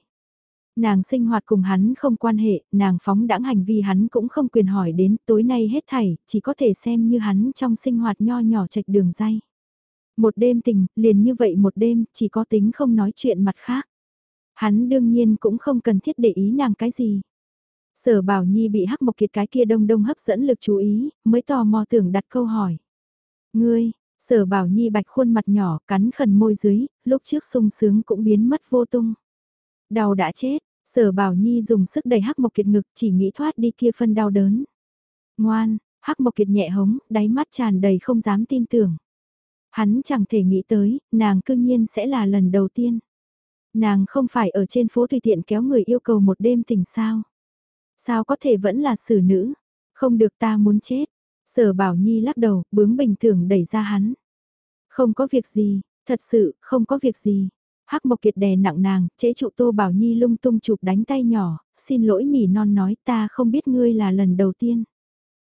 Nàng sinh hoạt cùng hắn không quan hệ, nàng phóng đãng hành vi hắn cũng không quyền hỏi đến tối nay hết thảy, chỉ có thể xem như hắn trong sinh hoạt nho nhỏ trạch đường dây. Một đêm tình, liền như vậy một đêm, chỉ có tính không nói chuyện mặt khác. Hắn đương nhiên cũng không cần thiết để ý nàng cái gì. Sở Bảo Nhi bị hắc mộc kiệt cái kia đông đông hấp dẫn lực chú ý, mới tò mò tưởng đặt câu hỏi. Ngươi, Sở bảo nhi bạch khuôn mặt nhỏ cắn khẩn môi dưới, lúc trước sung sướng cũng biến mất vô tung. Đau đã chết, sở bảo nhi dùng sức đẩy hắc mộc kiệt ngực chỉ nghĩ thoát đi kia phân đau đớn. Ngoan, hắc mộc kiệt nhẹ hống, đáy mắt tràn đầy không dám tin tưởng. Hắn chẳng thể nghĩ tới, nàng cương nhiên sẽ là lần đầu tiên. Nàng không phải ở trên phố tùy tiện kéo người yêu cầu một đêm tình sao. Sao có thể vẫn là xử nữ, không được ta muốn chết. Sở Bảo Nhi lắc đầu, bướng bình thường đẩy ra hắn. Không có việc gì, thật sự, không có việc gì. Hắc Mộc Kiệt đè nặng nàng, chế trụ Tô Bảo Nhi lung tung chụp đánh tay nhỏ, xin lỗi nỉ non nói ta không biết ngươi là lần đầu tiên.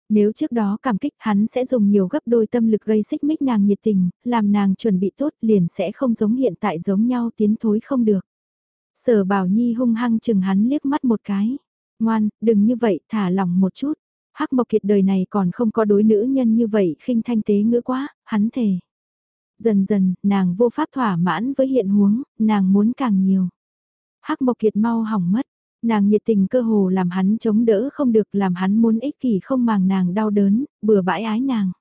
Nếu trước đó cảm kích hắn sẽ dùng nhiều gấp đôi tâm lực gây xích mích nàng nhiệt tình, làm nàng chuẩn bị tốt liền sẽ không giống hiện tại giống nhau tiến thối không được. Sở Bảo Nhi hung hăng chừng hắn liếc mắt một cái. Ngoan, đừng như vậy, thả lòng một chút. Hắc Mộc Kiệt đời này còn không có đối nữ nhân như vậy khinh thanh tế ngữ quá, hắn thề. Dần dần, nàng vô pháp thỏa mãn với hiện huống, nàng muốn càng nhiều. Hắc Mộc Kiệt mau hỏng mất, nàng nhiệt tình cơ hồ làm hắn chống đỡ không được làm hắn muốn ích kỷ không màng nàng đau đớn, bừa bãi ái nàng.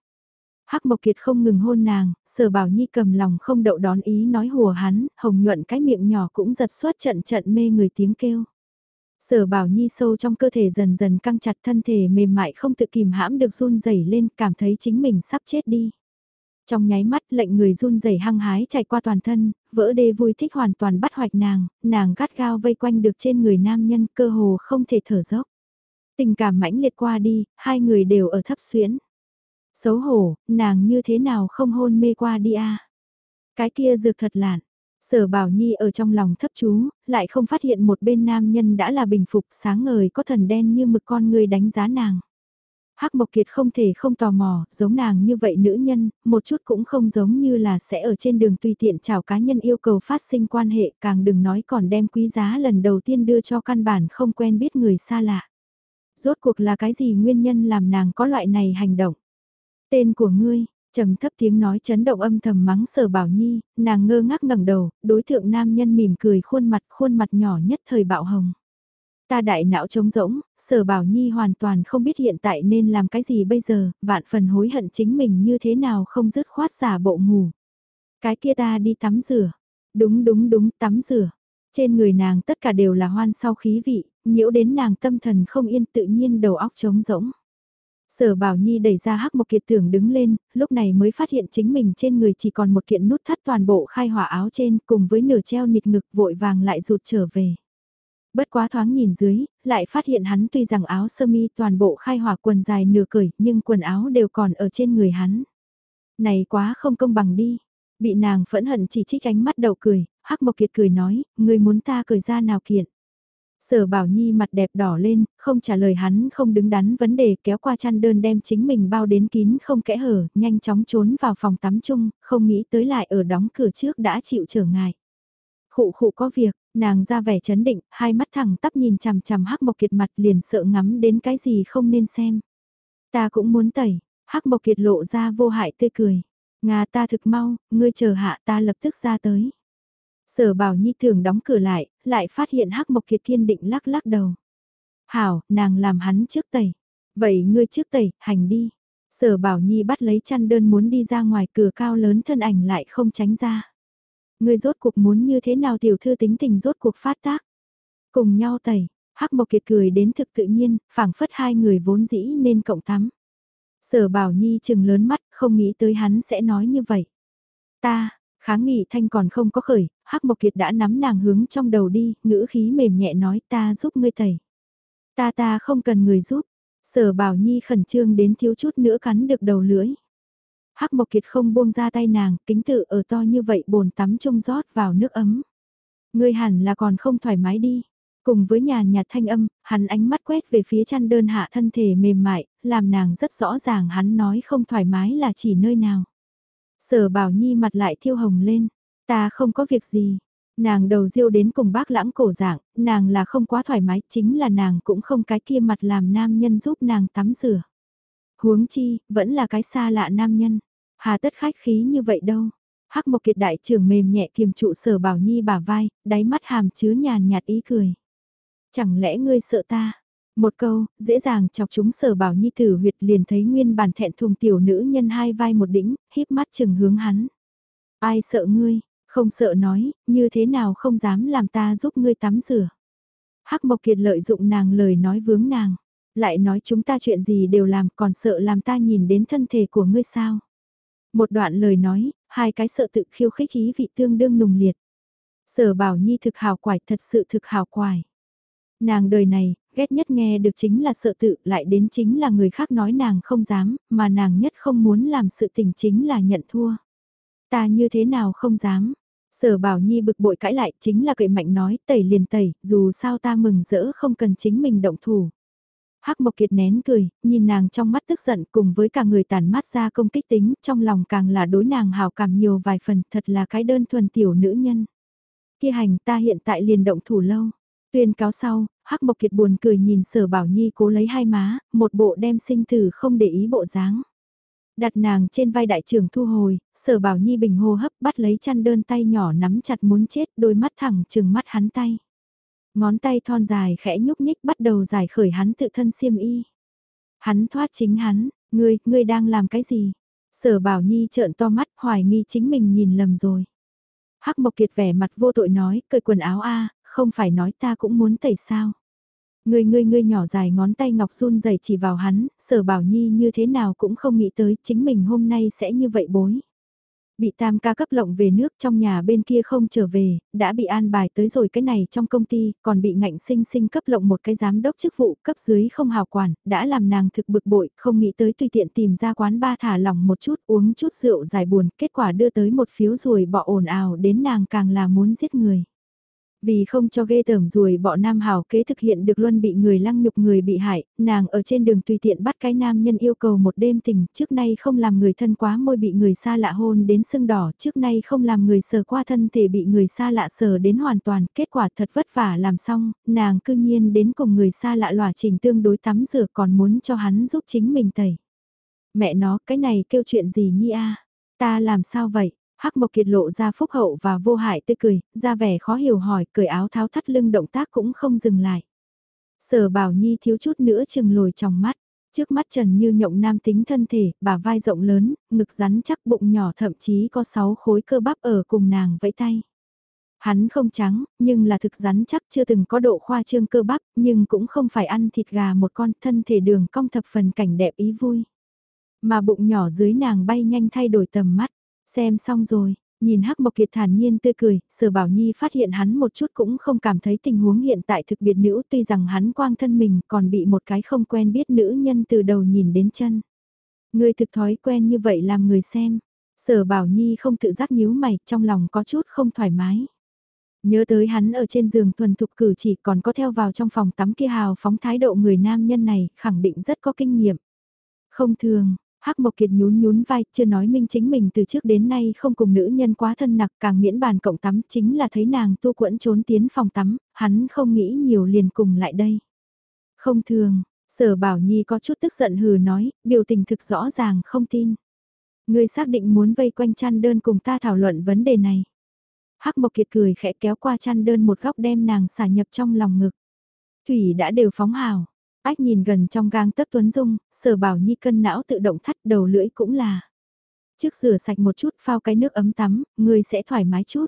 Hắc Mộc Kiệt không ngừng hôn nàng, sở bảo nhi cầm lòng không đậu đón ý nói hùa hắn, hồng nhuận cái miệng nhỏ cũng giật suốt trận trận mê người tiếng kêu. Sở bảo nhi sâu trong cơ thể dần dần căng chặt thân thể mềm mại không tự kìm hãm được run rẩy lên cảm thấy chính mình sắp chết đi. Trong nháy mắt lệnh người run rẩy hăng hái chạy qua toàn thân, vỡ đê vui thích hoàn toàn bắt hoạch nàng, nàng gắt gao vây quanh được trên người nam nhân cơ hồ không thể thở dốc. Tình cảm mãnh liệt qua đi, hai người đều ở thấp xuyến. Xấu hổ, nàng như thế nào không hôn mê qua đi a Cái kia dược thật lạn, Sở Bảo Nhi ở trong lòng thấp chú, lại không phát hiện một bên nam nhân đã là bình phục sáng ngời có thần đen như mực con người đánh giá nàng. Hắc Mộc Kiệt không thể không tò mò, giống nàng như vậy nữ nhân, một chút cũng không giống như là sẽ ở trên đường tùy tiện chào cá nhân yêu cầu phát sinh quan hệ, càng đừng nói còn đem quý giá lần đầu tiên đưa cho căn bản không quen biết người xa lạ. Rốt cuộc là cái gì nguyên nhân làm nàng có loại này hành động? Tên của ngươi, trầm thấp tiếng nói chấn động âm thầm mắng sở bảo nhi, nàng ngơ ngác ngẩng đầu, đối tượng nam nhân mỉm cười khuôn mặt khuôn mặt nhỏ nhất thời bạo hồng. Ta đại não trống rỗng, sở bảo nhi hoàn toàn không biết hiện tại nên làm cái gì bây giờ, vạn phần hối hận chính mình như thế nào không dứt khoát giả bộ ngủ. Cái kia ta đi tắm rửa. Đúng đúng đúng, tắm rửa. Trên người nàng tất cả đều là hoan sau khí vị, nhiễu đến nàng tâm thần không yên tự nhiên đầu óc trống rỗng. Sở Bảo Nhi đẩy ra hắc một kiệt tưởng đứng lên, lúc này mới phát hiện chính mình trên người chỉ còn một kiện nút thắt toàn bộ khai hỏa áo trên cùng với nửa treo nịt ngực vội vàng lại rụt trở về. Bất quá thoáng nhìn dưới, lại phát hiện hắn tuy rằng áo sơ mi toàn bộ khai hỏa quần dài nửa cởi nhưng quần áo đều còn ở trên người hắn. Này quá không công bằng đi. Bị nàng phẫn hận chỉ trích ánh mắt đầu cười, hắc mộc kiệt cười nói, người muốn ta cười ra nào kiện. Sở Bảo Nhi mặt đẹp đỏ lên, không trả lời hắn không đứng đắn vấn đề kéo qua chăn đơn đem chính mình bao đến kín không kẽ hở, nhanh chóng trốn vào phòng tắm chung, không nghĩ tới lại ở đóng cửa trước đã chịu trở ngại. Khụ khụ có việc, nàng ra vẻ chấn định, hai mắt thẳng tắp nhìn chằm chằm hắc mộc kiệt mặt liền sợ ngắm đến cái gì không nên xem. Ta cũng muốn tẩy, hắc mộc kiệt lộ ra vô hại tươi cười. Nga ta thực mau, ngươi chờ hạ ta lập tức ra tới. Sở bảo nhi thường đóng cửa lại, lại phát hiện hắc mộc kiệt kiên định lắc lắc đầu. Hảo, nàng làm hắn trước tẩy. Vậy ngươi trước tẩy, hành đi. Sở bảo nhi bắt lấy chăn đơn muốn đi ra ngoài cửa cao lớn thân ảnh lại không tránh ra. Ngươi rốt cuộc muốn như thế nào tiểu thư tính tình rốt cuộc phát tác. Cùng nhau tẩy, hắc mộc kiệt cười đến thực tự nhiên, phảng phất hai người vốn dĩ nên cộng tắm. Sở bảo nhi chừng lớn mắt, không nghĩ tới hắn sẽ nói như vậy. Ta, kháng nghị thanh còn không có khởi, hắc mộc kiệt đã nắm nàng hướng trong đầu đi, ngữ khí mềm nhẹ nói ta giúp ngươi tẩy. Ta ta không cần người giúp, sở bảo nhi khẩn trương đến thiếu chút nữa cắn được đầu lưỡi. Hắc Mộc Kiệt không buông ra tay nàng, kính tự ở to như vậy bồn tắm trông rót vào nước ấm. Ngươi hẳn là còn không thoải mái đi. Cùng với nhàn nhạt thanh âm, hắn ánh mắt quét về phía chăn đơn hạ thân thể mềm mại, làm nàng rất rõ ràng hắn nói không thoải mái là chỉ nơi nào. Sở bảo nhi mặt lại thiêu hồng lên, ta không có việc gì. Nàng đầu diêu đến cùng bác lãng cổ dạng, nàng là không quá thoải mái, chính là nàng cũng không cái kia mặt làm nam nhân giúp nàng tắm rửa. Huống chi, vẫn là cái xa lạ nam nhân. Hà tất khách khí như vậy đâu. Hắc Mộc Kiệt đại trưởng mềm nhẹ kiềm trụ sở Bảo Nhi bả vai, đáy mắt hàm chứa nhàn nhạt ý cười. Chẳng lẽ ngươi sợ ta? Một câu, dễ dàng chọc chúng sở Bảo Nhi tử huyệt liền thấy nguyên bản thẹn thùng tiểu nữ nhân hai vai một đỉnh, híp mắt chừng hướng hắn. Ai sợ ngươi, không sợ nói, như thế nào không dám làm ta giúp ngươi tắm rửa. Hắc Mộc Kiệt lợi dụng nàng lời nói vướng nàng, lại nói chúng ta chuyện gì đều làm còn sợ làm ta nhìn đến thân thể của ngươi sao. Một đoạn lời nói, hai cái sợ tự khiêu khích ý vị tương đương nùng liệt. Sở bảo nhi thực hào quải thật sự thực hào quải. Nàng đời này, ghét nhất nghe được chính là sợ tự lại đến chính là người khác nói nàng không dám, mà nàng nhất không muốn làm sự tình chính là nhận thua. Ta như thế nào không dám. Sở bảo nhi bực bội cãi lại chính là cậy mạnh nói tẩy liền tẩy, dù sao ta mừng rỡ không cần chính mình động thủ. Hắc Mộc Kiệt nén cười, nhìn nàng trong mắt tức giận cùng với cả người tàn mắt ra công kích tính, trong lòng càng là đối nàng hào cảm nhiều vài phần, thật là cái đơn thuần tiểu nữ nhân. Kia hành ta hiện tại liền động thủ lâu. Tuyên cáo sau, Hắc Mộc Kiệt buồn cười nhìn Sở Bảo Nhi cố lấy hai má, một bộ đem sinh tử không để ý bộ dáng. Đặt nàng trên vai đại trưởng thu hồi, Sở Bảo Nhi bình hô hấp bắt lấy chăn đơn tay nhỏ nắm chặt muốn chết, đôi mắt thẳng trừng mắt hắn tay. Ngón tay thon dài khẽ nhúc nhích bắt đầu giải khởi hắn tự thân xiêm y. Hắn thoát chính hắn, ngươi, ngươi đang làm cái gì? Sở Bảo Nhi trợn to mắt hoài nghi chính mình nhìn lầm rồi. Hắc Mộc Kiệt vẻ mặt vô tội nói, cởi quần áo a, không phải nói ta cũng muốn tẩy sao. Ngươi ngươi ngươi nhỏ dài ngón tay ngọc run rẩy chỉ vào hắn, sở bảo nhi như thế nào cũng không nghĩ tới chính mình hôm nay sẽ như vậy bối. Bị tam ca cấp lộng về nước trong nhà bên kia không trở về, đã bị an bài tới rồi cái này trong công ty, còn bị ngạnh sinh sinh cấp lộng một cái giám đốc chức vụ cấp dưới không hào quản, đã làm nàng thực bực bội, không nghĩ tới tùy tiện tìm ra quán ba thả lỏng một chút uống chút rượu giải buồn, kết quả đưa tới một phiếu rồi bỏ ồn ào đến nàng càng là muốn giết người. Vì không cho ghê tởm ruồi bọ nam hào kế thực hiện được luân bị người lăng nhục người bị hại, nàng ở trên đường tùy tiện bắt cái nam nhân yêu cầu một đêm tình, trước nay không làm người thân quá môi bị người xa lạ hôn đến sưng đỏ, trước nay không làm người sờ qua thân thể bị người xa lạ sờ đến hoàn toàn, kết quả thật vất vả làm xong, nàng cư nhiên đến cùng người xa lạ lòa trình tương đối tắm rửa còn muốn cho hắn giúp chính mình tẩy. Mẹ nó, cái này kêu chuyện gì nhi a Ta làm sao vậy? Hắc Mộc Kiệt lộ ra phúc hậu và vô hại tươi cười, ra vẻ khó hiểu hỏi, cởi áo tháo thắt lưng động tác cũng không dừng lại. Sở Bảo Nhi thiếu chút nữa chừng lồi trong mắt, trước mắt Trần Như nhộng nam tính thân thể, bà vai rộng lớn, ngực rắn chắc bụng nhỏ thậm chí có 6 khối cơ bắp ở cùng nàng vẫy tay. Hắn không trắng, nhưng là thực rắn chắc chưa từng có độ khoa trương cơ bắp, nhưng cũng không phải ăn thịt gà một con thân thể đường cong thập phần cảnh đẹp ý vui. Mà bụng nhỏ dưới nàng bay nhanh thay đổi tầm mắt. Xem xong rồi, nhìn Hắc Mộc Kiệt thản nhiên tươi cười, Sở Bảo Nhi phát hiện hắn một chút cũng không cảm thấy tình huống hiện tại thực biệt nữ tuy rằng hắn quang thân mình còn bị một cái không quen biết nữ nhân từ đầu nhìn đến chân. Người thực thói quen như vậy làm người xem. Sở Bảo Nhi không tự giác nhíu mày, trong lòng có chút không thoải mái. Nhớ tới hắn ở trên giường thuần thục cử chỉ còn có theo vào trong phòng tắm kia hào phóng thái độ người nam nhân này, khẳng định rất có kinh nghiệm. Không thường, Hắc Mộc Kiệt nhún nhún vai, chưa nói minh chính mình từ trước đến nay không cùng nữ nhân quá thân nặc càng miễn bàn cộng tắm chính là thấy nàng tu quẫn trốn tiến phòng tắm, hắn không nghĩ nhiều liền cùng lại đây. Không thường, sở bảo nhi có chút tức giận hừ nói, biểu tình thực rõ ràng không tin. Ngươi xác định muốn vây quanh chăn đơn cùng ta thảo luận vấn đề này. Hắc Mộc Kiệt cười khẽ kéo qua chăn đơn một góc đem nàng xả nhập trong lòng ngực. Thủy đã đều phóng hào, Ách nhìn gần trong gang tấc tuấn dung, sở bảo nhi cân não tự động thắt đầu lưỡi cũng là. Trước rửa sạch một chút phao cái nước ấm tắm, người sẽ thoải mái chút.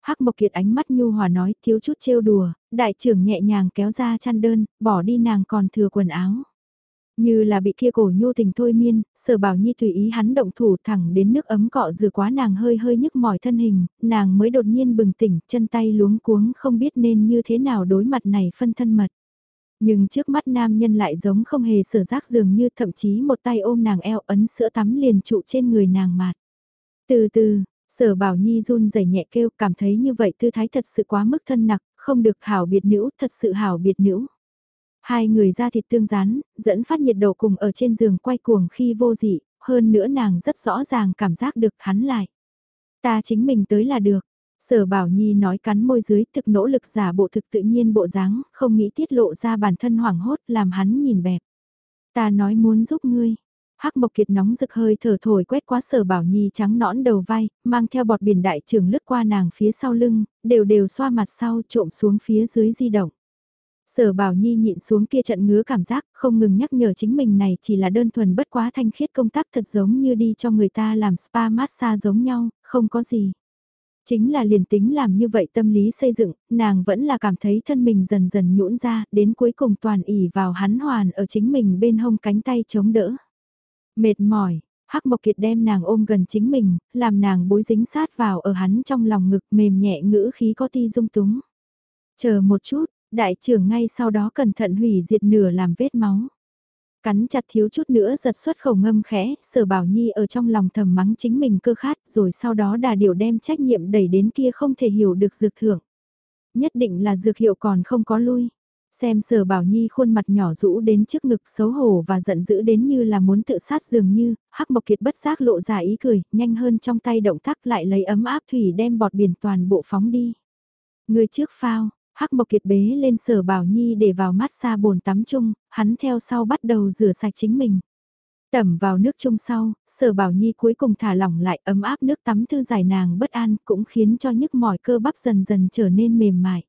Hắc Mộc Kiệt ánh mắt nhu hòa nói thiếu chút trêu đùa, đại trưởng nhẹ nhàng kéo ra chăn đơn, bỏ đi nàng còn thừa quần áo. Như là bị kia cổ nhu tình thôi miên, sở bảo nhi tùy ý hắn động thủ thẳng đến nước ấm cọ rửa quá nàng hơi hơi nhức mỏi thân hình, nàng mới đột nhiên bừng tỉnh, chân tay luống cuống không biết nên như thế nào đối mặt này phân thân mật. Nhưng trước mắt nam nhân lại giống không hề sở giác dường như thậm chí một tay ôm nàng eo ấn sữa tắm liền trụ trên người nàng mạt. Từ từ, sở bảo nhi run rẩy nhẹ kêu cảm thấy như vậy tư thái thật sự quá mức thân nặc, không được hảo biệt nữ, thật sự hảo biệt nữ. Hai người ra thịt tương rán, dẫn phát nhiệt độ cùng ở trên giường quay cuồng khi vô dị, hơn nữa nàng rất rõ ràng cảm giác được hắn lại. Ta chính mình tới là được, Sở Bảo Nhi nói cắn môi dưới thực nỗ lực giả bộ thực tự nhiên bộ dáng, không nghĩ tiết lộ ra bản thân hoảng hốt làm hắn nhìn bẹp. Ta nói muốn giúp ngươi. Hắc Mộc Kiệt nóng rực hơi thở thổi quét qua Sở Bảo Nhi trắng nõn đầu vai, mang theo bọt biển đại trường lướt qua nàng phía sau lưng, đều đều xoa mặt sau trộm xuống phía dưới di động. Sở Bảo Nhi nhịn xuống kia trận ngứa cảm giác, không ngừng nhắc nhở chính mình này chỉ là đơn thuần bất quá thanh khiết công tác thật giống như đi cho người ta làm spa massage giống nhau, không có gì. Chính là liền tính làm như vậy tâm lý xây dựng, nàng vẫn là cảm thấy thân mình dần dần nhũn ra, đến cuối cùng toàn ỉ vào hắn hoàn ở chính mình bên hông cánh tay chống đỡ. Mệt mỏi, Hắc Mộc Kiệt đem nàng ôm gần chính mình, làm nàng bối dính sát vào ở hắn trong lòng ngực mềm nhẹ ngữ khí có ti dung túng. Chờ một chút, đại trưởng ngay sau đó cẩn thận hủy diệt nửa làm vết máu. Cắn chặt thiếu chút nữa giật xuất khẩu ngâm khẽ, sở bảo nhi ở trong lòng thầm mắng chính mình cơ khát rồi sau đó đà điều đem trách nhiệm đẩy đến kia không thể hiểu được dược thưởng. Nhất định là dược hiệu còn không có lui. Xem sở bảo nhi khuôn mặt nhỏ rũ đến trước ngực xấu hổ và giận dữ đến như là muốn tự sát dường như, hắc mộc kiệt bất giác lộ ra ý cười, nhanh hơn trong tay động tác lại lấy ấm áp thủy đem bọt biển toàn bộ phóng đi. Người trước phao, Hắc Mộc Kiệt bế lên sở bảo nhi để vào mát xa bồn tắm chung, hắn theo sau bắt đầu rửa sạch chính mình. Tẩm vào nước chung sau, sở bảo nhi cuối cùng thả lỏng lại ấm áp nước tắm thư giải nàng bất an cũng khiến cho nhức mỏi cơ bắp dần dần trở nên mềm mại.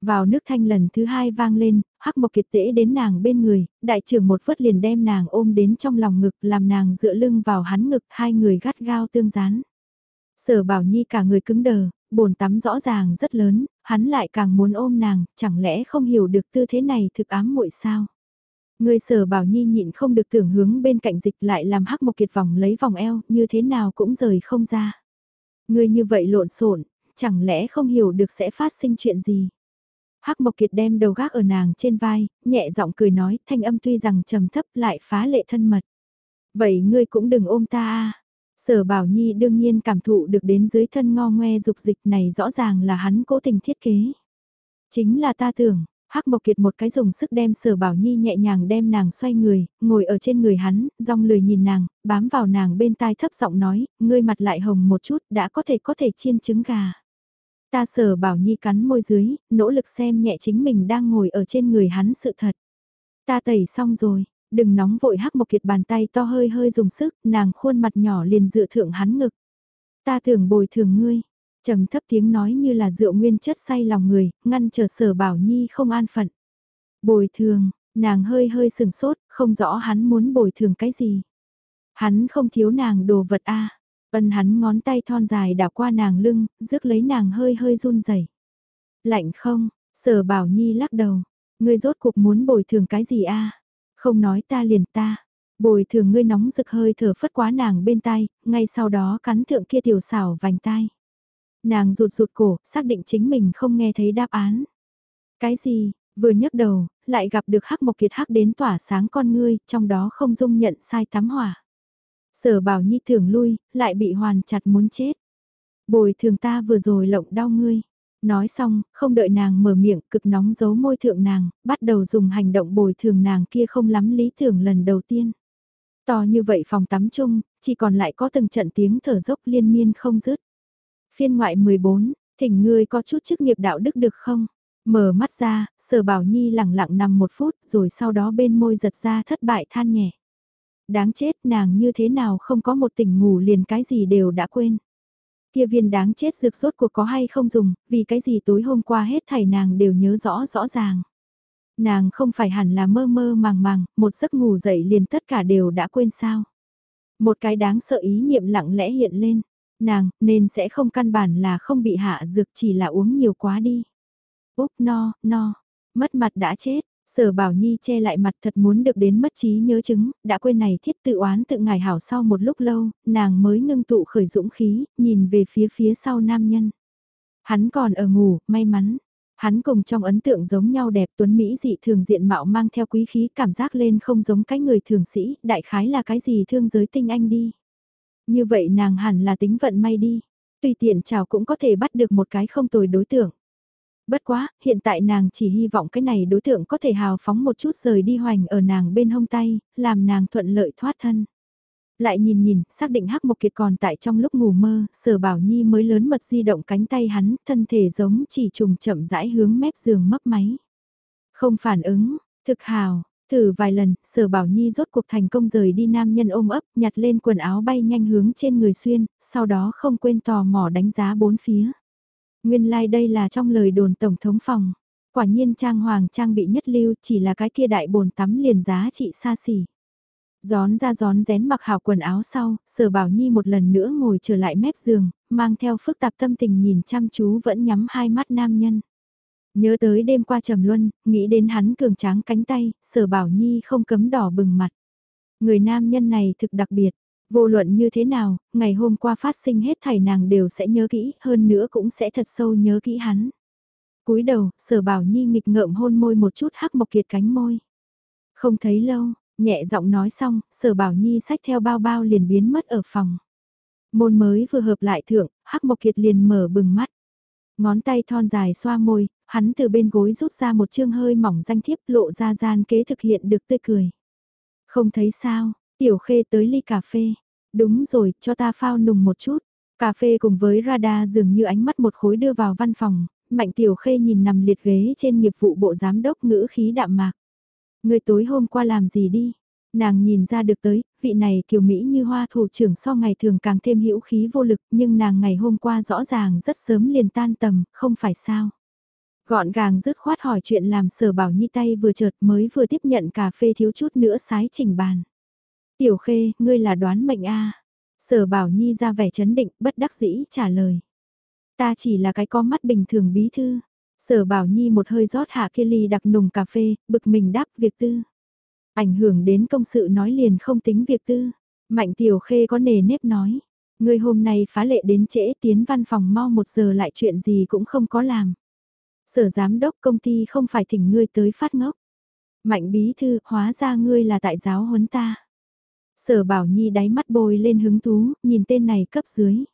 Vào nước thanh lần thứ hai vang lên, hắc mộc kiệt tễ đến nàng bên người, đại trưởng một vớt liền đem nàng ôm đến trong lòng ngực làm nàng dựa lưng vào hắn ngực hai người gắt gao tương gián. Sở bảo nhi cả người cứng đờ, bồn tắm rõ ràng rất lớn, hắn lại càng muốn ôm nàng, chẳng lẽ không hiểu được tư thế này thực ám muội sao? Người sở bảo nhi nhịn không được tưởng hướng bên cạnh dịch lại làm hắc một kiệt vòng lấy vòng eo, như thế nào cũng rời không ra. Người như vậy lộn xộn chẳng lẽ không hiểu được sẽ phát sinh chuyện gì? Hắc Mộc Kiệt đem đầu gác ở nàng trên vai, nhẹ giọng cười nói, thanh âm tuy rằng trầm thấp lại phá lệ thân mật. Vậy ngươi cũng đừng ôm ta a. Sở Bảo Nhi đương nhiên cảm thụ được đến dưới thân ngo ngoe dục dịch này rõ ràng là hắn cố tình thiết kế. Chính là ta tưởng, Hắc Mộc Kiệt một cái dùng sức đem Sở Bảo Nhi nhẹ nhàng đem nàng xoay người, ngồi ở trên người hắn, rong lười nhìn nàng, bám vào nàng bên tai thấp giọng nói, ngươi mặt lại hồng một chút, đã có thể có thể chiên trứng gà. Ta Sở Bảo Nhi cắn môi dưới, nỗ lực xem nhẹ chính mình đang ngồi ở trên người hắn sự thật. Ta tẩy xong rồi, đừng nóng vội Hắc Mộc Kiệt bàn tay to hơi hơi dùng sức, nàng khuôn mặt nhỏ liền dựa thượng hắn ngực. Ta tưởng bồi thường ngươi, trầm thấp tiếng nói như là rượu nguyên chất say lòng người, ngăn trở sở bảo nhi không an phận. Bồi thường, nàng hơi hơi sừng sốt, không rõ hắn muốn bồi thường cái gì. Hắn không thiếu nàng đồ vật a Ân hắn ngón tay thon dài đảo qua nàng lưng, rước lấy nàng hơi hơi run rẩy Lạnh không, sở bảo nhi lắc đầu. Ngươi rốt cuộc muốn bồi thường cái gì a không nói ta liền ta. Bồi thường ngươi nóng rực hơi thở phất quá nàng bên tai, ngay sau đó cắn thượng kia tiểu xảo vành tai. Nàng rụt rụt cổ, xác định chính mình không nghe thấy đáp án. Cái gì, vừa nhấc đầu, lại gặp được hắc mộc kiệt hắc đến tỏa sáng con ngươi, trong đó không dung nhận sai tắm hỏa. Sở bảo nhi thường lui, lại bị hoàn chặt muốn chết. Bồi thường ta vừa rồi lộng đau ngươi. Nói xong, không đợi nàng mở miệng, cực nóng giấu môi thượng nàng, bắt đầu dùng hành động bồi thường nàng kia không lắm lý tưởng lần đầu tiên. To như vậy phòng tắm chung, chỉ còn lại có từng trận tiếng thở dốc liên miên không dứt. Phiên ngoại 14, thỉnh ngươi có chút chức nghiệp đạo đức được không? Mở mắt ra, sở bảo nhi lặng lặng nằm một phút rồi sau đó bên môi giật ra thất bại than nhẹ. Đáng chết nàng như thế nào không có một tỉnh ngủ liền cái gì đều đã quên. Kia viên đáng chết dược rốt cuộc có hay không dùng, vì cái gì tối hôm qua hết thảy nàng đều nhớ rõ rõ ràng. Nàng không phải hẳn là mơ mơ màng màng, một giấc ngủ dậy liền tất cả đều đã quên sao. Một cái đáng sợ ý niệm lặng lẽ hiện lên nàng, nên sẽ không căn bản là không bị hạ dược chỉ là uống nhiều quá đi. Úc no, no, mất mặt đã chết, sở bảo nhi che lại mặt thật muốn được đến mất trí nhớ chứng, đã quên này thiết tự oán tự ngài hảo sau một lúc lâu, nàng mới ngưng tụ khởi dũng khí, nhìn về phía phía sau nam nhân. Hắn còn ở ngủ, may mắn. Hắn cùng trong ấn tượng giống nhau đẹp tuấn Mỹ dị thường diện mạo mang theo quý khí cảm giác lên không giống cái người thường sĩ, đại khái là cái gì thương giới tinh anh đi. Như vậy nàng hẳn là tính vận may đi. Tùy tiện chào cũng có thể bắt được một cái không tồi đối tượng. Bất quá, hiện tại nàng chỉ hy vọng cái này đối tượng có thể hào phóng một chút rời đi hoành ở nàng bên hông tay, làm nàng thuận lợi thoát thân. Lại nhìn nhìn, xác định Hắc Mộc Kiệt còn tại trong lúc ngủ mơ, sở bảo nhi mới lớn mật di động cánh tay hắn, thân thể giống chỉ trùng chậm rãi hướng mép giường mấp máy. Không phản ứng, thực hào, Thử vài lần, sở bảo nhi rốt cuộc thành công rời đi nam nhân ôm ấp, nhặt lên quần áo bay nhanh hướng trên người xuyên, sau đó không quên tò mò đánh giá bốn phía. Nguyên lai like đây là trong lời đồn tổng thống phòng. Quả nhiên trang hoàng trang bị nhất lưu chỉ là cái kia đại bồn tắm liền giá trị xa xỉ. Gión ra gión rén mặc hào quần áo sau, sở bảo nhi một lần nữa ngồi trở lại mép giường, mang theo phức tạp tâm tình nhìn chăm chú vẫn nhắm hai mắt nam nhân. Nhớ tới đêm qua trầm luân, nghĩ đến hắn cường tráng cánh tay, sở bảo nhi không cấm đỏ bừng mặt. Người nam nhân này thực đặc biệt, vô luận như thế nào, ngày hôm qua phát sinh hết thảy nàng đều sẽ nhớ kỹ, hơn nữa cũng sẽ thật sâu nhớ kỹ hắn. cúi đầu, sở bảo nhi nghịch ngợm hôn môi một chút hắc mộc kiệt cánh môi. Không thấy lâu, nhẹ giọng nói xong, sở bảo nhi xách theo bao bao liền biến mất ở phòng. Môn mới vừa hợp lại thượng, hắc mộc kiệt liền mở bừng mắt. Ngón tay thon dài xoa môi, hắn từ bên gối rút ra một chương hơi mỏng danh thiếp lộ ra gian kế thực hiện được tươi cười. Không thấy sao, tiểu khê tới ly cà phê. Đúng rồi, cho ta phao nùng một chút. Cà phê cùng với radar dường như ánh mắt một khối đưa vào văn phòng, mạnh tiểu khê nhìn nằm liệt ghế trên nghiệp vụ bộ giám đốc ngữ khí đạm mạc. Người tối hôm qua làm gì đi? Nàng nhìn ra được tới, vị này kiều Mỹ như hoa thủ trưởng so ngày thường càng thêm hữu khí vô lực nhưng nàng ngày hôm qua rõ ràng rất sớm liền tan tầm, không phải sao. Gọn gàng dứt khoát hỏi chuyện làm sở bảo nhi tay vừa chợt mới vừa tiếp nhận cà phê thiếu chút nữa sái chỉnh bàn. Tiểu khê, ngươi là đoán mệnh a Sở bảo nhi ra vẻ chấn định, bất đắc dĩ trả lời. Ta chỉ là cái có mắt bình thường bí thư. Sở bảo nhi một hơi rót hạ kia ly đặc nùng cà phê, bực mình đáp việc tư. Ảnh hưởng đến công sự nói liền không tính việc tư. Mạnh tiểu khê có nề nếp nói. Ngươi hôm nay phá lệ đến trễ tiến văn phòng mau một giờ lại chuyện gì cũng không có làm. Sở giám đốc công ty không phải thỉnh ngươi tới phát ngốc. Mạnh bí thư, hóa ra ngươi là tại giáo huấn ta. Sở Bảo Nhi đáy mắt bôi lên hứng thú, nhìn tên này cấp dưới.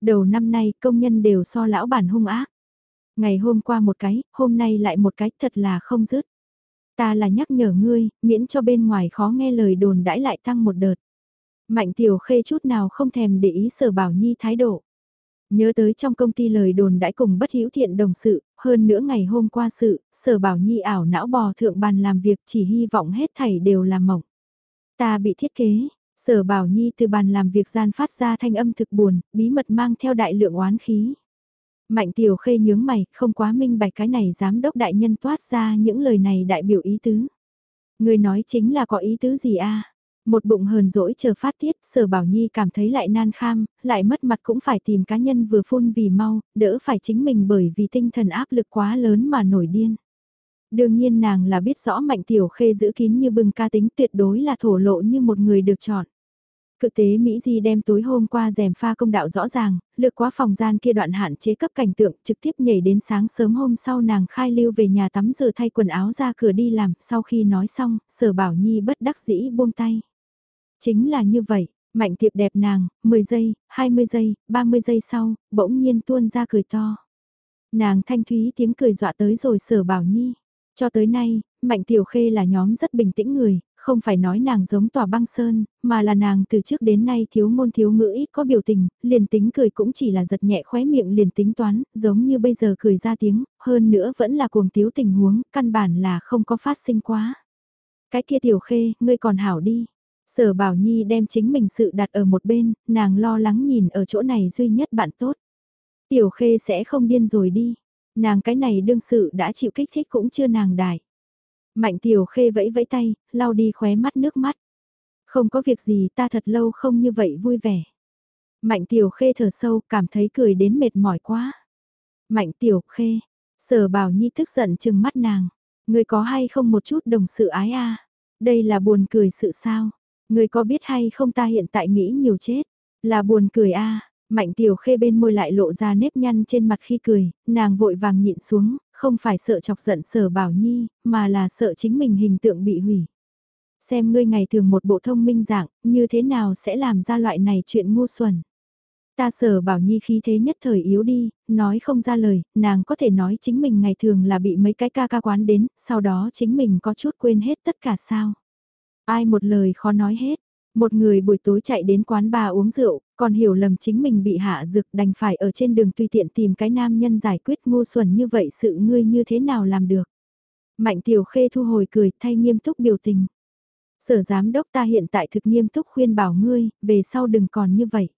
Đầu năm nay công nhân đều so lão bản hung ác. Ngày hôm qua một cái, hôm nay lại một cái, thật là không dứt. Ta là nhắc nhở ngươi, miễn cho bên ngoài khó nghe lời đồn đãi lại tăng một đợt. Mạnh tiểu khê chút nào không thèm để ý sở bảo nhi thái độ. Nhớ tới trong công ty lời đồn đãi cùng bất hữu thiện đồng sự, hơn nữa ngày hôm qua sự, sở bảo nhi ảo não bò thượng bàn làm việc chỉ hy vọng hết thảy đều là mộng. Ta bị thiết kế, sở bảo nhi từ bàn làm việc gian phát ra thanh âm thực buồn, bí mật mang theo đại lượng oán khí. Mạnh tiểu khê nhướng mày, không quá minh bạch cái này giám đốc đại nhân toát ra những lời này đại biểu ý tứ. Người nói chính là có ý tứ gì a Một bụng hờn dỗi chờ phát tiết, sở bảo nhi cảm thấy lại nan kham, lại mất mặt cũng phải tìm cá nhân vừa phun vì mau, đỡ phải chính mình bởi vì tinh thần áp lực quá lớn mà nổi điên. Đương nhiên nàng là biết rõ mạnh tiểu khê giữ kín như bừng ca tính tuyệt đối là thổ lộ như một người được chọn. Cực tế Mỹ Di đem tối hôm qua rèm pha công đạo rõ ràng, lược quá phòng gian kia đoạn hạn chế cấp cảnh tượng trực tiếp nhảy đến sáng sớm hôm sau nàng khai lưu về nhà tắm rửa thay quần áo ra cửa đi làm, sau khi nói xong, sở bảo nhi bất đắc dĩ buông tay. Chính là như vậy, mạnh tiệp đẹp nàng, 10 giây, 20 giây, 30 giây sau, bỗng nhiên tuôn ra cười to. Nàng thanh thúy tiếng cười dọa tới rồi sở bảo nhi. Cho tới nay, Mạnh Tiểu Khê là nhóm rất bình tĩnh người, không phải nói nàng giống tòa băng sơn, mà là nàng từ trước đến nay thiếu ngôn thiếu ngữ ít có biểu tình, liền tính cười cũng chỉ là giật nhẹ khóe miệng liền tính toán, giống như bây giờ cười ra tiếng, hơn nữa vẫn là cuồng tiếu tình huống, căn bản là không có phát sinh quá. Cái kia tiểu khê, ngươi còn hảo đi. Sở Bảo Nhi đem chính mình sự đặt ở một bên, nàng lo lắng nhìn ở chỗ này duy nhất bạn tốt. Tiểu khê sẽ không điên rồi đi. Nàng cái này đương sự đã chịu kích thích cũng chưa nàng đại. Mạnh tiểu khê vẫy vẫy tay, lau đi khóe mắt nước mắt. Không có việc gì ta thật lâu không như vậy vui vẻ. Mạnh tiểu khê thở sâu cảm thấy cười đến mệt mỏi quá. Mạnh tiểu khê, sở bảo nhi tức giận chừng mắt nàng. Người có hay không một chút đồng sự ái a Đây là buồn cười sự sao? Người có biết hay không ta hiện tại nghĩ nhiều chết? Là buồn cười a Mạnh tiểu khê bên môi lại lộ ra nếp nhăn trên mặt khi cười, nàng vội vàng nhịn xuống, không phải sợ chọc giận sở bảo nhi, mà là sợ chính mình hình tượng bị hủy. Xem ngươi ngày thường một bộ thông minh dạng, như thế nào sẽ làm ra loại này chuyện ngu xuẩn. Ta sở bảo nhi khí thế nhất thời yếu đi, nói không ra lời, nàng có thể nói chính mình ngày thường là bị mấy cái ca ca quán đến, sau đó chính mình có chút quên hết tất cả sao. Ai một lời khó nói hết, một người buổi tối chạy đến quán bà uống rượu, còn hiểu lầm chính mình bị hạ dược đành phải ở trên đường tùy tiện tìm cái nam nhân giải quyết ngu xuẩn như vậy sự ngươi như thế nào làm được. Mạnh tiểu khê thu hồi cười thay nghiêm túc biểu tình. Sở giám đốc ta hiện tại thực nghiêm túc khuyên bảo ngươi, về sau đừng còn như vậy.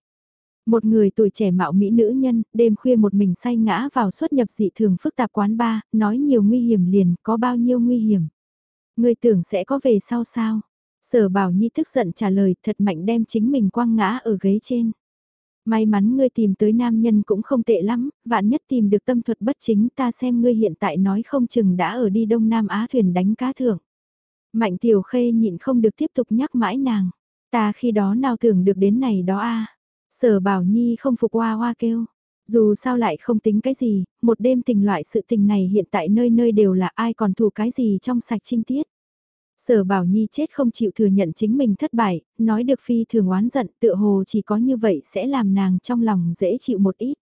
Một người tuổi trẻ mạo mỹ nữ nhân, đêm khuya một mình say ngã vào xuất nhập dị thường phức tạp quán bar, nói nhiều nguy hiểm liền, có bao nhiêu nguy hiểm. Ngươi tưởng sẽ có về sau sao? Sở Bảo Nhi tức giận trả lời thật mạnh đem chính mình quăng ngã ở ghế trên. May mắn ngươi tìm tới nam nhân cũng không tệ lắm, vạn nhất tìm được tâm thuật bất chính ta xem ngươi hiện tại nói không chừng đã ở đi Đông Nam Á thuyền đánh cá thưởng. Mạnh tiểu khê nhịn không được tiếp tục nhắc mãi nàng, ta khi đó nào tưởng được đến này đó a Sở Bảo Nhi không phục hoa hoa kêu. Dù sao lại không tính cái gì, một đêm tình loại sự tình này hiện tại nơi nơi đều là ai còn thù cái gì trong sạch trinh tiết. Sở Bảo Nhi chết không chịu thừa nhận chính mình thất bại, nói được phi thường oán giận tựa hồ chỉ có như vậy sẽ làm nàng trong lòng dễ chịu một ít.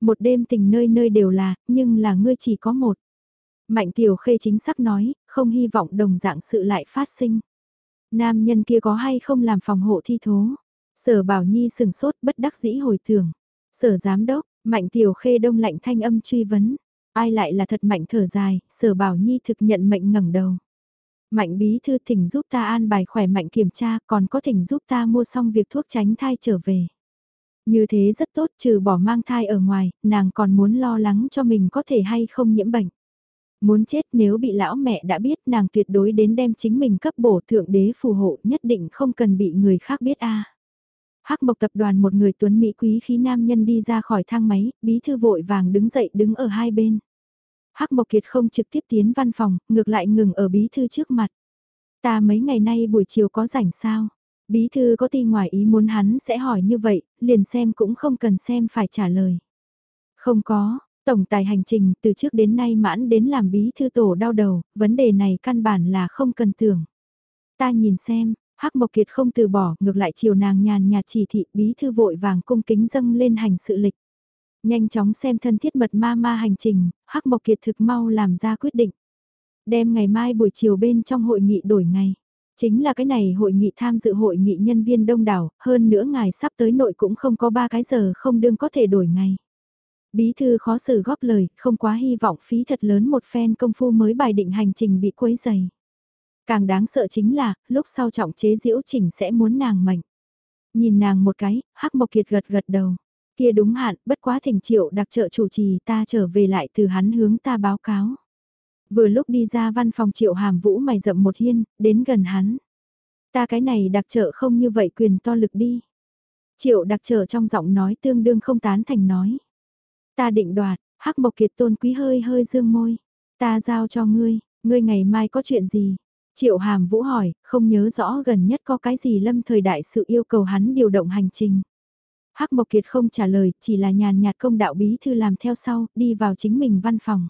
Một đêm tình nơi nơi đều là, nhưng là ngươi chỉ có một. Mạnh Tiểu Khê chính xác nói, không hy vọng đồng dạng sự lại phát sinh. Nam nhân kia có hay không làm phòng hộ thi thố. Sở Bảo Nhi sừng sốt bất đắc dĩ hồi tưởng. Sở Giám Đốc, Mạnh Tiểu Khê đông lạnh thanh âm truy vấn. Ai lại là thật mạnh thở dài, Sở Bảo Nhi thực nhận mệnh ngẩng đầu. Mạnh bí thư thỉnh giúp ta an bài khỏe mạnh kiểm tra còn có thỉnh giúp ta mua xong việc thuốc tránh thai trở về. Như thế rất tốt trừ bỏ mang thai ở ngoài, nàng còn muốn lo lắng cho mình có thể hay không nhiễm bệnh. Muốn chết nếu bị lão mẹ đã biết nàng tuyệt đối đến đem chính mình cấp bổ thượng đế phù hộ nhất định không cần bị người khác biết a. Hắc Mộc tập đoàn một người tuấn mỹ quý khí nam nhân đi ra khỏi thang máy, bí thư vội vàng đứng dậy đứng ở hai bên. Hắc Mộc Kiệt không trực tiếp tiến văn phòng, ngược lại ngừng ở bí thư trước mặt. Ta mấy ngày nay buổi chiều có rảnh sao? Bí thư có tin ngoài ý muốn hắn sẽ hỏi như vậy, liền xem cũng không cần xem phải trả lời. Không có, tổng tài hành trình từ trước đến nay mãn đến làm bí thư tổ đau đầu, vấn đề này căn bản là không cần tưởng. Ta nhìn xem, Hắc Mộc Kiệt không từ bỏ, ngược lại chiều nàng nhàn nhạt chỉ thị bí thư vội vàng cung kính dâng lên hành sự lịch. Nhanh chóng xem thân thiết mật ma ma hành trình, Hắc Mộc Kiệt thực mau làm ra quyết định. Đem ngày mai buổi chiều bên trong hội nghị đổi ngày. Chính là cái này hội nghị tham dự hội nghị nhân viên đông đảo, hơn nữa ngài sắp tới nội cũng không có ba cái giờ không đương có thể đổi ngày. Bí thư khó xử góp lời, không quá hy vọng phí thật lớn một phen công phu mới bài định hành trình bị quấy dày. Càng đáng sợ chính là, lúc sau trọng chế diễu chỉnh sẽ muốn nàng mạnh. Nhìn nàng một cái, hắc mộc kiệt gật gật đầu. Kia đúng hạn, bất quá thỉnh triệu đặc trợ chủ trì ta trở về lại từ hắn hướng ta báo cáo. Vừa lúc đi ra văn phòng triệu hàm vũ mày rậm một hiên, đến gần hắn. Ta cái này đặc trợ không như vậy quyền to lực đi. Triệu đặc trợ trong giọng nói tương đương không tán thành nói. Ta định đoạt, hắc mộc kiệt tôn quý hơi hơi dương môi. Ta giao cho ngươi, ngươi ngày mai có chuyện gì? Triệu hàm vũ hỏi, không nhớ rõ gần nhất có cái gì lâm thời đại sự yêu cầu hắn điều động hành trình. Hắc Mộc Kiệt không trả lời, chỉ là nhàn nhạt công đạo bí thư làm theo sau, đi vào chính mình văn phòng.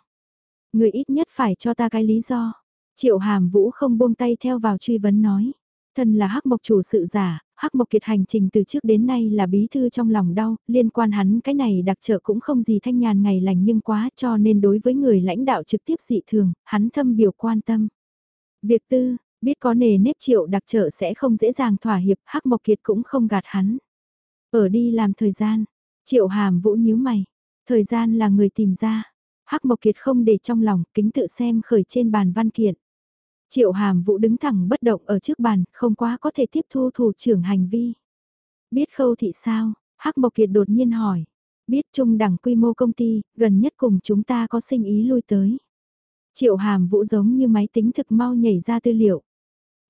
Người ít nhất phải cho ta cái lý do. Triệu Hàm Vũ không buông tay theo vào truy vấn nói. Thân là Hắc Mộc chủ sự giả, Hắc Mộc Kiệt hành trình từ trước đến nay là bí thư trong lòng đau, liên quan hắn cái này đặc trợ cũng không gì thanh nhàn ngày lành nhưng quá cho nên đối với người lãnh đạo trực tiếp dị thường, hắn thâm biểu quan tâm. Việc tư, biết có nề nếp triệu đặc trợ sẽ không dễ dàng thỏa hiệp, Hắc Mộc Kiệt cũng không gạt hắn. Ở đi làm thời gian, triệu hàm vũ nhíu mày, thời gian là người tìm ra. Hắc Mộc Kiệt không để trong lòng, kính tự xem khởi trên bàn văn kiện. Triệu hàm vũ đứng thẳng bất động ở trước bàn, không quá có thể tiếp thu thủ trưởng hành vi. Biết khâu thị sao? Hắc Mộc Kiệt đột nhiên hỏi. Biết trung đẳng quy mô công ty, gần nhất cùng chúng ta có sinh ý lui tới. Triệu hàm vũ giống như máy tính thực mau nhảy ra tư liệu.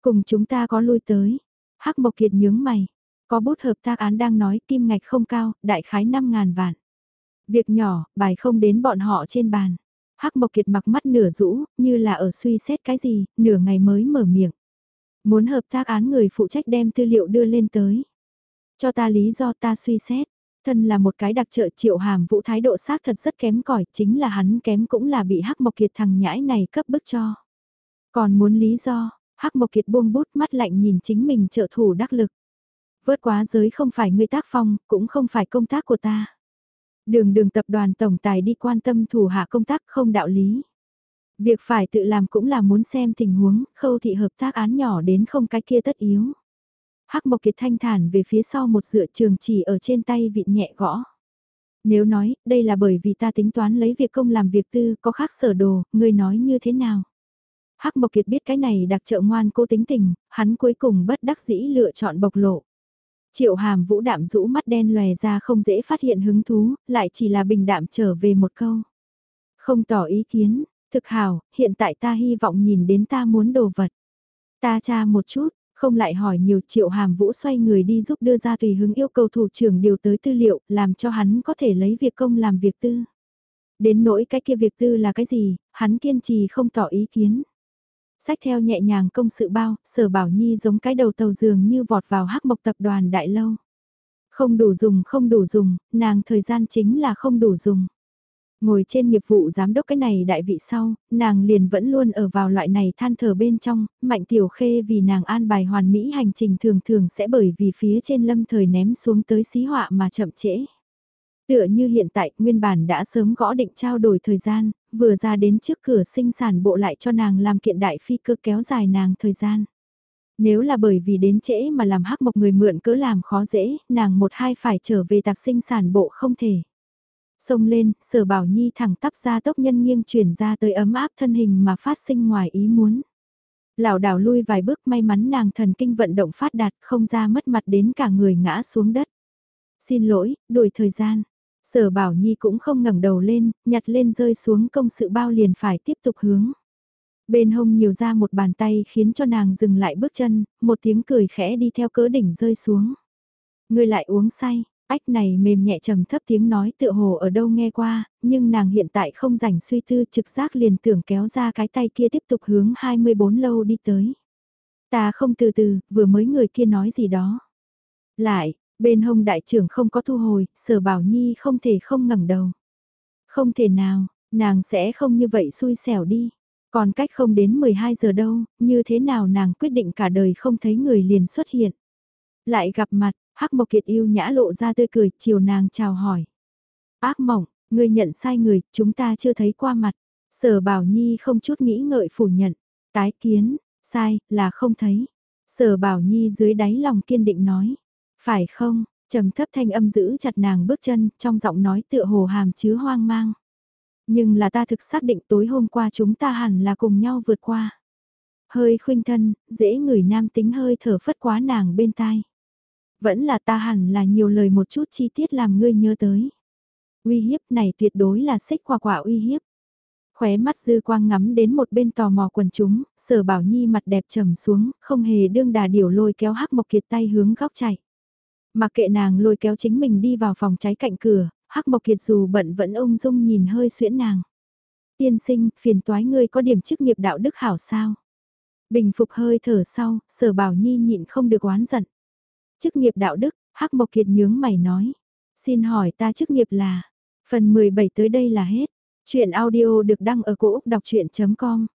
Cùng chúng ta có lui tới. Hắc Mộc Kiệt nhướng mày. Có bút hợp tác án đang nói kim ngạch không cao, đại khái 5.000 vạn. Việc nhỏ, bài không đến bọn họ trên bàn. Hắc Mộc Kiệt mặc mắt nửa rũ, như là ở suy xét cái gì, nửa ngày mới mở miệng. Muốn hợp tác án người phụ trách đem tư liệu đưa lên tới. Cho ta lý do ta suy xét. Thân là một cái đặc trợ triệu hàm vũ thái độ xác thật rất kém cỏi chính là hắn kém cũng là bị Hắc Mộc Kiệt thằng nhãi này cấp bức cho. Còn muốn lý do, Hắc Mộc Kiệt buông bút mắt lạnh nhìn chính mình trợ thủ đắc lực. Vớt quá giới không phải người tác phong, cũng không phải công tác của ta. Đường đường tập đoàn tổng tài đi quan tâm thủ hạ công tác không đạo lý. Việc phải tự làm cũng là muốn xem tình huống, khâu thị hợp tác án nhỏ đến không cái kia tất yếu. Hắc Mộc Kiệt thanh thản về phía sau một dựa trường chỉ ở trên tay vịn nhẹ gõ. Nếu nói, đây là bởi vì ta tính toán lấy việc công làm việc tư, có khác sở đồ, ngươi nói như thế nào? Hắc Mộc Kiệt biết cái này đặc trợ ngoan cô tính tình, hắn cuối cùng bất đắc dĩ lựa chọn bộc lộ. Triệu hàm vũ đạm rũ mắt đen lòe ra không dễ phát hiện hứng thú, lại chỉ là bình đạm trở về một câu. Không tỏ ý kiến, thực hào, hiện tại ta hy vọng nhìn đến ta muốn đồ vật. Ta tra một chút, không lại hỏi nhiều triệu hàm vũ xoay người đi giúp đưa ra tùy hứng yêu cầu thủ trưởng điều tới tư liệu, làm cho hắn có thể lấy việc công làm việc tư. Đến nỗi cái kia việc tư là cái gì, hắn kiên trì không tỏ ý kiến sách theo nhẹ nhàng công sự bao, sở bảo nhi giống cái đầu tàu dường như vọt vào hắc mộc tập đoàn đại lâu. Không đủ dùng không đủ dùng, nàng thời gian chính là không đủ dùng. Ngồi trên nghiệp vụ giám đốc cái này đại vị sau, nàng liền vẫn luôn ở vào loại này than thở bên trong, mạnh tiểu khê vì nàng an bài hoàn mỹ hành trình thường thường sẽ bởi vì phía trên lâm thời ném xuống tới xí họa mà chậm trễ. Tựa như hiện tại, nguyên bản đã sớm gõ định trao đổi thời gian, vừa ra đến trước cửa sinh sản bộ lại cho nàng làm kiện đại phi cơ kéo dài nàng thời gian. Nếu là bởi vì đến trễ mà làm hắc mộc người mượn cỡ làm khó dễ, nàng một hai phải trở về tạc sinh sản bộ không thể. Xông lên, sở bảo nhi thẳng tắp ra tốc nhân nghiêng chuyển ra tới ấm áp thân hình mà phát sinh ngoài ý muốn. lão đảo lui vài bước may mắn nàng thần kinh vận động phát đạt không ra mất mặt đến cả người ngã xuống đất. Xin lỗi, đổi thời gian. Sở Bảo Nhi cũng không ngẩng đầu lên, nhặt lên rơi xuống công sự bao liền phải tiếp tục hướng. Bên hông nhiều ra một bàn tay khiến cho nàng dừng lại bước chân, một tiếng cười khẽ đi theo cỡ đỉnh rơi xuống. Người lại uống say, ách này mềm nhẹ trầm thấp tiếng nói tựa hồ ở đâu nghe qua, nhưng nàng hiện tại không rảnh suy tư trực giác liền tưởng kéo ra cái tay kia tiếp tục hướng 24 lâu đi tới. Ta không từ từ, vừa mới người kia nói gì đó. Lại, Bên hông đại trưởng không có thu hồi, sở bảo nhi không thể không ngẩng đầu. Không thể nào, nàng sẽ không như vậy xui xẻo đi. Còn cách không đến 12 giờ đâu, như thế nào nàng quyết định cả đời không thấy người liền xuất hiện. Lại gặp mặt, Hắc Mộc Kiệt yêu nhã lộ ra tươi cười, chiều nàng chào hỏi. Ác mộng, ngươi nhận sai người, chúng ta chưa thấy qua mặt. Sở Bảo Nhi không chút nghĩ ngợi phủ nhận. Tái kiến, sai, là không thấy. Sở Bảo Nhi dưới đáy lòng kiên định nói. Phải không, trầm thấp thanh âm giữ chặt nàng bước chân, trong giọng nói tựa hồ hàm chứa hoang mang. Nhưng là ta thực xác định tối hôm qua chúng ta hẳn là cùng nhau vượt qua. Hơi khuynh thân, dễ người nam tính hơi thở phất quá nàng bên tai. Vẫn là ta hẳn là nhiều lời một chút chi tiết làm ngươi nhớ tới. Uy hiếp này tuyệt đối là xích quả quả uy hiếp. Khóe mắt dư quang ngắm đến một bên tò mò quần chúng, sở bảo nhi mặt đẹp trầm xuống, không hề đương đà điểu lôi kéo hắc mộc kiệt tay hướng góc chạy. Mặc kệ nàng lôi kéo chính mình đi vào phòng cháy cạnh cửa, hắc mộc kiệt dù bận vẫn ung dung nhìn hơi xuyễn nàng. Tiên sinh, phiền toái ngươi có điểm chức nghiệp đạo đức hảo sao? Bình phục hơi thở sau, sở bảo nhi nhịn không được oán giận. Chức nghiệp đạo đức, hắc mộc kiệt nhướng mày nói. Xin hỏi ta chức nghiệp là, phần 17 tới đây là hết. Chuyện audio được đăng ở cổ Úc đọc chuyện.com